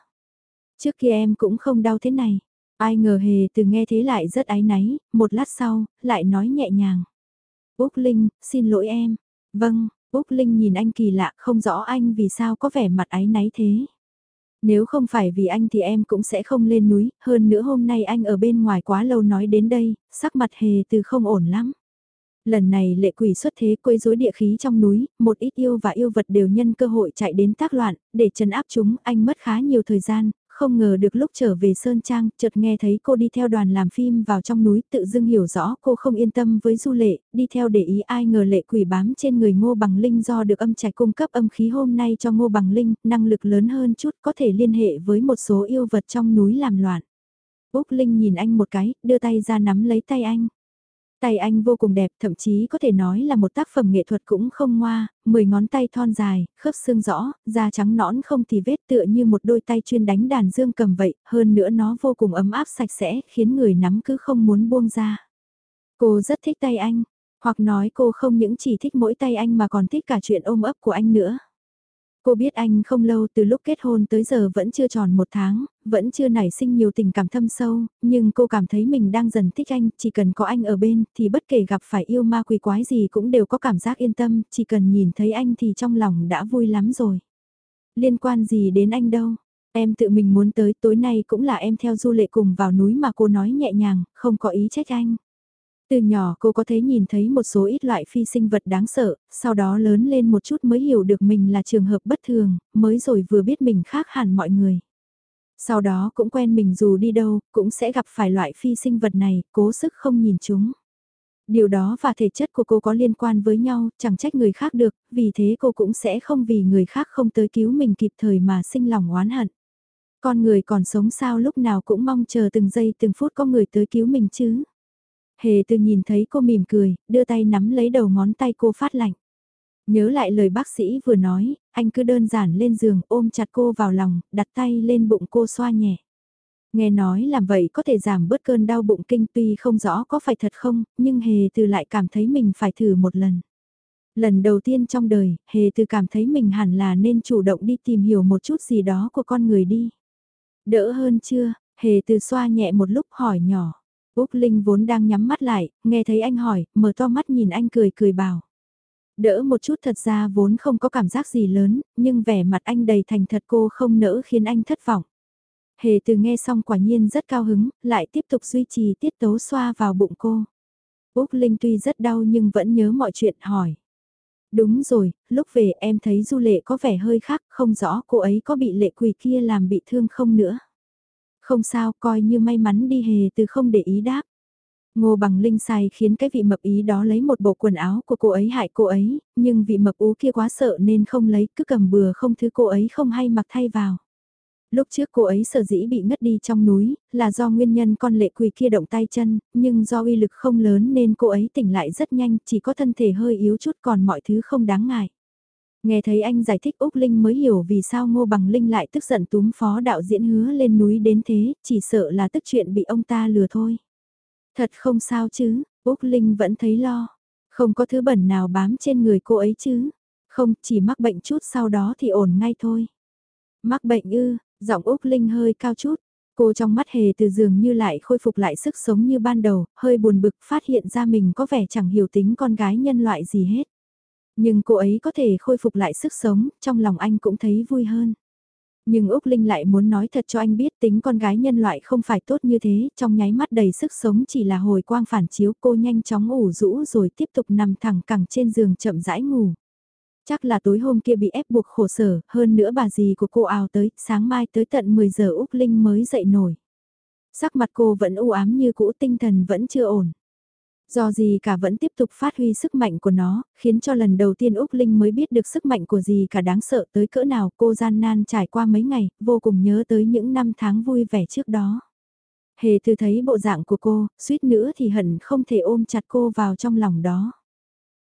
Trước kia em cũng không đau thế này. Ai ngờ hề từ nghe thế lại rất ái náy, một lát sau, lại nói nhẹ nhàng. Úc Linh, xin lỗi em. Vâng, Úc Linh nhìn anh kỳ lạ không rõ anh vì sao có vẻ mặt ái náy thế. Nếu không phải vì anh thì em cũng sẽ không lên núi, hơn nữa hôm nay anh ở bên ngoài quá lâu nói đến đây, sắc mặt hề từ không ổn lắm. Lần này lệ quỷ xuất thế quấy rối địa khí trong núi, một ít yêu và yêu vật đều nhân cơ hội chạy đến tác loạn, để trấn áp chúng, anh mất khá nhiều thời gian, không ngờ được lúc trở về Sơn Trang, chợt nghe thấy cô đi theo đoàn làm phim vào trong núi, tự dưng hiểu rõ cô không yên tâm với du lệ, đi theo để ý ai ngờ lệ quỷ bám trên người ngô bằng linh do được âm trạch cung cấp âm khí hôm nay cho ngô bằng linh, năng lực lớn hơn chút có thể liên hệ với một số yêu vật trong núi làm loạn. Úc Linh nhìn anh một cái, đưa tay ra nắm lấy tay anh. Tay anh vô cùng đẹp, thậm chí có thể nói là một tác phẩm nghệ thuật cũng không ngoa, mười ngón tay thon dài, khớp xương rõ, da trắng nõn không thì vết tựa như một đôi tay chuyên đánh đàn dương cầm vậy, hơn nữa nó vô cùng ấm áp sạch sẽ, khiến người nắm cứ không muốn buông ra. Cô rất thích tay anh, hoặc nói cô không những chỉ thích mỗi tay anh mà còn thích cả chuyện ôm ấp của anh nữa. Cô biết anh không lâu từ lúc kết hôn tới giờ vẫn chưa tròn một tháng, vẫn chưa nảy sinh nhiều tình cảm thâm sâu, nhưng cô cảm thấy mình đang dần thích anh, chỉ cần có anh ở bên thì bất kể gặp phải yêu ma quỷ quái gì cũng đều có cảm giác yên tâm, chỉ cần nhìn thấy anh thì trong lòng đã vui lắm rồi. Liên quan gì đến anh đâu? Em tự mình muốn tới tối nay cũng là em theo du lệ cùng vào núi mà cô nói nhẹ nhàng, không có ý trách anh. Từ nhỏ cô có thấy nhìn thấy một số ít loại phi sinh vật đáng sợ, sau đó lớn lên một chút mới hiểu được mình là trường hợp bất thường, mới rồi vừa biết mình khác hẳn mọi người. Sau đó cũng quen mình dù đi đâu, cũng sẽ gặp phải loại phi sinh vật này, cố sức không nhìn chúng. Điều đó và thể chất của cô có liên quan với nhau, chẳng trách người khác được, vì thế cô cũng sẽ không vì người khác không tới cứu mình kịp thời mà sinh lòng oán hận. Con người còn sống sao lúc nào cũng mong chờ từng giây từng phút có người tới cứu mình chứ. Hề từ nhìn thấy cô mỉm cười, đưa tay nắm lấy đầu ngón tay cô phát lạnh. Nhớ lại lời bác sĩ vừa nói, anh cứ đơn giản lên giường ôm chặt cô vào lòng, đặt tay lên bụng cô xoa nhẹ. Nghe nói làm vậy có thể giảm bớt cơn đau bụng kinh tuy không rõ có phải thật không, nhưng Hề từ lại cảm thấy mình phải thử một lần. Lần đầu tiên trong đời, Hề từ cảm thấy mình hẳn là nên chủ động đi tìm hiểu một chút gì đó của con người đi. Đỡ hơn chưa? Hề từ xoa nhẹ một lúc hỏi nhỏ. Úc Linh vốn đang nhắm mắt lại, nghe thấy anh hỏi, mở to mắt nhìn anh cười cười bảo. Đỡ một chút thật ra vốn không có cảm giác gì lớn, nhưng vẻ mặt anh đầy thành thật cô không nỡ khiến anh thất vọng. Hề từ nghe xong quả nhiên rất cao hứng, lại tiếp tục duy trì tiết tấu xoa vào bụng cô. Úc Linh tuy rất đau nhưng vẫn nhớ mọi chuyện hỏi. Đúng rồi, lúc về em thấy du lệ có vẻ hơi khác, không rõ cô ấy có bị lệ quỳ kia làm bị thương không nữa. Không sao, coi như may mắn đi hề từ không để ý đáp. Ngô bằng linh sai khiến cái vị mập ý đó lấy một bộ quần áo của cô ấy hại cô ấy, nhưng vị mập ú kia quá sợ nên không lấy, cứ cầm bừa không thứ cô ấy không hay mặc thay vào. Lúc trước cô ấy sở dĩ bị ngất đi trong núi, là do nguyên nhân con lệ quỳ kia động tay chân, nhưng do uy lực không lớn nên cô ấy tỉnh lại rất nhanh, chỉ có thân thể hơi yếu chút còn mọi thứ không đáng ngại. Nghe thấy anh giải thích Úc Linh mới hiểu vì sao Ngô Bằng Linh lại tức giận túm phó đạo diễn hứa lên núi đến thế, chỉ sợ là tức chuyện bị ông ta lừa thôi. Thật không sao chứ, Úc Linh vẫn thấy lo. Không có thứ bẩn nào bám trên người cô ấy chứ. Không, chỉ mắc bệnh chút sau đó thì ổn ngay thôi. Mắc bệnh ư, giọng Úc Linh hơi cao chút. Cô trong mắt hề từ giường như lại khôi phục lại sức sống như ban đầu, hơi buồn bực phát hiện ra mình có vẻ chẳng hiểu tính con gái nhân loại gì hết. Nhưng cô ấy có thể khôi phục lại sức sống, trong lòng anh cũng thấy vui hơn. Nhưng Úc Linh lại muốn nói thật cho anh biết tính con gái nhân loại không phải tốt như thế, trong nháy mắt đầy sức sống chỉ là hồi quang phản chiếu cô nhanh chóng ủ rũ rồi tiếp tục nằm thẳng cẳng trên giường chậm rãi ngủ. Chắc là tối hôm kia bị ép buộc khổ sở, hơn nữa bà dì của cô ào tới, sáng mai tới tận 10 giờ Úc Linh mới dậy nổi. Sắc mặt cô vẫn u ám như cũ tinh thần vẫn chưa ổn. Do gì cả vẫn tiếp tục phát huy sức mạnh của nó, khiến cho lần đầu tiên Úc Linh mới biết được sức mạnh của gì cả đáng sợ tới cỡ nào cô gian nan trải qua mấy ngày, vô cùng nhớ tới những năm tháng vui vẻ trước đó. Hề từ thấy bộ dạng của cô, suýt nữa thì hận không thể ôm chặt cô vào trong lòng đó.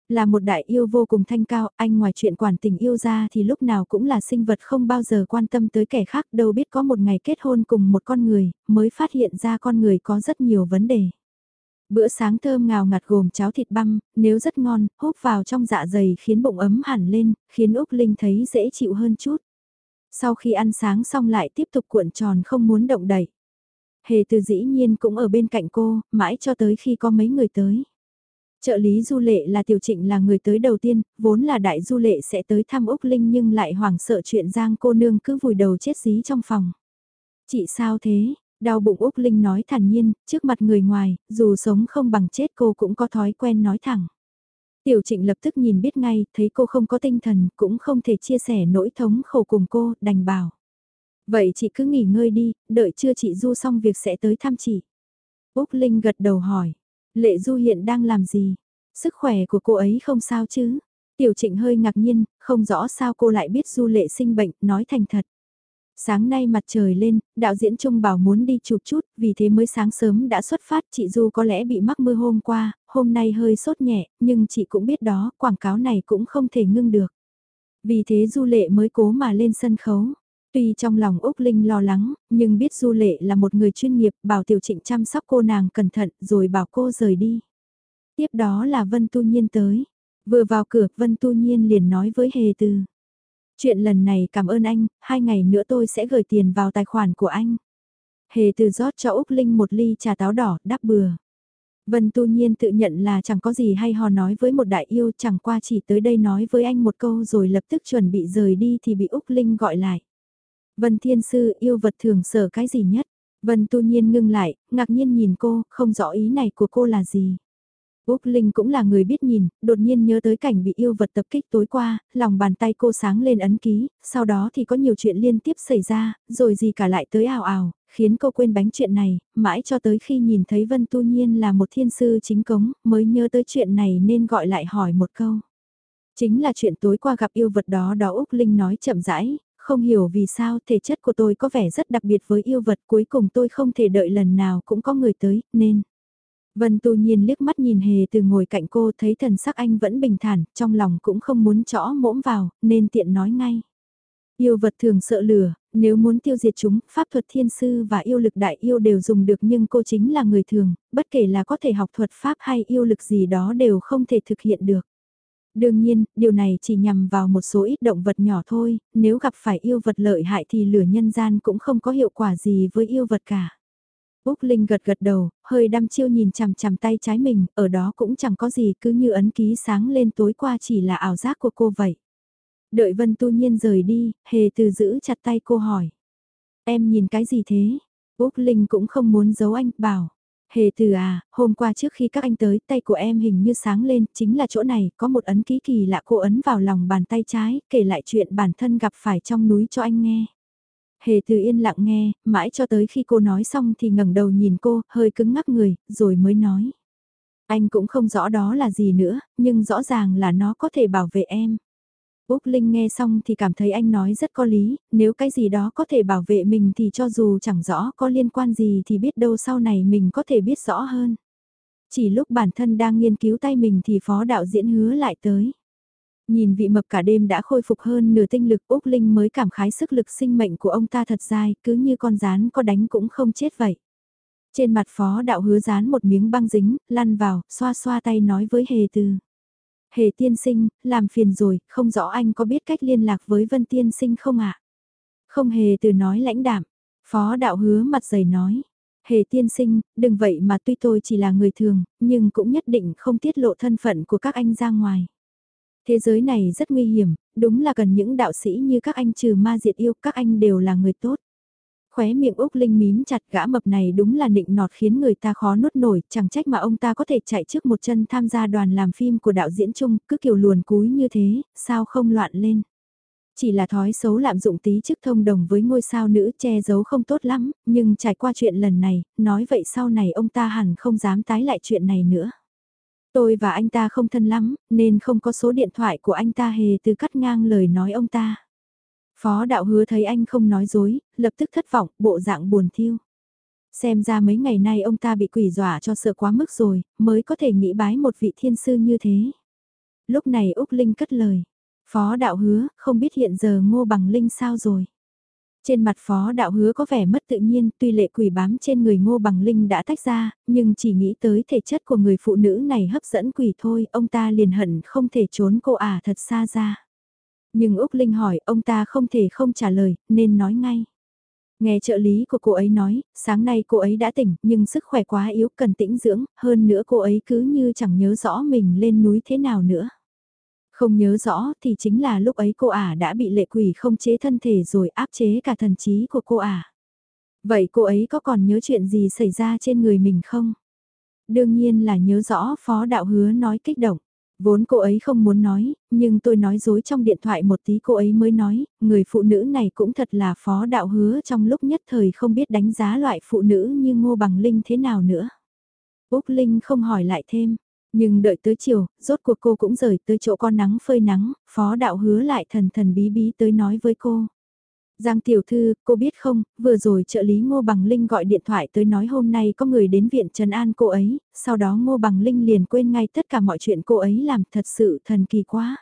Là một đại yêu vô cùng thanh cao, anh ngoài chuyện quản tình yêu ra thì lúc nào cũng là sinh vật không bao giờ quan tâm tới kẻ khác đâu biết có một ngày kết hôn cùng một con người, mới phát hiện ra con người có rất nhiều vấn đề. Bữa sáng thơm ngào ngạt gồm cháo thịt băm, nếu rất ngon, húp vào trong dạ dày khiến bụng ấm hẳn lên, khiến Úc Linh thấy dễ chịu hơn chút. Sau khi ăn sáng xong lại tiếp tục cuộn tròn không muốn động đẩy. Hề từ dĩ nhiên cũng ở bên cạnh cô, mãi cho tới khi có mấy người tới. Trợ lý du lệ là tiểu trịnh là người tới đầu tiên, vốn là đại du lệ sẽ tới thăm Úc Linh nhưng lại hoảng sợ chuyện Giang cô nương cứ vùi đầu chết dí trong phòng. Chị sao thế? Đau bụng Úc Linh nói thản nhiên, trước mặt người ngoài, dù sống không bằng chết cô cũng có thói quen nói thẳng. Tiểu trịnh lập tức nhìn biết ngay, thấy cô không có tinh thần, cũng không thể chia sẻ nỗi thống khổ cùng cô, đành bảo. Vậy chị cứ nghỉ ngơi đi, đợi chưa chị Du xong việc sẽ tới thăm chị. Úc Linh gật đầu hỏi, Lệ Du hiện đang làm gì? Sức khỏe của cô ấy không sao chứ? Tiểu trịnh hơi ngạc nhiên, không rõ sao cô lại biết Du Lệ sinh bệnh, nói thành thật. Sáng nay mặt trời lên, đạo diễn Trung bảo muốn đi chụp chút, vì thế mới sáng sớm đã xuất phát, chị Du có lẽ bị mắc mưa hôm qua, hôm nay hơi sốt nhẹ, nhưng chị cũng biết đó, quảng cáo này cũng không thể ngưng được. Vì thế Du Lệ mới cố mà lên sân khấu. Tuy trong lòng Úc Linh lo lắng, nhưng biết Du Lệ là một người chuyên nghiệp, bảo Tiểu Trịnh chăm sóc cô nàng cẩn thận rồi bảo cô rời đi. Tiếp đó là Vân Tu Nhiên tới. Vừa vào cửa, Vân Tu Nhiên liền nói với Hề Từ. Chuyện lần này cảm ơn anh, hai ngày nữa tôi sẽ gửi tiền vào tài khoản của anh. Hề Từ rót cho Úc Linh một ly trà táo đỏ, đắp bừa. Vân Tu Nhiên tự nhận là chẳng có gì hay ho nói với một đại yêu chẳng qua chỉ tới đây nói với anh một câu rồi lập tức chuẩn bị rời đi thì bị Úc Linh gọi lại. Vân Thiên Sư yêu vật thường sở cái gì nhất? Vân tu nhiên ngưng lại, ngạc nhiên nhìn cô, không rõ ý này của cô là gì. Úc Linh cũng là người biết nhìn, đột nhiên nhớ tới cảnh bị yêu vật tập kích tối qua, lòng bàn tay cô sáng lên ấn ký, sau đó thì có nhiều chuyện liên tiếp xảy ra, rồi gì cả lại tới ảo ảo, khiến cô quên bánh chuyện này, mãi cho tới khi nhìn thấy Vân Tu Nhiên là một thiên sư chính cống, mới nhớ tới chuyện này nên gọi lại hỏi một câu. Chính là chuyện tối qua gặp yêu vật đó đó Úc Linh nói chậm rãi, không hiểu vì sao thể chất của tôi có vẻ rất đặc biệt với yêu vật cuối cùng tôi không thể đợi lần nào cũng có người tới, nên... Vân tu nhiên liếc mắt nhìn hề từ ngồi cạnh cô thấy thần sắc anh vẫn bình thản, trong lòng cũng không muốn chõ mõm vào, nên tiện nói ngay. Yêu vật thường sợ lửa, nếu muốn tiêu diệt chúng, pháp thuật thiên sư và yêu lực đại yêu đều dùng được nhưng cô chính là người thường, bất kể là có thể học thuật pháp hay yêu lực gì đó đều không thể thực hiện được. Đương nhiên, điều này chỉ nhằm vào một số ít động vật nhỏ thôi, nếu gặp phải yêu vật lợi hại thì lửa nhân gian cũng không có hiệu quả gì với yêu vật cả. Úc Linh gật gật đầu, hơi đăm chiêu nhìn chằm chằm tay trái mình, ở đó cũng chẳng có gì cứ như ấn ký sáng lên tối qua chỉ là ảo giác của cô vậy. Đợi Vân Tu Nhiên rời đi, hề từ giữ chặt tay cô hỏi. Em nhìn cái gì thế? Úc Linh cũng không muốn giấu anh, bảo. Hề từ à, hôm qua trước khi các anh tới, tay của em hình như sáng lên, chính là chỗ này, có một ấn ký kỳ lạ cô ấn vào lòng bàn tay trái, kể lại chuyện bản thân gặp phải trong núi cho anh nghe. Hề từ yên lặng nghe, mãi cho tới khi cô nói xong thì ngẩng đầu nhìn cô, hơi cứng ngắc người, rồi mới nói. Anh cũng không rõ đó là gì nữa, nhưng rõ ràng là nó có thể bảo vệ em. Úc Linh nghe xong thì cảm thấy anh nói rất có lý, nếu cái gì đó có thể bảo vệ mình thì cho dù chẳng rõ có liên quan gì thì biết đâu sau này mình có thể biết rõ hơn. Chỉ lúc bản thân đang nghiên cứu tay mình thì phó đạo diễn hứa lại tới. Nhìn vị mập cả đêm đã khôi phục hơn nửa tinh lực Úc Linh mới cảm khái sức lực sinh mệnh của ông ta thật dài, cứ như con rán có đánh cũng không chết vậy. Trên mặt phó đạo hứa dán một miếng băng dính, lăn vào, xoa xoa tay nói với hề từ. Hề tiên sinh, làm phiền rồi, không rõ anh có biết cách liên lạc với Vân tiên sinh không ạ? Không hề từ nói lãnh đạm, phó đạo hứa mặt dày nói. Hề tiên sinh, đừng vậy mà tuy tôi chỉ là người thường, nhưng cũng nhất định không tiết lộ thân phận của các anh ra ngoài. Thế giới này rất nguy hiểm, đúng là cần những đạo sĩ như các anh trừ ma diệt yêu, các anh đều là người tốt. Khóe miệng Úc Linh mím chặt gã mập này đúng là nịnh nọt khiến người ta khó nuốt nổi, chẳng trách mà ông ta có thể chạy trước một chân tham gia đoàn làm phim của đạo diễn chung, cứ kiểu luồn cúi như thế, sao không loạn lên. Chỉ là thói xấu lạm dụng tí chức thông đồng với ngôi sao nữ che giấu không tốt lắm, nhưng trải qua chuyện lần này, nói vậy sau này ông ta hẳn không dám tái lại chuyện này nữa. Tôi và anh ta không thân lắm, nên không có số điện thoại của anh ta hề từ cắt ngang lời nói ông ta. Phó đạo hứa thấy anh không nói dối, lập tức thất vọng, bộ dạng buồn thiêu. Xem ra mấy ngày nay ông ta bị quỷ dọa cho sợ quá mức rồi, mới có thể nghĩ bái một vị thiên sư như thế. Lúc này Úc Linh cất lời. Phó đạo hứa, không biết hiện giờ ngô bằng Linh sao rồi. Trên mặt phó đạo hứa có vẻ mất tự nhiên, tuy lệ quỷ bám trên người ngô bằng linh đã tách ra, nhưng chỉ nghĩ tới thể chất của người phụ nữ này hấp dẫn quỷ thôi, ông ta liền hận không thể trốn cô ả thật xa ra. Nhưng Úc Linh hỏi, ông ta không thể không trả lời, nên nói ngay. Nghe trợ lý của cô ấy nói, sáng nay cô ấy đã tỉnh, nhưng sức khỏe quá yếu, cần tĩnh dưỡng, hơn nữa cô ấy cứ như chẳng nhớ rõ mình lên núi thế nào nữa. Không nhớ rõ thì chính là lúc ấy cô ả đã bị lệ quỷ không chế thân thể rồi áp chế cả thần trí của cô ả. Vậy cô ấy có còn nhớ chuyện gì xảy ra trên người mình không? Đương nhiên là nhớ rõ phó đạo hứa nói kích động. Vốn cô ấy không muốn nói, nhưng tôi nói dối trong điện thoại một tí cô ấy mới nói, người phụ nữ này cũng thật là phó đạo hứa trong lúc nhất thời không biết đánh giá loại phụ nữ như Ngô Bằng Linh thế nào nữa. Úc Linh không hỏi lại thêm, nhưng đợi tới chiều, rốt cuộc cô cũng rời tới chỗ con nắng phơi nắng, phó đạo hứa lại thần thần bí bí tới nói với cô. Giang tiểu thư, cô biết không, vừa rồi trợ lý Ngô Bằng Linh gọi điện thoại tới nói hôm nay có người đến viện Trần An cô ấy, sau đó Ngô Bằng Linh liền quên ngay tất cả mọi chuyện cô ấy làm thật sự thần kỳ quá.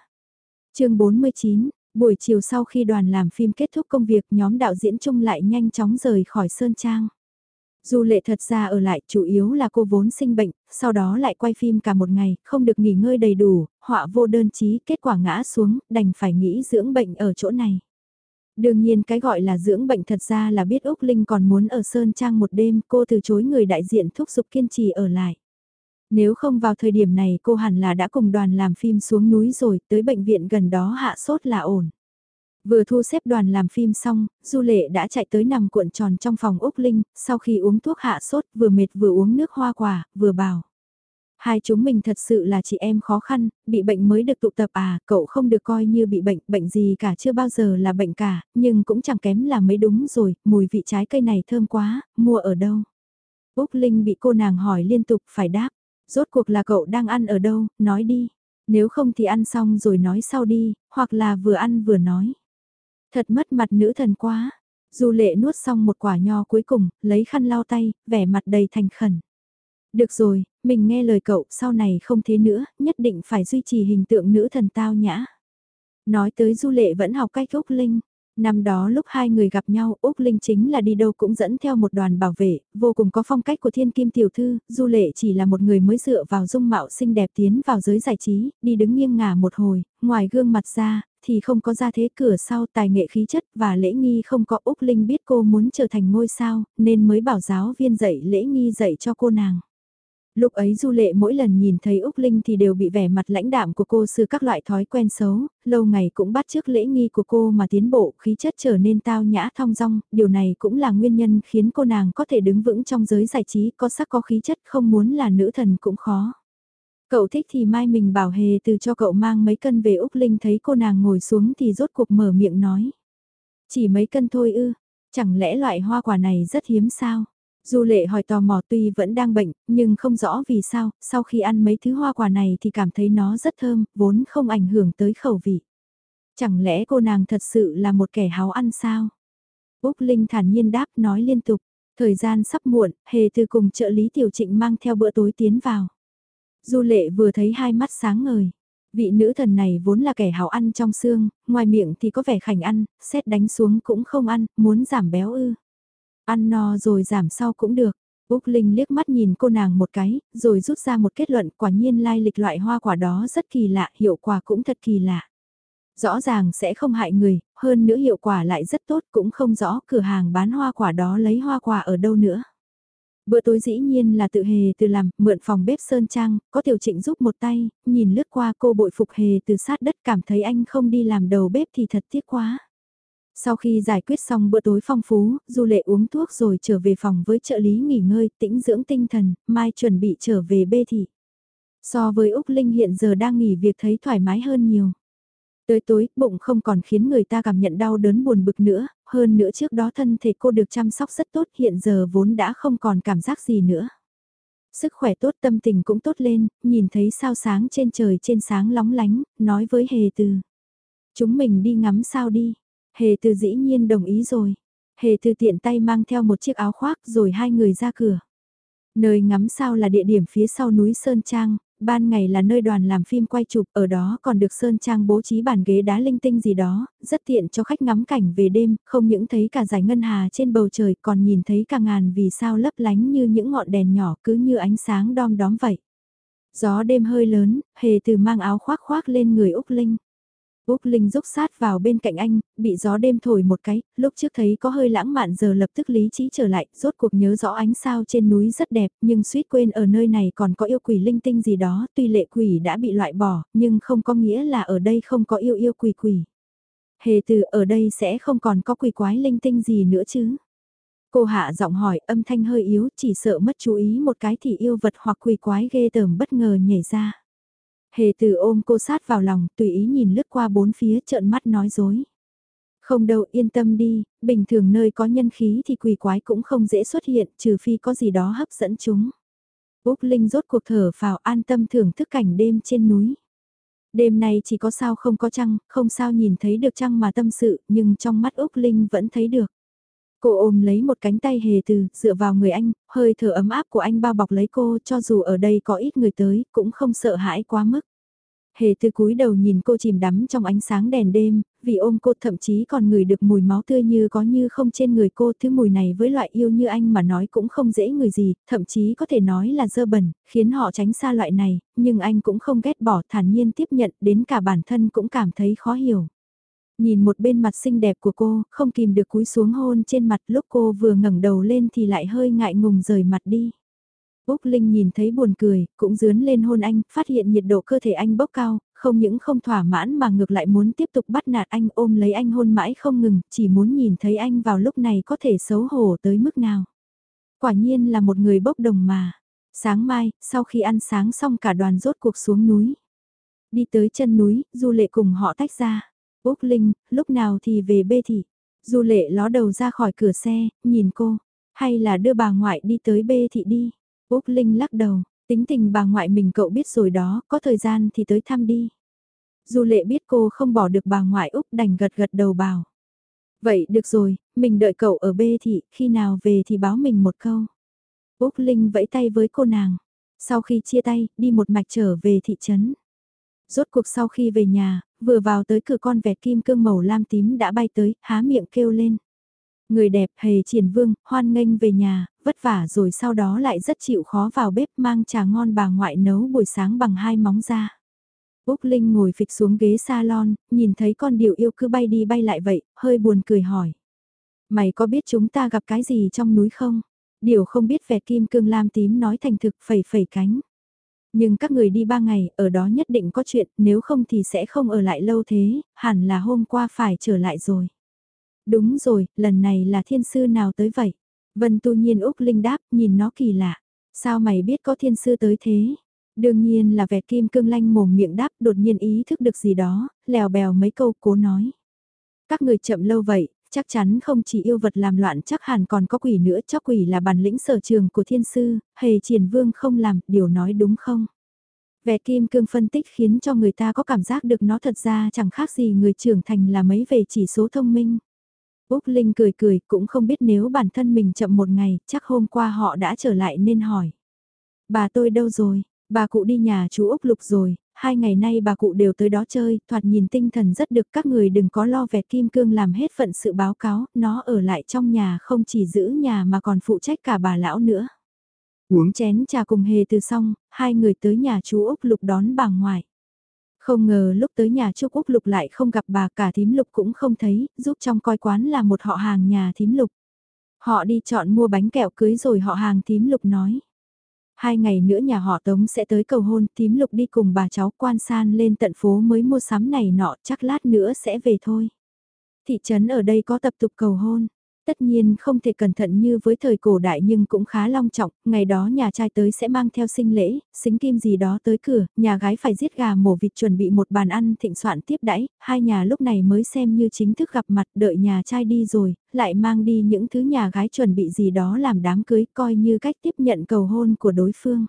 chương 49, buổi chiều sau khi đoàn làm phim kết thúc công việc nhóm đạo diễn chung lại nhanh chóng rời khỏi Sơn Trang. Du lệ thật ra ở lại chủ yếu là cô vốn sinh bệnh, sau đó lại quay phim cả một ngày, không được nghỉ ngơi đầy đủ, họa vô đơn chí, kết quả ngã xuống, đành phải nghĩ dưỡng bệnh ở chỗ này. Đương nhiên cái gọi là dưỡng bệnh thật ra là biết Úc Linh còn muốn ở Sơn Trang một đêm, cô từ chối người đại diện thúc giục kiên trì ở lại. Nếu không vào thời điểm này cô hẳn là đã cùng đoàn làm phim xuống núi rồi, tới bệnh viện gần đó hạ sốt là ổn. Vừa thu xếp đoàn làm phim xong, Du Lệ đã chạy tới nằm cuộn tròn trong phòng Úc Linh, sau khi uống thuốc hạ sốt vừa mệt vừa uống nước hoa quả, vừa bảo. Hai chúng mình thật sự là chị em khó khăn, bị bệnh mới được tụ tập à, cậu không được coi như bị bệnh, bệnh gì cả chưa bao giờ là bệnh cả, nhưng cũng chẳng kém là mấy đúng rồi, mùi vị trái cây này thơm quá, mua ở đâu? Úc Linh bị cô nàng hỏi liên tục phải đáp, rốt cuộc là cậu đang ăn ở đâu, nói đi, nếu không thì ăn xong rồi nói sau đi, hoặc là vừa ăn vừa nói. Thật mất mặt nữ thần quá. Du lệ nuốt xong một quả nho cuối cùng, lấy khăn lau tay, vẻ mặt đầy thành khẩn. Được rồi, mình nghe lời cậu, sau này không thế nữa, nhất định phải duy trì hình tượng nữ thần tao nhã. Nói tới Du Lệ vẫn học cách Úc Linh. Năm đó lúc hai người gặp nhau, Úc Linh chính là đi đâu cũng dẫn theo một đoàn bảo vệ, vô cùng có phong cách của thiên kim tiểu thư, Du Lệ chỉ là một người mới dựa vào dung mạo xinh đẹp tiến vào giới giải trí, đi đứng nghiêng ngả một hồi, ngoài gương mặt ra, thì không có ra thế cửa sau tài nghệ khí chất và lễ nghi không có Úc Linh biết cô muốn trở thành ngôi sao, nên mới bảo giáo viên dạy lễ nghi dạy cho cô nàng. Lúc ấy Du Lệ mỗi lần nhìn thấy Úc Linh thì đều bị vẻ mặt lãnh đạm của cô sư các loại thói quen xấu, lâu ngày cũng bắt chước lễ nghi của cô mà tiến bộ khí chất trở nên tao nhã thong dong, điều này cũng là nguyên nhân khiến cô nàng có thể đứng vững trong giới giải trí có sắc có khí chất không muốn là nữ thần cũng khó. Cậu thích thì mai mình bảo hề từ cho cậu mang mấy cân về Úc Linh thấy cô nàng ngồi xuống thì rốt cuộc mở miệng nói. Chỉ mấy cân thôi ư, chẳng lẽ loại hoa quả này rất hiếm sao? Du lệ hỏi tò mò tuy vẫn đang bệnh, nhưng không rõ vì sao, sau khi ăn mấy thứ hoa quả này thì cảm thấy nó rất thơm, vốn không ảnh hưởng tới khẩu vị. Chẳng lẽ cô nàng thật sự là một kẻ háo ăn sao? Úc Linh thản nhiên đáp nói liên tục, thời gian sắp muộn, hề từ cùng trợ lý tiểu trịnh mang theo bữa tối tiến vào. Du lệ vừa thấy hai mắt sáng ngời. Vị nữ thần này vốn là kẻ hào ăn trong xương, ngoài miệng thì có vẻ khảnh ăn, xét đánh xuống cũng không ăn, muốn giảm béo ư. Ăn no rồi giảm sau cũng được. Úc Linh liếc mắt nhìn cô nàng một cái, rồi rút ra một kết luận quả nhiên lai lịch loại hoa quả đó rất kỳ lạ, hiệu quả cũng thật kỳ lạ. Rõ ràng sẽ không hại người, hơn nữa hiệu quả lại rất tốt cũng không rõ cửa hàng bán hoa quả đó lấy hoa quả ở đâu nữa. Bữa tối dĩ nhiên là tự hề từ làm, mượn phòng bếp sơn trang, có tiểu trịnh giúp một tay, nhìn lướt qua cô bội phục hề từ sát đất cảm thấy anh không đi làm đầu bếp thì thật tiếc quá. Sau khi giải quyết xong bữa tối phong phú, Du Lệ uống thuốc rồi trở về phòng với trợ lý nghỉ ngơi, tĩnh dưỡng tinh thần, mai chuẩn bị trở về bê thị. So với Úc Linh hiện giờ đang nghỉ việc thấy thoải mái hơn nhiều. Tới tối, bụng không còn khiến người ta cảm nhận đau đớn buồn bực nữa, hơn nữa trước đó thân thể cô được chăm sóc rất tốt hiện giờ vốn đã không còn cảm giác gì nữa. Sức khỏe tốt tâm tình cũng tốt lên, nhìn thấy sao sáng trên trời trên sáng lóng lánh, nói với Hề Từ. Chúng mình đi ngắm sao đi. Hề Từ dĩ nhiên đồng ý rồi. Hề Từ tiện tay mang theo một chiếc áo khoác rồi hai người ra cửa. Nơi ngắm sao là địa điểm phía sau núi Sơn Trang, ban ngày là nơi đoàn làm phim quay chụp, ở đó còn được Sơn Trang bố trí bàn ghế đá linh tinh gì đó, rất tiện cho khách ngắm cảnh về đêm, không những thấy cả dải ngân hà trên bầu trời còn nhìn thấy cả ngàn vì sao lấp lánh như những ngọn đèn nhỏ cứ như ánh sáng đom đóm vậy. Gió đêm hơi lớn, hề từ mang áo khoác khoác lên người Úc Linh. Úc Linh rúc sát vào bên cạnh anh, bị gió đêm thổi một cái, lúc trước thấy có hơi lãng mạn giờ lập tức lý trí trở lại, rốt cuộc nhớ rõ ánh sao trên núi rất đẹp, nhưng suýt quên ở nơi này còn có yêu quỷ linh tinh gì đó, tuy lệ quỷ đã bị loại bỏ, nhưng không có nghĩa là ở đây không có yêu yêu quỷ quỷ. Hề từ ở đây sẽ không còn có quỷ quái linh tinh gì nữa chứ. Cô hạ giọng hỏi âm thanh hơi yếu, chỉ sợ mất chú ý một cái thì yêu vật hoặc quỷ quái ghê tởm bất ngờ nhảy ra. Hề từ ôm cô sát vào lòng, tùy ý nhìn lướt qua bốn phía trợn mắt nói dối. Không đâu yên tâm đi, bình thường nơi có nhân khí thì quỷ quái cũng không dễ xuất hiện trừ phi có gì đó hấp dẫn chúng. Úc Linh rốt cuộc thở vào an tâm thưởng thức cảnh đêm trên núi. Đêm nay chỉ có sao không có trăng, không sao nhìn thấy được trăng mà tâm sự, nhưng trong mắt Úc Linh vẫn thấy được. Cô ôm lấy một cánh tay hề từ, dựa vào người anh, hơi thở ấm áp của anh bao bọc lấy cô cho dù ở đây có ít người tới, cũng không sợ hãi quá mức. Hề từ cúi đầu nhìn cô chìm đắm trong ánh sáng đèn đêm, vì ôm cô thậm chí còn ngửi được mùi máu tươi như có như không trên người cô. Thứ mùi này với loại yêu như anh mà nói cũng không dễ người gì, thậm chí có thể nói là dơ bẩn, khiến họ tránh xa loại này, nhưng anh cũng không ghét bỏ thản nhiên tiếp nhận đến cả bản thân cũng cảm thấy khó hiểu. Nhìn một bên mặt xinh đẹp của cô, không kìm được cúi xuống hôn trên mặt lúc cô vừa ngẩng đầu lên thì lại hơi ngại ngùng rời mặt đi. Úc Linh nhìn thấy buồn cười, cũng dướn lên hôn anh, phát hiện nhiệt độ cơ thể anh bốc cao, không những không thỏa mãn mà ngược lại muốn tiếp tục bắt nạt anh ôm lấy anh hôn mãi không ngừng, chỉ muốn nhìn thấy anh vào lúc này có thể xấu hổ tới mức nào. Quả nhiên là một người bốc đồng mà. Sáng mai, sau khi ăn sáng xong cả đoàn rốt cuộc xuống núi. Đi tới chân núi, Du Lệ cùng họ tách ra. Úc Linh, lúc nào thì về bê thị. Du Lệ ló đầu ra khỏi cửa xe, nhìn cô. Hay là đưa bà ngoại đi tới bê thị đi. Úc Linh lắc đầu, tính tình bà ngoại mình cậu biết rồi đó, có thời gian thì tới thăm đi. Du lệ biết cô không bỏ được bà ngoại Úc đành gật gật đầu bảo. Vậy được rồi, mình đợi cậu ở bê thị, khi nào về thì báo mình một câu. Úc Linh vẫy tay với cô nàng. Sau khi chia tay, đi một mạch trở về thị trấn. Rốt cuộc sau khi về nhà, vừa vào tới cửa con vẹt kim cương màu lam tím đã bay tới, há miệng kêu lên. Người đẹp hề triển vương, hoan nghênh về nhà, vất vả rồi sau đó lại rất chịu khó vào bếp mang trà ngon bà ngoại nấu buổi sáng bằng hai móng ra. Úc Linh ngồi phịch xuống ghế salon, nhìn thấy con điệu yêu cứ bay đi bay lại vậy, hơi buồn cười hỏi. Mày có biết chúng ta gặp cái gì trong núi không? Điều không biết vẹt kim cương lam tím nói thành thực phẩy phẩy cánh. Nhưng các người đi ba ngày, ở đó nhất định có chuyện, nếu không thì sẽ không ở lại lâu thế, hẳn là hôm qua phải trở lại rồi. Đúng rồi, lần này là thiên sư nào tới vậy? Vân tu nhiên Úc Linh đáp, nhìn nó kỳ lạ. Sao mày biết có thiên sư tới thế? Đương nhiên là vẹt kim cương lanh mồm miệng đáp đột nhiên ý thức được gì đó, lèo bèo mấy câu cố nói. Các người chậm lâu vậy, chắc chắn không chỉ yêu vật làm loạn chắc hẳn còn có quỷ nữa, cho quỷ là bản lĩnh sở trường của thiên sư, hề triển vương không làm, điều nói đúng không? vẻ kim cương phân tích khiến cho người ta có cảm giác được nó thật ra chẳng khác gì người trưởng thành là mấy về chỉ số thông minh. Úc Linh cười cười cũng không biết nếu bản thân mình chậm một ngày, chắc hôm qua họ đã trở lại nên hỏi. Bà tôi đâu rồi? Bà cụ đi nhà chú Úc Lục rồi, hai ngày nay bà cụ đều tới đó chơi, thoạt nhìn tinh thần rất được các người đừng có lo vẹt kim cương làm hết phận sự báo cáo, nó ở lại trong nhà không chỉ giữ nhà mà còn phụ trách cả bà lão nữa. Uống chén trà cùng hề từ xong, hai người tới nhà chú Úc Lục đón bà ngoại. Không ngờ lúc tới nhà Trúc Úc Lục lại không gặp bà cả thím Lục cũng không thấy, giúp trong coi quán là một họ hàng nhà thím Lục. Họ đi chọn mua bánh kẹo cưới rồi họ hàng thím lục nói. Hai ngày nữa nhà họ Tống sẽ tới cầu hôn, tím lục đi cùng bà cháu quan san lên tận phố mới mua sắm này nọ, chắc lát nữa sẽ về thôi. Thị trấn ở đây có tập tục cầu hôn, Tất nhiên không thể cẩn thận như với thời cổ đại nhưng cũng khá long trọng, ngày đó nhà trai tới sẽ mang theo sinh lễ, xính kim gì đó tới cửa, nhà gái phải giết gà mổ vịt chuẩn bị một bàn ăn thịnh soạn tiếp đãi, hai nhà lúc này mới xem như chính thức gặp mặt đợi nhà trai đi rồi, lại mang đi những thứ nhà gái chuẩn bị gì đó làm đám cưới coi như cách tiếp nhận cầu hôn của đối phương.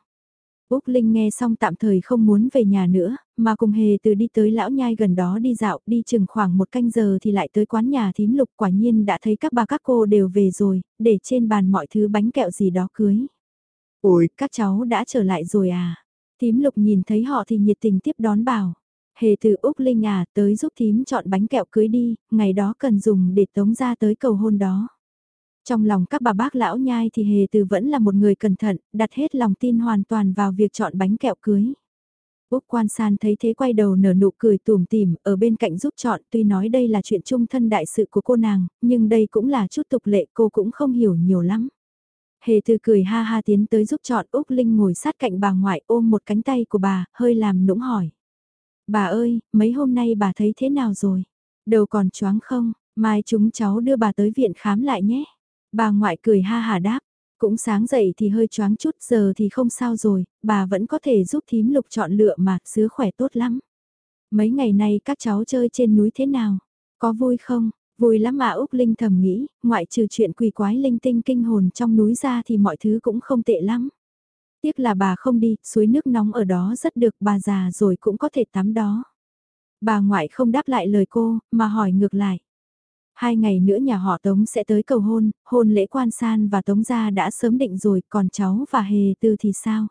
Úc Linh nghe xong tạm thời không muốn về nhà nữa, mà cùng hề từ đi tới lão nhai gần đó đi dạo, đi chừng khoảng một canh giờ thì lại tới quán nhà thím lục quả nhiên đã thấy các bà các cô đều về rồi, để trên bàn mọi thứ bánh kẹo gì đó cưới. Ôi, các cháu đã trở lại rồi à? Thím lục nhìn thấy họ thì nhiệt tình tiếp đón bảo. Hề từ Úc Linh à, tới giúp thím chọn bánh kẹo cưới đi, ngày đó cần dùng để tống ra tới cầu hôn đó. Trong lòng các bà bác lão nhai thì hề từ vẫn là một người cẩn thận, đặt hết lòng tin hoàn toàn vào việc chọn bánh kẹo cưới. Úc quan san thấy thế quay đầu nở nụ cười tùm tỉm ở bên cạnh giúp chọn tuy nói đây là chuyện chung thân đại sự của cô nàng, nhưng đây cũng là chút tục lệ cô cũng không hiểu nhiều lắm. Hề từ cười ha ha tiến tới giúp chọn Úc Linh ngồi sát cạnh bà ngoại ôm một cánh tay của bà, hơi làm nũng hỏi. Bà ơi, mấy hôm nay bà thấy thế nào rồi? Đầu còn choáng không? Mai chúng cháu đưa bà tới viện khám lại nhé. Bà ngoại cười ha hà đáp, cũng sáng dậy thì hơi choáng chút giờ thì không sao rồi, bà vẫn có thể giúp thím lục chọn lựa mà, sứa khỏe tốt lắm. Mấy ngày nay các cháu chơi trên núi thế nào? Có vui không? Vui lắm mà Úc Linh thầm nghĩ, ngoại trừ chuyện quỷ quái linh tinh kinh hồn trong núi ra thì mọi thứ cũng không tệ lắm. Tiếc là bà không đi, suối nước nóng ở đó rất được bà già rồi cũng có thể tắm đó. Bà ngoại không đáp lại lời cô, mà hỏi ngược lại. Hai ngày nữa nhà họ Tống sẽ tới cầu hôn, hôn lễ quan san và Tống gia đã sớm định rồi, còn cháu và Hề Tư thì sao?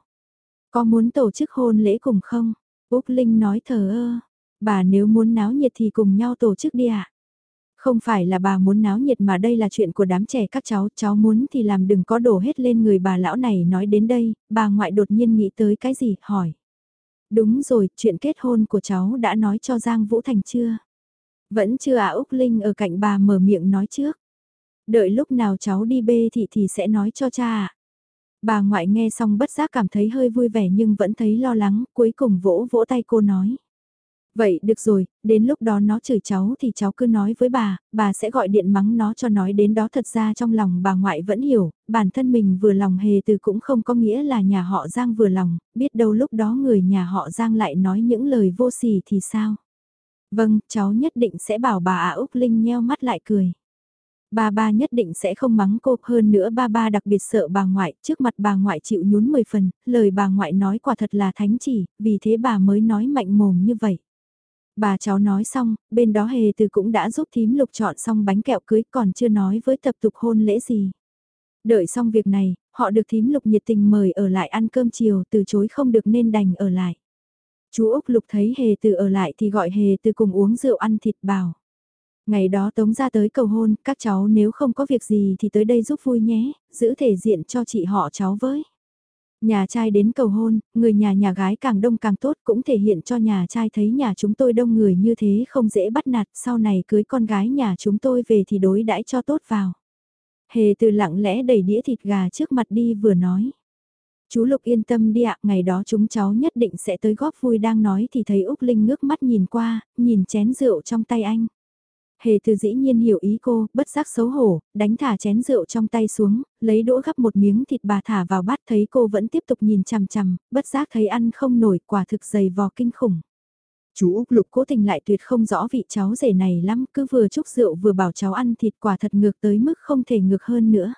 Có muốn tổ chức hôn lễ cùng không? Úc Linh nói thờ ơ, bà nếu muốn náo nhiệt thì cùng nhau tổ chức đi ạ. À? Không phải là bà muốn náo nhiệt mà đây là chuyện của đám trẻ các cháu, cháu muốn thì làm đừng có đổ hết lên người bà lão này nói đến đây, bà ngoại đột nhiên nghĩ tới cái gì, hỏi. Đúng rồi, chuyện kết hôn của cháu đã nói cho Giang Vũ Thành chưa? Vẫn chưa à Úc Linh ở cạnh bà mở miệng nói trước. Đợi lúc nào cháu đi bê thị thì sẽ nói cho cha à. Bà ngoại nghe xong bất giác cảm thấy hơi vui vẻ nhưng vẫn thấy lo lắng, cuối cùng vỗ vỗ tay cô nói. Vậy được rồi, đến lúc đó nó chửi cháu thì cháu cứ nói với bà, bà sẽ gọi điện mắng nó cho nói đến đó thật ra trong lòng bà ngoại vẫn hiểu, bản thân mình vừa lòng hề từ cũng không có nghĩa là nhà họ Giang vừa lòng, biết đâu lúc đó người nhà họ Giang lại nói những lời vô sỉ thì sao. Vâng, cháu nhất định sẽ bảo bà à Úc Linh nheo mắt lại cười. Ba ba nhất định sẽ không mắng cô, hơn nữa ba ba đặc biệt sợ bà ngoại, trước mặt bà ngoại chịu nhún 10 phần, lời bà ngoại nói quả thật là thánh chỉ, vì thế bà mới nói mạnh mồm như vậy. Bà cháu nói xong, bên đó hề từ cũng đã giúp thím lục chọn xong bánh kẹo cưới còn chưa nói với tập tục hôn lễ gì. Đợi xong việc này, họ được thím lục nhiệt tình mời ở lại ăn cơm chiều từ chối không được nên đành ở lại. Chú Úc Lục thấy Hề Từ ở lại thì gọi Hề Từ cùng uống rượu ăn thịt bảo. Ngày đó Tống ra tới cầu hôn, các cháu nếu không có việc gì thì tới đây giúp vui nhé, giữ thể diện cho chị họ cháu với. Nhà trai đến cầu hôn, người nhà nhà gái càng đông càng tốt cũng thể hiện cho nhà trai thấy nhà chúng tôi đông người như thế không dễ bắt nạt, sau này cưới con gái nhà chúng tôi về thì đối đãi cho tốt vào. Hề từ lặng lẽ đẩy đĩa thịt gà trước mặt đi vừa nói. Chú Lục yên tâm đi ạ, ngày đó chúng cháu nhất định sẽ tới góp vui đang nói thì thấy Úc Linh ngước mắt nhìn qua, nhìn chén rượu trong tay anh. Hề từ dĩ nhiên hiểu ý cô, bất giác xấu hổ, đánh thả chén rượu trong tay xuống, lấy đũa gắp một miếng thịt bà thả vào bát thấy cô vẫn tiếp tục nhìn chằm chằm, bất giác thấy ăn không nổi quả thực dày vò kinh khủng. Chú Úc Lục cố tình lại tuyệt không rõ vị cháu rể này lắm, cứ vừa chúc rượu vừa bảo cháu ăn thịt quả thật ngược tới mức không thể ngược hơn nữa.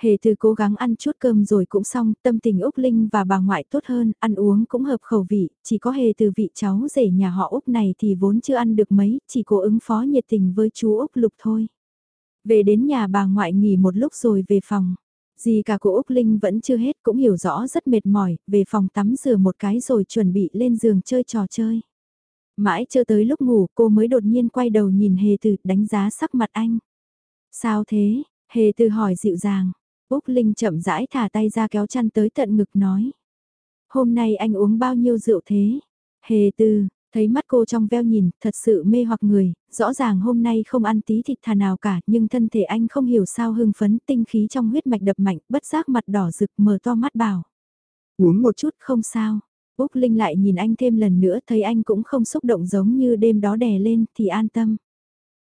Hề từ cố gắng ăn chút cơm rồi cũng xong, tâm tình Úc Linh và bà ngoại tốt hơn, ăn uống cũng hợp khẩu vị, chỉ có hề từ vị cháu rể nhà họ Úc này thì vốn chưa ăn được mấy, chỉ cố ứng phó nhiệt tình với chú Úc Lục thôi. Về đến nhà bà ngoại nghỉ một lúc rồi về phòng. Gì cả của Úc Linh vẫn chưa hết cũng hiểu rõ rất mệt mỏi, về phòng tắm rửa một cái rồi chuẩn bị lên giường chơi trò chơi. Mãi chưa tới lúc ngủ cô mới đột nhiên quay đầu nhìn Hề Từ đánh giá sắc mặt anh. Sao thế? Hề Từ hỏi dịu dàng. Úc Linh chậm rãi thả tay ra kéo chăn tới tận ngực nói. Hôm nay anh uống bao nhiêu rượu thế? Hề tư, Thấy mắt cô trong veo nhìn, thật sự mê hoặc người, rõ ràng hôm nay không ăn tí thịt thà nào cả, nhưng thân thể anh không hiểu sao hưng phấn, tinh khí trong huyết mạch đập mạnh, bất giác mặt đỏ rực mở to mắt bảo. Uống một chút không sao. Úc Linh lại nhìn anh thêm lần nữa thấy anh cũng không xúc động giống như đêm đó đè lên thì an tâm.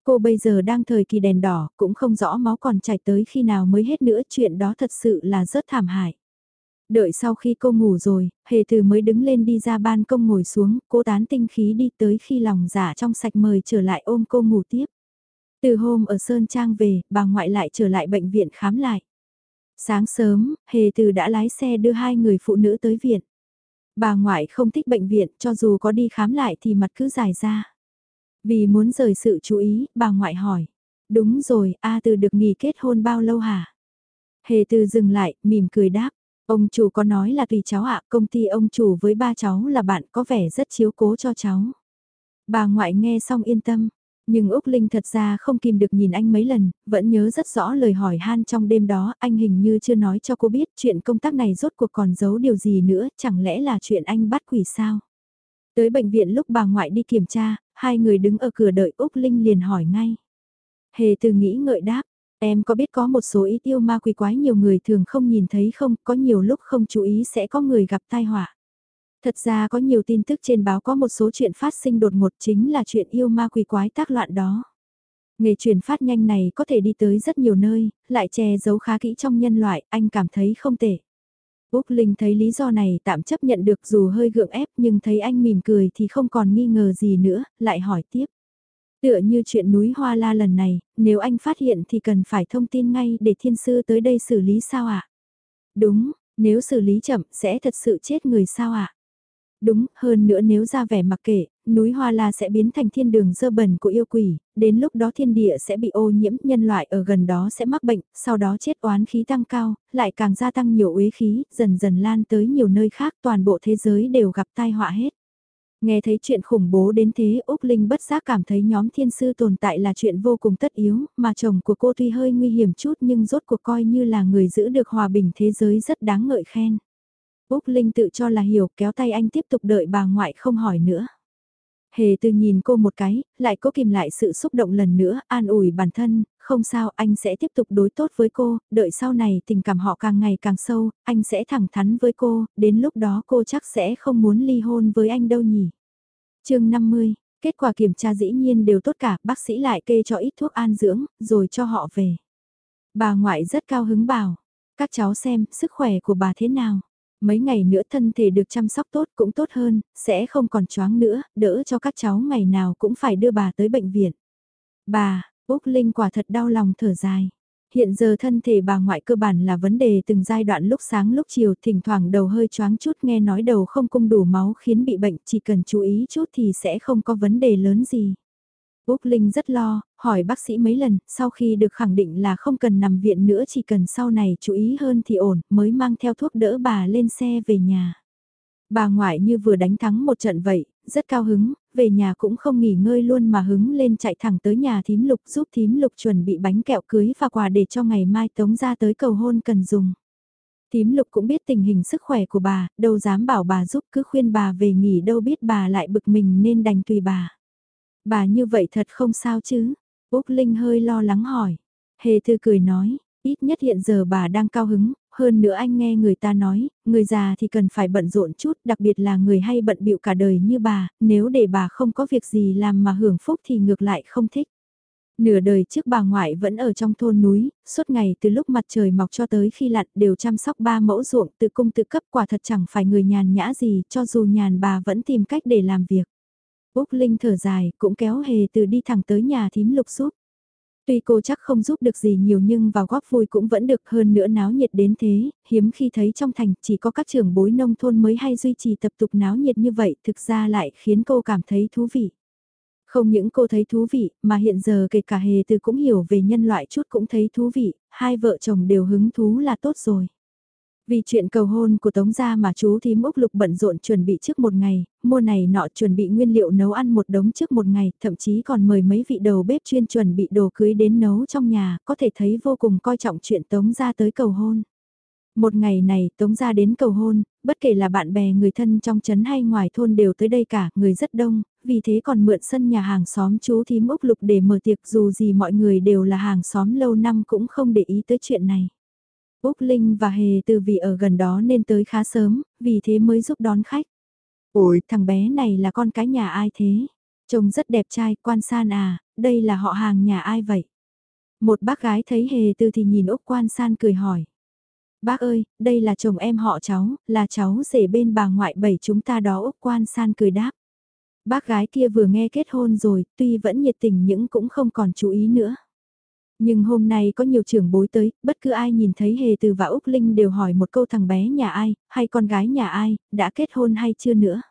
Cô bây giờ đang thời kỳ đèn đỏ, cũng không rõ máu còn chảy tới khi nào mới hết nữa, chuyện đó thật sự là rất thảm hại. Đợi sau khi cô ngủ rồi, hề từ mới đứng lên đi ra ban công ngồi xuống, cô tán tinh khí đi tới khi lòng giả trong sạch mời trở lại ôm cô ngủ tiếp. Từ hôm ở Sơn Trang về, bà ngoại lại trở lại bệnh viện khám lại. Sáng sớm, hề từ đã lái xe đưa hai người phụ nữ tới viện. Bà ngoại không thích bệnh viện, cho dù có đi khám lại thì mặt cứ dài ra. Vì muốn rời sự chú ý, bà ngoại hỏi. Đúng rồi, A Từ được nghỉ kết hôn bao lâu hả? Hề Từ dừng lại, mỉm cười đáp. Ông chủ có nói là tùy cháu ạ, công ty ông chủ với ba cháu là bạn có vẻ rất chiếu cố cho cháu. Bà ngoại nghe xong yên tâm, nhưng Úc Linh thật ra không kìm được nhìn anh mấy lần, vẫn nhớ rất rõ lời hỏi han trong đêm đó, anh hình như chưa nói cho cô biết chuyện công tác này rốt cuộc còn giấu điều gì nữa, chẳng lẽ là chuyện anh bắt quỷ sao? Tới bệnh viện lúc bà ngoại đi kiểm tra, hai người đứng ở cửa đợi Úc Linh liền hỏi ngay. Hề từ nghĩ ngợi đáp, em có biết có một số ít yêu ma quỷ quái nhiều người thường không nhìn thấy không, có nhiều lúc không chú ý sẽ có người gặp tai họa. Thật ra có nhiều tin tức trên báo có một số chuyện phát sinh đột ngột chính là chuyện yêu ma quỷ quái tác loạn đó. Nghề truyền phát nhanh này có thể đi tới rất nhiều nơi, lại che giấu khá kỹ trong nhân loại, anh cảm thấy không tệ. Úc Linh thấy lý do này tạm chấp nhận được dù hơi gượng ép nhưng thấy anh mỉm cười thì không còn nghi ngờ gì nữa, lại hỏi tiếp. Tựa như chuyện núi Hoa La lần này, nếu anh phát hiện thì cần phải thông tin ngay để thiên sư tới đây xử lý sao ạ? Đúng, nếu xử lý chậm sẽ thật sự chết người sao ạ? Đúng, hơn nữa nếu ra vẻ mặc kệ, núi Hoa La sẽ biến thành thiên đường dơ bẩn của yêu quỷ, đến lúc đó thiên địa sẽ bị ô nhiễm, nhân loại ở gần đó sẽ mắc bệnh, sau đó chết oán khí tăng cao, lại càng gia tăng nhiều uế khí, dần dần lan tới nhiều nơi khác, toàn bộ thế giới đều gặp tai họa hết. Nghe thấy chuyện khủng bố đến thế Úc Linh bất giác cảm thấy nhóm thiên sư tồn tại là chuyện vô cùng tất yếu, mà chồng của cô tuy hơi nguy hiểm chút nhưng rốt cuộc coi như là người giữ được hòa bình thế giới rất đáng ngợi khen. Úc Linh tự cho là hiểu kéo tay anh tiếp tục đợi bà ngoại không hỏi nữa. Hề từ nhìn cô một cái, lại cố kìm lại sự xúc động lần nữa, an ủi bản thân, không sao anh sẽ tiếp tục đối tốt với cô, đợi sau này tình cảm họ càng ngày càng sâu, anh sẽ thẳng thắn với cô, đến lúc đó cô chắc sẽ không muốn ly hôn với anh đâu nhỉ. chương 50, kết quả kiểm tra dĩ nhiên đều tốt cả, bác sĩ lại kê cho ít thuốc an dưỡng, rồi cho họ về. Bà ngoại rất cao hứng bảo, các cháu xem, sức khỏe của bà thế nào. Mấy ngày nữa thân thể được chăm sóc tốt cũng tốt hơn, sẽ không còn choáng nữa, đỡ cho các cháu ngày nào cũng phải đưa bà tới bệnh viện. Bà, Úc Linh quả thật đau lòng thở dài. Hiện giờ thân thể bà ngoại cơ bản là vấn đề từng giai đoạn lúc sáng lúc chiều thỉnh thoảng đầu hơi choáng chút nghe nói đầu không cung đủ máu khiến bị bệnh chỉ cần chú ý chút thì sẽ không có vấn đề lớn gì. Úc Linh rất lo, hỏi bác sĩ mấy lần, sau khi được khẳng định là không cần nằm viện nữa chỉ cần sau này chú ý hơn thì ổn, mới mang theo thuốc đỡ bà lên xe về nhà. Bà ngoại như vừa đánh thắng một trận vậy, rất cao hứng, về nhà cũng không nghỉ ngơi luôn mà hứng lên chạy thẳng tới nhà thím lục giúp thím lục chuẩn bị bánh kẹo cưới và quà để cho ngày mai tống ra tới cầu hôn cần dùng. Thím lục cũng biết tình hình sức khỏe của bà, đâu dám bảo bà giúp cứ khuyên bà về nghỉ đâu biết bà lại bực mình nên đành tùy bà. Bà như vậy thật không sao chứ? Úc Linh hơi lo lắng hỏi. Hề thư cười nói, ít nhất hiện giờ bà đang cao hứng, hơn nữa anh nghe người ta nói, người già thì cần phải bận rộn chút, đặc biệt là người hay bận bịu cả đời như bà, nếu để bà không có việc gì làm mà hưởng phúc thì ngược lại không thích. Nửa đời trước bà ngoại vẫn ở trong thôn núi, suốt ngày từ lúc mặt trời mọc cho tới khi lặn đều chăm sóc ba mẫu ruộng tự cung tự cấp quả thật chẳng phải người nhàn nhã gì, cho dù nhàn bà vẫn tìm cách để làm việc. Úc Linh thở dài, cũng kéo hề từ đi thẳng tới nhà thím lục giúp. Tuy cô chắc không giúp được gì nhiều nhưng vào góp vui cũng vẫn được hơn nữa náo nhiệt đến thế, hiếm khi thấy trong thành chỉ có các trưởng bối nông thôn mới hay duy trì tập tục náo nhiệt như vậy thực ra lại khiến cô cảm thấy thú vị. Không những cô thấy thú vị, mà hiện giờ kể cả hề từ cũng hiểu về nhân loại chút cũng thấy thú vị, hai vợ chồng đều hứng thú là tốt rồi. Vì chuyện cầu hôn của Tống Gia mà chú thím Úc Lục bận rộn chuẩn bị trước một ngày, mua này nọ chuẩn bị nguyên liệu nấu ăn một đống trước một ngày, thậm chí còn mời mấy vị đầu bếp chuyên chuẩn bị đồ cưới đến nấu trong nhà, có thể thấy vô cùng coi trọng chuyện Tống Gia tới cầu hôn. Một ngày này Tống gia đến cầu hôn, bất kể là bạn bè người thân trong trấn hay ngoài thôn đều tới đây cả, người rất đông, vì thế còn mượn sân nhà hàng xóm chú thím Úc Lục để mở tiệc dù gì mọi người đều là hàng xóm lâu năm cũng không để ý tới chuyện này. Úc Linh và Hề từ vì ở gần đó nên tới khá sớm, vì thế mới giúp đón khách. Ôi, thằng bé này là con cái nhà ai thế? Trông rất đẹp trai, quan san à, đây là họ hàng nhà ai vậy? Một bác gái thấy Hề từ thì nhìn Úc quan san cười hỏi. Bác ơi, đây là chồng em họ cháu, là cháu rể bên bà ngoại bảy chúng ta đó Úc quan san cười đáp. Bác gái kia vừa nghe kết hôn rồi, tuy vẫn nhiệt tình nhưng cũng không còn chú ý nữa. Nhưng hôm nay có nhiều trưởng bối tới, bất cứ ai nhìn thấy Hề Từ và Úc Linh đều hỏi một câu thằng bé nhà ai, hay con gái nhà ai, đã kết hôn hay chưa nữa.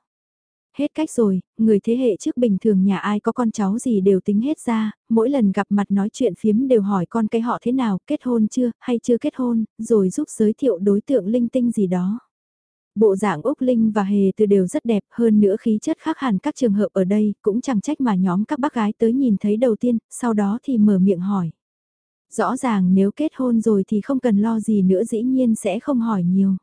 Hết cách rồi, người thế hệ trước bình thường nhà ai có con cháu gì đều tính hết ra, mỗi lần gặp mặt nói chuyện phiếm đều hỏi con cái họ thế nào, kết hôn chưa, hay chưa kết hôn, rồi giúp giới thiệu đối tượng linh tinh gì đó. Bộ dạng Úc Linh và Hề Từ đều rất đẹp hơn nữa khí chất khác hẳn các trường hợp ở đây, cũng chẳng trách mà nhóm các bác gái tới nhìn thấy đầu tiên, sau đó thì mở miệng hỏi. Rõ ràng nếu kết hôn rồi thì không cần lo gì nữa dĩ nhiên sẽ không hỏi nhiều.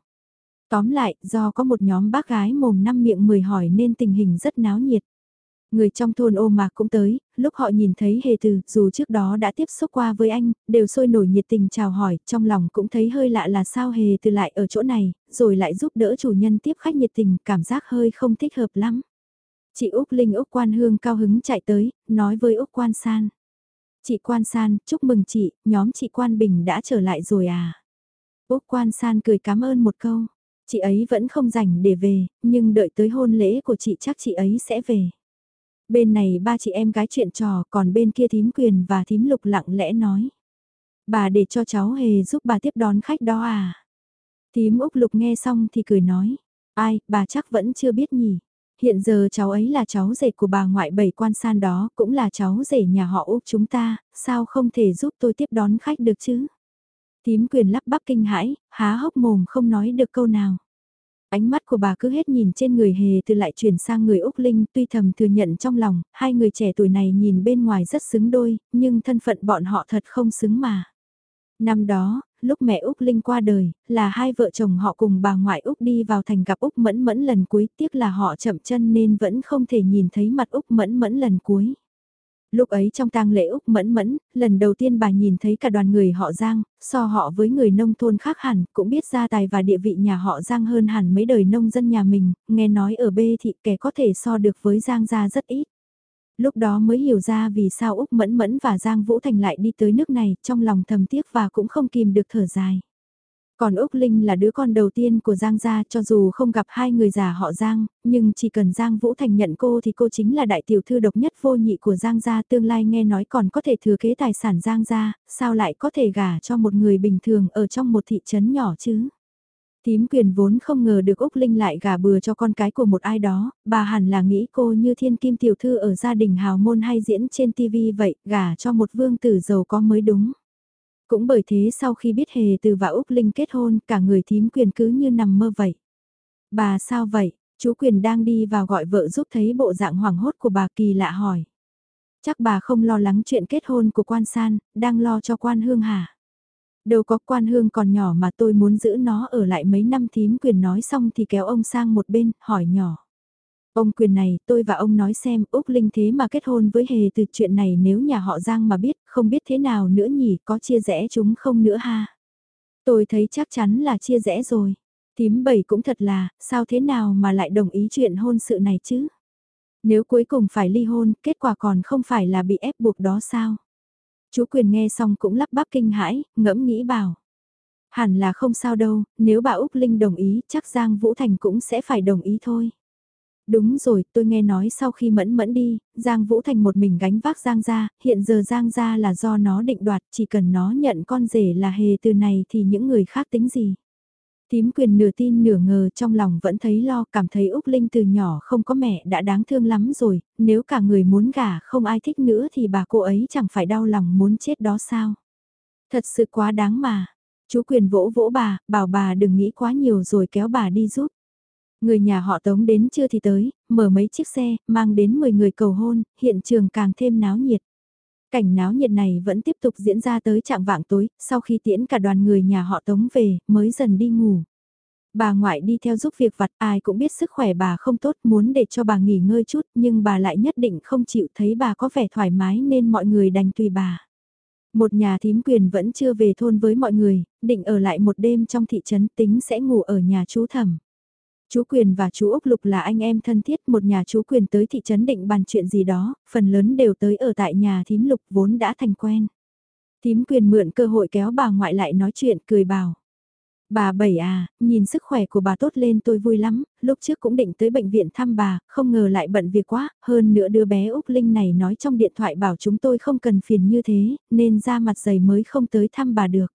Tóm lại, do có một nhóm bác gái mồm năm miệng mười hỏi nên tình hình rất náo nhiệt. Người trong thôn ô mạc cũng tới, lúc họ nhìn thấy hề từ, dù trước đó đã tiếp xúc qua với anh, đều sôi nổi nhiệt tình chào hỏi, trong lòng cũng thấy hơi lạ là sao hề từ lại ở chỗ này, rồi lại giúp đỡ chủ nhân tiếp khách nhiệt tình, cảm giác hơi không thích hợp lắm. Chị Úc Linh Úc Quan Hương cao hứng chạy tới, nói với Úc Quan San. Chị Quan San, chúc mừng chị, nhóm chị Quan Bình đã trở lại rồi à. Úc Quan San cười cảm ơn một câu. Chị ấy vẫn không rảnh để về, nhưng đợi tới hôn lễ của chị chắc chị ấy sẽ về. Bên này ba chị em gái chuyện trò, còn bên kia thím quyền và thím lục lặng lẽ nói. Bà để cho cháu hề giúp bà tiếp đón khách đó à. Thím Úc Lục nghe xong thì cười nói. Ai, bà chắc vẫn chưa biết nhỉ. Hiện giờ cháu ấy là cháu rể của bà ngoại bảy quan san đó, cũng là cháu rể nhà họ Úc chúng ta, sao không thể giúp tôi tiếp đón khách được chứ? Tím quyền lắp bắp kinh hãi, há hốc mồm không nói được câu nào. Ánh mắt của bà cứ hết nhìn trên người hề từ lại chuyển sang người Úc Linh tuy thầm thừa nhận trong lòng, hai người trẻ tuổi này nhìn bên ngoài rất xứng đôi, nhưng thân phận bọn họ thật không xứng mà. Năm đó, lúc mẹ Úc Linh qua đời, là hai vợ chồng họ cùng bà ngoại Úc đi vào thành gặp Úc Mẫn Mẫn lần cuối, tiếc là họ chậm chân nên vẫn không thể nhìn thấy mặt Úc Mẫn Mẫn lần cuối. Lúc ấy trong tang lễ Úc Mẫn Mẫn, lần đầu tiên bà nhìn thấy cả đoàn người họ Giang, so họ với người nông thôn khác hẳn, cũng biết gia tài và địa vị nhà họ Giang hơn hẳn mấy đời nông dân nhà mình, nghe nói ở B thị kẻ có thể so được với Giang gia rất ít. Lúc đó mới hiểu ra vì sao Úc Mẫn Mẫn và Giang Vũ Thành lại đi tới nước này, trong lòng thầm tiếc và cũng không kìm được thở dài. Còn Úc Linh là đứa con đầu tiên của Giang gia cho dù không gặp hai người già họ Giang, nhưng chỉ cần Giang Vũ Thành nhận cô thì cô chính là đại tiểu thư độc nhất vô nhị của Giang gia tương lai nghe nói còn có thể thừa kế tài sản Giang gia, sao lại có thể gả cho một người bình thường ở trong một thị trấn nhỏ chứ? Tím quyền vốn không ngờ được Úc Linh lại gả bừa cho con cái của một ai đó, bà hẳn là nghĩ cô như thiên kim tiểu thư ở gia đình hào môn hay diễn trên TV vậy, gả cho một vương tử giàu có mới đúng. Cũng bởi thế sau khi biết Hề Từ và Úc Linh kết hôn, cả người thím quyền cứ như nằm mơ vậy. Bà sao vậy? Chú quyền đang đi vào gọi vợ giúp thấy bộ dạng hoảng hốt của bà kỳ lạ hỏi. Chắc bà không lo lắng chuyện kết hôn của quan san, đang lo cho quan hương hả? Đâu có quan hương còn nhỏ mà tôi muốn giữ nó ở lại mấy năm thím quyền nói xong thì kéo ông sang một bên, hỏi nhỏ. Ông quyền này, tôi và ông nói xem, Úc Linh thế mà kết hôn với hề từ chuyện này nếu nhà họ Giang mà biết, không biết thế nào nữa nhỉ, có chia rẽ chúng không nữa ha. Tôi thấy chắc chắn là chia rẽ rồi. thím bảy cũng thật là, sao thế nào mà lại đồng ý chuyện hôn sự này chứ? Nếu cuối cùng phải ly hôn, kết quả còn không phải là bị ép buộc đó sao? Chú quyền nghe xong cũng lắp bắp kinh hãi, ngẫm nghĩ bảo. Hẳn là không sao đâu, nếu bà Úc Linh đồng ý, chắc Giang Vũ Thành cũng sẽ phải đồng ý thôi. Đúng rồi, tôi nghe nói sau khi mẫn mẫn đi, Giang Vũ Thành một mình gánh vác Giang ra, hiện giờ Giang ra là do nó định đoạt, chỉ cần nó nhận con rể là hề từ này thì những người khác tính gì. Tím quyền nửa tin nửa ngờ trong lòng vẫn thấy lo cảm thấy Úc Linh từ nhỏ không có mẹ đã đáng thương lắm rồi, nếu cả người muốn gả không ai thích nữa thì bà cô ấy chẳng phải đau lòng muốn chết đó sao. Thật sự quá đáng mà. Chú quyền vỗ vỗ bà, bảo bà đừng nghĩ quá nhiều rồi kéo bà đi giúp. Người nhà họ Tống đến chưa thì tới, mở mấy chiếc xe, mang đến 10 người cầu hôn, hiện trường càng thêm náo nhiệt. Cảnh náo nhiệt này vẫn tiếp tục diễn ra tới trạng vạng tối, sau khi tiễn cả đoàn người nhà họ tống về, mới dần đi ngủ. Bà ngoại đi theo giúp việc vặt ai cũng biết sức khỏe bà không tốt muốn để cho bà nghỉ ngơi chút nhưng bà lại nhất định không chịu thấy bà có vẻ thoải mái nên mọi người đành tùy bà. Một nhà thím quyền vẫn chưa về thôn với mọi người, định ở lại một đêm trong thị trấn tính sẽ ngủ ở nhà chú thẩm. Chú Quyền và chú Úc Lục là anh em thân thiết một nhà chú Quyền tới thị trấn định bàn chuyện gì đó, phần lớn đều tới ở tại nhà thím Lục vốn đã thành quen. Thím Quyền mượn cơ hội kéo bà ngoại lại nói chuyện cười bảo. Bà Bảy à, nhìn sức khỏe của bà tốt lên tôi vui lắm, lúc trước cũng định tới bệnh viện thăm bà, không ngờ lại bận việc quá, hơn nữa đứa bé Úc Linh này nói trong điện thoại bảo chúng tôi không cần phiền như thế, nên ra mặt dày mới không tới thăm bà được.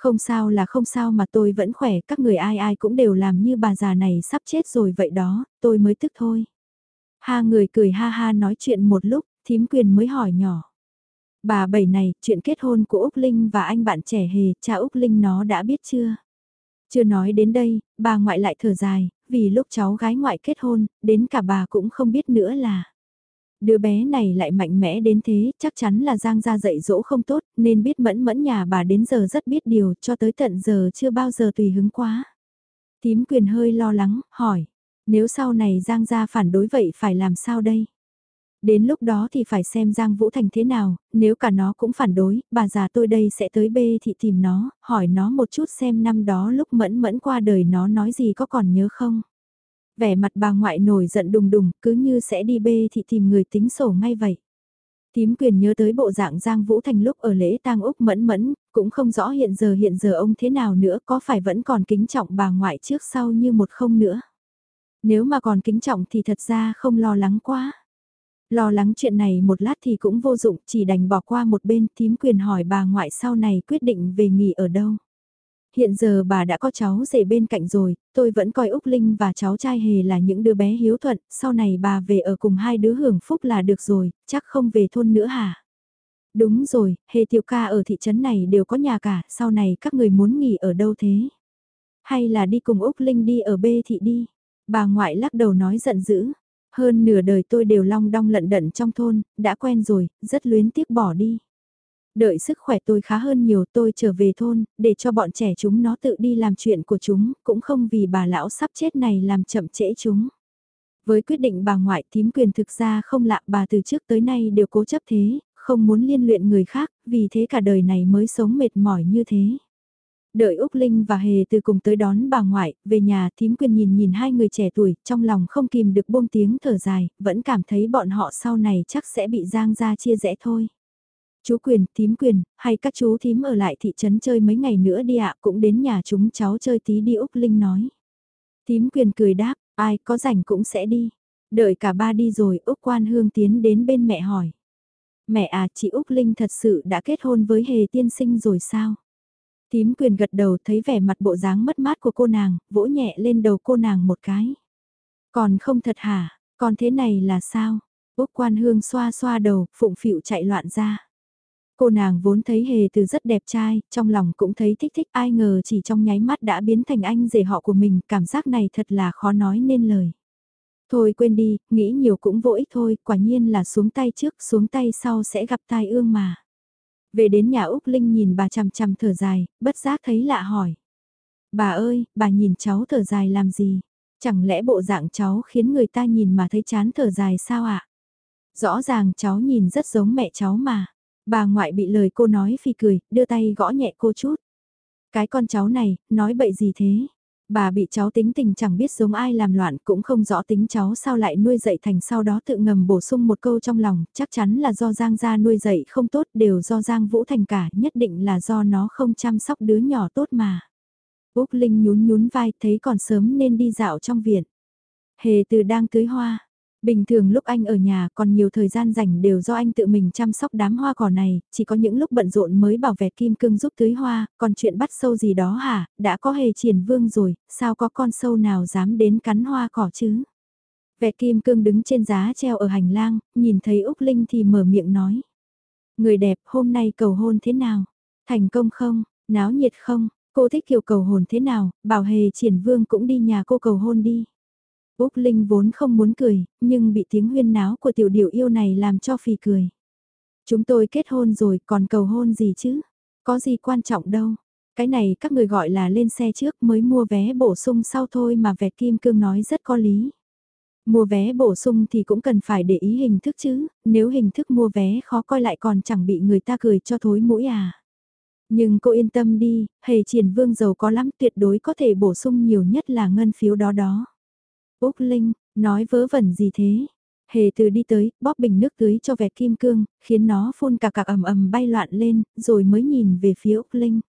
Không sao là không sao mà tôi vẫn khỏe, các người ai ai cũng đều làm như bà già này sắp chết rồi vậy đó, tôi mới tức thôi. Ha người cười ha ha nói chuyện một lúc, thím quyền mới hỏi nhỏ. Bà bảy này, chuyện kết hôn của Úc Linh và anh bạn trẻ hề, cha Úc Linh nó đã biết chưa? Chưa nói đến đây, bà ngoại lại thở dài, vì lúc cháu gái ngoại kết hôn, đến cả bà cũng không biết nữa là. Đứa bé này lại mạnh mẽ đến thế, chắc chắn là Giang gia dạy dỗ không tốt, nên biết mẫn mẫn nhà bà đến giờ rất biết điều, cho tới tận giờ chưa bao giờ tùy hứng quá. Tím quyền hơi lo lắng, hỏi, nếu sau này Giang gia phản đối vậy phải làm sao đây? Đến lúc đó thì phải xem Giang Vũ Thành thế nào, nếu cả nó cũng phản đối, bà già tôi đây sẽ tới bê thị tìm nó, hỏi nó một chút xem năm đó lúc mẫn mẫn qua đời nó nói gì có còn nhớ không. Vẻ mặt bà ngoại nổi giận đùng đùng, cứ như sẽ đi bê thì tìm người tính sổ ngay vậy. Tím quyền nhớ tới bộ dạng Giang Vũ Thành lúc ở lễ tang Úc mẫn mẫn, cũng không rõ hiện giờ hiện giờ ông thế nào nữa có phải vẫn còn kính trọng bà ngoại trước sau như một không nữa. Nếu mà còn kính trọng thì thật ra không lo lắng quá. Lo lắng chuyện này một lát thì cũng vô dụng, chỉ đành bỏ qua một bên tím quyền hỏi bà ngoại sau này quyết định về nghỉ ở đâu. Hiện giờ bà đã có cháu rể bên cạnh rồi, tôi vẫn coi Úc Linh và cháu trai hề là những đứa bé hiếu thuận, sau này bà về ở cùng hai đứa hưởng phúc là được rồi, chắc không về thôn nữa hả? Đúng rồi, hề tiểu ca ở thị trấn này đều có nhà cả, sau này các người muốn nghỉ ở đâu thế? Hay là đi cùng Úc Linh đi ở bê thị đi? Bà ngoại lắc đầu nói giận dữ, hơn nửa đời tôi đều long đong lận đận trong thôn, đã quen rồi, rất luyến tiếc bỏ đi. Đợi sức khỏe tôi khá hơn nhiều tôi trở về thôn, để cho bọn trẻ chúng nó tự đi làm chuyện của chúng, cũng không vì bà lão sắp chết này làm chậm trễ chúng. Với quyết định bà ngoại thím quyền thực ra không lạ bà từ trước tới nay đều cố chấp thế, không muốn liên luyện người khác, vì thế cả đời này mới sống mệt mỏi như thế. Đợi Úc Linh và Hề từ cùng tới đón bà ngoại, về nhà thím quyền nhìn nhìn hai người trẻ tuổi, trong lòng không kìm được buông tiếng thở dài, vẫn cảm thấy bọn họ sau này chắc sẽ bị giang ra chia rẽ thôi. Chú quyền, thím quyền, hay các chú thím ở lại thị trấn chơi mấy ngày nữa đi ạ, cũng đến nhà chúng cháu chơi tí đi Úc Linh nói. Thím quyền cười đáp, ai có rảnh cũng sẽ đi. Đợi cả ba đi rồi, Úc Quan Hương tiến đến bên mẹ hỏi. Mẹ à, chị Úc Linh thật sự đã kết hôn với Hề tiên sinh rồi sao? Tím quyền gật đầu thấy vẻ mặt bộ dáng mất mát của cô nàng, vỗ nhẹ lên đầu cô nàng một cái. Còn không thật hả, còn thế này là sao? Úc quan hương xoa xoa đầu, phụng phịu chạy loạn ra. Cô nàng vốn thấy hề từ rất đẹp trai, trong lòng cũng thấy thích thích ai ngờ chỉ trong nháy mắt đã biến thành anh rể họ của mình, cảm giác này thật là khó nói nên lời. Thôi quên đi, nghĩ nhiều cũng vô ích thôi, quả nhiên là xuống tay trước, xuống tay sau sẽ gặp tai ương mà. Về đến nhà Úc Linh nhìn bà chằm chằm thở dài, bất giác thấy lạ hỏi. Bà ơi, bà nhìn cháu thở dài làm gì? Chẳng lẽ bộ dạng cháu khiến người ta nhìn mà thấy chán thở dài sao ạ? Rõ ràng cháu nhìn rất giống mẹ cháu mà. Bà ngoại bị lời cô nói phi cười, đưa tay gõ nhẹ cô chút. Cái con cháu này, nói bậy gì thế? Bà bị cháu tính tình chẳng biết giống ai làm loạn cũng không rõ tính cháu sao lại nuôi dạy thành sau đó tự ngầm bổ sung một câu trong lòng, chắc chắn là do Giang gia nuôi dạy không tốt đều do Giang Vũ Thành cả, nhất định là do nó không chăm sóc đứa nhỏ tốt mà. Úc Linh nhún nhún vai thấy còn sớm nên đi dạo trong viện. Hề từ đang tưới hoa, Bình thường lúc anh ở nhà còn nhiều thời gian rảnh đều do anh tự mình chăm sóc đám hoa cỏ này, chỉ có những lúc bận rộn mới bảo vệ kim cương giúp tưới hoa, còn chuyện bắt sâu gì đó hả, đã có hề triển vương rồi, sao có con sâu nào dám đến cắn hoa cỏ chứ? Vẹt kim cương đứng trên giá treo ở hành lang, nhìn thấy Úc Linh thì mở miệng nói. Người đẹp hôm nay cầu hôn thế nào? Thành công không? Náo nhiệt không? Cô thích kiểu cầu hôn thế nào? Bảo hề triển vương cũng đi nhà cô cầu hôn đi. Úc Linh vốn không muốn cười, nhưng bị tiếng huyên náo của tiểu điểu yêu này làm cho phì cười. Chúng tôi kết hôn rồi còn cầu hôn gì chứ? Có gì quan trọng đâu. Cái này các người gọi là lên xe trước mới mua vé bổ sung sau thôi mà vẹt kim cương nói rất có lý. Mua vé bổ sung thì cũng cần phải để ý hình thức chứ, nếu hình thức mua vé khó coi lại còn chẳng bị người ta cười cho thối mũi à. Nhưng cô yên tâm đi, hề triển vương giàu có lắm tuyệt đối có thể bổ sung nhiều nhất là ngân phiếu đó đó. Úc Linh, nói vớ vẩn gì thế? Hề từ đi tới, bóp bình nước tưới cho vẹt kim cương, khiến nó phun cả cạc ầm ầm bay loạn lên, rồi mới nhìn về phía Úc Linh.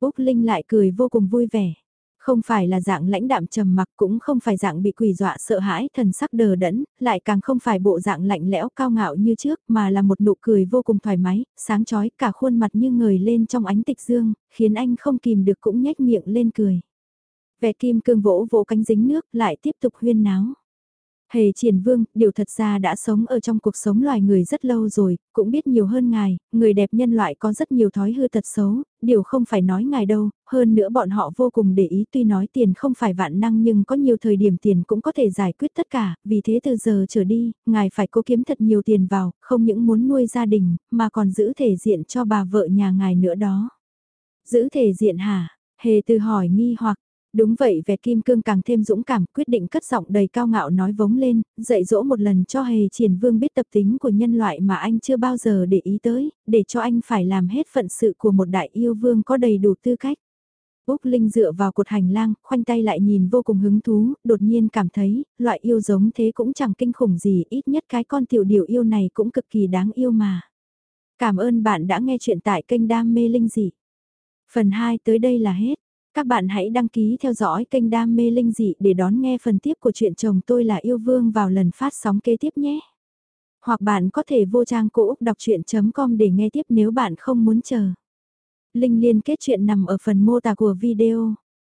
Úc Linh lại cười vô cùng vui vẻ. Không phải là dạng lãnh đạm trầm mặc cũng không phải dạng bị quỷ dọa sợ hãi thần sắc đờ đẫn, lại càng không phải bộ dạng lạnh lẽo cao ngạo như trước mà là một nụ cười vô cùng thoải mái, sáng chói cả khuôn mặt như người lên trong ánh tịch dương, khiến anh không kìm được cũng nhếch miệng lên cười. Vẻ kim cương vỗ vỗ cánh dính nước lại tiếp tục huyên náo. Hề triển vương, điều thật ra đã sống ở trong cuộc sống loài người rất lâu rồi, cũng biết nhiều hơn ngài, người đẹp nhân loại có rất nhiều thói hư tật xấu, điều không phải nói ngài đâu, hơn nữa bọn họ vô cùng để ý tuy nói tiền không phải vạn năng nhưng có nhiều thời điểm tiền cũng có thể giải quyết tất cả, vì thế từ giờ trở đi, ngài phải cố kiếm thật nhiều tiền vào, không những muốn nuôi gia đình, mà còn giữ thể diện cho bà vợ nhà ngài nữa đó. Giữ thể diện hả? Hề từ hỏi nghi hoặc, Đúng vậy vẹt kim cương càng thêm dũng cảm quyết định cất giọng đầy cao ngạo nói vống lên, dạy dỗ một lần cho hề triển vương biết tập tính của nhân loại mà anh chưa bao giờ để ý tới, để cho anh phải làm hết phận sự của một đại yêu vương có đầy đủ tư cách. Úc Linh dựa vào cột hành lang, khoanh tay lại nhìn vô cùng hứng thú, đột nhiên cảm thấy, loại yêu giống thế cũng chẳng kinh khủng gì, ít nhất cái con tiểu điều yêu này cũng cực kỳ đáng yêu mà. Cảm ơn bạn đã nghe chuyện tại kênh Đam Mê Linh Dị. Phần 2 tới đây là hết. Các bạn hãy đăng ký theo dõi kênh Đam Mê Linh Dị để đón nghe phần tiếp của chuyện chồng tôi là yêu vương vào lần phát sóng kế tiếp nhé. Hoặc bạn có thể vô trang cô Úc đọc chuyện.com để nghe tiếp nếu bạn không muốn chờ. Linh liên kết chuyện nằm ở phần mô tả của video.